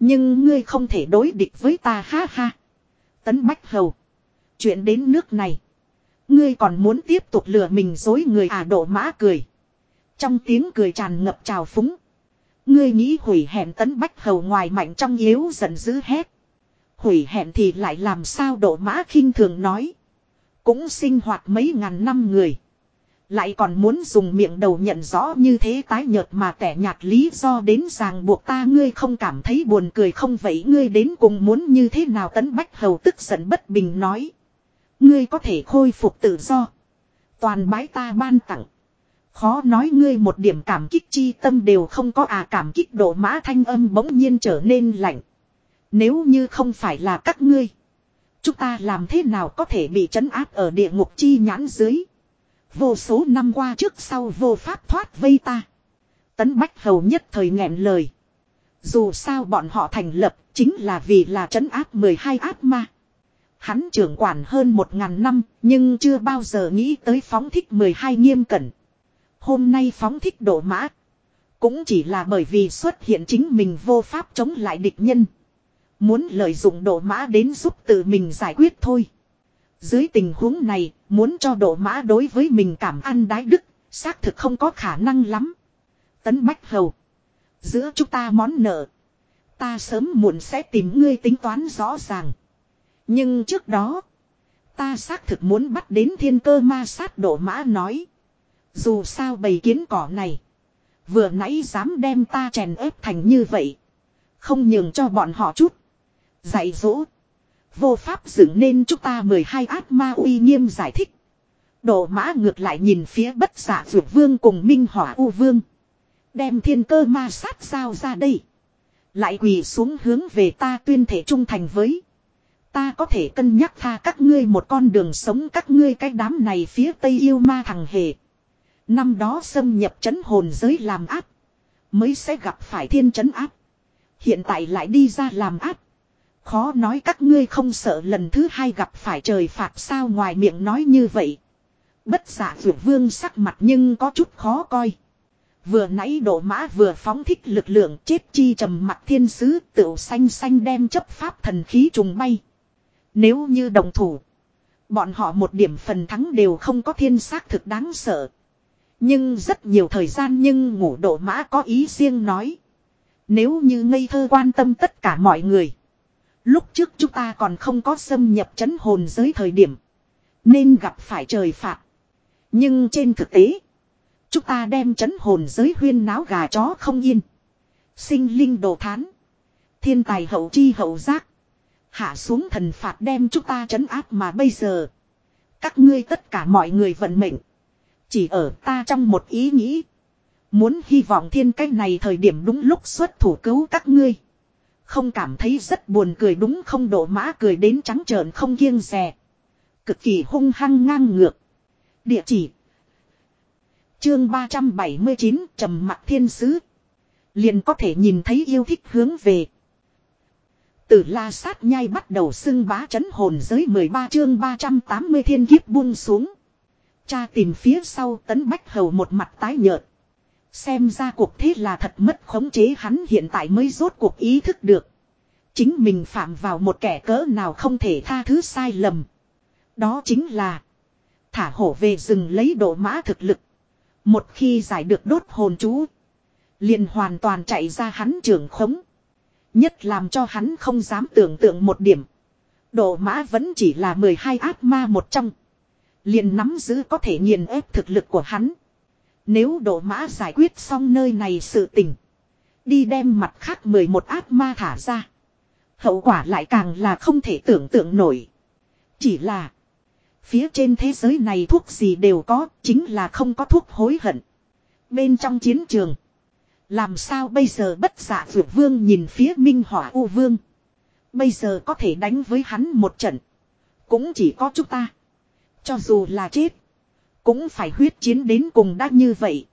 Nhưng ngươi không thể đối địch với ta, ha ha. Tấn Bách Hầu. Chuyện đến nước này. Ngươi còn muốn tiếp tục lừa mình dối người à độ mã cười. Trong tiếng cười tràn ngập trào phúng. Ngươi nghĩ hủy hẹn tấn bách hầu ngoài mạnh trong yếu giận dữ hét. Hủy hẹn thì lại làm sao độ mã khinh thường nói. Cũng sinh hoạt mấy ngàn năm người. Lại còn muốn dùng miệng đầu nhận rõ như thế tái nhợt mà tẻ nhạt lý do đến ràng buộc ta, ngươi không cảm thấy buồn cười không vậy ngươi đến cùng muốn như thế nào tấn bách hầu tức giận bất bình nói. Ngươi có thể khôi phục tự do. Toàn bái ta ban tặng. Khó nói ngươi một điểm cảm kích chi tâm đều không có à cảm kích độ mã thanh âm bỗng nhiên trở nên lạnh. Nếu như không phải là các ngươi. Chúng ta làm thế nào có thể bị trấn áp ở địa ngục chi nhãn dưới. Vô số năm qua trước sau vô pháp thoát vây ta. Tấn Bách Hầu nhất thời nghẹn lời. Dù sao bọn họ thành lập chính là vì là trấn áp 12 ác ma. Hắn trưởng quản hơn một ngàn năm nhưng chưa bao giờ nghĩ tới phóng thích 12 nghiêm cẩn. Hôm nay phóng thích độ mã. Cũng chỉ là bởi vì xuất hiện chính mình vô pháp chống lại địch nhân. Muốn lợi dụng độ mã đến giúp tự mình giải quyết thôi. Dưới tình huống này, muốn cho độ mã đối với mình cảm ăn đái đức, xác thực không có khả năng lắm. Tấn Bách Hầu. Giữa chúng ta món nợ. Ta sớm muộn sẽ tìm ngươi tính toán rõ ràng. Nhưng trước đó, ta xác thực muốn bắt đến thiên cơ ma sát độ mã nói. Dù sao bầy kiến cỏ này, vừa nãy dám đem ta chèn ép thành như vậy. Không nhường cho bọn họ chút. Dạy dỗ. Vô pháp dựng nên chúng ta 12 ác ma uy nghiêm giải thích. Độ mã ngược lại nhìn phía bất giả dược vương cùng minh hỏa u vương. Đem thiên cơ ma sát sao ra đây. Lại quỳ xuống hướng về ta tuyên thể trung thành với. Ta có thể cân nhắc tha các ngươi một con đường sống các ngươi cái đám này phía tây yêu ma thằng hề. Năm đó xâm nhập chấn hồn giới làm áp. Mới sẽ gặp phải thiên chấn áp. Hiện tại lại đi ra làm áp. Khó nói các ngươi không sợ lần thứ hai gặp phải trời phạt sao ngoài miệng nói như vậy. Bất giả vượt vương sắc mặt nhưng có chút khó coi. Vừa nãy độ mã vừa phóng thích lực lượng chết chi trầm mặt thiên sứ tựu xanh xanh đem chấp pháp thần khí trùng bay. Nếu như đồng thủ. Bọn họ một điểm phần thắng đều không có thiên xác thực đáng sợ. Nhưng rất nhiều thời gian nhưng ngủ độ mã có ý riêng nói. Nếu như ngây thơ quan tâm tất cả mọi người. Lúc trước chúng ta còn không có xâm nhập chấn hồn giới thời điểm. Nên gặp phải trời phạt. Nhưng trên thực tế. Chúng ta đem chấn hồn giới huyên náo gà chó không yên. Sinh linh đồ thán. Thiên tài hậu chi hậu giác. Hạ xuống thần phạt đem chúng ta chấn áp mà bây giờ. Các ngươi tất cả mọi người vận mệnh. Chỉ ở ta trong một ý nghĩ. Muốn hy vọng thiên cách này thời điểm đúng lúc xuất thủ cứu các ngươi. Không cảm thấy rất buồn cười đúng không độ mã cười đến trắng trợn không kiêng rè. Cực kỳ hung hăng ngang ngược. Địa chỉ. Chương 379 trầm mặc thiên sứ. Liền có thể nhìn thấy yêu thích hướng về. Từ la sát nhai bắt đầu xưng bá chấn hồn giới 13 chương 380 thiên kiếp buông xuống. Cha tìm phía sau tấn bách hầu một mặt tái nhợt. Xem ra cuộc thế là thật mất khống chế hắn hiện tại mới rốt cuộc ý thức được. Chính mình phạm vào một kẻ cỡ nào không thể tha thứ sai lầm. Đó chính là thả hổ về rừng lấy độ mã thực lực. Một khi giải được đốt hồn chú. liền hoàn toàn chạy ra hắn trường khống. Nhất làm cho hắn không dám tưởng tượng một điểm. Độ mã vẫn chỉ là 12 ác ma một trong. Liền nắm giữ có thể nghiền ép thực lực của hắn. Nếu độ mã giải quyết xong nơi này sự tình. Đi đem mặt khác 11 ác ma thả ra. Hậu quả lại càng là không thể tưởng tượng nổi. Chỉ là. Phía trên thế giới này thuốc gì đều có. Chính là không có thuốc hối hận. Bên trong chiến trường. Làm sao bây giờ bất giả vượt vương nhìn phía minh hỏa u vương. Bây giờ có thể đánh với hắn một trận. Cũng chỉ có chúng ta. Cho dù là chết. Cũng phải huyết chiến đến cùng đã như vậy.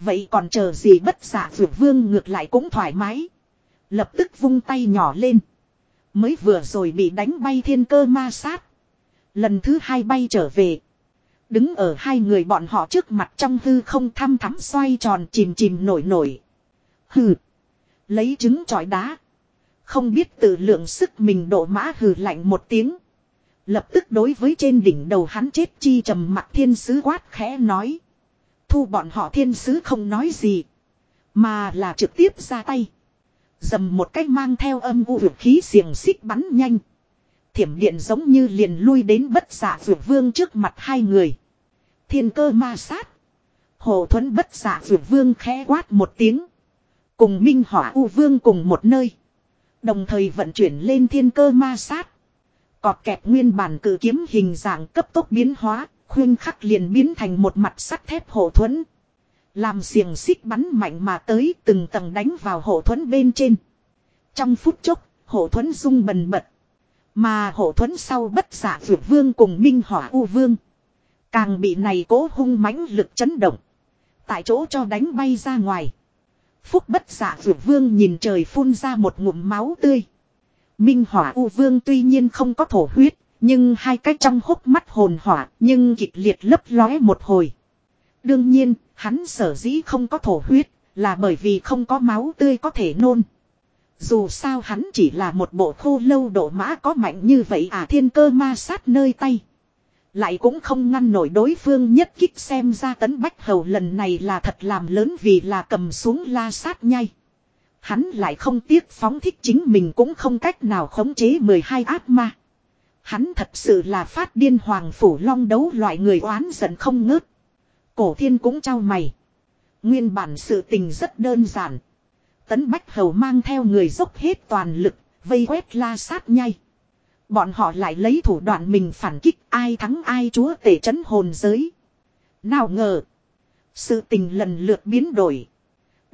Vậy còn chờ gì bất giả vượt vương ngược lại cũng thoải mái. Lập tức vung tay nhỏ lên. Mới vừa rồi bị đánh bay thiên cơ ma sát. Lần thứ hai bay trở về. Đứng ở hai người bọn họ trước mặt trong hư không thăm thắm xoay tròn chìm chìm nổi nổi. Hừ. Lấy trứng trọi đá. Không biết tự lượng sức mình độ mã hừ lạnh một tiếng. Lập tức đối với trên đỉnh đầu hắn chết chi trầm mặt thiên sứ quát khẽ nói. Thu bọn họ thiên sứ không nói gì. Mà là trực tiếp ra tay. Dầm một cách mang theo âm u vượt khí xiềng xích bắn nhanh. Thiểm điện giống như liền lui đến bất giả vượt vương trước mặt hai người. Thiên cơ ma sát. Hồ thuẫn bất giả vượt vương khẽ quát một tiếng. Cùng minh hỏa u vương cùng một nơi. Đồng thời vận chuyển lên thiên cơ ma sát. Cọt kẹp nguyên bản cử kiếm hình dạng cấp tốc biến hóa, khuyên khắc liền biến thành một mặt sắt thép hộ thuẫn. Làm xiềng xích bắn mạnh mà tới từng tầng đánh vào hộ thuẫn bên trên. Trong phút chốc, hộ thuẫn rung bần bật. Mà hộ thuẫn sau bất giả vượt vương cùng minh hỏa u vương. Càng bị này cố hung mãnh lực chấn động. Tại chỗ cho đánh bay ra ngoài. Phúc bất giả vượt vương nhìn trời phun ra một ngụm máu tươi. Minh hỏa u vương tuy nhiên không có thổ huyết. Nhưng hai cái trong hốc mắt hồn hỏa nhưng kịch liệt lấp lóe một hồi. Đương nhiên, hắn sở dĩ không có thổ huyết là bởi vì không có máu tươi có thể nôn. Dù sao hắn chỉ là một bộ khô lâu độ mã có mạnh như vậy à thiên cơ ma sát nơi tay. Lại cũng không ngăn nổi đối phương nhất kích xem ra tấn bách hầu lần này là thật làm lớn vì là cầm xuống la sát nhai. Hắn lại không tiếc phóng thích chính mình cũng không cách nào khống chế 12 ác ma. Hắn thật sự là phát điên hoàng phủ long đấu loại người oán giận không ngớt. Cổ thiên cũng trao mày. Nguyên bản sự tình rất đơn giản. Tấn Bách Hầu mang theo người dốc hết toàn lực, vây quét la sát nhai. Bọn họ lại lấy thủ đoạn mình phản kích ai thắng ai chúa tể chấn hồn giới. Nào ngờ. Sự tình lần lượt biến đổi.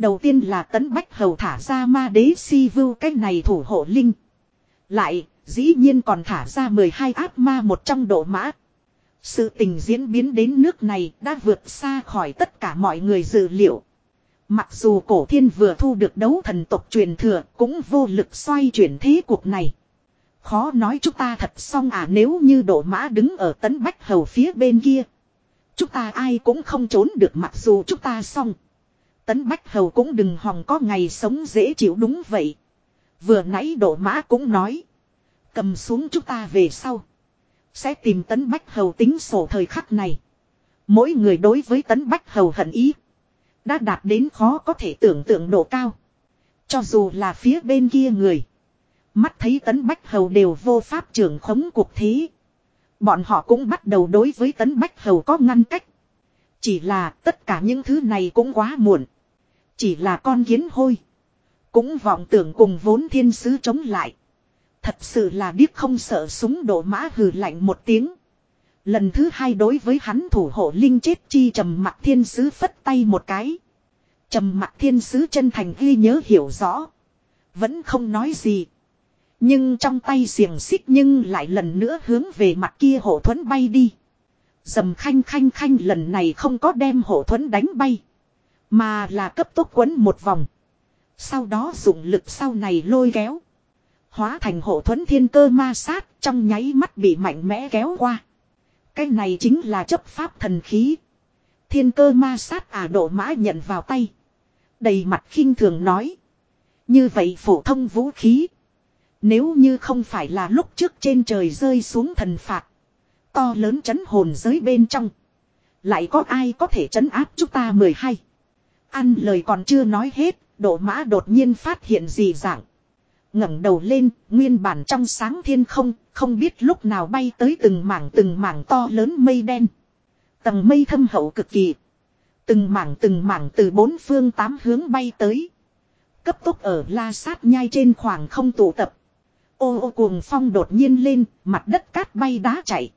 Đầu tiên là tấn bách hầu thả ra ma đế si vưu cái này thủ hộ linh. Lại, dĩ nhiên còn thả ra 12 áp ma một trong độ mã. Sự tình diễn biến đến nước này đã vượt xa khỏi tất cả mọi người dự liệu. Mặc dù cổ thiên vừa thu được đấu thần tộc truyền thừa cũng vô lực xoay chuyển thế cuộc này. Khó nói chúng ta thật xong à nếu như độ mã đứng ở tấn bách hầu phía bên kia. Chúng ta ai cũng không trốn được mặc dù chúng ta xong. Tấn bách hầu cũng đừng hòng có ngày sống dễ chịu đúng vậy. Vừa nãy đổ mã cũng nói. Cầm xuống chúng ta về sau. Sẽ tìm tấn bách hầu tính sổ thời khắc này. Mỗi người đối với tấn bách hầu hận ý. Đã đạt đến khó có thể tưởng tượng độ cao. Cho dù là phía bên kia người. Mắt thấy tấn bách hầu đều vô pháp trưởng khống cuộc thế. Bọn họ cũng bắt đầu đối với tấn bách hầu có ngăn cách. Chỉ là tất cả những thứ này cũng quá muộn. Chỉ là con kiến hôi. Cũng vọng tưởng cùng vốn thiên sứ chống lại. Thật sự là điếc không sợ súng đổ mã hừ lạnh một tiếng. Lần thứ hai đối với hắn thủ hộ linh chết chi trầm mặt thiên sứ phất tay một cái. Trầm mặt thiên sứ chân thành ghi nhớ hiểu rõ. Vẫn không nói gì. Nhưng trong tay xiềng xích nhưng lại lần nữa hướng về mặt kia hộ thuẫn bay đi. Dầm khanh khanh khanh lần này không có đem hộ thuẫn đánh bay. Mà là cấp tốc quấn một vòng. Sau đó dùng lực sau này lôi kéo. Hóa thành hộ thuẫn thiên cơ ma sát trong nháy mắt bị mạnh mẽ kéo qua. Cái này chính là chấp pháp thần khí. Thiên cơ ma sát à độ mã nhận vào tay. Đầy mặt khinh thường nói. Như vậy phổ thông vũ khí. Nếu như không phải là lúc trước trên trời rơi xuống thần phạt. To lớn chấn hồn giới bên trong. Lại có ai có thể chấn áp chúng ta mười hai. Ăn lời còn chưa nói hết, độ mã đột nhiên phát hiện gì dạng ngẩng đầu lên, nguyên bản trong sáng thiên không, không biết lúc nào bay tới từng mảng từng mảng to lớn mây đen. Tầng mây thâm hậu cực kỳ. Từng mảng từng mảng từ bốn phương tám hướng bay tới. Cấp tốc ở la sát nhai trên khoảng không tụ tập. Ô ô cuồng phong đột nhiên lên, mặt đất cát bay đá chạy.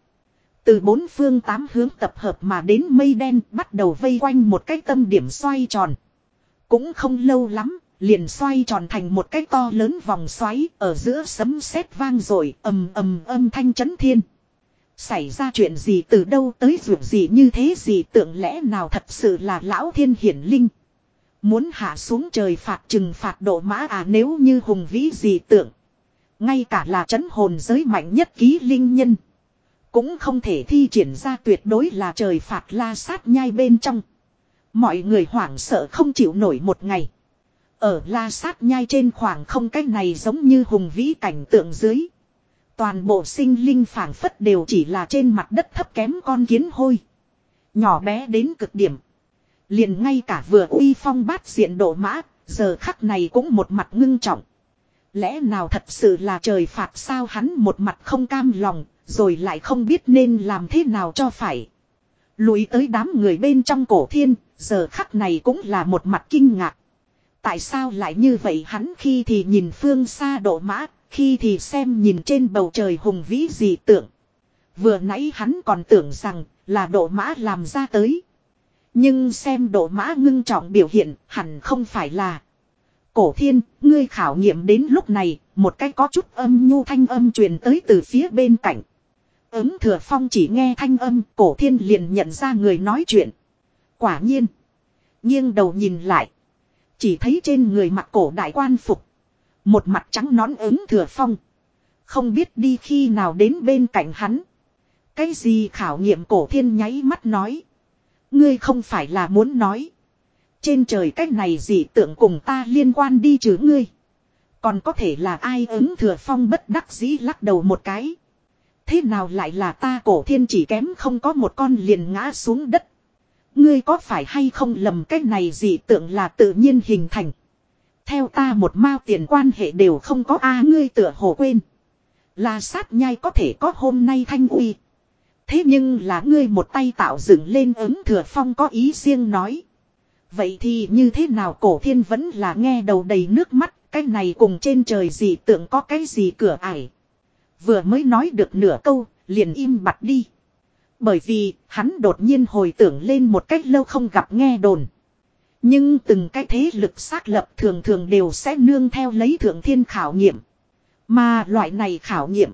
Từ bốn phương tám hướng tập hợp mà đến mây đen bắt đầu vây quanh một cái tâm điểm xoay tròn. Cũng không lâu lắm, liền xoay tròn thành một cái to lớn vòng xoáy ở giữa sấm sét vang rồi ầm ầm âm thanh chấn thiên. Xảy ra chuyện gì từ đâu tới dù gì như thế gì tưởng lẽ nào thật sự là lão thiên hiển linh. Muốn hạ xuống trời phạt trừng phạt độ mã à nếu như hùng vĩ gì tưởng Ngay cả là chấn hồn giới mạnh nhất ký linh nhân. Cũng không thể thi triển ra tuyệt đối là trời phạt la sát nhai bên trong. Mọi người hoảng sợ không chịu nổi một ngày. Ở la sát nhai trên khoảng không cách này giống như hùng vĩ cảnh tượng dưới. Toàn bộ sinh linh phảng phất đều chỉ là trên mặt đất thấp kém con kiến hôi. Nhỏ bé đến cực điểm. Liền ngay cả vừa uy phong bát diện độ mã, giờ khắc này cũng một mặt ngưng trọng. Lẽ nào thật sự là trời phạt sao hắn một mặt không cam lòng, rồi lại không biết nên làm thế nào cho phải. Lùi tới đám người bên trong cổ thiên, giờ khắc này cũng là một mặt kinh ngạc. Tại sao lại như vậy hắn khi thì nhìn phương xa độ mã, khi thì xem nhìn trên bầu trời hùng vĩ dị tượng. Vừa nãy hắn còn tưởng rằng là độ mã làm ra tới. Nhưng xem độ mã ngưng trọng biểu hiện hẳn không phải là. Cổ thiên, ngươi khảo nghiệm đến lúc này, một cái có chút âm nhu thanh âm truyền tới từ phía bên cạnh. Ứng thừa phong chỉ nghe thanh âm, cổ thiên liền nhận ra người nói chuyện. Quả nhiên. nghiêng đầu nhìn lại. Chỉ thấy trên người mặc cổ đại quan phục. Một mặt trắng nón ứng thừa phong. Không biết đi khi nào đến bên cạnh hắn. Cái gì khảo nghiệm cổ thiên nháy mắt nói. Ngươi không phải là muốn nói. Trên trời cách này dị tượng cùng ta liên quan đi chứ ngươi. Còn có thể là ai ứng thừa phong bất đắc dĩ lắc đầu một cái. Thế nào lại là ta cổ thiên chỉ kém không có một con liền ngã xuống đất. Ngươi có phải hay không lầm cái này gì tưởng là tự nhiên hình thành. Theo ta một mao tiền quan hệ đều không có a ngươi tựa hồ quên. Là sát nhai có thể có hôm nay thanh uy. Thế nhưng là ngươi một tay tạo dựng lên ứng thừa phong có ý riêng nói. Vậy thì như thế nào cổ thiên vẫn là nghe đầu đầy nước mắt, cái này cùng trên trời gì tưởng có cái gì cửa ải. Vừa mới nói được nửa câu, liền im bặt đi. Bởi vì, hắn đột nhiên hồi tưởng lên một cách lâu không gặp nghe đồn. Nhưng từng cái thế lực xác lập thường thường đều sẽ nương theo lấy thượng thiên khảo nghiệm. Mà loại này khảo nghiệm,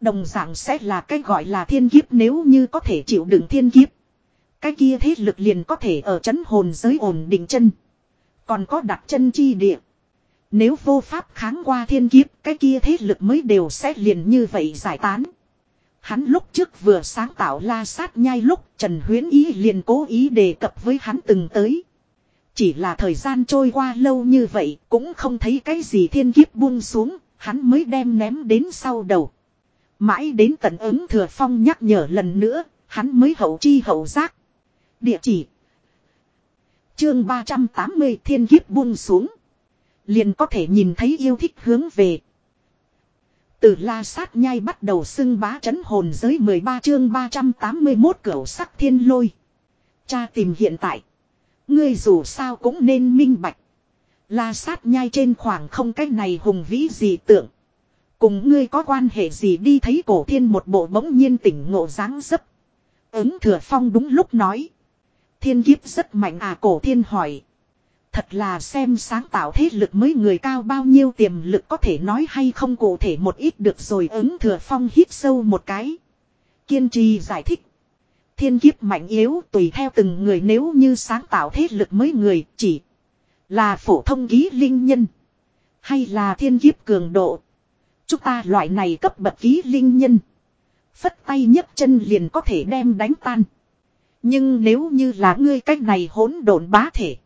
đồng dạng sẽ là cái gọi là thiên kiếp nếu như có thể chịu đựng thiên kiếp. Cái kia thế lực liền có thể ở chấn hồn giới ổn định chân. Còn có đặt chân chi địa. Nếu vô pháp kháng qua thiên kiếp, cái kia thế lực mới đều sẽ liền như vậy giải tán. Hắn lúc trước vừa sáng tạo la sát nhai lúc Trần Huyến Ý liền cố ý đề cập với hắn từng tới. Chỉ là thời gian trôi qua lâu như vậy cũng không thấy cái gì thiên kiếp buông xuống, hắn mới đem ném đến sau đầu. Mãi đến tận ứng thừa phong nhắc nhở lần nữa, hắn mới hậu chi hậu giác. Địa chỉ Chương 380 thiên kiếp buông xuống. Liền có thể nhìn thấy yêu thích hướng về. Từ la sát nhai bắt đầu xưng bá chấn hồn giới 13 chương 381 cửa sắc thiên lôi. Cha tìm hiện tại. Ngươi dù sao cũng nên minh bạch. La sát nhai trên khoảng không cách này hùng vĩ gì tượng. Cùng ngươi có quan hệ gì đi thấy cổ thiên một bộ bỗng nhiên tỉnh ngộ dáng dấp. Ứng thừa phong đúng lúc nói. Thiên kiếp rất mạnh à cổ thiên hỏi. Thật là xem sáng tạo thế lực mới người cao bao nhiêu tiềm lực có thể nói hay không cụ thể một ít được rồi ứng thừa phong hít sâu một cái. Kiên trì giải thích. Thiên kiếp mạnh yếu tùy theo từng người nếu như sáng tạo thế lực mới người chỉ là phổ thông ký linh nhân. Hay là thiên kiếp cường độ. Chúng ta loại này cấp bậc ký linh nhân. Phất tay nhấc chân liền có thể đem đánh tan. Nhưng nếu như là ngươi cách này hỗn độn bá thể.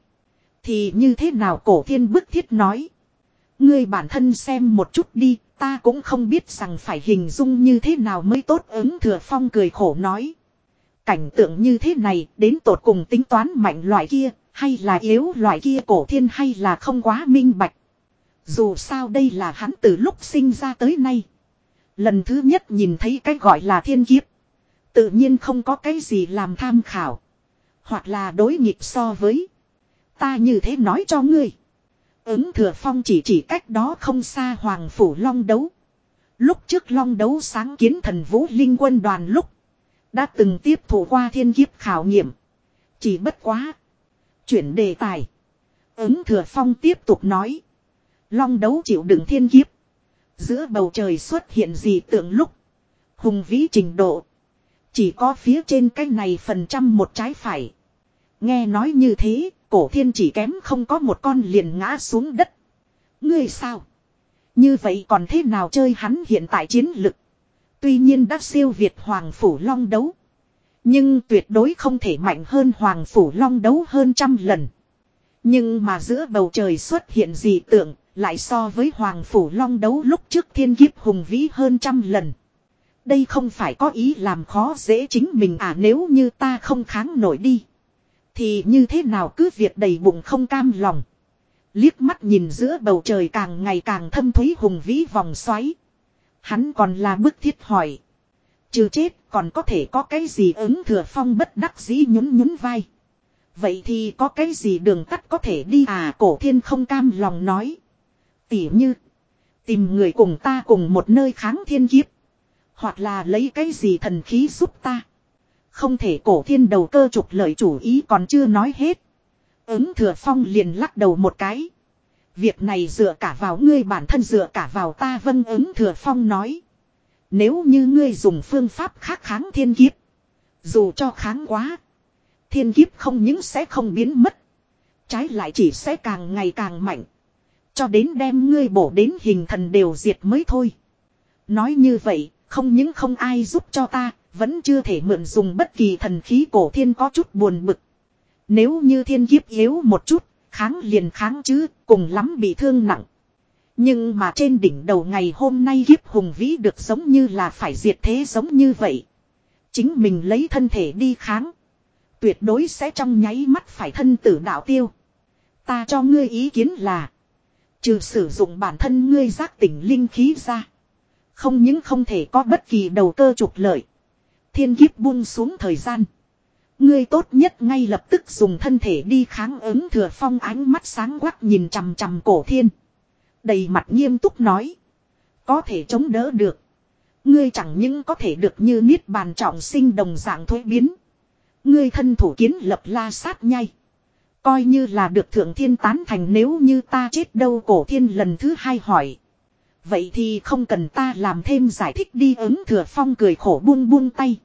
Thì như thế nào cổ thiên bức thiết nói. Ngươi bản thân xem một chút đi, ta cũng không biết rằng phải hình dung như thế nào mới tốt ứng thừa phong cười khổ nói. Cảnh tượng như thế này đến tột cùng tính toán mạnh loại kia, hay là yếu loại kia cổ thiên hay là không quá minh bạch. Dù sao đây là hắn từ lúc sinh ra tới nay. Lần thứ nhất nhìn thấy cái gọi là thiên kiếp. Tự nhiên không có cái gì làm tham khảo. Hoặc là đối nghịch so với. Ta như thế nói cho ngươi. Ứng thừa phong chỉ chỉ cách đó không xa hoàng phủ long đấu. Lúc trước long đấu sáng kiến thần vũ linh quân đoàn lúc. Đã từng tiếp thủ qua thiên kiếp khảo nghiệm. Chỉ bất quá. Chuyển đề tài. Ứng thừa phong tiếp tục nói. Long đấu chịu đựng thiên kiếp. Giữa bầu trời xuất hiện gì tượng lúc. Hùng vĩ trình độ. Chỉ có phía trên cái này phần trăm một trái phải. Nghe nói như thế, cổ thiên chỉ kém không có một con liền ngã xuống đất. Ngươi sao? Như vậy còn thế nào chơi hắn hiện tại chiến lực? Tuy nhiên đã siêu việt Hoàng Phủ Long đấu. Nhưng tuyệt đối không thể mạnh hơn Hoàng Phủ Long đấu hơn trăm lần. Nhưng mà giữa bầu trời xuất hiện dị tượng, lại so với Hoàng Phủ Long đấu lúc trước thiên kiếp hùng vĩ hơn trăm lần. Đây không phải có ý làm khó dễ chính mình à nếu như ta không kháng nổi đi. Thì như thế nào cứ việc đầy bụng không cam lòng. Liếc mắt nhìn giữa bầu trời càng ngày càng thâm thúy hùng vĩ vòng xoáy. Hắn còn là bức thiết hỏi. Trừ chết còn có thể có cái gì ứng thừa phong bất đắc dĩ nhún nhún vai. Vậy thì có cái gì đường tắt có thể đi à cổ thiên không cam lòng nói. Tỉ như. Tìm người cùng ta cùng một nơi kháng thiên kiếp. Hoặc là lấy cái gì thần khí giúp ta. Không thể cổ thiên đầu cơ trục lợi chủ ý còn chưa nói hết. Ứng thừa phong liền lắc đầu một cái. Việc này dựa cả vào ngươi bản thân dựa cả vào ta vân ứng thừa phong nói. Nếu như ngươi dùng phương pháp khác kháng thiên kiếp. Dù cho kháng quá. Thiên kiếp không những sẽ không biến mất. Trái lại chỉ sẽ càng ngày càng mạnh. Cho đến đem ngươi bổ đến hình thần đều diệt mới thôi. Nói như vậy, không những không ai giúp cho ta, vẫn chưa thể mượn dùng bất kỳ thần khí cổ thiên có chút buồn bực. Nếu như thiên kiếp yếu một chút, kháng liền kháng chứ, cùng lắm bị thương nặng. Nhưng mà trên đỉnh đầu ngày hôm nay kiếp hùng vĩ được giống như là phải diệt thế giống như vậy. Chính mình lấy thân thể đi kháng. Tuyệt đối sẽ trong nháy mắt phải thân tử đạo tiêu. Ta cho ngươi ý kiến là. Trừ sử dụng bản thân ngươi giác tỉnh linh khí ra. Không những không thể có bất kỳ đầu cơ trục lợi. Thiên kiếp buông xuống thời gian. Ngươi tốt nhất ngay lập tức dùng thân thể đi kháng ứng thừa phong ánh mắt sáng quắc nhìn chằm chằm cổ thiên. Đầy mặt nghiêm túc nói. Có thể chống đỡ được. Ngươi chẳng những có thể được như niết bàn trọng sinh đồng dạng thuế biến. Ngươi thân thủ kiến lập la sát nhai. Coi như là được thượng thiên tán thành nếu như ta chết đâu cổ thiên lần thứ hai hỏi. Vậy thì không cần ta làm thêm giải thích đi ứng thừa phong cười khổ buông buông tay.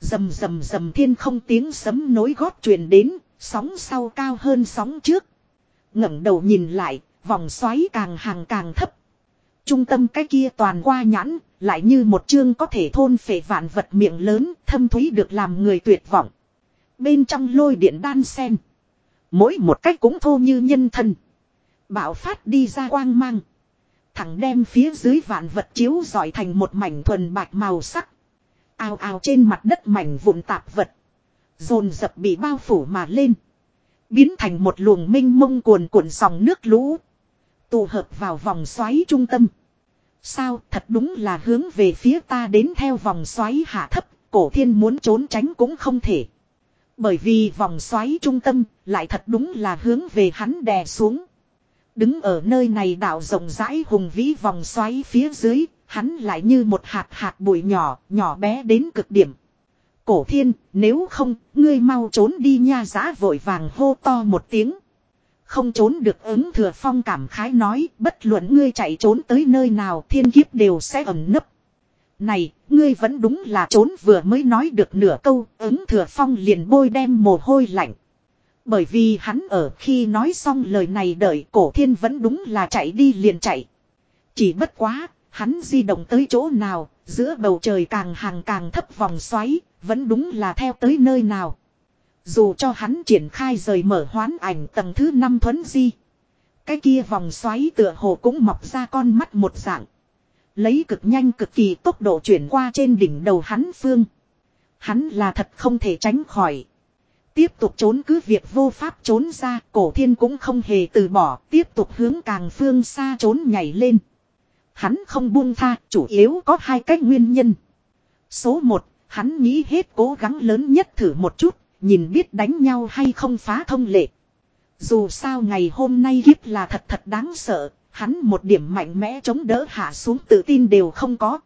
Dầm dầm dầm thiên không tiếng sấm nối gót truyền đến, sóng sau cao hơn sóng trước. ngẩng đầu nhìn lại, vòng xoáy càng hàng càng thấp. Trung tâm cái kia toàn qua nhãn, lại như một chương có thể thôn phệ vạn vật miệng lớn, thâm thúy được làm người tuyệt vọng. Bên trong lôi điện đan sen. Mỗi một cách cũng thô như nhân thân. Bảo phát đi ra quang mang. Thẳng đem phía dưới vạn vật chiếu dọi thành một mảnh thuần bạch màu sắc. Ào ào trên mặt đất mảnh vụn tạp vật. Dồn dập bị bao phủ mà lên. Biến thành một luồng minh mông cuồn cuộn dòng nước lũ. Tụ hợp vào vòng xoáy trung tâm. Sao thật đúng là hướng về phía ta đến theo vòng xoáy hạ thấp. Cổ thiên muốn trốn tránh cũng không thể. Bởi vì vòng xoáy trung tâm lại thật đúng là hướng về hắn đè xuống. Đứng ở nơi này đảo rộng rãi hùng vĩ vòng xoáy phía dưới, hắn lại như một hạt hạt bụi nhỏ, nhỏ bé đến cực điểm. Cổ thiên, nếu không, ngươi mau trốn đi nha giã vội vàng hô to một tiếng. Không trốn được ứng thừa phong cảm khái nói, bất luận ngươi chạy trốn tới nơi nào thiên kiếp đều sẽ ẩn nấp. Này, ngươi vẫn đúng là trốn vừa mới nói được nửa câu, ứng thừa phong liền bôi đem mồ hôi lạnh. Bởi vì hắn ở khi nói xong lời này đợi cổ thiên vẫn đúng là chạy đi liền chạy. Chỉ bất quá, hắn di động tới chỗ nào, giữa bầu trời càng hàng càng thấp vòng xoáy, vẫn đúng là theo tới nơi nào. Dù cho hắn triển khai rời mở hoán ảnh tầng thứ 5 thuấn di. Cái kia vòng xoáy tựa hồ cũng mọc ra con mắt một dạng. Lấy cực nhanh cực kỳ tốc độ chuyển qua trên đỉnh đầu hắn phương. Hắn là thật không thể tránh khỏi. Tiếp tục trốn cứ việc vô pháp trốn ra, cổ thiên cũng không hề từ bỏ, tiếp tục hướng càng phương xa trốn nhảy lên. Hắn không buông tha, chủ yếu có hai cái nguyên nhân. Số một hắn nghĩ hết cố gắng lớn nhất thử một chút, nhìn biết đánh nhau hay không phá thông lệ. Dù sao ngày hôm nay kiếp là thật thật đáng sợ, hắn một điểm mạnh mẽ chống đỡ hạ xuống tự tin đều không có.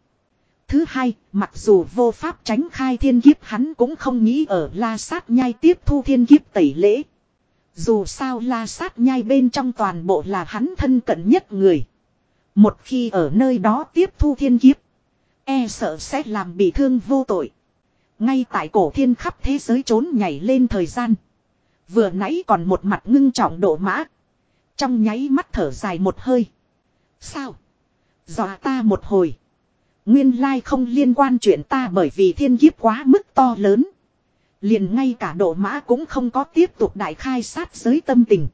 Thứ hai, mặc dù vô pháp tránh khai thiên kiếp hắn cũng không nghĩ ở la sát nhai tiếp thu thiên kiếp tẩy lễ. Dù sao la sát nhai bên trong toàn bộ là hắn thân cận nhất người. Một khi ở nơi đó tiếp thu thiên kiếp, e sợ sẽ làm bị thương vô tội. Ngay tại cổ thiên khắp thế giới trốn nhảy lên thời gian. Vừa nãy còn một mặt ngưng trọng độ mã. Trong nháy mắt thở dài một hơi. Sao? Dọa ta một hồi. Nguyên lai không liên quan chuyện ta bởi vì thiên kiếp quá mức to lớn. Liền ngay cả độ mã cũng không có tiếp tục đại khai sát giới tâm tình.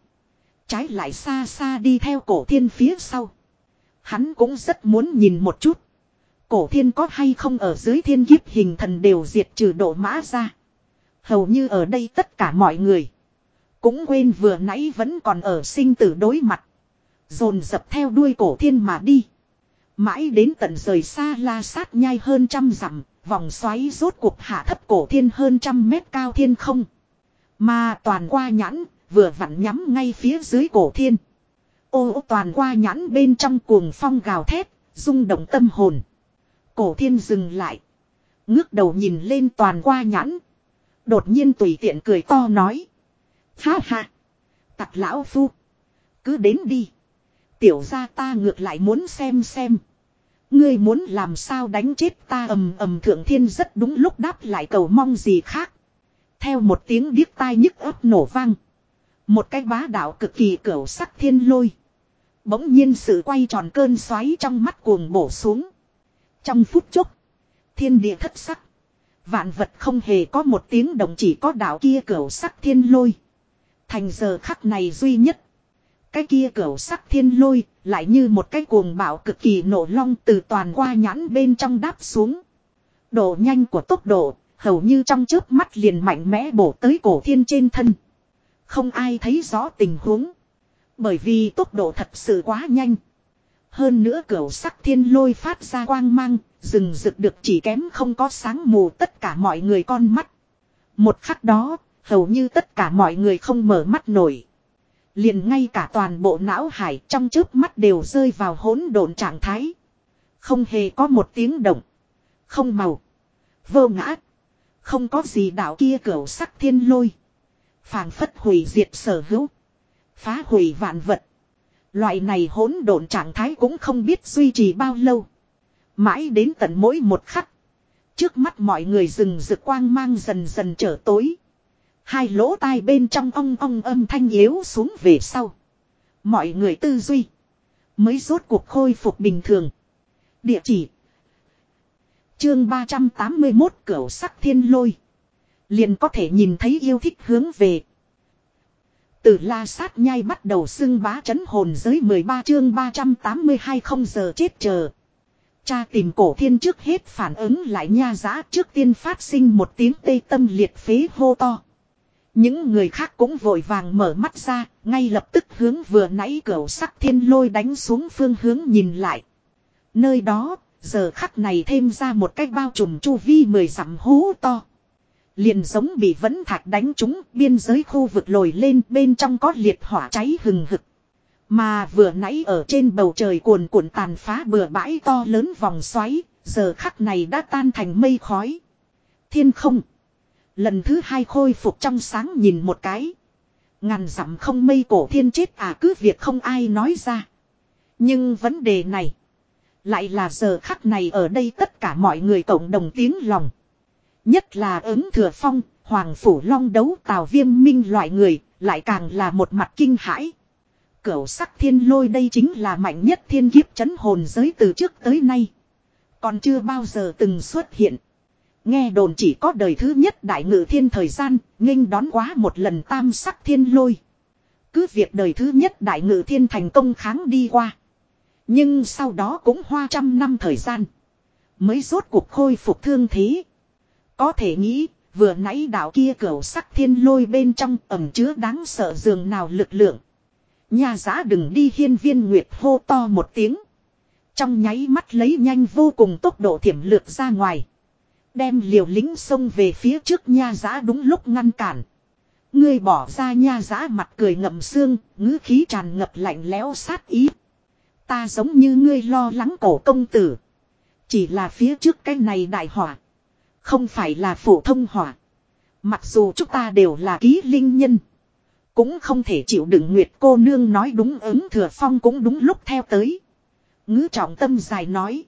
Trái lại xa xa đi theo cổ thiên phía sau. Hắn cũng rất muốn nhìn một chút. Cổ thiên có hay không ở dưới thiên kiếp hình thần đều diệt trừ độ mã ra. Hầu như ở đây tất cả mọi người. Cũng quên vừa nãy vẫn còn ở sinh tử đối mặt. Dồn dập theo đuôi cổ thiên mà đi. Mãi đến tận rời xa la sát nhai hơn trăm dặm, Vòng xoáy rốt cuộc hạ thấp cổ thiên hơn trăm mét cao thiên không. Mà toàn qua nhãn, vừa vặn nhắm ngay phía dưới cổ thiên. Ô toàn qua nhãn bên trong cuồng phong gào thét, rung động tâm hồn. Cổ thiên dừng lại. Ngước đầu nhìn lên toàn qua nhãn. Đột nhiên tùy tiện cười to nói. Ha ha. Tặc lão phu. Cứ đến đi. Tiểu ra ta ngược lại muốn xem xem. Ngươi muốn làm sao đánh chết ta ầm ầm thượng thiên rất đúng lúc đáp lại cầu mong gì khác. Theo một tiếng điếc tai nhức ấp nổ vang. Một cái bá đạo cực kỳ cửu sắc thiên lôi. Bỗng nhiên sự quay tròn cơn xoáy trong mắt cuồng bổ xuống. Trong phút chốc. Thiên địa thất sắc. Vạn vật không hề có một tiếng động chỉ có đạo kia cửu sắc thiên lôi. Thành giờ khắc này duy nhất. Cái kia cửu sắc thiên lôi lại như một cái cuồng bạo cực kỳ nổ long từ toàn qua nhãn bên trong đáp xuống. Độ nhanh của tốc độ, hầu như trong chớp mắt liền mạnh mẽ bổ tới cổ thiên trên thân. Không ai thấy rõ tình huống. Bởi vì tốc độ thật sự quá nhanh. Hơn nữa cửa sắc thiên lôi phát ra quang mang, rừng rực được chỉ kém không có sáng mù tất cả mọi người con mắt. Một khắc đó, hầu như tất cả mọi người không mở mắt nổi. Liền ngay cả toàn bộ não hải trong trước mắt đều rơi vào hỗn độn trạng thái. Không hề có một tiếng động. Không màu. Vô ngã. Không có gì đạo kia cửa sắc thiên lôi. phảng phất hủy diệt sở hữu. Phá hủy vạn vật. Loại này hỗn độn trạng thái cũng không biết duy trì bao lâu. Mãi đến tận mỗi một khắc. Trước mắt mọi người rừng rực quang mang dần dần trở tối. Hai lỗ tai bên trong ong ong âm thanh yếu xuống về sau. Mọi người tư duy. Mới rốt cuộc khôi phục bình thường. Địa chỉ. Chương 381 Cửu sắc thiên lôi. Liền có thể nhìn thấy yêu thích hướng về. Từ la sát nhai bắt đầu xưng bá chấn hồn giới 13 chương 382 không giờ chết chờ. Cha tìm cổ thiên trước hết phản ứng lại nha giá trước tiên phát sinh một tiếng tê tâm liệt phế hô to. Những người khác cũng vội vàng mở mắt ra, ngay lập tức hướng vừa nãy cửa sắc thiên lôi đánh xuống phương hướng nhìn lại. Nơi đó, giờ khắc này thêm ra một cái bao trùm chu vi mười dặm hú to. Liền giống bị vẫn thạch đánh trúng biên giới khu vực lồi lên bên trong có liệt hỏa cháy hừng hực. Mà vừa nãy ở trên bầu trời cuồn cuộn tàn phá bừa bãi to lớn vòng xoáy, giờ khắc này đã tan thành mây khói. Thiên không. Lần thứ hai khôi phục trong sáng nhìn một cái. Ngàn dặm không mây cổ thiên chết à cứ việc không ai nói ra. Nhưng vấn đề này. Lại là giờ khắc này ở đây tất cả mọi người cộng đồng tiếng lòng. Nhất là ứng thừa phong, hoàng phủ long đấu tào viêm minh loại người, lại càng là một mặt kinh hãi. Cửu sắc thiên lôi đây chính là mạnh nhất thiên kiếp chấn hồn giới từ trước tới nay. Còn chưa bao giờ từng xuất hiện. Nghe đồn chỉ có đời thứ nhất đại ngự thiên thời gian, nghênh đón quá một lần tam sắc thiên lôi. Cứ việc đời thứ nhất đại ngự thiên thành công kháng đi qua. Nhưng sau đó cũng hoa trăm năm thời gian. Mới rốt cuộc khôi phục thương thế. Có thể nghĩ, vừa nãy đạo kia cửu sắc thiên lôi bên trong ẩm chứa đáng sợ dường nào lực lượng. Nhà giã đừng đi hiên viên nguyệt hô to một tiếng. Trong nháy mắt lấy nhanh vô cùng tốc độ thiểm lược ra ngoài. Đem liều lính xông về phía trước nha giã đúng lúc ngăn cản. Ngươi bỏ ra nha giã mặt cười ngậm xương, ngữ khí tràn ngập lạnh lẽo sát ý. Ta giống như ngươi lo lắng cổ công tử. Chỉ là phía trước cái này đại hỏa. Không phải là phổ thông hỏa. Mặc dù chúng ta đều là ký linh nhân. Cũng không thể chịu đựng Nguyệt cô nương nói đúng ứng thừa phong cũng đúng lúc theo tới. Ngữ trọng tâm dài nói.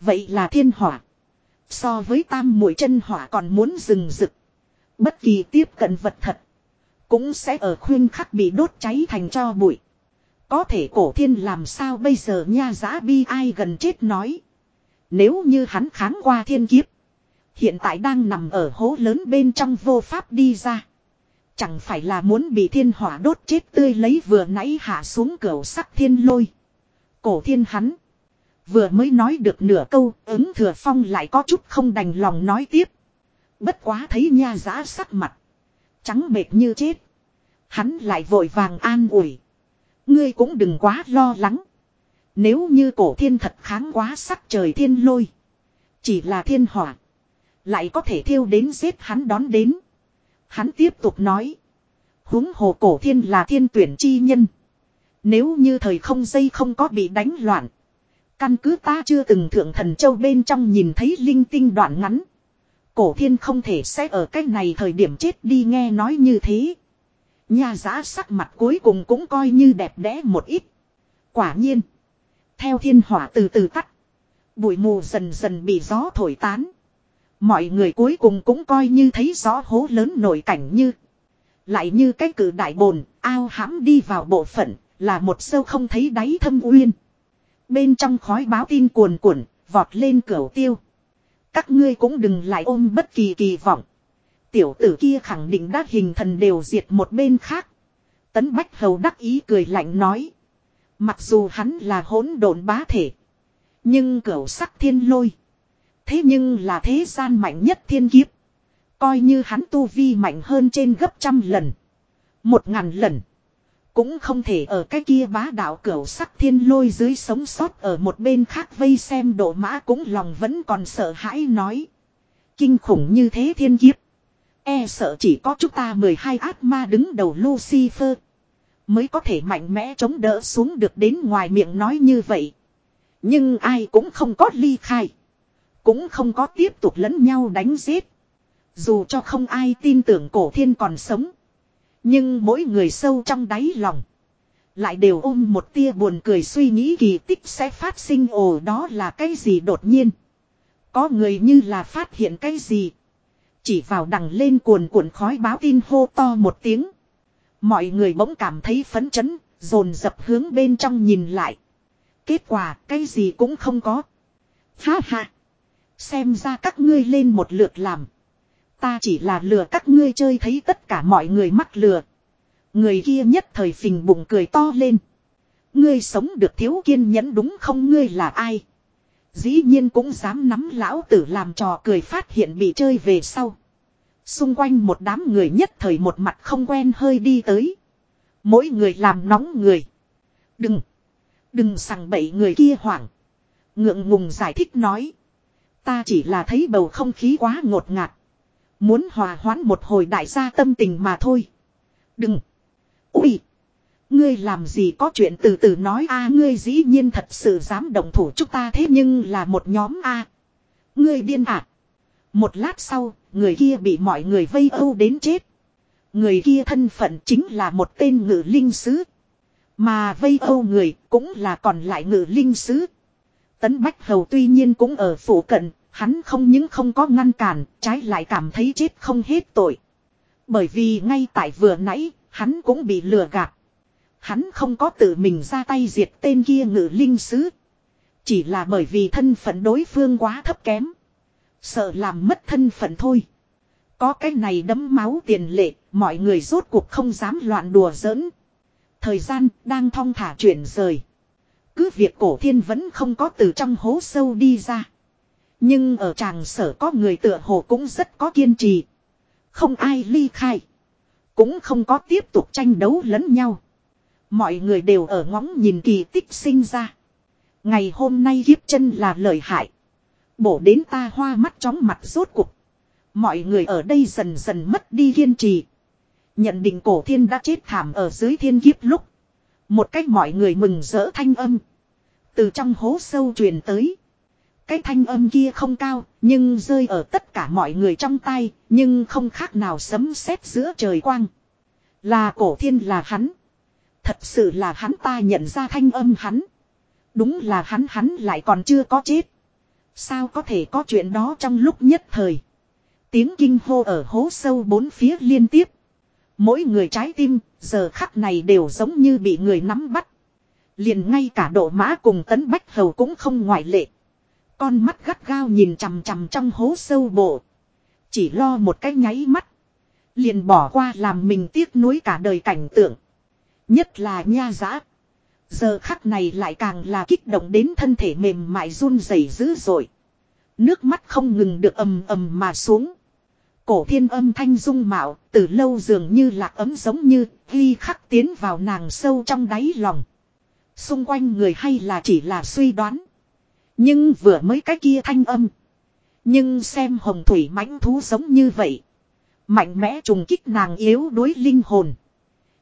Vậy là thiên hỏa. So với tam mũi chân hỏa còn muốn rừng rực. Bất kỳ tiếp cận vật thật. Cũng sẽ ở khuyên khắc bị đốt cháy thành cho bụi. Có thể cổ thiên làm sao bây giờ nha giá bi ai gần chết nói. Nếu như hắn kháng qua thiên kiếp. Hiện tại đang nằm ở hố lớn bên trong vô pháp đi ra. Chẳng phải là muốn bị thiên hỏa đốt chết tươi lấy vừa nãy hạ xuống cửa sắc thiên lôi. Cổ thiên hắn. Vừa mới nói được nửa câu, ứng thừa phong lại có chút không đành lòng nói tiếp. Bất quá thấy nha giã sắc mặt. Trắng bệt như chết. Hắn lại vội vàng an ủi. Ngươi cũng đừng quá lo lắng. Nếu như cổ thiên thật kháng quá sắc trời thiên lôi. Chỉ là thiên hỏa. Lại có thể thiêu đến giết hắn đón đến. Hắn tiếp tục nói. huống hồ cổ thiên là thiên tuyển chi nhân. Nếu như thời không dây không có bị đánh loạn. Căn cứ ta chưa từng thượng thần châu bên trong nhìn thấy linh tinh đoạn ngắn. Cổ thiên không thể sẽ ở cách này thời điểm chết đi nghe nói như thế. Nhà giã sắc mặt cuối cùng cũng coi như đẹp đẽ một ít. Quả nhiên. Theo thiên hỏa từ từ tắt. Bụi mù dần dần bị gió thổi tán. Mọi người cuối cùng cũng coi như thấy rõ hố lớn nổi cảnh như. Lại như cái cử đại bồn, ao hãm đi vào bộ phận, là một sâu không thấy đáy thâm uyên. Bên trong khói báo tin cuồn cuộn, vọt lên cửa tiêu. Các ngươi cũng đừng lại ôm bất kỳ kỳ vọng. Tiểu tử kia khẳng định đã hình thần đều diệt một bên khác. Tấn Bách Hầu đắc ý cười lạnh nói. Mặc dù hắn là hỗn độn bá thể. Nhưng cửu sắc thiên lôi. Thế nhưng là thế gian mạnh nhất thiên kiếp. Coi như hắn tu vi mạnh hơn trên gấp trăm lần. Một ngàn lần. Cũng không thể ở cái kia bá đạo cửu sắc thiên lôi dưới sống sót ở một bên khác vây xem độ mã cũng lòng vẫn còn sợ hãi nói. Kinh khủng như thế thiên kiếp. E sợ chỉ có chúng ta 12 ác ma đứng đầu Lucifer. Mới có thể mạnh mẽ chống đỡ xuống được đến ngoài miệng nói như vậy. Nhưng ai cũng không có ly khai. Cũng không có tiếp tục lẫn nhau đánh giết. Dù cho không ai tin tưởng cổ thiên còn sống. Nhưng mỗi người sâu trong đáy lòng. Lại đều ôm một tia buồn cười suy nghĩ kỳ tích sẽ phát sinh ồ đó là cái gì đột nhiên. Có người như là phát hiện cái gì. Chỉ vào đằng lên cuồn cuộn khói báo tin hô to một tiếng. Mọi người bỗng cảm thấy phấn chấn, dồn dập hướng bên trong nhìn lại. Kết quả cái gì cũng không có. Ha ha. Xem ra các ngươi lên một lượt làm. Ta chỉ là lừa các ngươi chơi thấy tất cả mọi người mắc lừa. Người kia nhất thời phình bụng cười to lên. Ngươi sống được thiếu kiên nhẫn đúng không ngươi là ai? Dĩ nhiên cũng dám nắm lão tử làm trò cười phát hiện bị chơi về sau. Xung quanh một đám người nhất thời một mặt không quen hơi đi tới. Mỗi người làm nóng người. Đừng. Đừng sằng bậy người kia hoảng. Ngượng ngùng giải thích nói. Ta chỉ là thấy bầu không khí quá ngột ngạt. Muốn hòa hoãn một hồi đại gia tâm tình mà thôi. Đừng. Ui. Ngươi làm gì có chuyện từ từ nói a ngươi dĩ nhiên thật sự dám động thủ chúng ta thế nhưng là một nhóm a Ngươi điên à. Một lát sau, người kia bị mọi người vây âu đến chết. Người kia thân phận chính là một tên ngự linh sứ. Mà vây âu người cũng là còn lại ngự linh sứ. Tấn Bách Hầu tuy nhiên cũng ở phủ cận, hắn không những không có ngăn cản, trái lại cảm thấy chết không hết tội. Bởi vì ngay tại vừa nãy, hắn cũng bị lừa gạt. Hắn không có tự mình ra tay diệt tên kia ngự linh sứ. Chỉ là bởi vì thân phận đối phương quá thấp kém. Sợ làm mất thân phận thôi. Có cái này đấm máu tiền lệ, mọi người rốt cuộc không dám loạn đùa giỡn. Thời gian đang thong thả chuyển rời. Cứ việc cổ thiên vẫn không có từ trong hố sâu đi ra. Nhưng ở tràng sở có người tựa hồ cũng rất có kiên trì. Không ai ly khai. Cũng không có tiếp tục tranh đấu lẫn nhau. Mọi người đều ở ngóng nhìn kỳ tích sinh ra. Ngày hôm nay hiếp chân là lợi hại. Bổ đến ta hoa mắt chóng mặt rốt cuộc, Mọi người ở đây dần dần mất đi kiên trì. Nhận định cổ thiên đã chết thảm ở dưới thiên kiếp lúc. Một cách mọi người mừng rỡ thanh âm. Từ trong hố sâu truyền tới. Cái thanh âm kia không cao, nhưng rơi ở tất cả mọi người trong tay, nhưng không khác nào sấm sét giữa trời quang. Là cổ thiên là hắn. Thật sự là hắn ta nhận ra thanh âm hắn. Đúng là hắn hắn lại còn chưa có chết. Sao có thể có chuyện đó trong lúc nhất thời. Tiếng kinh hô ở hố sâu bốn phía liên tiếp. Mỗi người trái tim, giờ khắc này đều giống như bị người nắm bắt. Liền ngay cả độ mã cùng tấn bách hầu cũng không ngoại lệ. Con mắt gắt gao nhìn chằm chằm trong hố sâu bộ. Chỉ lo một cái nháy mắt. Liền bỏ qua làm mình tiếc nuối cả đời cảnh tượng. Nhất là nha giã. Giờ khắc này lại càng là kích động đến thân thể mềm mại run rẩy dữ dội. Nước mắt không ngừng được ầm ầm mà xuống. Cổ thiên âm thanh dung mạo, từ lâu dường như lạc ấm giống như, ghi khắc tiến vào nàng sâu trong đáy lòng. Xung quanh người hay là chỉ là suy đoán. Nhưng vừa mới cái kia thanh âm. Nhưng xem hồng thủy mãnh thú giống như vậy. Mạnh mẽ trùng kích nàng yếu đối linh hồn.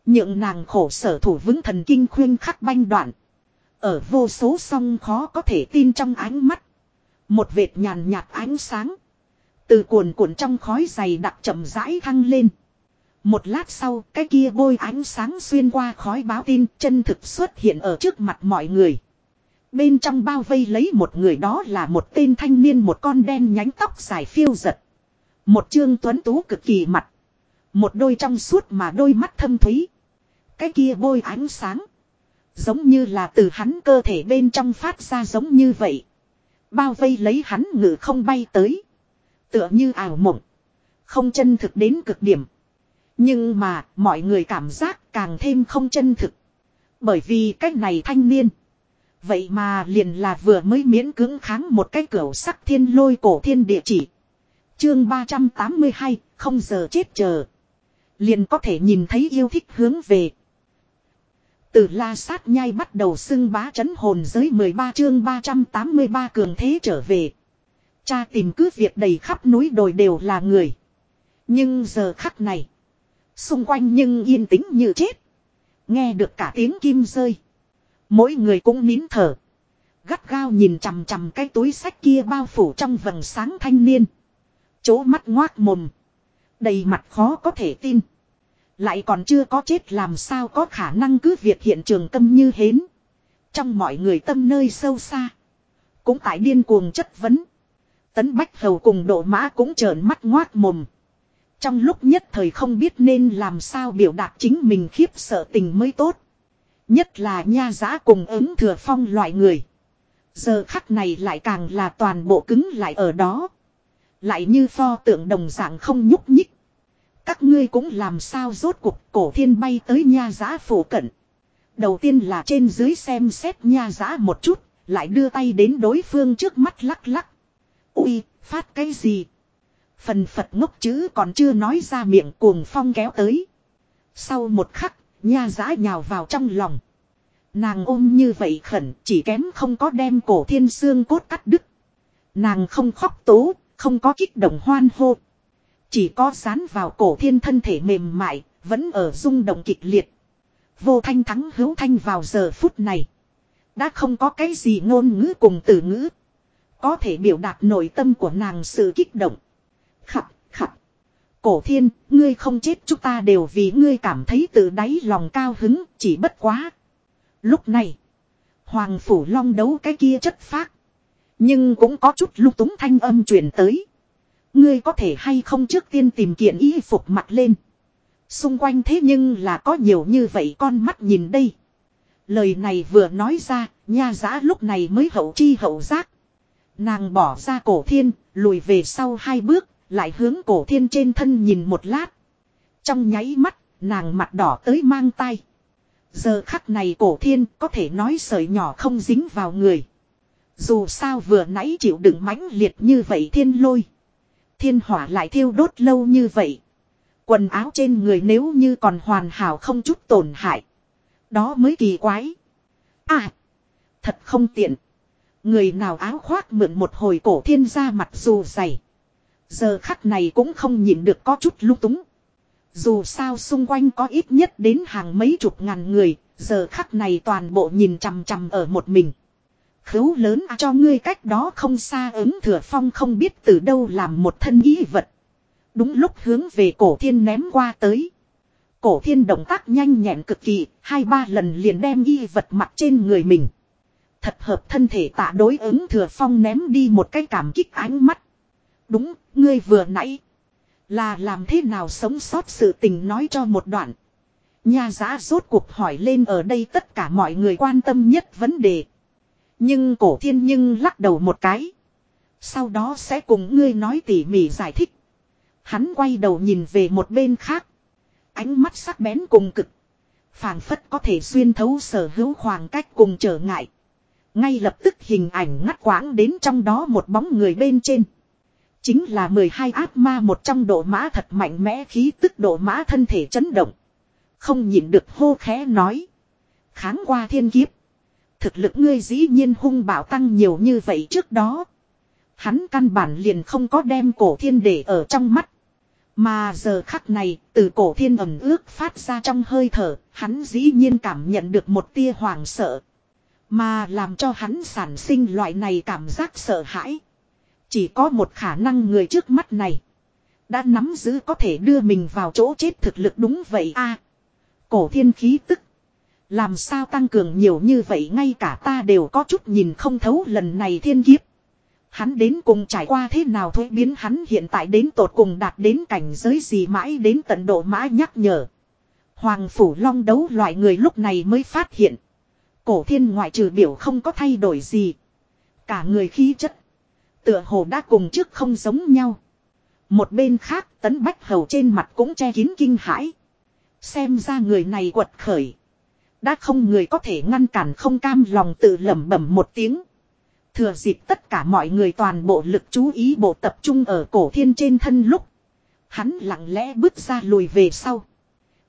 Nhượng nàng khổ sở thủ vững thần kinh khuyên khắc banh đoạn. Ở vô số song khó có thể tin trong ánh mắt. Một vệt nhàn nhạt ánh sáng. Từ cuồn cuộn trong khói dày đặc chậm rãi thăng lên. Một lát sau, cái kia bôi ánh sáng xuyên qua khói báo tin chân thực xuất hiện ở trước mặt mọi người. Bên trong bao vây lấy một người đó là một tên thanh niên một con đen nhánh tóc dài phiêu giật. Một trương tuấn tú cực kỳ mặt. Một đôi trong suốt mà đôi mắt thâm thúy. Cái kia bôi ánh sáng. Giống như là từ hắn cơ thể bên trong phát ra giống như vậy. Bao vây lấy hắn ngự không bay tới. Tựa như ảo mộng. Không chân thực đến cực điểm. Nhưng mà mọi người cảm giác càng thêm không chân thực. Bởi vì cách này thanh niên. Vậy mà liền là vừa mới miễn cưỡng kháng một cái cửa sắc thiên lôi cổ thiên địa chỉ. Chương 382, không giờ chết chờ. Liền có thể nhìn thấy yêu thích hướng về. Từ la sát nhai bắt đầu xưng bá chấn hồn giới 13 chương 383 cường thế trở về. Cha tìm cứ việc đầy khắp núi đồi đều là người. Nhưng giờ khắc này. Xung quanh nhưng yên tĩnh như chết. Nghe được cả tiếng kim rơi. Mỗi người cũng nín thở. Gắt gao nhìn chằm chằm cái túi sách kia bao phủ trong vầng sáng thanh niên. Chố mắt ngoác mồm. Đầy mặt khó có thể tin. Lại còn chưa có chết làm sao có khả năng cứ việc hiện trường câm như hến. Trong mọi người tâm nơi sâu xa. Cũng tại điên cuồng chất vấn. Tấn Bách Hầu cùng độ mã cũng trợn mắt ngoác mồm. Trong lúc nhất thời không biết nên làm sao biểu đạt chính mình khiếp sợ tình mới tốt. Nhất là nha giá cùng ứng thừa phong loại người. Giờ khắc này lại càng là toàn bộ cứng lại ở đó. Lại như pho tượng đồng dạng không nhúc nhích. Các ngươi cũng làm sao rốt cuộc cổ thiên bay tới nha giá phủ cận. Đầu tiên là trên dưới xem xét nha giá một chút, lại đưa tay đến đối phương trước mắt lắc lắc. Ui, phát cái gì? Phần Phật ngốc chữ còn chưa nói ra miệng cuồng phong kéo tới. Sau một khắc, nha giã nhào vào trong lòng. Nàng ôm như vậy khẩn, chỉ kém không có đem cổ thiên xương cốt cắt đứt. Nàng không khóc tố, không có kích động hoan hô. Chỉ có sán vào cổ thiên thân thể mềm mại, vẫn ở rung động kịch liệt. Vô thanh thắng hữu thanh vào giờ phút này. Đã không có cái gì ngôn ngữ cùng từ ngữ. Có thể biểu đạt nội tâm của nàng sự kích động. Khập, khập. Cổ thiên, ngươi không chết chúng ta đều vì ngươi cảm thấy từ đáy lòng cao hứng, chỉ bất quá. Lúc này, Hoàng Phủ Long đấu cái kia chất phác. Nhưng cũng có chút lung túng thanh âm truyền tới. Ngươi có thể hay không trước tiên tìm kiện y phục mặt lên. Xung quanh thế nhưng là có nhiều như vậy con mắt nhìn đây. Lời này vừa nói ra, nha giã lúc này mới hậu chi hậu giác. Nàng bỏ ra cổ thiên, lùi về sau hai bước, lại hướng cổ thiên trên thân nhìn một lát. Trong nháy mắt, nàng mặt đỏ tới mang tay. Giờ khắc này cổ thiên có thể nói sợi nhỏ không dính vào người. Dù sao vừa nãy chịu đựng mãnh liệt như vậy thiên lôi. Thiên hỏa lại thiêu đốt lâu như vậy. Quần áo trên người nếu như còn hoàn hảo không chút tổn hại. Đó mới kỳ quái. À. Thật không tiện. Người nào áo khoác mượn một hồi cổ thiên ra mặt dù dày. Giờ khắc này cũng không nhìn được có chút lung túng. Dù sao xung quanh có ít nhất đến hàng mấy chục ngàn người, giờ khắc này toàn bộ nhìn chằm chằm ở một mình. Khấu lớn à, cho ngươi cách đó không xa ứng thừa phong không biết từ đâu làm một thân ý vật. Đúng lúc hướng về cổ thiên ném qua tới. Cổ thiên động tác nhanh nhẹn cực kỳ, hai ba lần liền đem y vật mặt trên người mình. Thật hợp thân thể tạ đối ứng thừa phong ném đi một cái cảm kích ánh mắt. Đúng, ngươi vừa nãy. Là làm thế nào sống sót sự tình nói cho một đoạn. Nhà giá rốt cuộc hỏi lên ở đây tất cả mọi người quan tâm nhất vấn đề. Nhưng cổ thiên nhưng lắc đầu một cái. Sau đó sẽ cùng ngươi nói tỉ mỉ giải thích. Hắn quay đầu nhìn về một bên khác. Ánh mắt sắc bén cùng cực. phảng phất có thể xuyên thấu sở hữu khoảng cách cùng trở ngại. Ngay lập tức hình ảnh ngắt quãng đến trong đó một bóng người bên trên. Chính là 12 ác ma một trong độ mã thật mạnh mẽ khí tức độ mã thân thể chấn động. Không nhịn được hô khẽ nói. Kháng qua thiên kiếp. Thực lực ngươi dĩ nhiên hung bảo tăng nhiều như vậy trước đó. Hắn căn bản liền không có đem cổ thiên để ở trong mắt. Mà giờ khắc này, từ cổ thiên ẩm ước phát ra trong hơi thở, hắn dĩ nhiên cảm nhận được một tia hoàng sợ. Mà làm cho hắn sản sinh loại này cảm giác sợ hãi. Chỉ có một khả năng người trước mắt này. Đã nắm giữ có thể đưa mình vào chỗ chết thực lực đúng vậy a Cổ thiên khí tức. Làm sao tăng cường nhiều như vậy ngay cả ta đều có chút nhìn không thấu lần này thiên kiếp. Hắn đến cùng trải qua thế nào thôi biến hắn hiện tại đến tột cùng đạt đến cảnh giới gì mãi đến tận độ mã nhắc nhở. Hoàng Phủ Long đấu loại người lúc này mới phát hiện. Cổ thiên ngoại trừ biểu không có thay đổi gì. Cả người khí chất. Tựa hồ đã cùng trước không giống nhau. Một bên khác tấn bách hầu trên mặt cũng che kín kinh hãi. Xem ra người này quật khởi. Đã không người có thể ngăn cản không cam lòng tự lẩm bẩm một tiếng. Thừa dịp tất cả mọi người toàn bộ lực chú ý bộ tập trung ở cổ thiên trên thân lúc. Hắn lặng lẽ bước ra lùi về sau.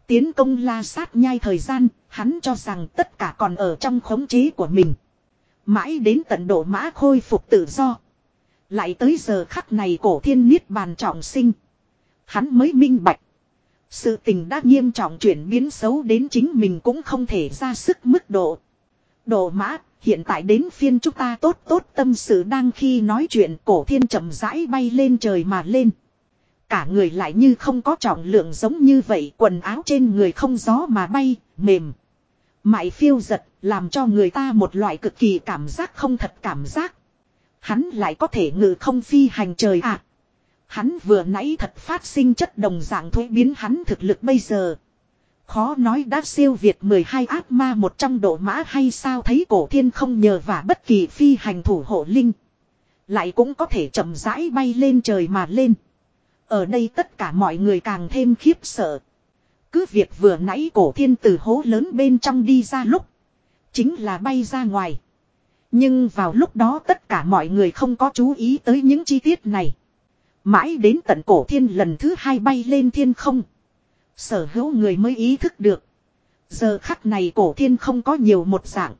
Tiến công la sát nhai thời gian, hắn cho rằng tất cả còn ở trong khống chế của mình. Mãi đến tận độ mã khôi phục tự do. Lại tới giờ khắc này cổ thiên niết bàn trọng sinh. Hắn mới minh bạch. Sự tình đã nghiêm trọng chuyển biến xấu đến chính mình cũng không thể ra sức mức độ. Độ mã, hiện tại đến phiên chúng ta tốt tốt tâm sự đang khi nói chuyện cổ thiên chậm rãi bay lên trời mà lên. Cả người lại như không có trọng lượng giống như vậy quần áo trên người không gió mà bay, mềm. Mại phiêu giật, làm cho người ta một loại cực kỳ cảm giác không thật cảm giác. Hắn lại có thể ngự không phi hành trời à. Hắn vừa nãy thật phát sinh chất đồng dạng thuế biến hắn thực lực bây giờ. Khó nói đã siêu việt 12 ác ma một trong độ mã hay sao thấy cổ thiên không nhờ vả bất kỳ phi hành thủ hộ linh. Lại cũng có thể chậm rãi bay lên trời mà lên. Ở đây tất cả mọi người càng thêm khiếp sợ. Cứ việc vừa nãy cổ thiên từ hố lớn bên trong đi ra lúc. Chính là bay ra ngoài. Nhưng vào lúc đó tất cả mọi người không có chú ý tới những chi tiết này. Mãi đến tận cổ thiên lần thứ hai bay lên thiên không. Sở hữu người mới ý thức được. Giờ khắc này cổ thiên không có nhiều một dạng.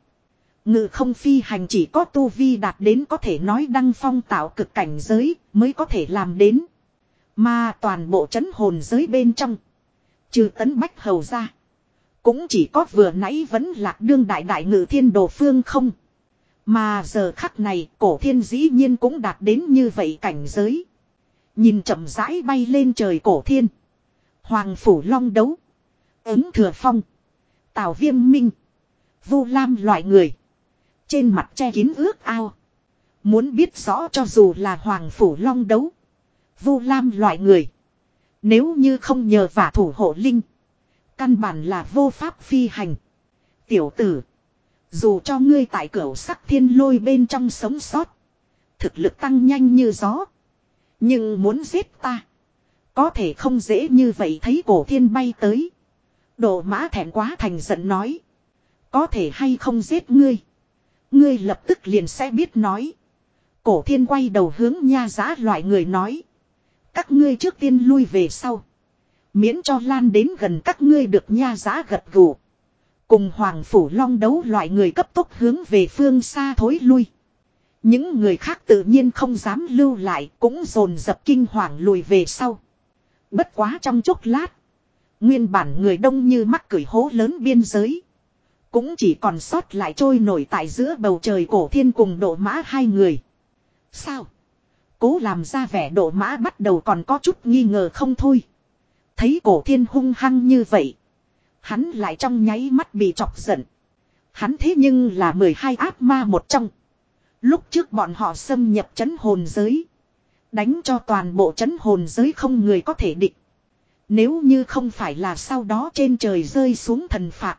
Ngự không phi hành chỉ có tu vi đạt đến có thể nói đăng phong tạo cực cảnh giới mới có thể làm đến. Mà toàn bộ chấn hồn giới bên trong. Trừ tấn bách hầu ra. Cũng chỉ có vừa nãy vẫn lạc đương đại đại ngự thiên đồ phương không. Mà giờ khắc này, cổ thiên dĩ nhiên cũng đạt đến như vậy cảnh giới. Nhìn chậm rãi bay lên trời cổ thiên. Hoàng phủ long đấu. Ứng thừa phong. Tào viêm minh. Vu lam loại người. Trên mặt che kín ước ao. Muốn biết rõ cho dù là hoàng phủ long đấu. Vu lam loại người. Nếu như không nhờ vả thủ hộ linh. Căn bản là vô pháp phi hành. Tiểu tử. Dù cho ngươi tại cửa sắc thiên lôi bên trong sống sót. Thực lực tăng nhanh như gió. Nhưng muốn giết ta. Có thể không dễ như vậy thấy cổ thiên bay tới. Độ mã thẹn quá thành giận nói. Có thể hay không giết ngươi. Ngươi lập tức liền sẽ biết nói. Cổ thiên quay đầu hướng nha giá loại người nói. Các ngươi trước tiên lui về sau. Miễn cho lan đến gần các ngươi được nha giá gật gù. Cùng Hoàng Phủ Long đấu loại người cấp tốc hướng về phương xa thối lui. Những người khác tự nhiên không dám lưu lại cũng dồn dập kinh hoàng lùi về sau. Bất quá trong chốc lát. Nguyên bản người đông như mắc cửi hố lớn biên giới. Cũng chỉ còn sót lại trôi nổi tại giữa bầu trời cổ thiên cùng độ mã hai người. Sao? Cố làm ra vẻ độ mã bắt đầu còn có chút nghi ngờ không thôi. Thấy cổ thiên hung hăng như vậy. Hắn lại trong nháy mắt bị chọc giận. Hắn thế nhưng là 12 ác ma một trong. Lúc trước bọn họ xâm nhập chấn hồn giới. Đánh cho toàn bộ chấn hồn giới không người có thể địch. Nếu như không phải là sau đó trên trời rơi xuống thần phạt.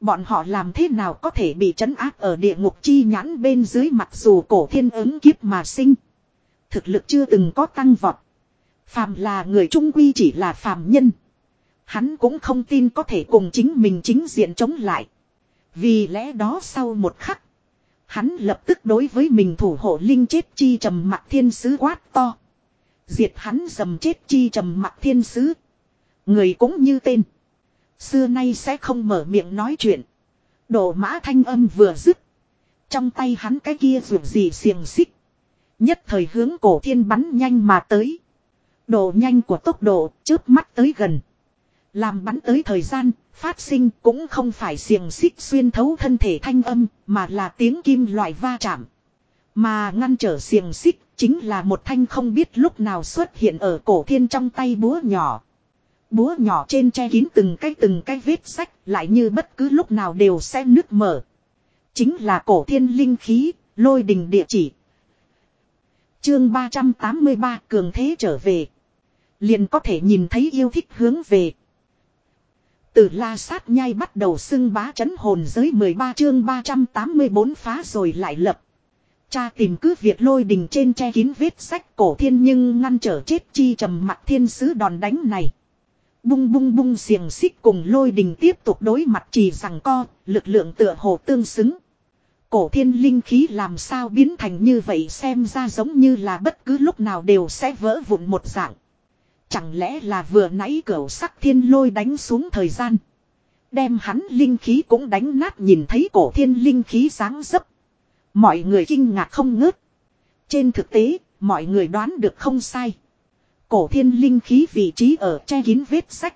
Bọn họ làm thế nào có thể bị chấn áp ở địa ngục chi nhãn bên dưới mặc dù cổ thiên ứng kiếp mà sinh. Thực lực chưa từng có tăng vọt. Phàm là người trung quy chỉ là phàm nhân. Hắn cũng không tin có thể cùng chính mình chính diện chống lại. Vì lẽ đó sau một khắc. Hắn lập tức đối với mình thủ hộ linh chết chi trầm mặt thiên sứ quát to. Diệt hắn dầm chết chi trầm mặt thiên sứ. Người cũng như tên. Xưa nay sẽ không mở miệng nói chuyện. Đổ mã thanh âm vừa dứt. Trong tay hắn cái kia ruột gì xiềng xích. Nhất thời hướng cổ thiên bắn nhanh mà tới. Độ nhanh của tốc độ trước mắt tới gần. Làm bắn tới thời gian, phát sinh cũng không phải xiềng xích xuyên thấu thân thể thanh âm, mà là tiếng kim loại va chạm. Mà ngăn trở xiềng xích chính là một thanh không biết lúc nào xuất hiện ở cổ thiên trong tay búa nhỏ. Búa nhỏ trên che kín từng cái từng cái vết sách lại như bất cứ lúc nào đều sẽ nứt mở. Chính là cổ thiên linh khí, lôi đình địa chỉ. Chương 383 cường thế trở về. Liền có thể nhìn thấy yêu thích hướng về. Từ la sát nhai bắt đầu xưng bá chấn hồn giới 13 chương 384 phá rồi lại lập. Cha tìm cứ việc lôi đình trên che kín vết sách cổ thiên nhưng ngăn trở chết chi trầm mặt thiên sứ đòn đánh này. Bung bung bung xiềng xích cùng lôi đình tiếp tục đối mặt chỉ rằng co, lực lượng tựa hồ tương xứng. Cổ thiên linh khí làm sao biến thành như vậy xem ra giống như là bất cứ lúc nào đều sẽ vỡ vụn một dạng. Chẳng lẽ là vừa nãy cửa sắc thiên lôi đánh xuống thời gian. Đem hắn linh khí cũng đánh nát nhìn thấy cổ thiên linh khí sáng dấp. Mọi người kinh ngạc không ngớt. Trên thực tế, mọi người đoán được không sai. Cổ thiên linh khí vị trí ở che kín vết sách.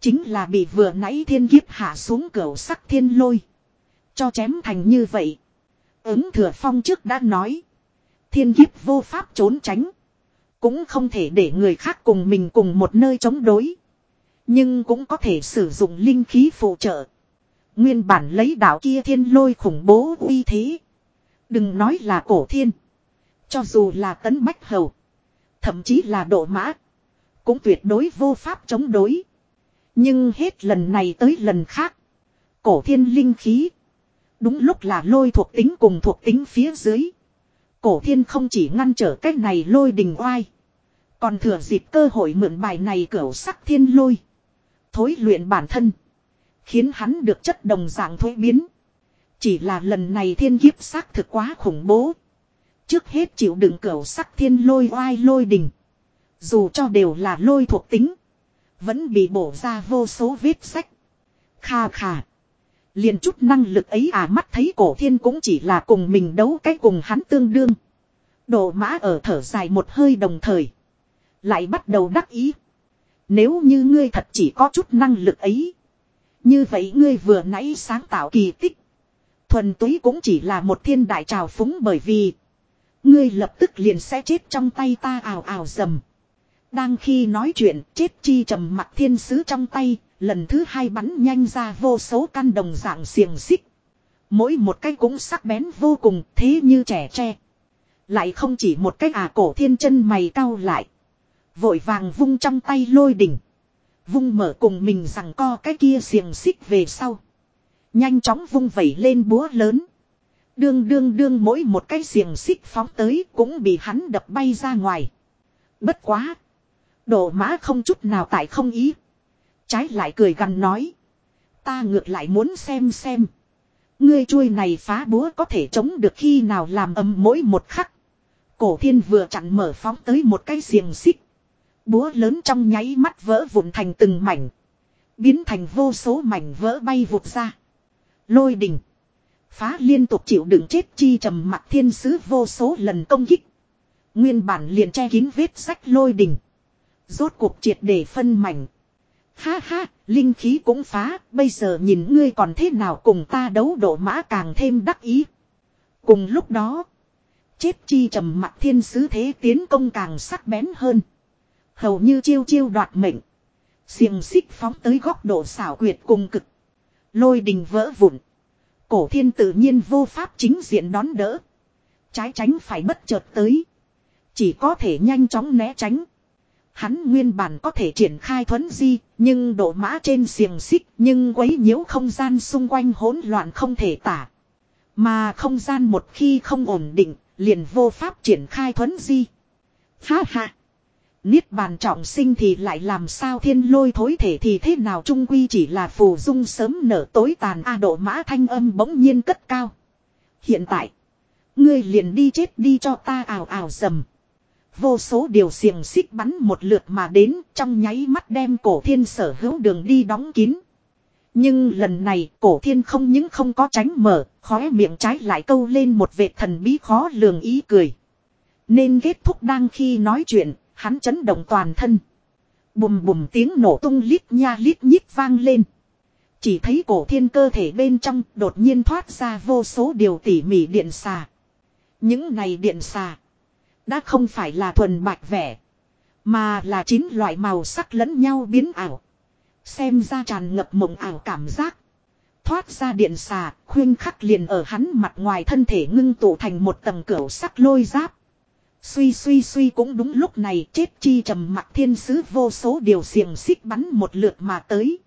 Chính là bị vừa nãy thiên kiếp hạ xuống cửa sắc thiên lôi. Cho chém thành như vậy. Ứng thừa phong trước đã nói. Thiên kiếp vô pháp trốn tránh. Cũng không thể để người khác cùng mình cùng một nơi chống đối. Nhưng cũng có thể sử dụng linh khí phụ trợ. Nguyên bản lấy đạo kia thiên lôi khủng bố uy thế. Đừng nói là cổ thiên. Cho dù là tấn bách hầu. Thậm chí là độ mã. Cũng tuyệt đối vô pháp chống đối. Nhưng hết lần này tới lần khác. Cổ thiên linh khí. Đúng lúc là lôi thuộc tính cùng thuộc tính phía dưới. Cổ thiên không chỉ ngăn trở cách này lôi đình oai. Còn thừa dịp cơ hội mượn bài này cửu sắc thiên lôi. Thối luyện bản thân. Khiến hắn được chất đồng dạng thối biến. Chỉ là lần này thiên kiếp xác thực quá khủng bố. Trước hết chịu đựng cửu sắc thiên lôi oai lôi đình. Dù cho đều là lôi thuộc tính. Vẫn bị bổ ra vô số vết sách. Kha kha. Liền chút năng lực ấy à mắt thấy cổ thiên cũng chỉ là cùng mình đấu cái cùng hắn tương đương. Độ mã ở thở dài một hơi đồng thời. Lại bắt đầu đắc ý. Nếu như ngươi thật chỉ có chút năng lực ấy. Như vậy ngươi vừa nãy sáng tạo kỳ tích. Thuần túy cũng chỉ là một thiên đại trào phúng bởi vì. Ngươi lập tức liền sẽ chết trong tay ta ào ào dầm. Đang khi nói chuyện, chết chi trầm mặt thiên sứ trong tay. Lần thứ hai bắn nhanh ra vô số căn đồng dạng xiềng xích. Mỗi một cái cũng sắc bén vô cùng, thế như trẻ tre. Lại không chỉ một cái à cổ thiên chân mày cau lại. Vội vàng vung trong tay lôi đỉnh. Vung mở cùng mình rằng co cái kia xiềng xích về sau. Nhanh chóng vung vẩy lên búa lớn. Đương đương đương mỗi một cái xiềng xích phóng tới cũng bị hắn đập bay ra ngoài. Bất quá. Độ mã không chút nào tại không ý. Trái lại cười gằn nói. Ta ngược lại muốn xem xem. Ngươi chuôi này phá búa có thể chống được khi nào làm ầm mỗi một khắc. Cổ thiên vừa chặn mở phóng tới một cái xiềng xích. Búa lớn trong nháy mắt vỡ vụn thành từng mảnh. Biến thành vô số mảnh vỡ bay vụt ra. Lôi đỉnh. Phá liên tục chịu đựng chết chi trầm mặt thiên sứ vô số lần công kích. Nguyên bản liền che kín vết sách lôi đỉnh. Rốt cuộc triệt để phân mảnh. Ha ha, linh khí cũng phá, bây giờ nhìn ngươi còn thế nào cùng ta đấu độ mã càng thêm đắc ý. Cùng lúc đó, chết chi trầm mặt thiên sứ thế tiến công càng sắc bén hơn. Hầu như chiêu chiêu đoạt mệnh. Xiềng xích phóng tới góc độ xảo quyệt cùng cực. Lôi đình vỡ vụn. Cổ thiên tự nhiên vô pháp chính diện đón đỡ. Trái tránh phải bất chợt tới. Chỉ có thể nhanh chóng né tránh. Hắn nguyên bản có thể triển khai thuấn di, nhưng độ mã trên xiềng xích nhưng quấy nhiễu không gian xung quanh hỗn loạn không thể tả. Mà không gian một khi không ổn định, liền vô pháp triển khai thuấn di. Ha ha! Niết bàn trọng sinh thì lại làm sao thiên lôi thối thể thì thế nào trung quy chỉ là phù dung sớm nở tối tàn A độ mã thanh âm bỗng nhiên cất cao. Hiện tại, ngươi liền đi chết đi cho ta ảo ảo dầm. Vô số điều xiềng xích bắn một lượt mà đến trong nháy mắt đem cổ thiên sở hữu đường đi đóng kín. Nhưng lần này cổ thiên không những không có tránh mở, khóe miệng trái lại câu lên một vệt thần bí khó lường ý cười. Nên kết thúc đang khi nói chuyện, hắn chấn động toàn thân. Bùm bùm tiếng nổ tung lít nha lít nhít vang lên. Chỉ thấy cổ thiên cơ thể bên trong đột nhiên thoát ra vô số điều tỉ mỉ điện xà. Những này điện xà đã không phải là thuần bạch vẻ, mà là chín loại màu sắc lẫn nhau biến ảo. Xem ra tràn ngập mộng ảo cảm giác. Thoát ra điện xà, khuyên khắc liền ở hắn mặt ngoài thân thể ngưng tụ thành một tầng cửu sắc lôi giáp. Suy suy suy cũng đúng lúc này chết chi trầm mặc thiên sứ vô số điều xiềng xích bắn một lượt mà tới.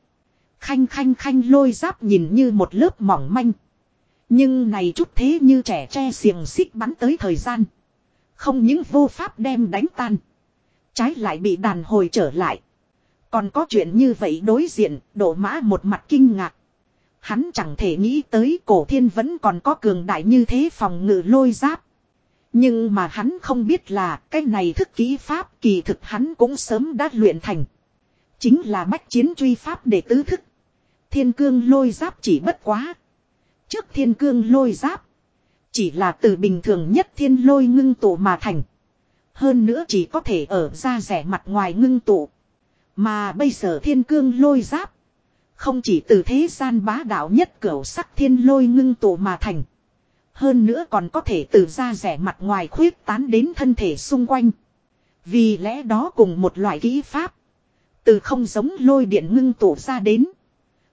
Khanh khanh khanh lôi giáp nhìn như một lớp mỏng manh. Nhưng này chút thế như trẻ tre xiềng xích bắn tới thời gian. Không những vô pháp đem đánh tan. Trái lại bị đàn hồi trở lại. Còn có chuyện như vậy đối diện, đổ mã một mặt kinh ngạc. Hắn chẳng thể nghĩ tới cổ thiên vẫn còn có cường đại như thế phòng ngự lôi giáp. Nhưng mà hắn không biết là cái này thức ký pháp kỳ thực hắn cũng sớm đã luyện thành. Chính là bách chiến truy pháp để tứ thức. Thiên cương lôi giáp chỉ bất quá. Trước thiên cương lôi giáp. Chỉ là từ bình thường nhất thiên lôi ngưng tụ mà thành. Hơn nữa chỉ có thể ở ra rẻ mặt ngoài ngưng tụ. Mà bây giờ thiên cương lôi giáp. Không chỉ từ thế gian bá đạo nhất cửu sắc thiên lôi ngưng tụ mà thành. Hơn nữa còn có thể từ ra rẻ mặt ngoài khuyết tán đến thân thể xung quanh. Vì lẽ đó cùng một loại kỹ pháp. Từ không giống lôi điện ngưng tụ ra đến.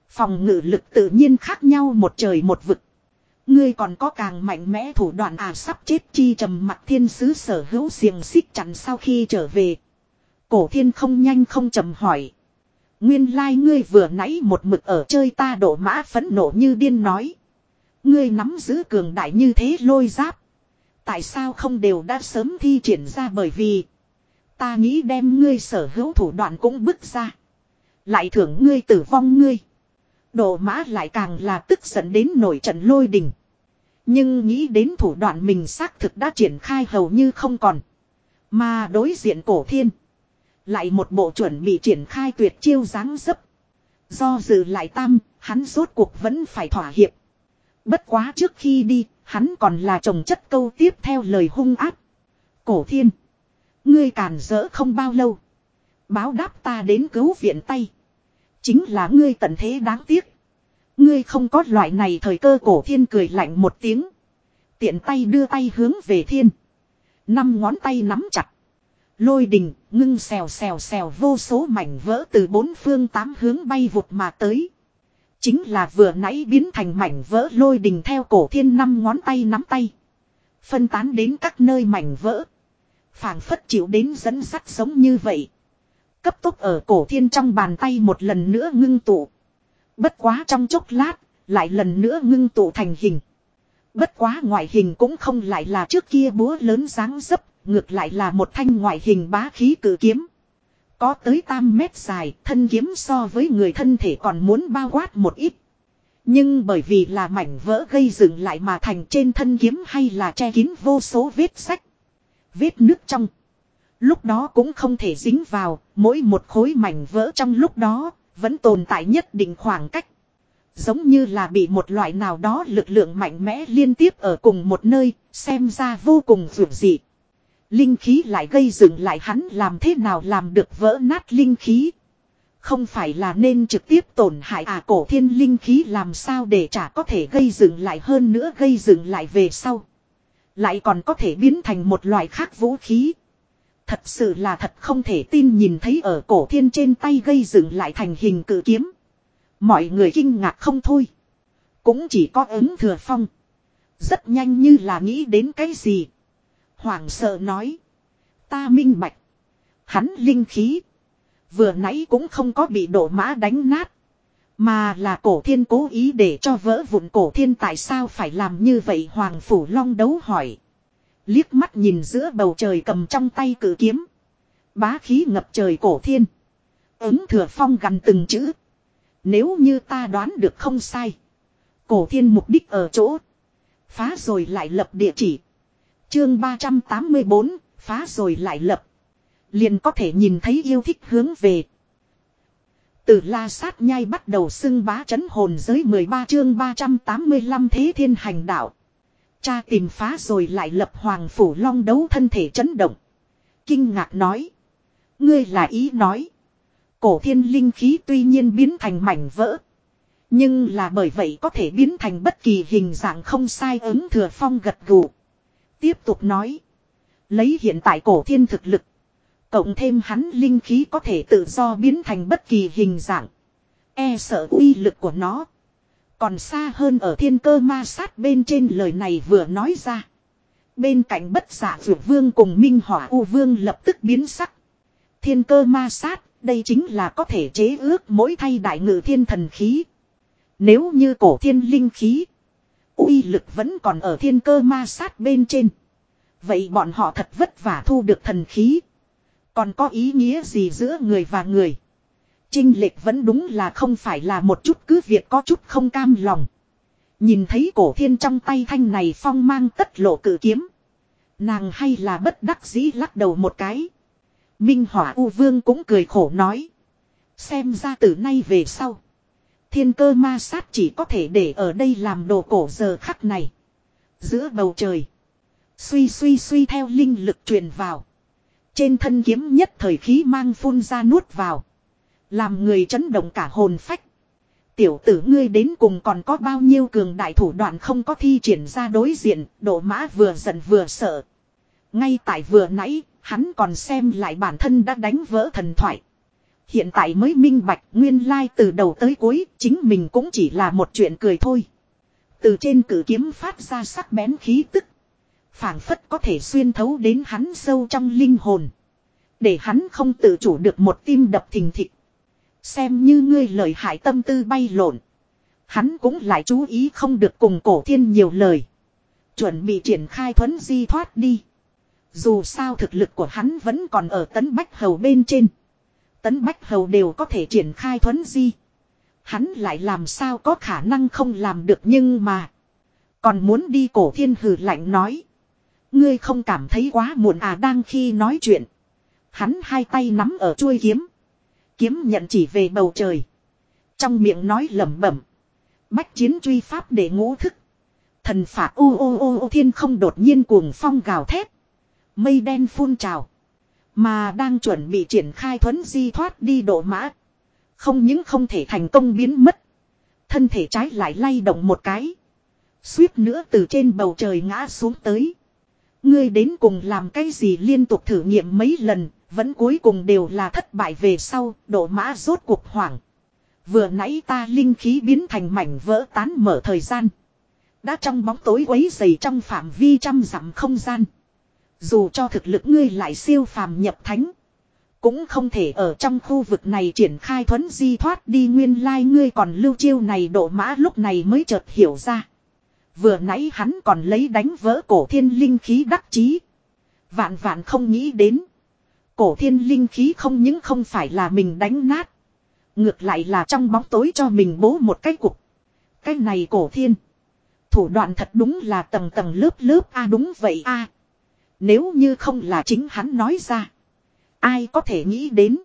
Phòng ngự lực tự nhiên khác nhau một trời một vực. Ngươi còn có càng mạnh mẽ thủ đoạn à sắp chết chi trầm mặt thiên sứ sở hữu xiềng xích chặn sau khi trở về. Cổ thiên không nhanh không trầm hỏi. Nguyên lai like ngươi vừa nãy một mực ở chơi ta đổ mã phẫn nộ như điên nói. Ngươi nắm giữ cường đại như thế lôi giáp. Tại sao không đều đã sớm thi triển ra bởi vì. Ta nghĩ đem ngươi sở hữu thủ đoạn cũng bức ra. Lại thưởng ngươi tử vong ngươi. đổ mã lại càng là tức giận đến nổi trận lôi đình. Nhưng nghĩ đến thủ đoạn mình xác thực đã triển khai hầu như không còn. Mà đối diện cổ thiên. Lại một bộ chuẩn bị triển khai tuyệt chiêu dáng dấp. Do dự lại tam, hắn rốt cuộc vẫn phải thỏa hiệp. Bất quá trước khi đi, hắn còn là chồng chất câu tiếp theo lời hung áp. Cổ thiên. Ngươi càn rỡ không bao lâu. Báo đáp ta đến cứu viện tay. Chính là ngươi tận thế đáng tiếc. Ngươi không có loại này thời cơ cổ thiên cười lạnh một tiếng. Tiện tay đưa tay hướng về thiên. Năm ngón tay nắm chặt. Lôi đình, ngưng xèo xèo xèo vô số mảnh vỡ từ bốn phương tám hướng bay vụt mà tới. Chính là vừa nãy biến thành mảnh vỡ lôi đình theo cổ thiên năm ngón tay nắm tay. Phân tán đến các nơi mảnh vỡ. phảng phất chịu đến dẫn sắt sống như vậy. Cấp tốc ở cổ thiên trong bàn tay một lần nữa ngưng tụ. Bất quá trong chốc lát, lại lần nữa ngưng tụ thành hình. Bất quá ngoại hình cũng không lại là trước kia búa lớn dáng dấp, ngược lại là một thanh ngoại hình bá khí cử kiếm. Có tới tam mét dài, thân kiếm so với người thân thể còn muốn bao quát một ít. Nhưng bởi vì là mảnh vỡ gây dựng lại mà thành trên thân kiếm hay là che kín vô số vết sách. Vết nước trong. Lúc đó cũng không thể dính vào, mỗi một khối mảnh vỡ trong lúc đó, vẫn tồn tại nhất định khoảng cách. Giống như là bị một loại nào đó lực lượng mạnh mẽ liên tiếp ở cùng một nơi, xem ra vô cùng vượt dị. Linh khí lại gây dựng lại hắn làm thế nào làm được vỡ nát linh khí. Không phải là nên trực tiếp tổn hại à cổ thiên linh khí làm sao để trả có thể gây dựng lại hơn nữa gây dựng lại về sau. Lại còn có thể biến thành một loại khác vũ khí. Thật sự là thật không thể tin nhìn thấy ở cổ thiên trên tay gây dựng lại thành hình cự kiếm. Mọi người kinh ngạc không thôi. Cũng chỉ có ứng thừa phong. Rất nhanh như là nghĩ đến cái gì. Hoàng sợ nói. Ta minh bạch. Hắn linh khí. Vừa nãy cũng không có bị đổ mã đánh nát. Mà là cổ thiên cố ý để cho vỡ vụn cổ thiên tại sao phải làm như vậy Hoàng Phủ Long đấu hỏi. Liếc mắt nhìn giữa bầu trời cầm trong tay cử kiếm. Bá khí ngập trời cổ thiên. Ứng thừa phong gần từng chữ. Nếu như ta đoán được không sai. Cổ thiên mục đích ở chỗ. Phá rồi lại lập địa chỉ. Chương 384, phá rồi lại lập. Liền có thể nhìn thấy yêu thích hướng về. Từ la sát nhai bắt đầu xưng bá chấn hồn giới 13 chương 385 thế thiên hành đạo. Cha tìm phá rồi lại lập hoàng phủ long đấu thân thể chấn động. Kinh ngạc nói. Ngươi là ý nói. Cổ thiên linh khí tuy nhiên biến thành mảnh vỡ. Nhưng là bởi vậy có thể biến thành bất kỳ hình dạng không sai ứng thừa phong gật gù. Tiếp tục nói. Lấy hiện tại cổ thiên thực lực. Cộng thêm hắn linh khí có thể tự do biến thành bất kỳ hình dạng. E sợ uy lực của nó. Còn xa hơn ở thiên cơ ma sát bên trên lời này vừa nói ra. Bên cạnh bất giả vượt vương cùng minh hỏa u vương lập tức biến sắc. Thiên cơ ma sát, đây chính là có thể chế ước mỗi thay đại ngự thiên thần khí. Nếu như cổ thiên linh khí, uy lực vẫn còn ở thiên cơ ma sát bên trên. Vậy bọn họ thật vất vả thu được thần khí. Còn có ý nghĩa gì giữa người và người? Trinh lệch vẫn đúng là không phải là một chút, cứ việc có chút không cam lòng. Nhìn thấy cổ thiên trong tay thanh này phong mang tất lộ cử kiếm. Nàng hay là bất đắc dĩ lắc đầu một cái. Minh Hỏa U Vương cũng cười khổ nói. Xem ra từ nay về sau. Thiên cơ ma sát chỉ có thể để ở đây làm đồ cổ giờ khắc này. Giữa bầu trời. Suy suy suy theo linh lực truyền vào. Trên thân kiếm nhất thời khí mang phun ra nuốt vào. Làm người chấn động cả hồn phách. Tiểu tử ngươi đến cùng còn có bao nhiêu cường đại thủ đoạn không có thi triển ra đối diện, độ mã vừa giận vừa sợ. Ngay tại vừa nãy, hắn còn xem lại bản thân đã đánh vỡ thần thoại. Hiện tại mới minh bạch nguyên lai từ đầu tới cuối, chính mình cũng chỉ là một chuyện cười thôi. Từ trên cử kiếm phát ra sắc bén khí tức. phảng phất có thể xuyên thấu đến hắn sâu trong linh hồn. Để hắn không tự chủ được một tim đập thình thịch. Xem như ngươi lời hại tâm tư bay lộn. Hắn cũng lại chú ý không được cùng cổ thiên nhiều lời. Chuẩn bị triển khai thuấn di thoát đi. Dù sao thực lực của hắn vẫn còn ở tấn bách hầu bên trên. Tấn bách hầu đều có thể triển khai thuấn di. Hắn lại làm sao có khả năng không làm được nhưng mà. Còn muốn đi cổ thiên hừ lạnh nói. Ngươi không cảm thấy quá muộn à đang khi nói chuyện. Hắn hai tay nắm ở chuôi kiếm. Kiếm nhận chỉ về bầu trời. Trong miệng nói lẩm bẩm. Bách chiến truy pháp để ngũ thức. Thần phạt ô ô ô ô thiên không đột nhiên cuồng phong gào thét. Mây đen phun trào. Mà đang chuẩn bị triển khai thuấn di thoát đi độ mã. Không những không thể thành công biến mất. Thân thể trái lại lay động một cái. Suýt nữa từ trên bầu trời ngã xuống tới. Ngươi đến cùng làm cái gì liên tục thử nghiệm mấy lần, vẫn cuối cùng đều là thất bại về sau, độ mã rốt cuộc hoảng. Vừa nãy ta linh khí biến thành mảnh vỡ tán mở thời gian. Đã trong bóng tối quấy dày trong phạm vi trăm dặm không gian. Dù cho thực lực ngươi lại siêu phàm nhập thánh. Cũng không thể ở trong khu vực này triển khai thuấn di thoát đi nguyên lai ngươi còn lưu chiêu này độ mã lúc này mới chợt hiểu ra. Vừa nãy hắn còn lấy đánh vỡ cổ thiên linh khí đắc chí. Vạn vạn không nghĩ đến. Cổ thiên linh khí không những không phải là mình đánh nát. Ngược lại là trong bóng tối cho mình bố một cái cục. Cái này cổ thiên. Thủ đoạn thật đúng là tầng tầng lớp lớp, a, đúng vậy, a Nếu như không là chính hắn nói ra. Ai có thể nghĩ đến.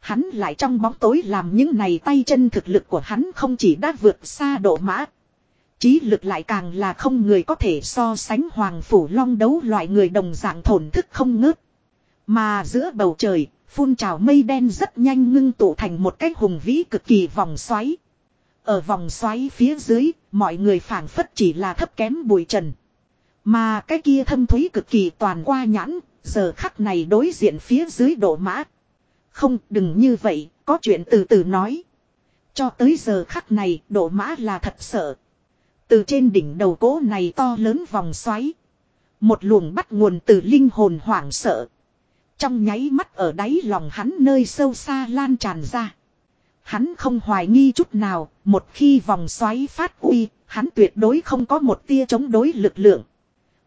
Hắn lại trong bóng tối làm những này tay chân thực lực của hắn không chỉ đã vượt xa độ mã. Chí lực lại càng là không người có thể so sánh hoàng phủ long đấu loại người đồng dạng thổn thức không ngớt. Mà giữa bầu trời, phun trào mây đen rất nhanh ngưng tụ thành một cái hùng vĩ cực kỳ vòng xoáy. Ở vòng xoáy phía dưới, mọi người phảng phất chỉ là thấp kém bụi trần. Mà cái kia thâm thúy cực kỳ toàn qua nhãn, giờ khắc này đối diện phía dưới độ mã. Không, đừng như vậy, có chuyện từ từ nói. Cho tới giờ khắc này, độ mã là thật sợ. Từ trên đỉnh đầu cố này to lớn vòng xoáy. Một luồng bắt nguồn từ linh hồn hoảng sợ. Trong nháy mắt ở đáy lòng hắn nơi sâu xa lan tràn ra. Hắn không hoài nghi chút nào, một khi vòng xoáy phát uy, hắn tuyệt đối không có một tia chống đối lực lượng.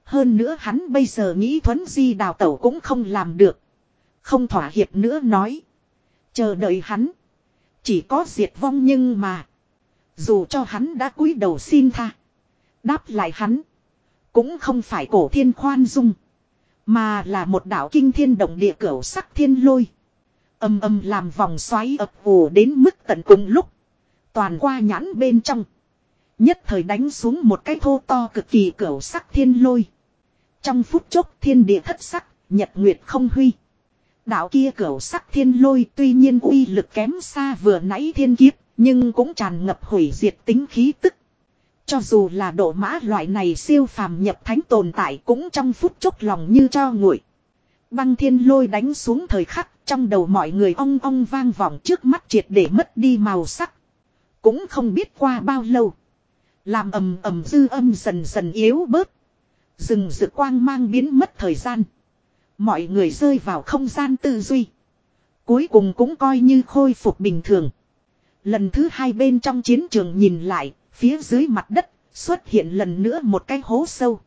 Hơn nữa hắn bây giờ nghĩ thuấn di đào tẩu cũng không làm được. Không thỏa hiệp nữa nói. Chờ đợi hắn. Chỉ có diệt vong nhưng mà. Dù cho hắn đã cúi đầu xin tha. Đáp lại hắn. Cũng không phải cổ thiên khoan dung. Mà là một đạo kinh thiên động địa cửu sắc thiên lôi. Âm âm làm vòng xoáy ập ủ đến mức tận cùng lúc. Toàn qua nhãn bên trong. Nhất thời đánh xuống một cái thô to cực kỳ cửu sắc thiên lôi. Trong phút chốc thiên địa thất sắc, nhật nguyệt không huy. Đạo kia cửu sắc thiên lôi tuy nhiên uy lực kém xa vừa nãy thiên kiếp, nhưng cũng tràn ngập hủy diệt tính khí tức. Cho dù là độ mã loại này siêu phàm nhập thánh tồn tại cũng trong phút chốc lòng như cho nguội. Băng thiên lôi đánh xuống thời khắc, trong đầu mọi người ong ong vang vọng trước mắt triệt để mất đi màu sắc. Cũng không biết qua bao lâu. Làm ầm ầm dư âm dần dần yếu bớt. Rừng rực quang mang biến mất thời gian. Mọi người rơi vào không gian tư duy. Cuối cùng cũng coi như khôi phục bình thường. Lần thứ hai bên trong chiến trường nhìn lại, phía dưới mặt đất xuất hiện lần nữa một cái hố sâu.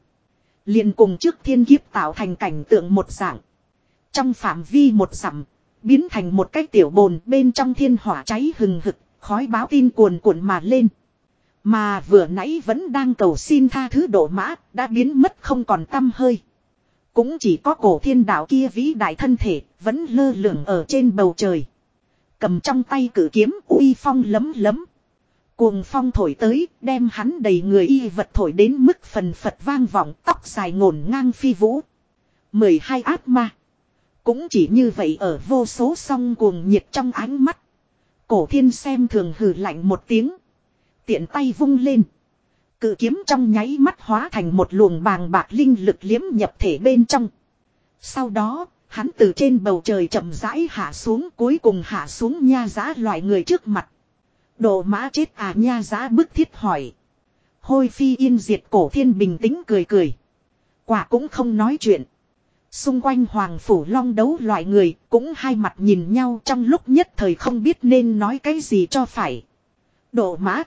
liền cùng trước thiên kiếp tạo thành cảnh tượng một dạng. Trong phạm vi một dặm, biến thành một cái tiểu bồn bên trong thiên hỏa cháy hừng hực, khói báo tin cuồn cuộn mà lên. Mà vừa nãy vẫn đang cầu xin tha thứ độ mã, đã biến mất không còn tâm hơi. Cũng chỉ có cổ thiên đạo kia vĩ đại thân thể, vẫn lơ lửng ở trên bầu trời. Cầm trong tay cử kiếm uy phong lấm lấm. Cuồng phong thổi tới, đem hắn đầy người y vật thổi đến mức phần phật vang vọng tóc dài ngổn ngang phi vũ. mười hai ác ma. Cũng chỉ như vậy ở vô số song cuồng nhiệt trong ánh mắt. Cổ thiên xem thường hừ lạnh một tiếng. Tiện tay vung lên. Cự kiếm trong nháy mắt hóa thành một luồng bàng bạc linh lực liếm nhập thể bên trong. Sau đó, hắn từ trên bầu trời chậm rãi hạ xuống cuối cùng hạ xuống nha giá loại người trước mặt đồ mã chết à nha giá bức thiết hỏi. Hôi phi yên diệt cổ thiên bình tĩnh cười cười. Quả cũng không nói chuyện. Xung quanh hoàng phủ long đấu loại người cũng hai mặt nhìn nhau trong lúc nhất thời không biết nên nói cái gì cho phải. Độ mã.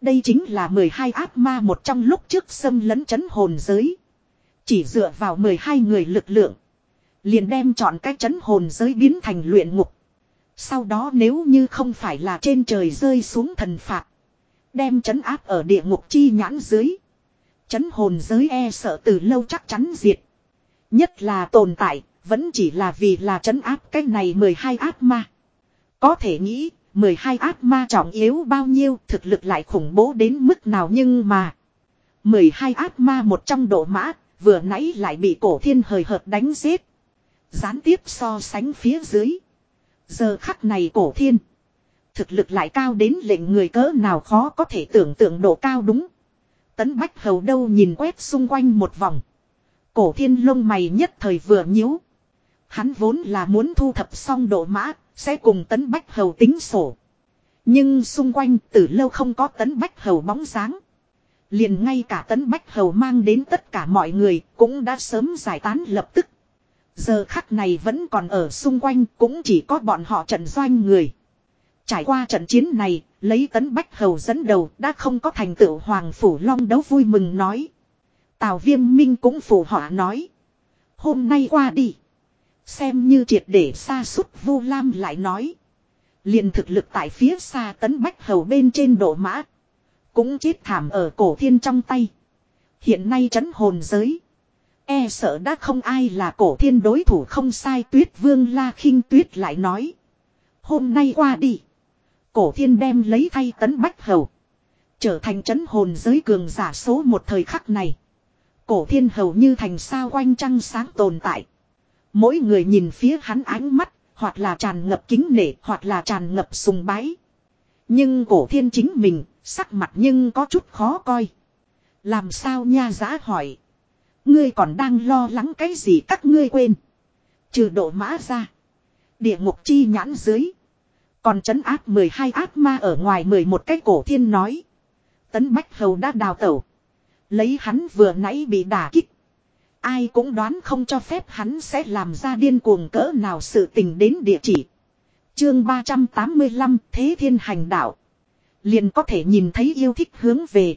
Đây chính là 12 ác ma một trong lúc trước xâm lấn chấn hồn giới. Chỉ dựa vào 12 người lực lượng. Liền đem chọn cái chấn hồn giới biến thành luyện ngục. Sau đó nếu như không phải là trên trời rơi xuống thần phạt. Đem chấn áp ở địa ngục chi nhãn dưới. Chấn hồn giới e sợ từ lâu chắc chắn diệt. Nhất là tồn tại, vẫn chỉ là vì là chấn áp cái này 12 áp ma. Có thể nghĩ, 12 áp ma trọng yếu bao nhiêu, thực lực lại khủng bố đến mức nào nhưng mà. 12 áp ma một trong độ mã, vừa nãy lại bị cổ thiên hời hợt đánh giết. Gián tiếp so sánh phía dưới. Giờ khắc này cổ thiên. Thực lực lại cao đến lệnh người cỡ nào khó có thể tưởng tượng độ cao đúng. Tấn Bách Hầu đâu nhìn quét xung quanh một vòng. Cổ thiên lông mày nhất thời vừa nhíu. Hắn vốn là muốn thu thập xong độ mã, sẽ cùng tấn bách hầu tính sổ. Nhưng xung quanh từ lâu không có tấn bách hầu bóng dáng. Liền ngay cả tấn bách hầu mang đến tất cả mọi người cũng đã sớm giải tán lập tức. Giờ khắc này vẫn còn ở xung quanh cũng chỉ có bọn họ trận doanh người. Trải qua trận chiến này, lấy tấn bách hầu dẫn đầu đã không có thành tựu hoàng phủ long đấu vui mừng nói. Tào viêm minh cũng phủ họa nói. Hôm nay qua đi. Xem như triệt để xa suốt vu lam lại nói. liền thực lực tại phía xa tấn bách hầu bên trên độ mã. Cũng chết thảm ở cổ thiên trong tay. Hiện nay trấn hồn giới. E sợ đã không ai là cổ thiên đối thủ không sai tuyết vương la khinh tuyết lại nói. Hôm nay qua đi. Cổ thiên đem lấy thay tấn bách hầu. Trở thành trấn hồn giới cường giả số một thời khắc này. Cổ thiên hầu như thành sao quanh trăng sáng tồn tại. Mỗi người nhìn phía hắn ánh mắt, hoặc là tràn ngập kính nể, hoặc là tràn ngập sùng bái. Nhưng cổ thiên chính mình, sắc mặt nhưng có chút khó coi. Làm sao nha giá hỏi. Ngươi còn đang lo lắng cái gì các ngươi quên. Trừ độ mã ra. Địa ngục chi nhãn dưới. Còn trấn áp 12 ác ma ở ngoài 11 cái cổ thiên nói. Tấn Bách Hầu đã đào tẩu. Lấy hắn vừa nãy bị đả kích. Ai cũng đoán không cho phép hắn sẽ làm ra điên cuồng cỡ nào sự tình đến địa chỉ. Chương 385 Thế Thiên Hành Đạo. Liền có thể nhìn thấy yêu thích hướng về.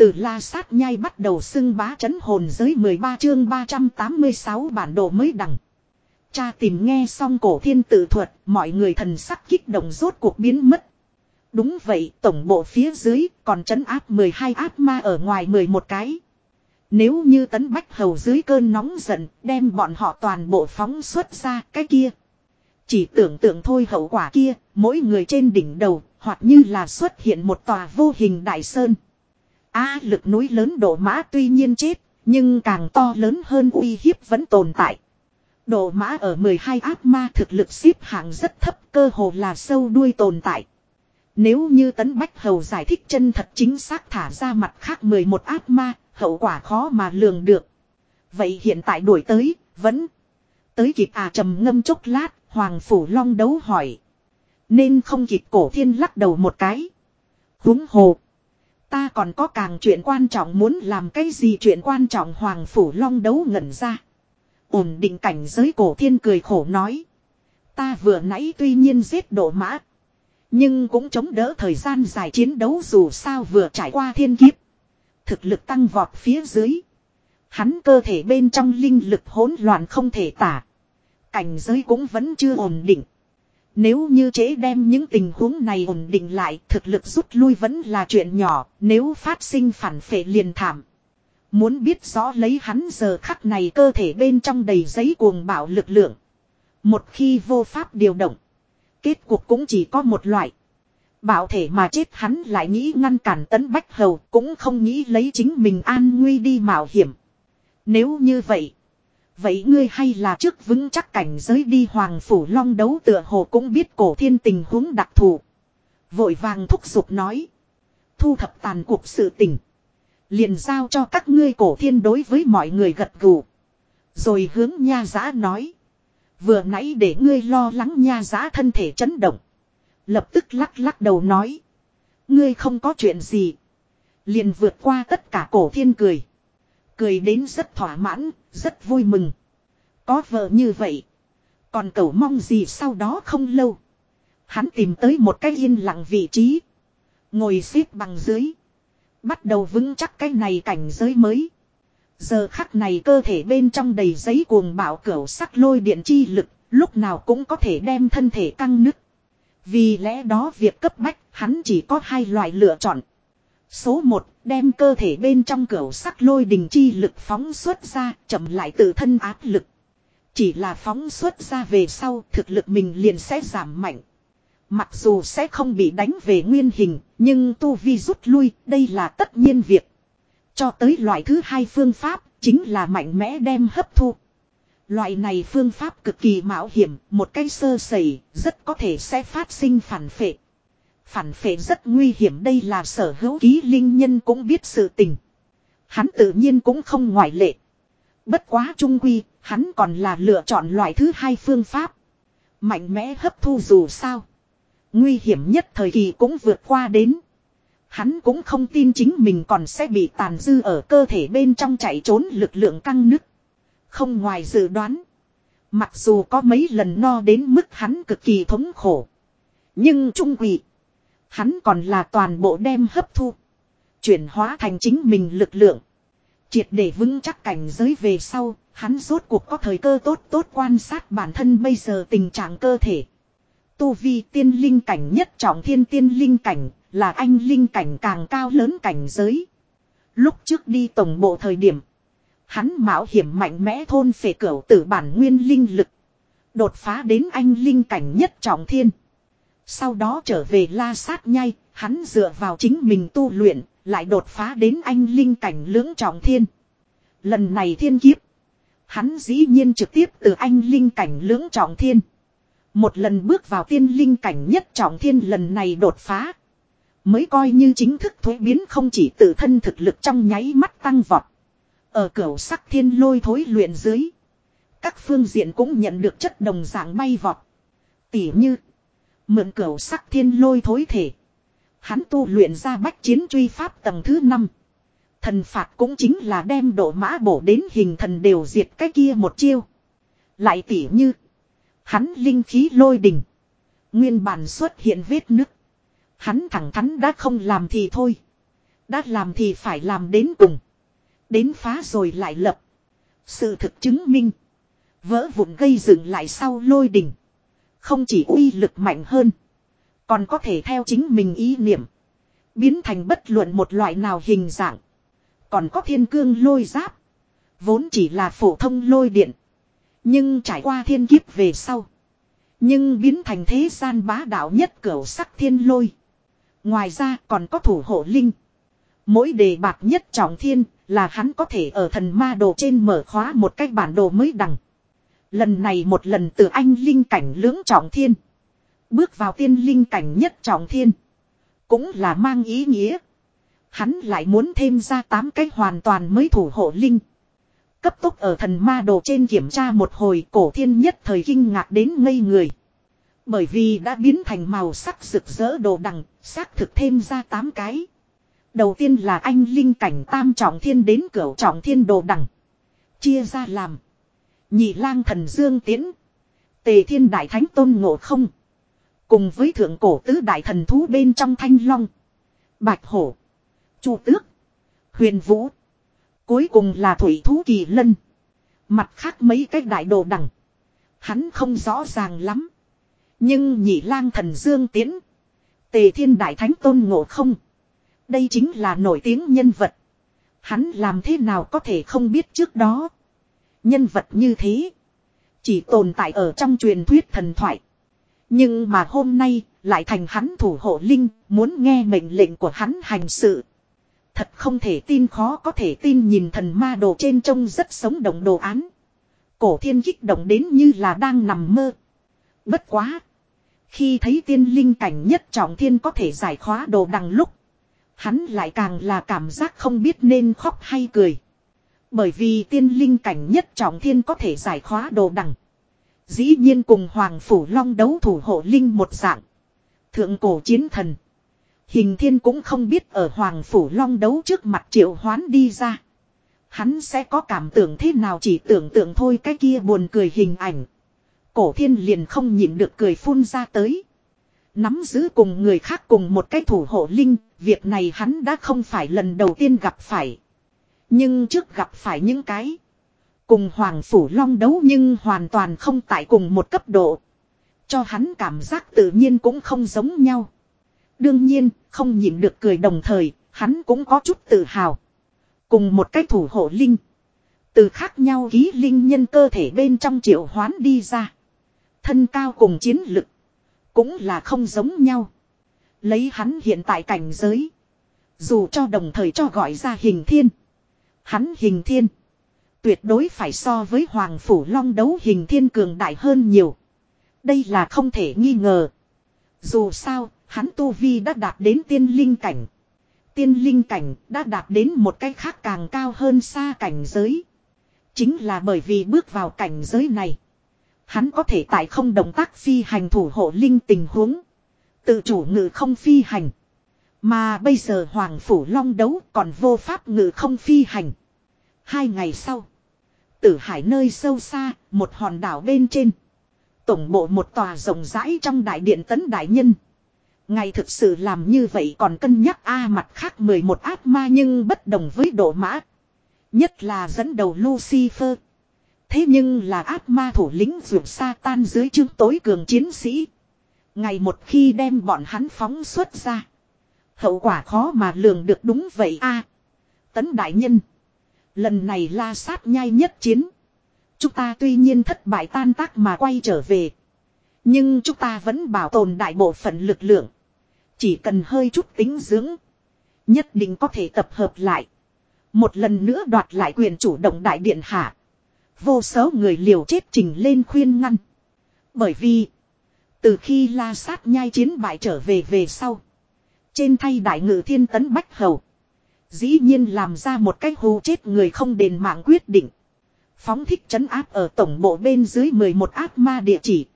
Từ la sát nhai bắt đầu xưng bá chấn hồn giới 13 chương 386 bản đồ mới đằng. Cha tìm nghe xong cổ thiên tự thuật, mọi người thần sắc kích động rốt cuộc biến mất. Đúng vậy, tổng bộ phía dưới còn chấn áp 12 áp ma ở ngoài 11 cái. Nếu như tấn bách hầu dưới cơn nóng giận, đem bọn họ toàn bộ phóng xuất ra cái kia. Chỉ tưởng tượng thôi hậu quả kia, mỗi người trên đỉnh đầu, Hoặc như là xuất hiện một tòa vô hình đại sơn. A lực núi lớn độ mã tuy nhiên chết, nhưng càng to lớn hơn uy hiếp vẫn tồn tại. Độ mã ở 12 ác ma thực lực xếp hạng rất thấp cơ hồ là sâu đuôi tồn tại. Nếu như Tấn Bách Hầu giải thích chân thật chính xác thả ra mặt khác 11 ác ma, hậu quả khó mà lường được. Vậy hiện tại đuổi tới, vẫn tới kịp à trầm ngâm chốc lát, Hoàng Phủ Long đấu hỏi. Nên không kịp cổ thiên lắc đầu một cái. Húng hồ. Ta còn có càng chuyện quan trọng muốn làm cái gì chuyện quan trọng Hoàng Phủ Long đấu ngẩn ra. Ổn định cảnh giới cổ thiên cười khổ nói. Ta vừa nãy tuy nhiên giết độ mã. Nhưng cũng chống đỡ thời gian dài chiến đấu dù sao vừa trải qua thiên kiếp. Thực lực tăng vọt phía dưới. Hắn cơ thể bên trong linh lực hỗn loạn không thể tả. Cảnh giới cũng vẫn chưa ổn định. Nếu như chế đem những tình huống này ổn định lại thực lực rút lui vẫn là chuyện nhỏ, nếu phát sinh phản phệ liền thảm. Muốn biết rõ lấy hắn giờ khắc này cơ thể bên trong đầy giấy cuồng bạo lực lượng. Một khi vô pháp điều động, kết cục cũng chỉ có một loại. Bảo thể mà chết hắn lại nghĩ ngăn cản tấn bách hầu cũng không nghĩ lấy chính mình an nguy đi mạo hiểm. Nếu như vậy, Vậy ngươi hay là trước vững chắc cảnh giới đi hoàng phủ long đấu tựa hồ cũng biết cổ thiên tình huống đặc thù. Vội vàng thúc giục nói. Thu thập tàn cuộc sự tình. Liền giao cho các ngươi cổ thiên đối với mọi người gật gù. Rồi hướng nha giã nói. Vừa nãy để ngươi lo lắng nha giã thân thể chấn động. Lập tức lắc lắc đầu nói. Ngươi không có chuyện gì. Liền vượt qua tất cả cổ thiên cười. Cười đến rất thỏa mãn, rất vui mừng. Có vợ như vậy. Còn cầu mong gì sau đó không lâu. Hắn tìm tới một cái yên lặng vị trí. Ngồi xếp bằng dưới. Bắt đầu vững chắc cái này cảnh giới mới. Giờ khắc này cơ thể bên trong đầy giấy cuồng bạo cửu sắc lôi điện chi lực, lúc nào cũng có thể đem thân thể căng nứt. Vì lẽ đó việc cấp bách, hắn chỉ có hai loại lựa chọn. Số 1, đem cơ thể bên trong cửa sắc lôi đình chi lực phóng xuất ra, chậm lại tự thân áp lực. Chỉ là phóng xuất ra về sau, thực lực mình liền sẽ giảm mạnh. Mặc dù sẽ không bị đánh về nguyên hình, nhưng tu vi rút lui, đây là tất nhiên việc. Cho tới loại thứ hai phương pháp, chính là mạnh mẽ đem hấp thu. Loại này phương pháp cực kỳ mạo hiểm, một cái sơ sẩy, rất có thể sẽ phát sinh phản phệ. Phản phệ rất nguy hiểm đây là sở hữu ký linh nhân cũng biết sự tình. Hắn tự nhiên cũng không ngoại lệ. Bất quá trung quy, hắn còn là lựa chọn loại thứ hai phương pháp. Mạnh mẽ hấp thu dù sao. Nguy hiểm nhất thời kỳ cũng vượt qua đến. Hắn cũng không tin chính mình còn sẽ bị tàn dư ở cơ thể bên trong chạy trốn lực lượng căng nứt. Không ngoài dự đoán. Mặc dù có mấy lần no đến mức hắn cực kỳ thống khổ. Nhưng trung quỷ. Hắn còn là toàn bộ đem hấp thu. Chuyển hóa thành chính mình lực lượng. Triệt để vững chắc cảnh giới về sau, hắn rốt cuộc có thời cơ tốt tốt quan sát bản thân bây giờ tình trạng cơ thể. Tu vi tiên linh cảnh nhất trọng thiên tiên linh cảnh, là anh linh cảnh càng cao lớn cảnh giới. Lúc trước đi tổng bộ thời điểm, hắn mạo hiểm mạnh mẽ thôn phệ cửu tử bản nguyên linh lực. Đột phá đến anh linh cảnh nhất trọng thiên. Sau đó trở về la sát nhai, hắn dựa vào chính mình tu luyện, lại đột phá đến anh linh cảnh lưỡng trọng thiên. Lần này thiên kiếp. Hắn dĩ nhiên trực tiếp từ anh linh cảnh lưỡng trọng thiên. Một lần bước vào tiên linh cảnh nhất trọng thiên lần này đột phá. Mới coi như chính thức thuế biến không chỉ tự thân thực lực trong nháy mắt tăng vọt. Ở cửa sắc thiên lôi thối luyện dưới. Các phương diện cũng nhận được chất đồng dạng bay vọt. Tỉ như. Mượn cửa sắc thiên lôi thối thể. Hắn tu luyện ra bách chiến truy pháp tầng thứ 5. Thần phạt cũng chính là đem độ mã bổ đến hình thần đều diệt cái kia một chiêu. Lại tỉ như. Hắn linh khí lôi đình. Nguyên bản xuất hiện vết nứt. Hắn thẳng thắn đã không làm thì thôi. Đã làm thì phải làm đến cùng. Đến phá rồi lại lập. Sự thực chứng minh. Vỡ vụn gây dựng lại sau lôi đình. Không chỉ uy lực mạnh hơn. Còn có thể theo chính mình ý niệm. Biến thành bất luận một loại nào hình dạng. Còn có thiên cương lôi giáp. Vốn chỉ là phổ thông lôi điện. Nhưng trải qua thiên kiếp về sau. Nhưng biến thành thế gian bá đạo nhất cửu sắc thiên lôi. Ngoài ra còn có thủ hộ linh. Mỗi đề bạc nhất trọng thiên là hắn có thể ở thần ma đồ trên mở khóa một cách bản đồ mới đằng. Lần này một lần từ anh linh cảnh lưỡng trọng thiên. Bước vào tiên linh cảnh nhất trọng thiên. Cũng là mang ý nghĩa. Hắn lại muốn thêm ra 8 cái hoàn toàn mới thủ hộ linh. Cấp tốc ở thần ma đồ trên kiểm tra một hồi cổ thiên nhất thời kinh ngạc đến ngây người. Bởi vì đã biến thành màu sắc rực rỡ đồ đằng, xác thực thêm ra 8 cái. Đầu tiên là anh linh cảnh tam trọng thiên đến cửu trọng thiên đồ đằng. Chia ra làm. Nhị lang thần dương tiến. Tề thiên đại thánh tôn ngộ không. Cùng với thượng cổ tứ đại thần thú bên trong thanh long. Bạch hổ. Chu tước. Huyền vũ. Cuối cùng là thủy thú kỳ lân. Mặt khác mấy cái đại đồ đằng. Hắn không rõ ràng lắm. Nhưng nhị lang thần dương tiến. Tề thiên đại thánh tôn ngộ không. Đây chính là nổi tiếng nhân vật. Hắn làm thế nào có thể không biết trước đó. Nhân vật như thế. Chỉ tồn tại ở trong truyền thuyết thần thoại. Nhưng mà hôm nay lại thành hắn thủ hộ linh. Muốn nghe mệnh lệnh của hắn hành sự. Thật không thể tin khó có thể tin nhìn thần ma đồ trên trông rất sống động đồ án. Cổ thiên kích động đến như là đang nằm mơ. Bất quá. Khi thấy tiên linh cảnh nhất trọng thiên có thể giải khóa đồ đằng lúc. Hắn lại càng là cảm giác không biết nên khóc hay cười. Bởi vì tiên linh cảnh nhất trọng thiên có thể giải khóa đồ đằng. Dĩ nhiên cùng Hoàng Phủ Long đấu thủ hộ linh một dạng. Thượng cổ chiến thần. Hình thiên cũng không biết ở Hoàng Phủ Long đấu trước mặt triệu hoán đi ra. Hắn sẽ có cảm tưởng thế nào chỉ tưởng tượng thôi cái kia buồn cười hình ảnh. Cổ thiên liền không nhịn được cười phun ra tới. Nắm giữ cùng người khác cùng một cái thủ hộ linh, việc này hắn đã không phải lần đầu tiên gặp phải. Nhưng trước gặp phải những cái. Cùng Hoàng Phủ Long đấu nhưng hoàn toàn không tại cùng một cấp độ. Cho hắn cảm giác tự nhiên cũng không giống nhau. Đương nhiên, không nhịn được cười đồng thời, hắn cũng có chút tự hào. Cùng một cái thủ hộ linh. Từ khác nhau ký linh nhân cơ thể bên trong triệu hoán đi ra. Thân cao cùng chiến lực. Cũng là không giống nhau. Lấy hắn hiện tại cảnh giới. Dù cho đồng thời cho gọi ra hình thiên. Hắn hình thiên. Tuyệt đối phải so với Hoàng Phủ Long đấu hình thiên cường đại hơn nhiều. Đây là không thể nghi ngờ. Dù sao, hắn Tu Vi đã đạt đến tiên linh cảnh. Tiên linh cảnh đã đạt đến một cách khác càng cao hơn xa cảnh giới. Chính là bởi vì bước vào cảnh giới này. Hắn có thể tại không động tác phi hành thủ hộ linh tình huống. Tự chủ ngự không phi hành. Mà bây giờ Hoàng Phủ Long đấu còn vô pháp ngự không phi hành. Hai ngày sau. Tử hải nơi sâu xa, một hòn đảo bên trên. Tổng bộ một tòa rộng rãi trong đại điện tấn đại nhân. Ngày thực sự làm như vậy còn cân nhắc A mặt khác 11 ác ma nhưng bất đồng với độ mã. Nhất là dẫn đầu Lucifer. Thế nhưng là ác ma thủ lĩnh vượt sa tan dưới chương tối cường chiến sĩ. Ngày một khi đem bọn hắn phóng xuất ra. Hậu quả khó mà lường được đúng vậy a Tấn đại nhân. Lần này la sát nhai nhất chiến. Chúng ta tuy nhiên thất bại tan tác mà quay trở về. Nhưng chúng ta vẫn bảo tồn đại bộ phận lực lượng. Chỉ cần hơi chút tính dưỡng. Nhất định có thể tập hợp lại. Một lần nữa đoạt lại quyền chủ động đại điện hạ. Vô số người liều chết trình lên khuyên ngăn. Bởi vì. Từ khi la sát nhai chiến bại trở về về sau. Trên thay đại ngự thiên tấn bách hầu. Dĩ nhiên làm ra một cách hù chết người không đền mạng quyết định. Phóng thích trấn áp ở tổng bộ bên dưới 11 áp ma địa chỉ.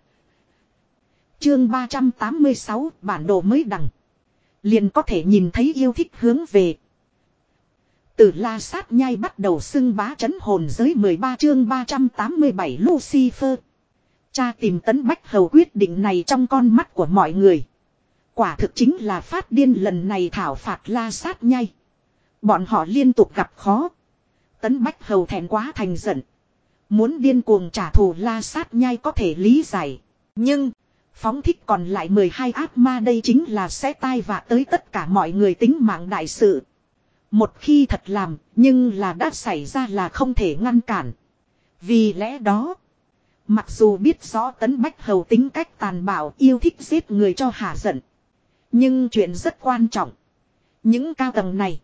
Chương 386 bản đồ mới đằng. Liền có thể nhìn thấy yêu thích hướng về. Từ la sát nhai bắt đầu xưng bá chấn hồn giới 13 chương 387 Lucifer. Cha tìm tấn bách hầu quyết định này trong con mắt của mọi người. Quả thực chính là phát điên lần này thảo phạt la sát nhai. Bọn họ liên tục gặp khó. Tấn bách hầu thẹn quá thành giận. Muốn điên cuồng trả thù la sát nhai có thể lý giải. Nhưng, phóng thích còn lại 12 ác ma đây chính là sẽ tai vạ tới tất cả mọi người tính mạng đại sự. Một khi thật làm, nhưng là đã xảy ra là không thể ngăn cản. Vì lẽ đó, mặc dù biết rõ tấn bách hầu tính cách tàn bạo yêu thích giết người cho hạ giận. Nhưng chuyện rất quan trọng. Những cao tầng này.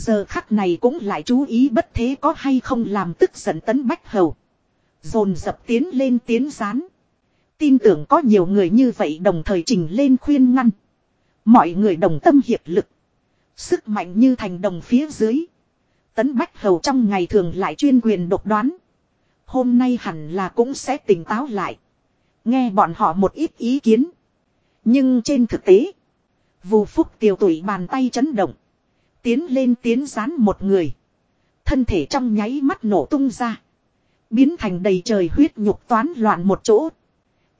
Giờ khắc này cũng lại chú ý bất thế có hay không làm tức giận tấn bách hầu. Dồn dập tiến lên tiến rán. Tin tưởng có nhiều người như vậy đồng thời trình lên khuyên ngăn. Mọi người đồng tâm hiệp lực. Sức mạnh như thành đồng phía dưới. Tấn Bách Hầu trong ngày thường lại chuyên quyền độc đoán. Hôm nay hẳn là cũng sẽ tỉnh táo lại. Nghe bọn họ một ít ý kiến. Nhưng trên thực tế. Vù phúc tiểu tuổi bàn tay chấn động. Tiến lên tiến dán một người. Thân thể trong nháy mắt nổ tung ra. Biến thành đầy trời huyết nhục toán loạn một chỗ.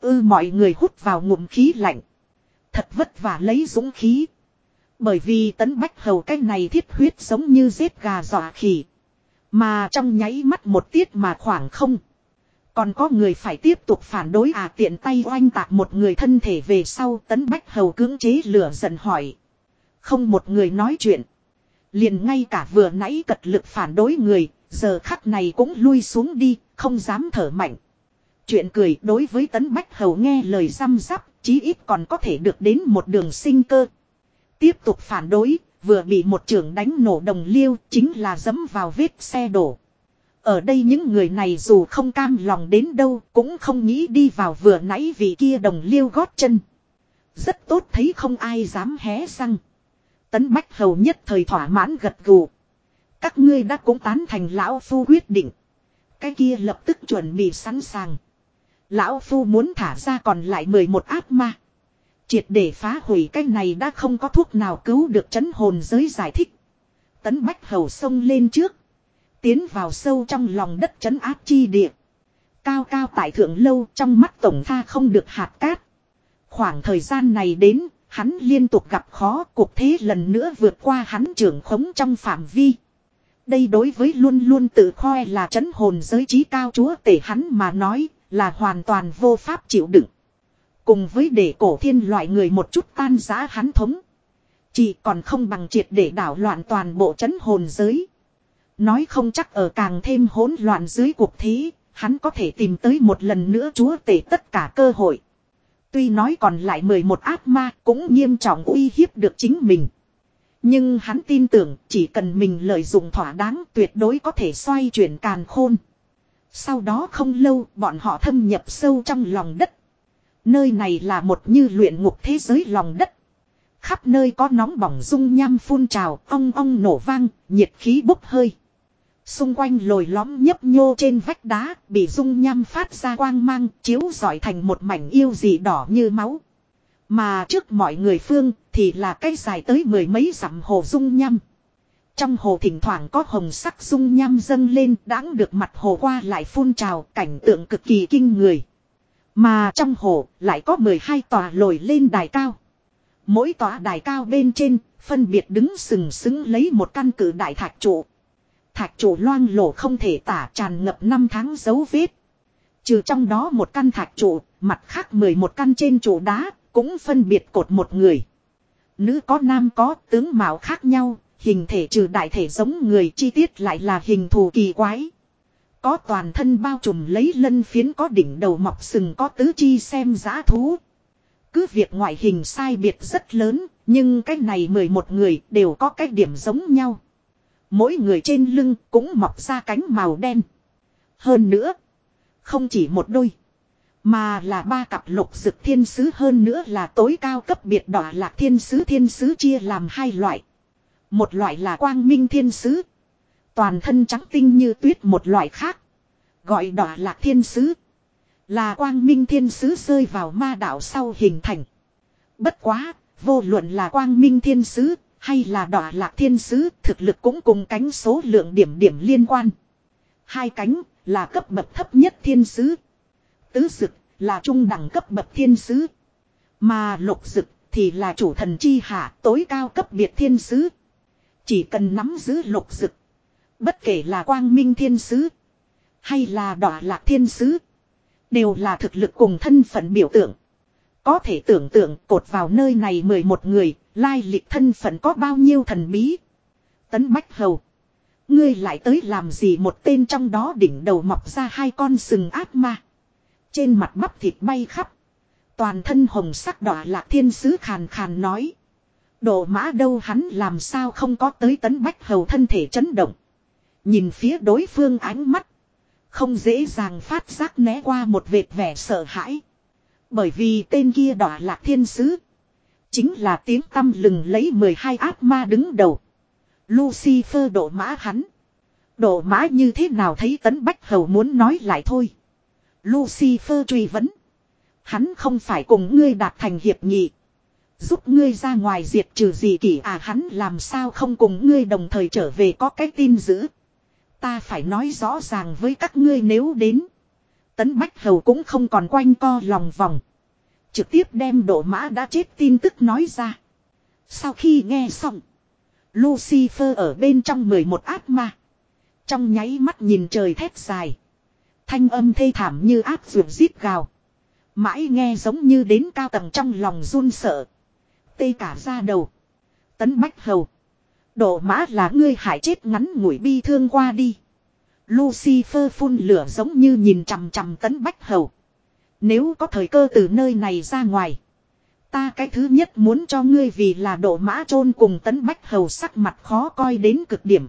Ư, mọi người hút vào ngụm khí lạnh. Thật vất vả lấy dũng khí. Bởi vì tấn bách hầu cái này thiết huyết giống như giết gà dọa khỉ. Mà trong nháy mắt một tiết mà khoảng không. Còn có người phải tiếp tục phản đối à tiện tay oanh tạc một người thân thể về sau, tấn bách hầu cưỡng chế lửa giận hỏi. Không một người nói chuyện. Liền ngay cả vừa nãy cật lực phản đối người, giờ khắc này cũng lui xuống đi, không dám thở mạnh. Chuyện cười đối với tấn bách hầu nghe lời răm rắp, chí ít còn có thể được đến một đường sinh cơ. Tiếp tục phản đối, vừa bị một trưởng đánh nổ đồng liêu, chính là dẫm vào vết xe đổ. Ở đây những người này dù không cam lòng đến đâu, cũng không nghĩ đi vào vừa nãy vì kia đồng liêu gót chân. Rất tốt thấy không ai dám hé răng. Tấn Bách Hầu nhất thời thỏa mãn gật gù. Các ngươi đã cũng tán thành lão phu quyết định. Cái kia lập tức chuẩn bị sẵn sàng. Lão phu muốn thả ra còn lại 11 áp ma. Triệt để phá hủy cái này đã không có thuốc nào cứu được chấn hồn giới giải thích. Tấn Bách Hầu xông lên trước. Tiến vào sâu trong lòng đất chấn áp chi địa. Cao cao tại thượng lâu trong mắt tổng tha không được hạt cát. Khoảng thời gian này đến, hắn liên tục gặp khó cuộc thế lần nữa vượt qua hắn trưởng khống trong phạm vi. Đây đối với luôn luôn tự khoe là chấn hồn giới trí cao chúa tể hắn mà nói là hoàn toàn vô pháp chịu đựng. Cùng với để cổ thiên loại người một chút tan giá hắn thống. Chỉ còn không bằng triệt để đảo loạn toàn bộ chấn hồn giới. Nói không chắc ở càng thêm hỗn loạn dưới cuộc thế, hắn có thể tìm tới một lần nữa chúa tể tất cả cơ hội. Tuy nói còn lại 11 ác ma cũng nghiêm trọng uy hiếp được chính mình. Nhưng hắn tin tưởng chỉ cần mình lợi dụng thỏa đáng tuyệt đối có thể xoay chuyển càn khôn. Sau đó không lâu bọn họ thâm nhập sâu trong lòng đất. Nơi này là một như luyện ngục thế giới lòng đất. Khắp nơi có nóng bỏng dung nham phun trào, ong ong nổ vang, nhiệt khí bốc hơi. Xung quanh lồi lõm nhấp nhô trên vách đá, bị dung nham phát ra quang mang, chiếu rọi thành một mảnh yêu dị đỏ như máu. Mà trước mọi người phương, thì là cây dài tới mười mấy dặm hồ dung nham. Trong hồ thỉnh thoảng có hồng sắc dung nham dâng lên, đáng được mặt hồ qua lại phun trào, cảnh tượng cực kỳ kinh người. Mà trong hồ, lại có 12 tòa lồi lên đài cao. Mỗi tòa đài cao bên trên, phân biệt đứng sừng sững lấy một căn cử đại thạch trụ. Thạch trụ loang lổ không thể tả tràn ngập năm tháng dấu vết. Trừ trong đó một căn thạch trụ, mặt khác 11 căn trên trụ đá, cũng phân biệt cột một người. Nữ có nam có tướng mạo khác nhau, hình thể trừ đại thể giống người chi tiết lại là hình thù kỳ quái. Có toàn thân bao trùm lấy lân phiến có đỉnh đầu mọc sừng có tứ chi xem giá thú. Cứ việc ngoại hình sai biệt rất lớn, nhưng cái này 11 người đều có cái điểm giống nhau. Mỗi người trên lưng cũng mọc ra cánh màu đen. Hơn nữa, không chỉ một đôi, mà là ba cặp lục dực thiên sứ hơn nữa là tối cao cấp biệt đỏ lạc thiên sứ thiên sứ chia làm hai loại. Một loại là quang minh thiên sứ. Toàn thân trắng tinh như tuyết một loại khác. Gọi đỏ lạc thiên sứ. Là quang minh thiên sứ rơi vào ma đạo sau hình thành. Bất quá, vô luận là quang minh thiên sứ, hay là đọa lạc thiên sứ, thực lực cũng cùng cánh số lượng điểm điểm liên quan. Hai cánh, là cấp bậc thấp nhất thiên sứ. Tứ dực, là trung đẳng cấp bậc thiên sứ. Mà lục dực, thì là chủ thần chi hạ tối cao cấp biệt thiên sứ. Chỉ cần nắm giữ lục dực. Bất kể là quang minh thiên sứ. Hay là đọa lạc thiên sứ. Đều là thực lực cùng thân phận biểu tượng. Có thể tưởng tượng cột vào nơi này 11 người, lai lịch thân phận có bao nhiêu thần bí. Tấn Bách Hầu. Ngươi lại tới làm gì một tên trong đó đỉnh đầu mọc ra hai con sừng ác ma. Trên mặt bắp thịt bay khắp. Toàn thân hồng sắc đỏ lạc thiên sứ khàn khàn nói. Độ mã đâu hắn làm sao không có tới tấn bách hầu thân thể chấn động. Nhìn phía đối phương ánh mắt. Không dễ dàng phát giác né qua một vệt vẻ sợ hãi. Bởi vì tên kia đỏ lạc thiên sứ. Chính là tiếng tâm lừng lấy 12 ác ma đứng đầu. Lucifer độ mã hắn. Độ mã như thế nào thấy tấn bách hầu muốn nói lại thôi. Lucifer truy vấn. Hắn không phải cùng ngươi đạt thành hiệp nghị. Giúp ngươi ra ngoài diệt trừ gì kỷ à hắn làm sao không cùng ngươi đồng thời trở về có cái tin giữ. Ta phải nói rõ ràng với các ngươi nếu đến. Tấn Bách Hầu cũng không còn quanh co lòng vòng. Trực tiếp đem độ mã đã chết tin tức nói ra. Sau khi nghe xong. Lucifer ở bên trong 11 ác ma. Trong nháy mắt nhìn trời thét dài. Thanh âm thê thảm như ác ruột giết gào. Mãi nghe giống như đến cao tầng trong lòng run sợ. Tê cả ra đầu. Tấn Bách Hầu. Độ mã là ngươi hại chết ngắn ngủi bi thương qua đi. Lucifer phun lửa giống như nhìn chằm chằm tấn Bách Hầu. Nếu có thời cơ từ nơi này ra ngoài. Ta cái thứ nhất muốn cho ngươi vì là độ mã chôn cùng tấn Bách Hầu sắc mặt khó coi đến cực điểm.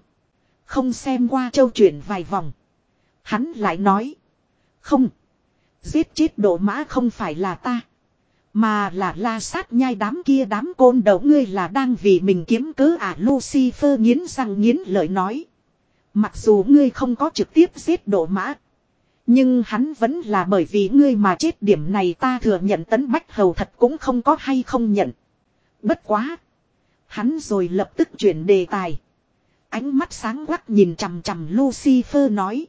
Không xem qua châu chuyển vài vòng. Hắn lại nói. Không. Giết chết độ mã không phải là ta. Mà là la sát nhai đám kia đám côn đầu ngươi là đang vì mình kiếm cớ à Lucifer nghiến răng nghiến lợi nói. Mặc dù ngươi không có trực tiếp giết độ mã. Nhưng hắn vẫn là bởi vì ngươi mà chết điểm này ta thừa nhận tấn bách hầu thật cũng không có hay không nhận. Bất quá. Hắn rồi lập tức chuyển đề tài. Ánh mắt sáng quắc nhìn chằm chằm Lucifer nói.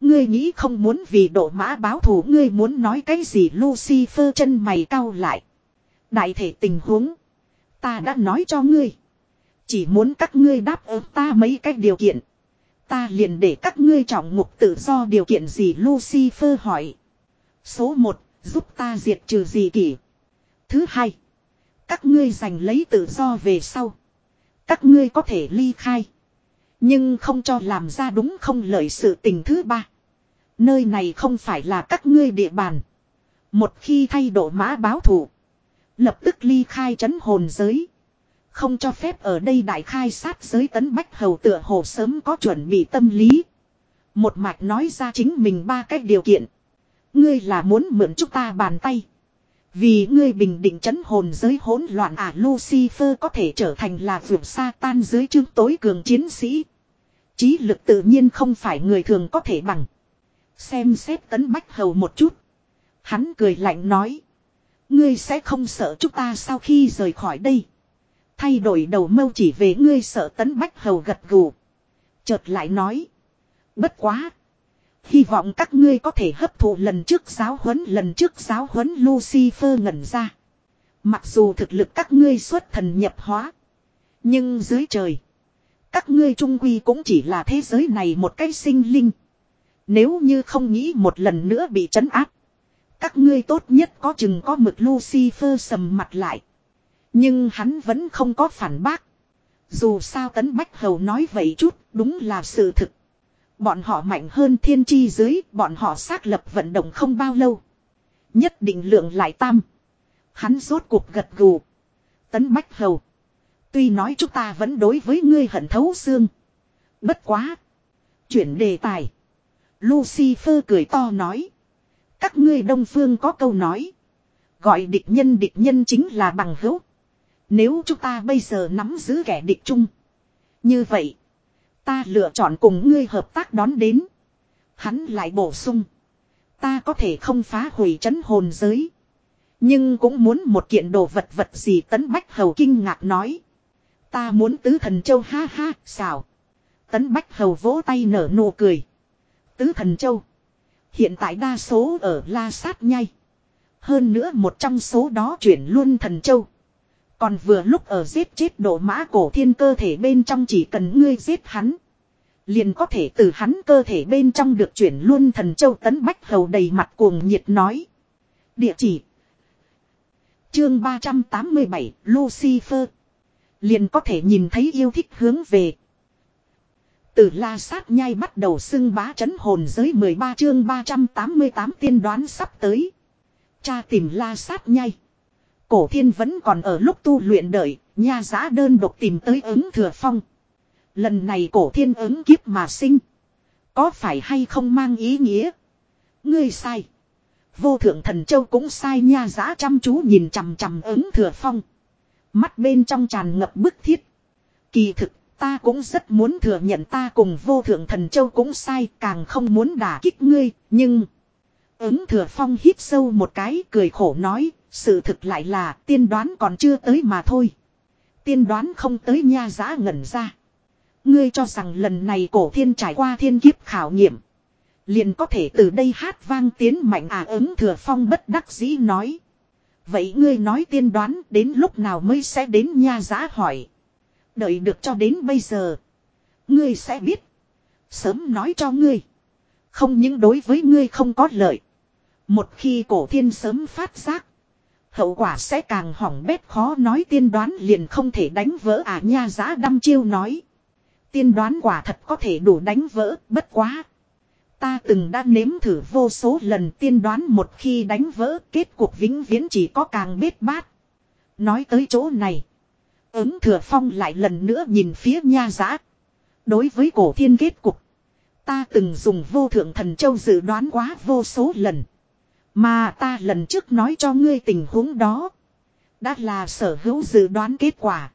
Ngươi nghĩ không muốn vì độ mã báo thù ngươi muốn nói cái gì Lucifer chân mày cau lại. Đại thể tình huống. Ta đã nói cho ngươi. Chỉ muốn các ngươi đáp ứng ta mấy cái điều kiện. Ta liền để các ngươi trọng ngục tự do điều kiện gì Lucifer hỏi. Số 1, giúp ta diệt trừ gì kỷ. Thứ hai, các ngươi giành lấy tự do về sau. Các ngươi có thể ly khai. Nhưng không cho làm ra đúng không lợi sự tình thứ ba. Nơi này không phải là các ngươi địa bàn. Một khi thay đổi mã báo thủ. Lập tức ly khai trấn hồn giới. Không cho phép ở đây đại khai sát giới tấn bách hầu tựa hồ sớm có chuẩn bị tâm lý. Một mạch nói ra chính mình ba cách điều kiện. Ngươi là muốn mượn chúng ta bàn tay. Vì ngươi bình định chấn hồn giới hỗn loạn à Lucifer có thể trở thành là vượt sa tan dưới chương tối cường chiến sĩ. Trí lực tự nhiên không phải người thường có thể bằng. Xem xét tấn bách hầu một chút. Hắn cười lạnh nói. Ngươi sẽ không sợ chúng ta sau khi rời khỏi đây. Thay đổi đầu mâu chỉ về ngươi sợ tấn bách hầu gật gù. Chợt lại nói. Bất quá. Hy vọng các ngươi có thể hấp thụ lần trước giáo huấn, lần trước giáo huấn Lucifer ngẩn ra. Mặc dù thực lực các ngươi xuất thần nhập hóa. Nhưng dưới trời. Các ngươi trung quy cũng chỉ là thế giới này một cái sinh linh. Nếu như không nghĩ một lần nữa bị trấn áp. Các ngươi tốt nhất có chừng có mực Lucifer sầm mặt lại. Nhưng hắn vẫn không có phản bác. Dù sao tấn bách hầu nói vậy chút đúng là sự thực. Bọn họ mạnh hơn thiên chi dưới, bọn họ xác lập vận động không bao lâu. Nhất định lượng lại tam. Hắn rốt cuộc gật gù. Tấn bách hầu. Tuy nói chúng ta vẫn đối với ngươi hận thấu xương. Bất quá. Chuyển đề tài. Lucifer cười to nói. Các ngươi đông phương có câu nói. Gọi địch nhân địch nhân chính là bằng hữu. Nếu chúng ta bây giờ nắm giữ kẻ địch chung. Như vậy. Ta lựa chọn cùng ngươi hợp tác đón đến. Hắn lại bổ sung. Ta có thể không phá hủy chấn hồn giới. Nhưng cũng muốn một kiện đồ vật vật gì tấn bách hầu kinh ngạc nói. Ta muốn tứ thần châu ha ha, xào. Tấn bách hầu vỗ tay nở nụ cười. Tứ thần châu. Hiện tại đa số ở La Sát Nhai. Hơn nữa một trong số đó chuyển luôn thần châu. Còn vừa lúc ở giết chết độ mã cổ thiên cơ thể bên trong chỉ cần ngươi giết hắn. Liền có thể từ hắn cơ thể bên trong được chuyển luôn thần châu tấn bách hầu đầy mặt cuồng nhiệt nói. Địa chỉ. Chương 387 Lucifer. Liền có thể nhìn thấy yêu thích hướng về. Từ la sát nhai bắt đầu xưng bá chấn hồn giới 13 chương 388 tiên đoán sắp tới. Cha tìm la sát nhai. Cổ thiên vẫn còn ở lúc tu luyện đợi, nha giá đơn độc tìm tới ứng thừa phong. Lần này cổ thiên ứng kiếp mà sinh. Có phải hay không mang ý nghĩa? Ngươi sai. Vô thượng thần châu cũng sai nha giá chăm chú nhìn chằm chằm ứng thừa phong. Mắt bên trong tràn ngập bức thiết. Kỳ thực, ta cũng rất muốn thừa nhận ta cùng vô thượng thần châu cũng sai, càng không muốn đả kích ngươi, nhưng... Ứng thừa phong hít sâu một cái, cười khổ nói, sự thực lại là tiên đoán còn chưa tới mà thôi. Tiên đoán không tới nha giã ngẩn ra. Ngươi cho rằng lần này cổ thiên trải qua thiên kiếp khảo nghiệm. Liền có thể từ đây hát vang tiến mạnh à ứng thừa phong bất đắc dĩ nói. Vậy ngươi nói tiên đoán đến lúc nào mới sẽ đến nha giã hỏi. Đợi được cho đến bây giờ. Ngươi sẽ biết. Sớm nói cho ngươi. Không những đối với ngươi không có lợi. Một khi cổ thiên sớm phát giác. Hậu quả sẽ càng hỏng bét khó nói tiên đoán liền không thể đánh vỡ à nha giá đăm chiêu nói. Tiên đoán quả thật có thể đủ đánh vỡ, bất quá. Ta từng đã nếm thử vô số lần tiên đoán một khi đánh vỡ, kết cuộc vĩnh viễn chỉ có càng bết bát. Nói tới chỗ này. Ứng thừa phong lại lần nữa nhìn phía nha giá. Đối với cổ thiên kết cục. Ta từng dùng vô thượng thần châu dự đoán quá vô số lần. Mà ta lần trước nói cho ngươi tình huống đó. Đã là sở hữu dự đoán kết quả.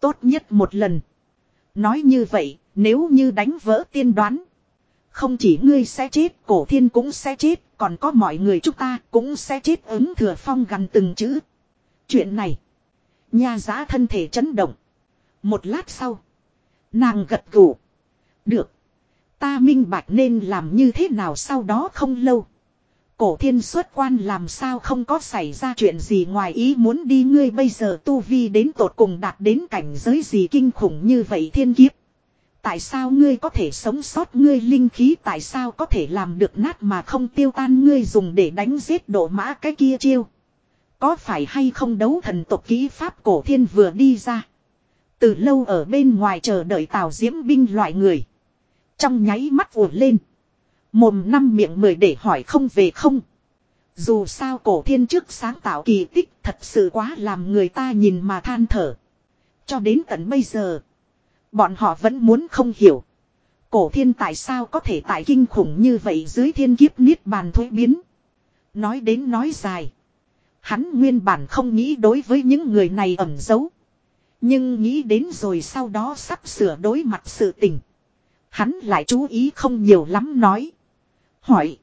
Tốt nhất một lần. Nói như vậy, nếu như đánh vỡ tiên đoán. Không chỉ ngươi sẽ chết, cổ thiên cũng sẽ chết, còn có mọi người chúng ta cũng sẽ chết ứng thừa phong gần từng chữ. Chuyện này. Nha giá thân thể chấn động. Một lát sau. Nàng gật gù. Được. Ta minh bạch nên làm như thế nào sau đó không lâu. Cổ thiên xuất quan làm sao không có xảy ra chuyện gì ngoài ý muốn đi ngươi bây giờ tu vi đến tột cùng đạt đến cảnh giới gì kinh khủng như vậy thiên kiếp. Tại sao ngươi có thể sống sót ngươi linh khí tại sao có thể làm được nát mà không tiêu tan ngươi dùng để đánh giết độ mã cái kia chiêu. Có phải hay không đấu thần tộc kỹ pháp cổ thiên vừa đi ra. Từ lâu ở bên ngoài chờ đợi tào diễm binh loại người. Trong nháy mắt vụt lên. Mồm năm miệng mười để hỏi không về không. Dù sao cổ thiên trước sáng tạo kỳ tích thật sự quá làm người ta nhìn mà than thở. Cho đến tận bây giờ. Bọn họ vẫn muốn không hiểu. Cổ thiên tại sao có thể tại kinh khủng như vậy dưới thiên kiếp niết bàn thuế biến. Nói đến nói dài. Hắn nguyên bản không nghĩ đối với những người này ẩn giấu. Nhưng nghĩ đến rồi sau đó sắp sửa đối mặt sự tình. Hắn lại chú ý không nhiều lắm nói. Hỏi.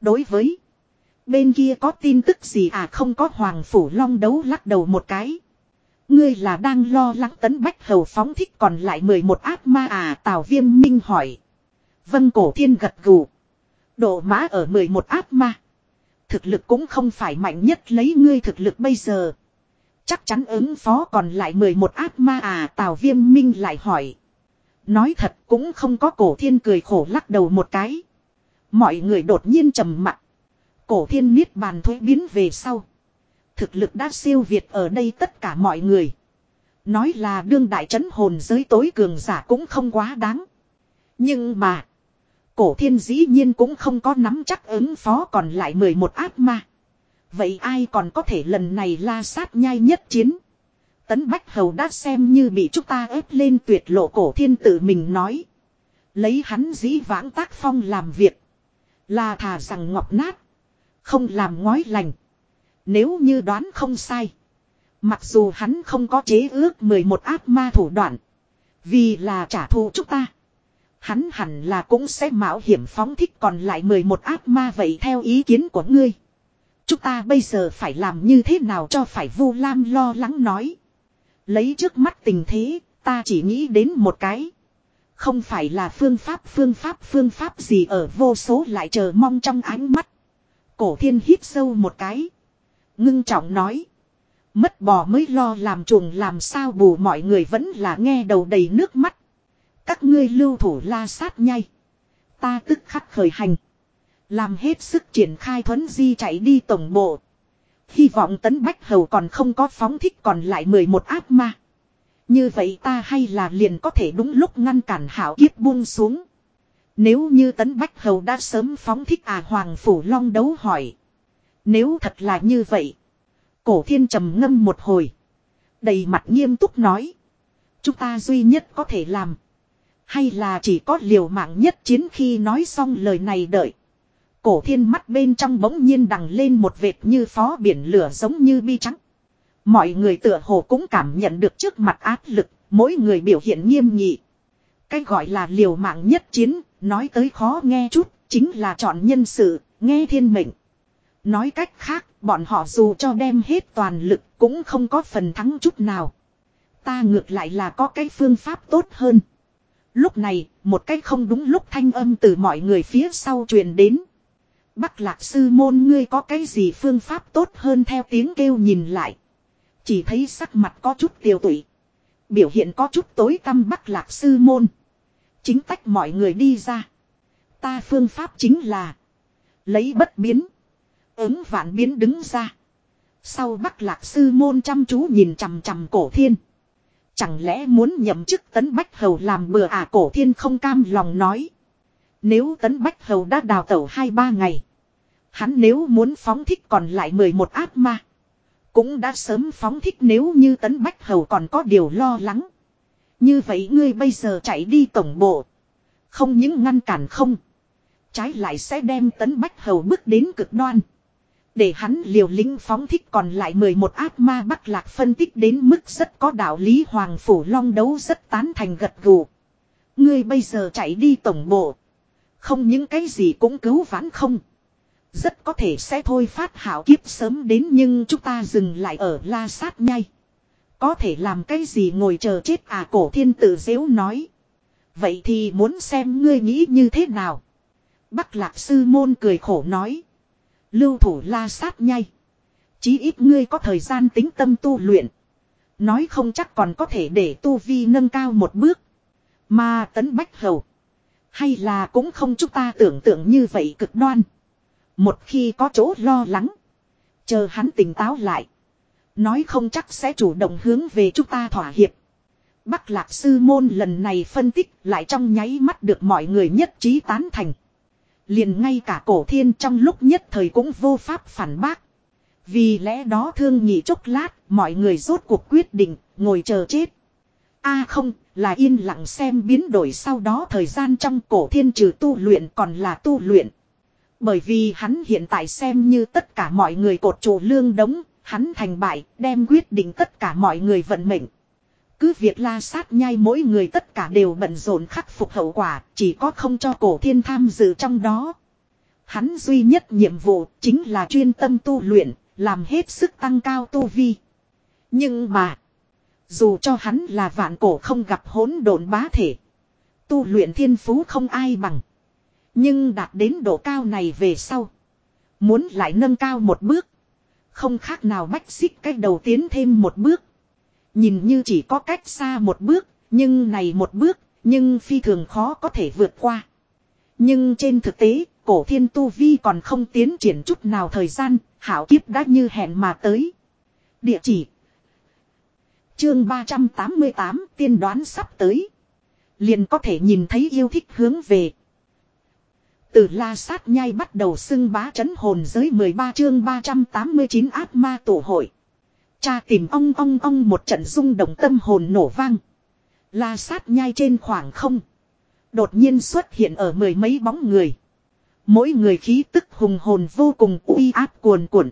Đối với. Bên kia có tin tức gì à không có Hoàng Phủ Long đấu lắc đầu một cái. Ngươi là đang lo lắng tấn bách hầu phóng thích còn lại 11 ác ma à Tào Viêm Minh hỏi. Vân Cổ Thiên gật gù. Độ mã ở 11 ác ma. Thực lực cũng không phải mạnh nhất, lấy ngươi thực lực bây giờ. Chắc chắn ứng phó còn lại 11 ác ma à Tào Viêm Minh lại hỏi. Nói thật, cũng không có cổ thiên cười khổ lắc đầu một cái. Mọi người đột nhiên trầm mặt. Cổ thiên niết bàn thuế biến về sau. Thực lực đã siêu việt ở đây tất cả mọi người. Nói là đương đại trấn hồn giới tối cường giả cũng không quá đáng. Nhưng mà. Cổ thiên dĩ nhiên cũng không có nắm chắc ứng phó còn lại 11 ác ma. Vậy ai còn có thể lần này la sát nhai nhất chiến. Tấn Bách Hầu đã xem như bị chúng ta ép lên tuyệt lộ cổ thiên tự mình nói. Lấy hắn dĩ vãng tác phong làm việc. Là thà rằng ngọc nát. Không làm ngói lành. Nếu như đoán không sai. Mặc dù hắn không có chế ước 11 ác ma thủ đoạn. Vì là trả thù chúng ta. Hắn hẳn là cũng sẽ mạo hiểm phóng thích còn lại 11 ác ma vậy theo ý kiến của ngươi. Chúng ta bây giờ phải làm như thế nào cho phải vu lam lo lắng nói. Lấy trước mắt tình thế, ta chỉ nghĩ đến một cái. Không phải là phương pháp phương pháp phương pháp gì ở vô số lại chờ mong trong ánh mắt. Cổ thiên hít sâu một cái. Ngưng trọng nói. Mất bò mới lo làm chuồng, làm sao bù mọi người vẫn là nghe đầu đầy nước mắt. Các ngươi lưu thủ la sát nhai. Ta tức khắc khởi hành. Làm hết sức triển khai thuấn di chạy đi tổng bộ. Hy vọng tấn bách hầu còn không có phóng thích còn lại 11 ác ma. Như vậy ta hay là liền có thể đúng lúc ngăn cản hảo kiếp buông xuống. Nếu như tấn bách hầu đã sớm phóng thích à hoàng phủ long đấu hỏi. Nếu thật là như vậy. Cổ thiên trầm ngâm một hồi. Đầy mặt nghiêm túc nói. Chúng ta duy nhất có thể làm. Hay là chỉ có liều mạng nhất chiến khi nói xong lời này đợi. Cổ thiên mắt bên trong bỗng nhiên đằng lên một vệt như phó biển lửa giống như bi trắng. Mọi người tựa hồ cũng cảm nhận được trước mặt áp lực, mỗi người biểu hiện nghiêm nghị. Cái gọi là liều mạng nhất chiến, nói tới khó nghe chút, chính là chọn nhân sự, nghe thiên mệnh. Nói cách khác, bọn họ dù cho đem hết toàn lực cũng không có phần thắng chút nào. Ta ngược lại là có cái phương pháp tốt hơn. Lúc này, một cách không đúng lúc thanh âm từ mọi người phía sau truyền đến. Bắc lạc sư môn ngươi có cái gì phương pháp tốt hơn theo tiếng kêu nhìn lại. Chỉ thấy sắc mặt có chút tiêu tụy. Biểu hiện có chút tối tăm bắc lạc sư môn. Chính tách mọi người đi ra. Ta phương pháp chính là. Lấy bất biến. Ứng vạn biến đứng ra. Sau bắc lạc sư môn chăm chú nhìn chằm chằm cổ thiên. Chẳng lẽ muốn nhậm chức tấn bách hầu làm bừa à cổ thiên không cam lòng nói. Nếu tấn bách hầu đã đào tẩu hai ba ngày. Hắn nếu muốn phóng thích còn lại 11 ác ma. Cũng đã sớm phóng thích nếu như tấn bách hầu còn có điều lo lắng. Như vậy ngươi bây giờ chạy đi tổng bộ. Không những ngăn cản không. Trái lại sẽ đem tấn bách hầu bước đến cực đoan. Để hắn liều lĩnh phóng thích còn lại 11 ác ma bắc lạc phân tích đến mức rất có đạo lý Hoàng Phủ Long đấu rất tán thành gật gù. Ngươi bây giờ chạy đi tổng bộ. Không những cái gì cũng cứu vãn không. Rất có thể sẽ thôi phát hảo kiếp sớm đến nhưng chúng ta dừng lại ở la sát nhai. Có thể làm cái gì ngồi chờ chết à cổ thiên tử dễu nói. Vậy thì muốn xem ngươi nghĩ như thế nào. Bắc lạc sư môn cười khổ nói. Lưu thủ la sát nhai. Chí ít ngươi có thời gian tính tâm tu luyện. Nói không chắc còn có thể để tu vi nâng cao một bước. Mà tấn bách hầu. Hay là cũng không chúng ta tưởng tượng như vậy cực đoan. Một khi có chỗ lo lắng. Chờ hắn tỉnh táo lại. Nói không chắc sẽ chủ động hướng về chúng ta thỏa hiệp. Bắc lạc sư môn lần này phân tích lại trong nháy mắt được mọi người nhất trí tán thành. Liền ngay cả cổ thiên trong lúc nhất thời cũng vô pháp phản bác. Vì lẽ đó thương nhị chốc lát, mọi người rốt cuộc quyết định, ngồi chờ chết. a không, là yên lặng xem biến đổi sau đó thời gian trong cổ thiên trừ tu luyện còn là tu luyện. Bởi vì hắn hiện tại xem như tất cả mọi người cột trụ lương đống, hắn thành bại, đem quyết định tất cả mọi người vận mệnh. Cứ việc la sát nhai mỗi người tất cả đều bận rộn khắc phục hậu quả, chỉ có không cho cổ thiên tham dự trong đó. Hắn duy nhất nhiệm vụ chính là chuyên tâm tu luyện, làm hết sức tăng cao tu vi. Nhưng mà, dù cho hắn là vạn cổ không gặp hỗn độn bá thể, tu luyện thiên phú không ai bằng. Nhưng đạt đến độ cao này về sau, muốn lại nâng cao một bước, không khác nào bách xích cách đầu tiến thêm một bước. Nhìn như chỉ có cách xa một bước, nhưng này một bước, nhưng phi thường khó có thể vượt qua. Nhưng trên thực tế, cổ thiên tu vi còn không tiến triển chút nào thời gian, hảo kiếp đã như hẹn mà tới. Địa chỉ Chương 388 tiên đoán sắp tới. Liền có thể nhìn thấy yêu thích hướng về. Từ la sát nhai bắt đầu xưng bá chấn hồn giới 13 chương 389 ác ma tổ hội. Cha tìm ong ong ong một trận rung động tâm hồn nổ vang. La sát nhai trên khoảng không. Đột nhiên xuất hiện ở mười mấy bóng người. Mỗi người khí tức hùng hồn vô cùng, uy áp cuồn cuộn.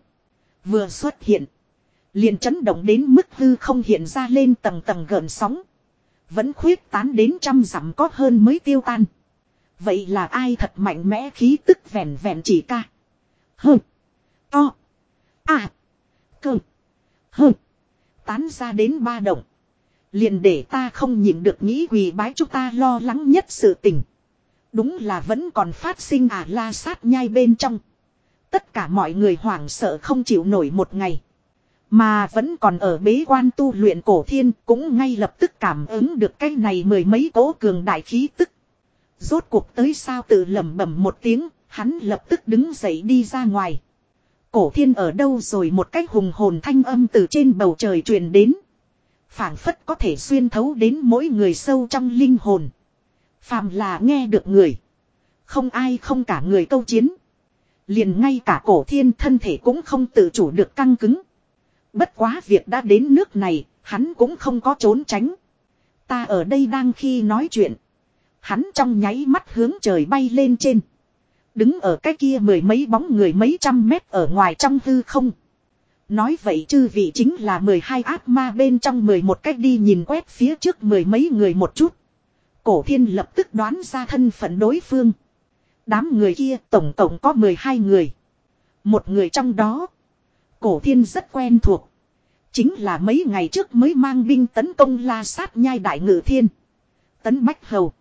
Vừa xuất hiện. Liền chấn động đến mức hư không hiện ra lên tầng tầng gợn sóng. Vẫn khuyết tán đến trăm dặm có hơn mới tiêu tan. Vậy là ai thật mạnh mẽ khí tức vẹn vẹn chỉ ca. Hừ. To. À. Cơ. Hừ. Tán ra đến ba động. Liền để ta không nhịn được nghĩ quỳ bái chúng ta lo lắng nhất sự tình. Đúng là vẫn còn phát sinh à la sát nhai bên trong. Tất cả mọi người hoảng sợ không chịu nổi một ngày. Mà vẫn còn ở bế quan tu luyện cổ thiên cũng ngay lập tức cảm ứng được cái này mười mấy cố cường đại khí tức. Rốt cuộc tới sao tự lẩm bẩm một tiếng, hắn lập tức đứng dậy đi ra ngoài. Cổ thiên ở đâu rồi một cách hùng hồn thanh âm từ trên bầu trời truyền đến. phảng phất có thể xuyên thấu đến mỗi người sâu trong linh hồn. Phàm là nghe được người. Không ai không cả người câu chiến. Liền ngay cả cổ thiên thân thể cũng không tự chủ được căng cứng. Bất quá việc đã đến nước này, hắn cũng không có trốn tránh. Ta ở đây đang khi nói chuyện. Hắn trong nháy mắt hướng trời bay lên trên. Đứng ở cái kia mười mấy bóng người mấy trăm mét ở ngoài trong hư không. Nói vậy chư vị chính là 12 ác ma bên trong 11 cách đi nhìn quét phía trước mười mấy người một chút. Cổ thiên lập tức đoán ra thân phận đối phương. Đám người kia tổng cộng có 12 người. Một người trong đó. Cổ thiên rất quen thuộc. Chính là mấy ngày trước mới mang binh tấn công la sát nhai đại ngự thiên. Tấn Bách Hầu.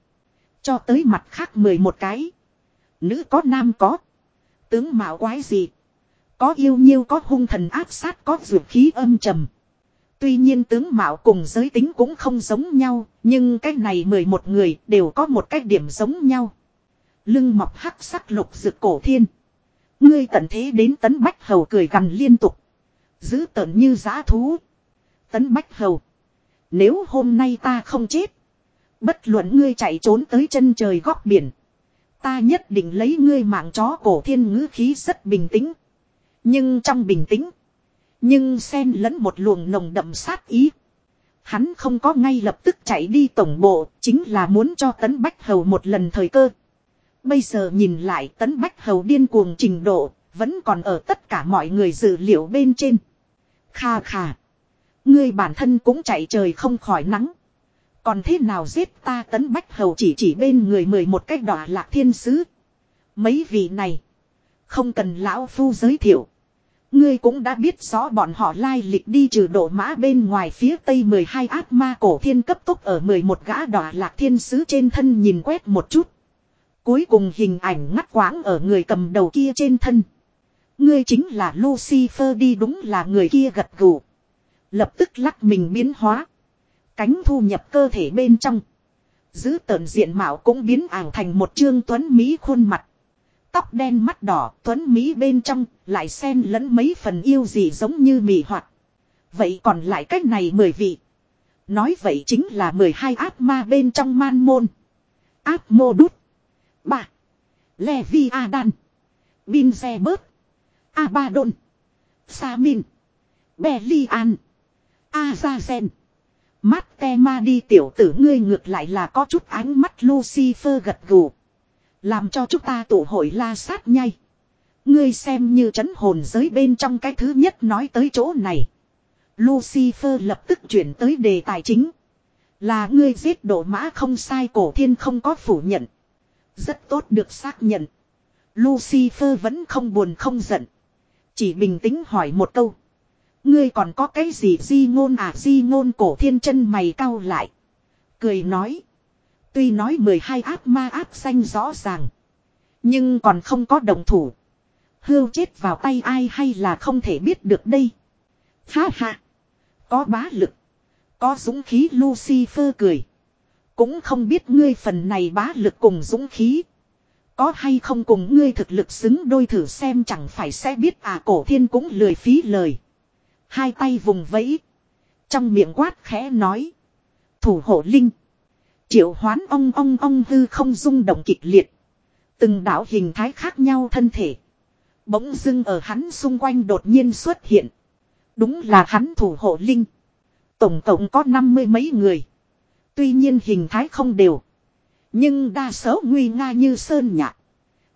Cho tới mặt khác 11 cái. Nữ có nam có. Tướng mạo quái gì. Có yêu nhiêu có hung thần áp sát có dược khí âm trầm. Tuy nhiên tướng mạo cùng giới tính cũng không giống nhau, nhưng cái này 11 người đều có một cái điểm giống nhau. Lưng mọc hắc sắc lục rực cổ thiên. Ngươi tận thế đến tấn bách hầu cười gần liên tục. Giữ tận như giá thú. Tấn bách hầu. Nếu hôm nay ta không chết. Bất luận ngươi chạy trốn tới chân trời góc biển. Ta nhất định lấy ngươi mạng chó cổ thiên ngữ khí rất bình tĩnh. Nhưng trong bình tĩnh. Nhưng xen lẫn một luồng nồng đậm sát ý. Hắn không có ngay lập tức chạy đi tổng bộ. Chính là muốn cho tấn bách hầu một lần thời cơ. Bây giờ nhìn lại tấn bách hầu điên cuồng trình độ. Vẫn còn ở tất cả mọi người dự liệu bên trên. Kha kha. Ngươi bản thân cũng chạy trời không khỏi nắng. Còn thế nào giết ta tấn bách hầu chỉ chỉ bên người mười một cách đỏ lạc thiên sứ. Mấy vị này. Không cần lão phu giới thiệu. Ngươi cũng đã biết rõ bọn họ lai lịch đi trừ độ mã bên ngoài phía tây 12 ác ma cổ thiên cấp tốc ở 11 gã đỏ lạc thiên sứ trên thân nhìn quét một chút. Cuối cùng hình ảnh ngắt quãng ở người cầm đầu kia trên thân. Ngươi chính là Lucifer đi đúng là người kia gật gù. Lập tức lắc mình biến hóa. Cánh thu nhập cơ thể bên trong. Giữ tợn diện mạo cũng biến ảo thành một trương tuấn Mỹ khuôn mặt. Tóc đen mắt đỏ, tuấn Mỹ bên trong, lại xen lẫn mấy phần yêu gì giống như mì hoạt. Vậy còn lại cách này mười vị. Nói vậy chính là mười hai ác ma bên trong man môn. ác mô đút. Ba. Levi Đan. Bin xe bớt. Abaddon. Samin. Belian. Azazen. Mắt te ma đi tiểu tử ngươi ngược lại là có chút ánh mắt Lucifer gật gù. Làm cho chúng ta tụ hội la sát nhay Ngươi xem như chấn hồn giới bên trong cái thứ nhất nói tới chỗ này. Lucifer lập tức chuyển tới đề tài chính. Là ngươi giết độ mã không sai cổ thiên không có phủ nhận. Rất tốt được xác nhận. Lucifer vẫn không buồn không giận. Chỉ bình tĩnh hỏi một câu. Ngươi còn có cái gì di ngôn à di ngôn cổ thiên chân mày cau lại. Cười nói. Tuy nói 12 áp ma áp xanh rõ ràng. Nhưng còn không có đồng thủ. Hưu chết vào tay ai hay là không thể biết được đây. Ha ha. Có bá lực. Có dũng khí Lucifer cười. Cũng không biết ngươi phần này bá lực cùng dũng khí. Có hay không cùng ngươi thực lực xứng đôi thử xem chẳng phải sẽ biết à cổ thiên cũng lười phí lời. Hai tay vùng vẫy. Trong miệng quát khẽ nói. Thủ hộ linh. Triệu hoán ong ong ong hư không rung động kịch liệt. Từng đạo hình thái khác nhau thân thể. Bỗng dưng ở hắn xung quanh đột nhiên xuất hiện. Đúng là hắn thủ hộ linh. Tổng cộng có năm mươi mấy người. Tuy nhiên hình thái không đều. Nhưng đa số nguy nga như sơn nhạc.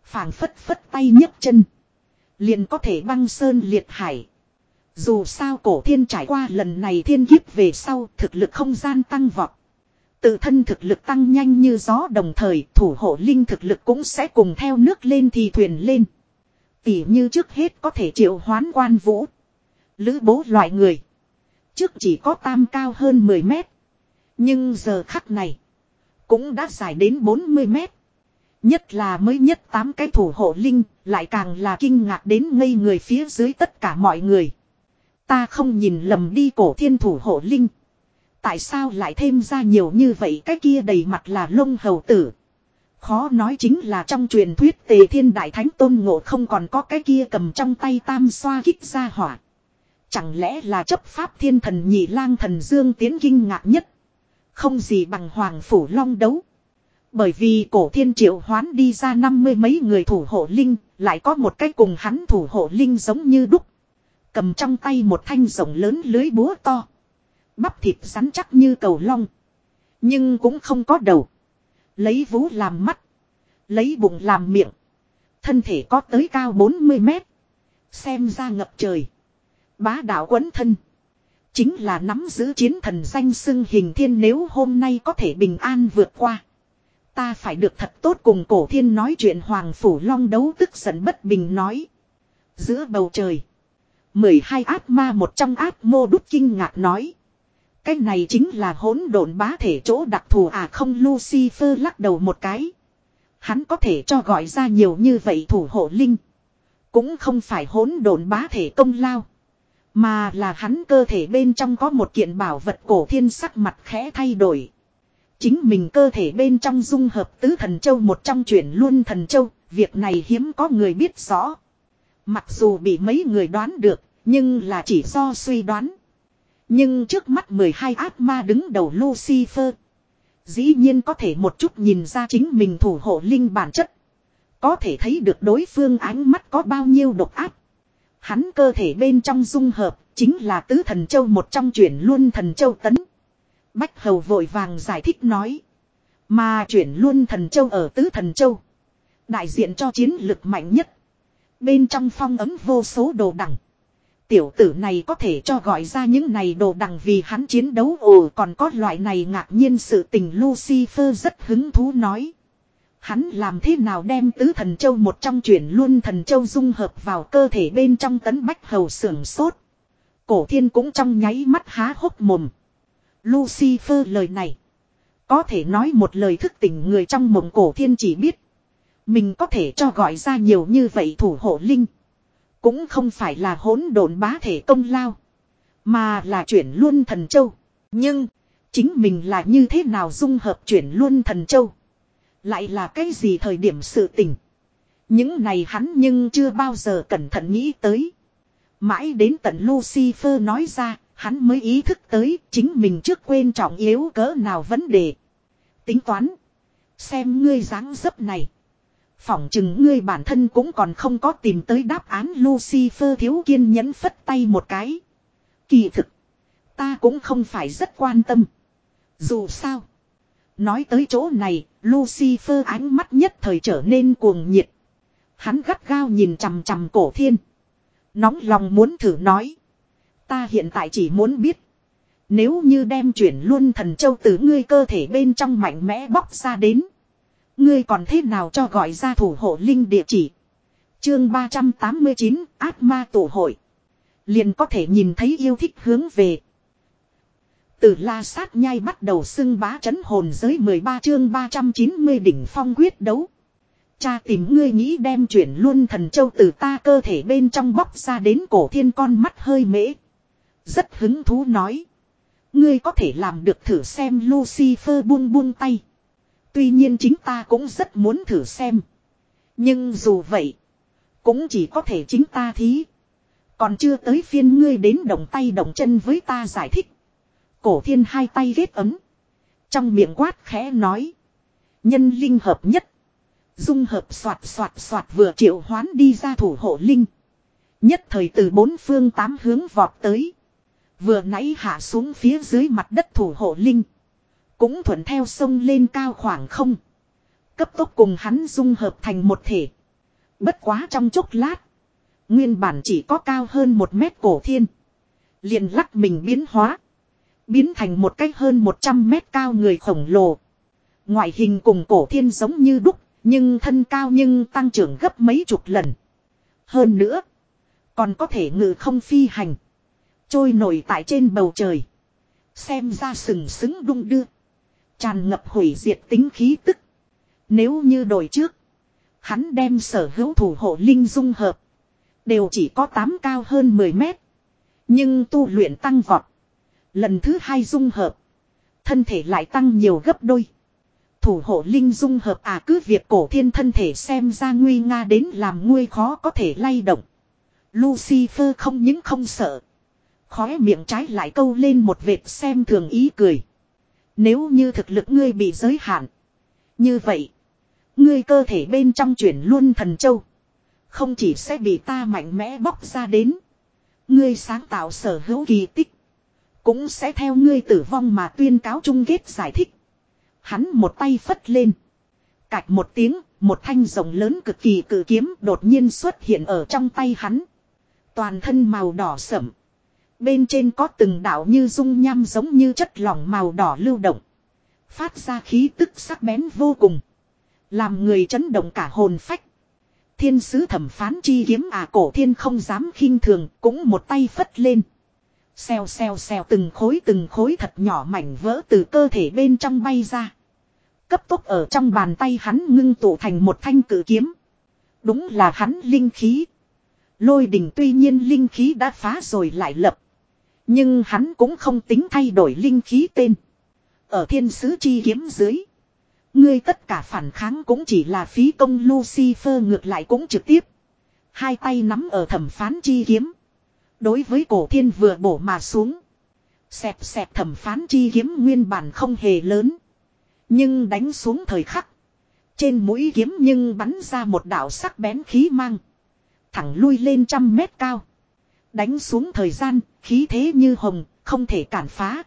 phảng phất phất tay nhấc chân. Liền có thể băng sơn liệt hải. Dù sao cổ thiên trải qua lần này thiên kiếp về sau, thực lực không gian tăng vọt. Tự thân thực lực tăng nhanh như gió đồng thời, thủ hộ linh thực lực cũng sẽ cùng theo nước lên thì thuyền lên. Tỉ như trước hết có thể triệu hoán quan vũ. Lữ bố loại người. Trước chỉ có tam cao hơn 10 mét. Nhưng giờ khắc này. Cũng đã dài đến 40 mét. Nhất là mới nhất tám cái thủ hộ linh. Lại càng là kinh ngạc đến ngây người phía dưới tất cả mọi người. Ta không nhìn lầm đi cổ thiên thủ hộ linh. Tại sao lại thêm ra nhiều như vậy cái kia đầy mặt là lông hầu tử. Khó nói chính là trong truyền thuyết tề thiên đại thánh tôn ngộ không còn có cái kia cầm trong tay tam xoa kích ra hỏa. Chẳng lẽ là chấp pháp thiên thần nhị lang thần dương tiến kinh ngạc nhất. Không gì bằng hoàng phủ long đấu. Bởi vì cổ thiên triệu hoán đi ra năm mươi mấy người thủ hộ linh, lại có một cái cùng hắn thủ hộ linh giống như đúc. Cầm trong tay một thanh rồng lớn lưới búa to. Bắp thịt rắn chắc như cầu long. Nhưng cũng không có đầu. Lấy vú làm mắt. Lấy bụng làm miệng. Thân thể có tới cao 40 mét. Xem ra ngập trời. Bá đạo quấn thân. Chính là nắm giữ chiến thần danh xưng hình thiên nếu hôm nay có thể bình an vượt qua. Ta phải được thật tốt cùng cổ thiên nói chuyện Hoàng Phủ Long đấu tức giận bất bình nói. Giữa bầu trời mười hai ác ma một trong ác mô đút kinh ngạc nói. Cái này chính là hỗn độn bá thể chỗ đặc thù à không Lucifer lắc đầu một cái. Hắn có thể cho gọi ra nhiều như vậy thủ hộ linh. Cũng không phải hỗn độn bá thể công lao. Mà là hắn cơ thể bên trong có một kiện bảo vật cổ thiên sắc mặt khẽ thay đổi. Chính mình cơ thể bên trong dung hợp tứ thần châu một trong chuyển luôn thần châu, việc này hiếm có người biết rõ. Mặc dù bị mấy người đoán được, nhưng là chỉ do suy đoán. Nhưng trước mắt 12 ác ma đứng đầu Lucifer. Dĩ nhiên có thể một chút nhìn ra chính mình thủ hộ linh bản chất. Có thể thấy được đối phương ánh mắt có bao nhiêu độc áp. Hắn cơ thể bên trong dung hợp chính là tứ thần châu một trong chuyển luôn thần châu tấn. Bách hầu vội vàng giải thích nói. Mà chuyển luôn thần châu ở tứ thần châu. Đại diện cho chiến lực mạnh nhất. Bên trong phong ấm vô số đồ đẳng. Tiểu tử này có thể cho gọi ra những này đồ đằng vì hắn chiến đấu ồ, còn có loại này ngạc nhiên sự tình Lucifer rất hứng thú nói. Hắn làm thế nào đem tứ thần châu một trong chuyển luôn thần châu dung hợp vào cơ thể bên trong tấn bách hầu sưởng sốt. Cổ thiên cũng trong nháy mắt há hốc mồm. Lucifer lời này. Có thể nói một lời thức tỉnh người trong mộng cổ thiên chỉ biết. Mình có thể cho gọi ra nhiều như vậy thủ hộ linh. Cũng không phải là hỗn độn bá thể công lao. Mà là chuyển luôn thần châu. Nhưng, chính mình là như thế nào dung hợp chuyển luôn thần châu. Lại là cái gì thời điểm sự tình. Những này hắn nhưng chưa bao giờ cẩn thận nghĩ tới. Mãi đến tận Lucifer nói ra, hắn mới ý thức tới chính mình trước quên trọng yếu cỡ nào vấn đề. Tính toán. Xem ngươi dáng dấp này. Phỏng chừng ngươi bản thân cũng còn không có tìm tới đáp án Lucifer thiếu kiên nhẫn phất tay một cái. Kỳ thực. Ta cũng không phải rất quan tâm. Dù sao. Nói tới chỗ này, Lucifer ánh mắt nhất thời trở nên cuồng nhiệt. Hắn gắt gao nhìn chằm chằm cổ thiên. Nóng lòng muốn thử nói. Ta hiện tại chỉ muốn biết. Nếu như đem chuyển luôn thần châu từ ngươi cơ thể bên trong mạnh mẽ bóc ra đến. Ngươi còn thế nào cho gọi ra thủ hộ linh địa chỉ. Chương 389 ác ma tổ hội. Liền có thể nhìn thấy yêu thích hướng về. Từ la sát nhai bắt đầu xưng bá chấn hồn giới 13 chương 390 đỉnh phong quyết đấu. Cha tìm ngươi nghĩ đem chuyển luôn thần châu từ ta cơ thể bên trong bóc ra đến cổ thiên con mắt hơi mễ. Rất hứng thú nói. Ngươi có thể làm được thử xem Lucifer buông buông tay. Tuy nhiên chính ta cũng rất muốn thử xem. Nhưng dù vậy. Cũng chỉ có thể chính ta thí. Còn chưa tới phiên ngươi đến động tay động chân với ta giải thích. Cổ thiên hai tay ghét ấm. Trong miệng quát khẽ nói. Nhân linh hợp nhất. Dung hợp soạt soạt soạt vừa triệu hoán đi ra thủ hộ linh. Nhất thời từ bốn phương tám hướng vọt tới. Vừa nãy hạ xuống phía dưới mặt đất thủ hộ linh. Cũng thuận theo sông lên cao khoảng không. Cấp tốc cùng hắn dung hợp thành một thể. Bất quá trong chốc lát. Nguyên bản chỉ có cao hơn một mét cổ thiên. liền lắc mình biến hóa. Biến thành một cách hơn 100 mét cao người khổng lồ. Ngoại hình cùng cổ thiên giống như đúc. Nhưng thân cao nhưng tăng trưởng gấp mấy chục lần. Hơn nữa. Còn có thể ngự không phi hành. Trôi nổi tại trên bầu trời. Xem ra sừng sững đung đưa. Tràn ngập hủy diệt tính khí tức. Nếu như đổi trước. Hắn đem sở hữu thủ hộ linh dung hợp. Đều chỉ có 8 cao hơn 10 mét. Nhưng tu luyện tăng vọt. Lần thứ hai dung hợp. Thân thể lại tăng nhiều gấp đôi. Thủ hộ linh dung hợp à cứ việc cổ thiên thân thể xem ra nguy nga đến làm nguy khó có thể lay động. Lucifer không những không sợ. Khóe miệng trái lại câu lên một vệt xem thường ý cười. Nếu như thực lực ngươi bị giới hạn. Như vậy. Ngươi cơ thể bên trong chuyển luôn thần châu. Không chỉ sẽ bị ta mạnh mẽ bóc ra đến. Ngươi sáng tạo sở hữu kỳ tích. Cũng sẽ theo ngươi tử vong mà tuyên cáo chung kết giải thích. Hắn một tay phất lên. Cạch một tiếng, một thanh rồng lớn cực kỳ cử kiếm đột nhiên xuất hiện ở trong tay hắn. Toàn thân màu đỏ sẫm. Bên trên có từng đạo như dung nham giống như chất lỏng màu đỏ lưu động. Phát ra khí tức sắc bén vô cùng. Làm người chấn động cả hồn phách. Thiên sứ thẩm phán chi kiếm à cổ thiên không dám khinh thường cũng một tay phất lên. Xèo xèo xèo từng khối từng khối thật nhỏ mảnh vỡ từ cơ thể bên trong bay ra. Cấp tốc ở trong bàn tay hắn ngưng tụ thành một thanh cử kiếm. Đúng là hắn linh khí. Lôi đỉnh tuy nhiên linh khí đã phá rồi lại lập. Nhưng hắn cũng không tính thay đổi linh khí tên. Ở thiên sứ chi kiếm dưới. Ngươi tất cả phản kháng cũng chỉ là phí công Lucifer ngược lại cũng trực tiếp. Hai tay nắm ở thẩm phán chi kiếm. Đối với cổ thiên vừa bổ mà xuống. Xẹp xẹp thẩm phán chi kiếm nguyên bản không hề lớn. Nhưng đánh xuống thời khắc. Trên mũi kiếm nhưng bắn ra một đạo sắc bén khí mang. Thẳng lui lên trăm mét cao. Đánh xuống thời gian, khí thế như hồng, không thể cản phá.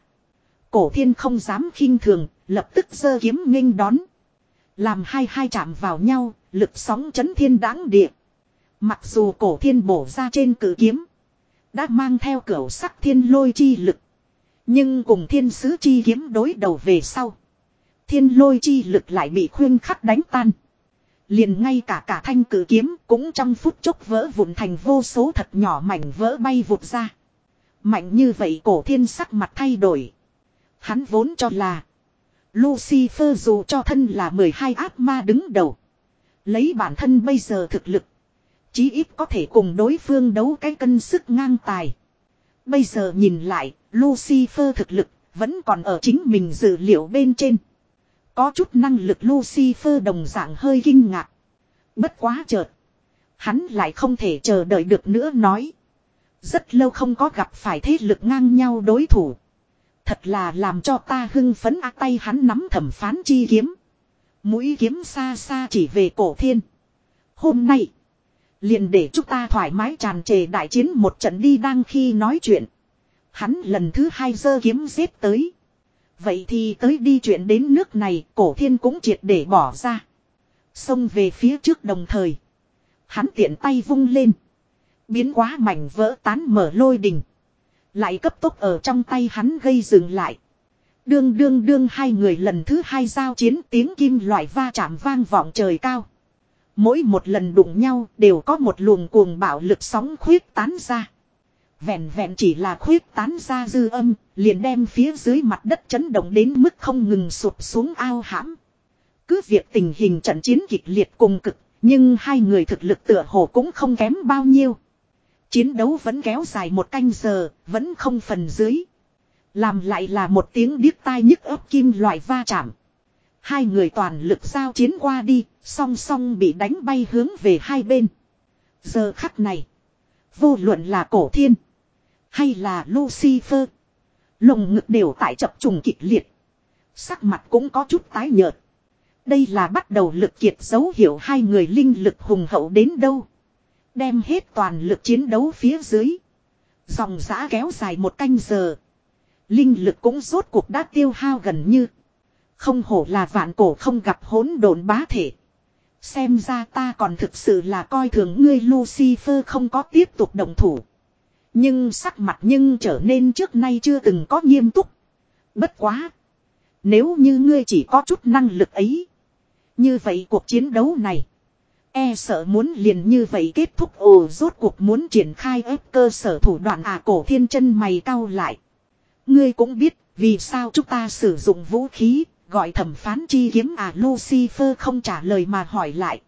Cổ thiên không dám khinh thường, lập tức giơ kiếm nghênh đón. Làm hai hai chạm vào nhau, lực sóng chấn thiên đáng địa. Mặc dù cổ thiên bổ ra trên cử kiếm. Đã mang theo cửa sắc thiên lôi chi lực. Nhưng cùng thiên sứ chi kiếm đối đầu về sau. Thiên lôi chi lực lại bị khuyên khắc đánh tan. Liền ngay cả cả thanh cử kiếm cũng trong phút chốc vỡ vụn thành vô số thật nhỏ mảnh vỡ bay vụt ra. Mạnh như vậy cổ thiên sắc mặt thay đổi. Hắn vốn cho là. Lucifer dù cho thân là 12 ác ma đứng đầu. Lấy bản thân bây giờ thực lực. Chí ít có thể cùng đối phương đấu cái cân sức ngang tài. Bây giờ nhìn lại, Lucifer thực lực vẫn còn ở chính mình dự liệu bên trên. Có chút năng lực Lucifer đồng dạng hơi kinh ngạc. Bất quá chợt. Hắn lại không thể chờ đợi được nữa nói. Rất lâu không có gặp phải thế lực ngang nhau đối thủ. Thật là làm cho ta hưng phấn á tay hắn nắm thẩm phán chi kiếm. Mũi kiếm xa xa chỉ về cổ thiên. Hôm nay. Liền để chúng ta thoải mái tràn trề đại chiến một trận đi đang khi nói chuyện. Hắn lần thứ hai giơ kiếm giết tới. Vậy thì tới đi chuyện đến nước này, cổ thiên cũng triệt để bỏ ra. Xông về phía trước đồng thời. Hắn tiện tay vung lên. Biến quá mảnh vỡ tán mở lôi đình. Lại cấp tốc ở trong tay hắn gây dừng lại. Đương đương đương hai người lần thứ hai giao chiến tiếng kim loại va chạm vang vọng trời cao. Mỗi một lần đụng nhau đều có một luồng cuồng bạo lực sóng khuyết tán ra. Vẹn vẹn chỉ là khuyết tán ra dư âm, liền đem phía dưới mặt đất chấn động đến mức không ngừng sụp xuống ao hãm. Cứ việc tình hình trận chiến kịch liệt cùng cực, nhưng hai người thực lực tựa hồ cũng không kém bao nhiêu. Chiến đấu vẫn kéo dài một canh giờ, vẫn không phần dưới. Làm lại là một tiếng điếc tai nhức ấp kim loại va chạm. Hai người toàn lực giao chiến qua đi, song song bị đánh bay hướng về hai bên. Giờ khắc này, vô luận là cổ thiên, hay là Lucifer, lồng ngực đều tại chập trùng kịch liệt. Sắc mặt cũng có chút tái nhợt. Đây là bắt đầu lực kiệt dấu hiệu hai người linh lực hùng hậu đến đâu. Đem hết toàn lực chiến đấu phía dưới. Dòng giã kéo dài một canh giờ. Linh lực cũng rốt cuộc đã tiêu hao gần như. Không hổ là vạn cổ không gặp hỗn độn bá thể. Xem ra ta còn thực sự là coi thường ngươi Lucifer không có tiếp tục đồng thủ. Nhưng sắc mặt nhưng trở nên trước nay chưa từng có nghiêm túc. Bất quá. Nếu như ngươi chỉ có chút năng lực ấy. Như vậy cuộc chiến đấu này. E sợ muốn liền như vậy kết thúc ồ rốt cuộc muốn triển khai ép cơ sở thủ đoạn à cổ thiên chân mày cau lại. Ngươi cũng biết vì sao chúng ta sử dụng vũ khí gọi thẩm phán chi kiếm à Lucifer không trả lời mà hỏi lại.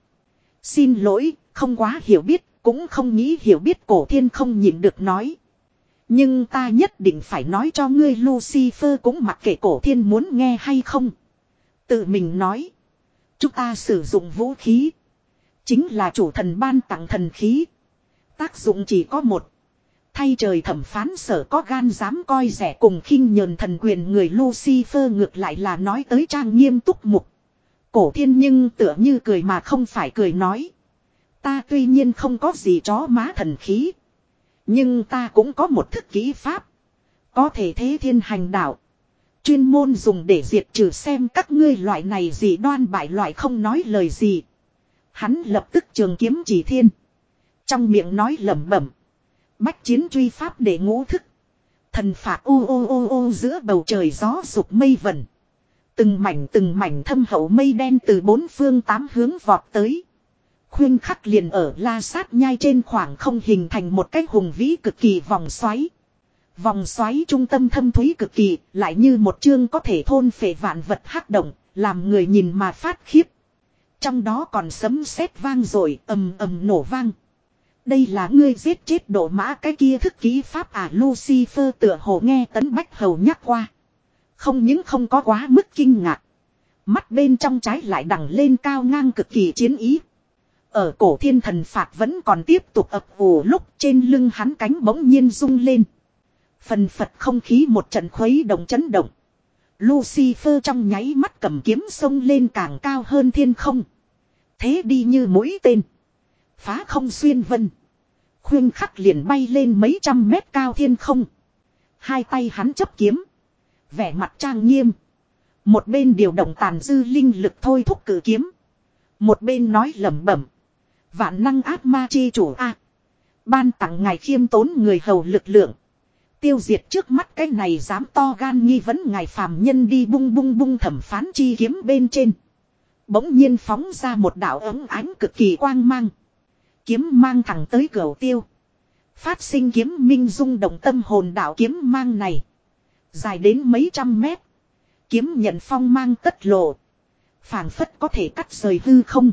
Xin lỗi, không quá hiểu biết, cũng không nghĩ hiểu biết cổ thiên không nhịn được nói. Nhưng ta nhất định phải nói cho ngươi Lucifer cũng mặc kệ cổ thiên muốn nghe hay không. Tự mình nói. Chúng ta sử dụng vũ khí. Chính là chủ thần ban tặng thần khí. Tác dụng chỉ có một. Thay trời thẩm phán sở có gan dám coi rẻ cùng khinh nhờn thần quyền người Lucifer ngược lại là nói tới trang nghiêm túc mục. Cổ thiên nhưng tựa như cười mà không phải cười nói. Ta tuy nhiên không có gì chó má thần khí. Nhưng ta cũng có một thức kỹ pháp. Có thể thế thiên hành đạo. Chuyên môn dùng để diệt trừ xem các ngươi loại này gì đoan bại loại không nói lời gì. Hắn lập tức trường kiếm chỉ thiên. Trong miệng nói lẩm bẩm. Bách chiến truy pháp để ngũ thức. Thần phạt ô ô ô ô giữa bầu trời gió sụp mây vẩn. Từng mảnh từng mảnh thâm hậu mây đen từ bốn phương tám hướng vọt tới. Khuyên khắc liền ở la sát nhai trên khoảng không hình thành một cái hùng vĩ cực kỳ vòng xoáy. Vòng xoáy trung tâm thâm thúy cực kỳ, lại như một chương có thể thôn phệ vạn vật hắc động, làm người nhìn mà phát khiếp. Trong đó còn sấm sét vang rồi, ầm ầm nổ vang. Đây là ngươi giết chết độ mã cái kia thức ký pháp à Lucifer tựa hồ nghe tấn bách hầu nhắc qua. Không những không có quá mức kinh ngạc. Mắt bên trong trái lại đằng lên cao ngang cực kỳ chiến ý. Ở cổ thiên thần phạt vẫn còn tiếp tục ập ủ lúc trên lưng hắn cánh bỗng nhiên rung lên. Phần phật không khí một trận khuấy động chấn động. Lucifer trong nháy mắt cầm kiếm sông lên càng cao hơn thiên không. Thế đi như mũi tên. Phá không xuyên vân. Khuyên khắc liền bay lên mấy trăm mét cao thiên không. Hai tay hắn chấp kiếm. Vẻ mặt trang nghiêm. Một bên điều động tàn dư linh lực thôi thúc cử kiếm. Một bên nói lẩm bẩm. Vạn năng ác ma chi chủ A. ban tặng ngài khiêm tốn người hầu lực lượng. Tiêu diệt trước mắt cái này dám to gan nghi vấn ngài phàm nhân đi bung bung bung thẩm phán chi kiếm bên trên. Bỗng nhiên phóng ra một đạo ấm ánh cực kỳ quang mang. Kiếm mang thẳng tới cửa tiêu. Phát sinh kiếm minh dung động tâm hồn đạo kiếm mang này. Dài đến mấy trăm mét. Kiếm nhận phong mang tất lộ. phảng phất có thể cắt rời hư không.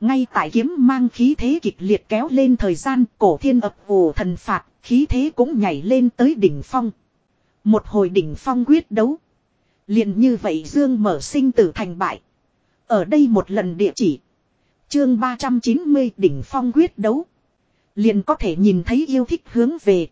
Ngay tại kiếm mang khí thế kịch liệt kéo lên thời gian cổ thiên ập vù thần phạt, khí thế cũng nhảy lên tới đỉnh phong. Một hồi đỉnh phong quyết đấu. liền như vậy Dương mở sinh tử thành bại. Ở đây một lần địa chỉ. Chương 390 đỉnh phong quyết đấu. Liền có thể nhìn thấy yêu thích hướng về.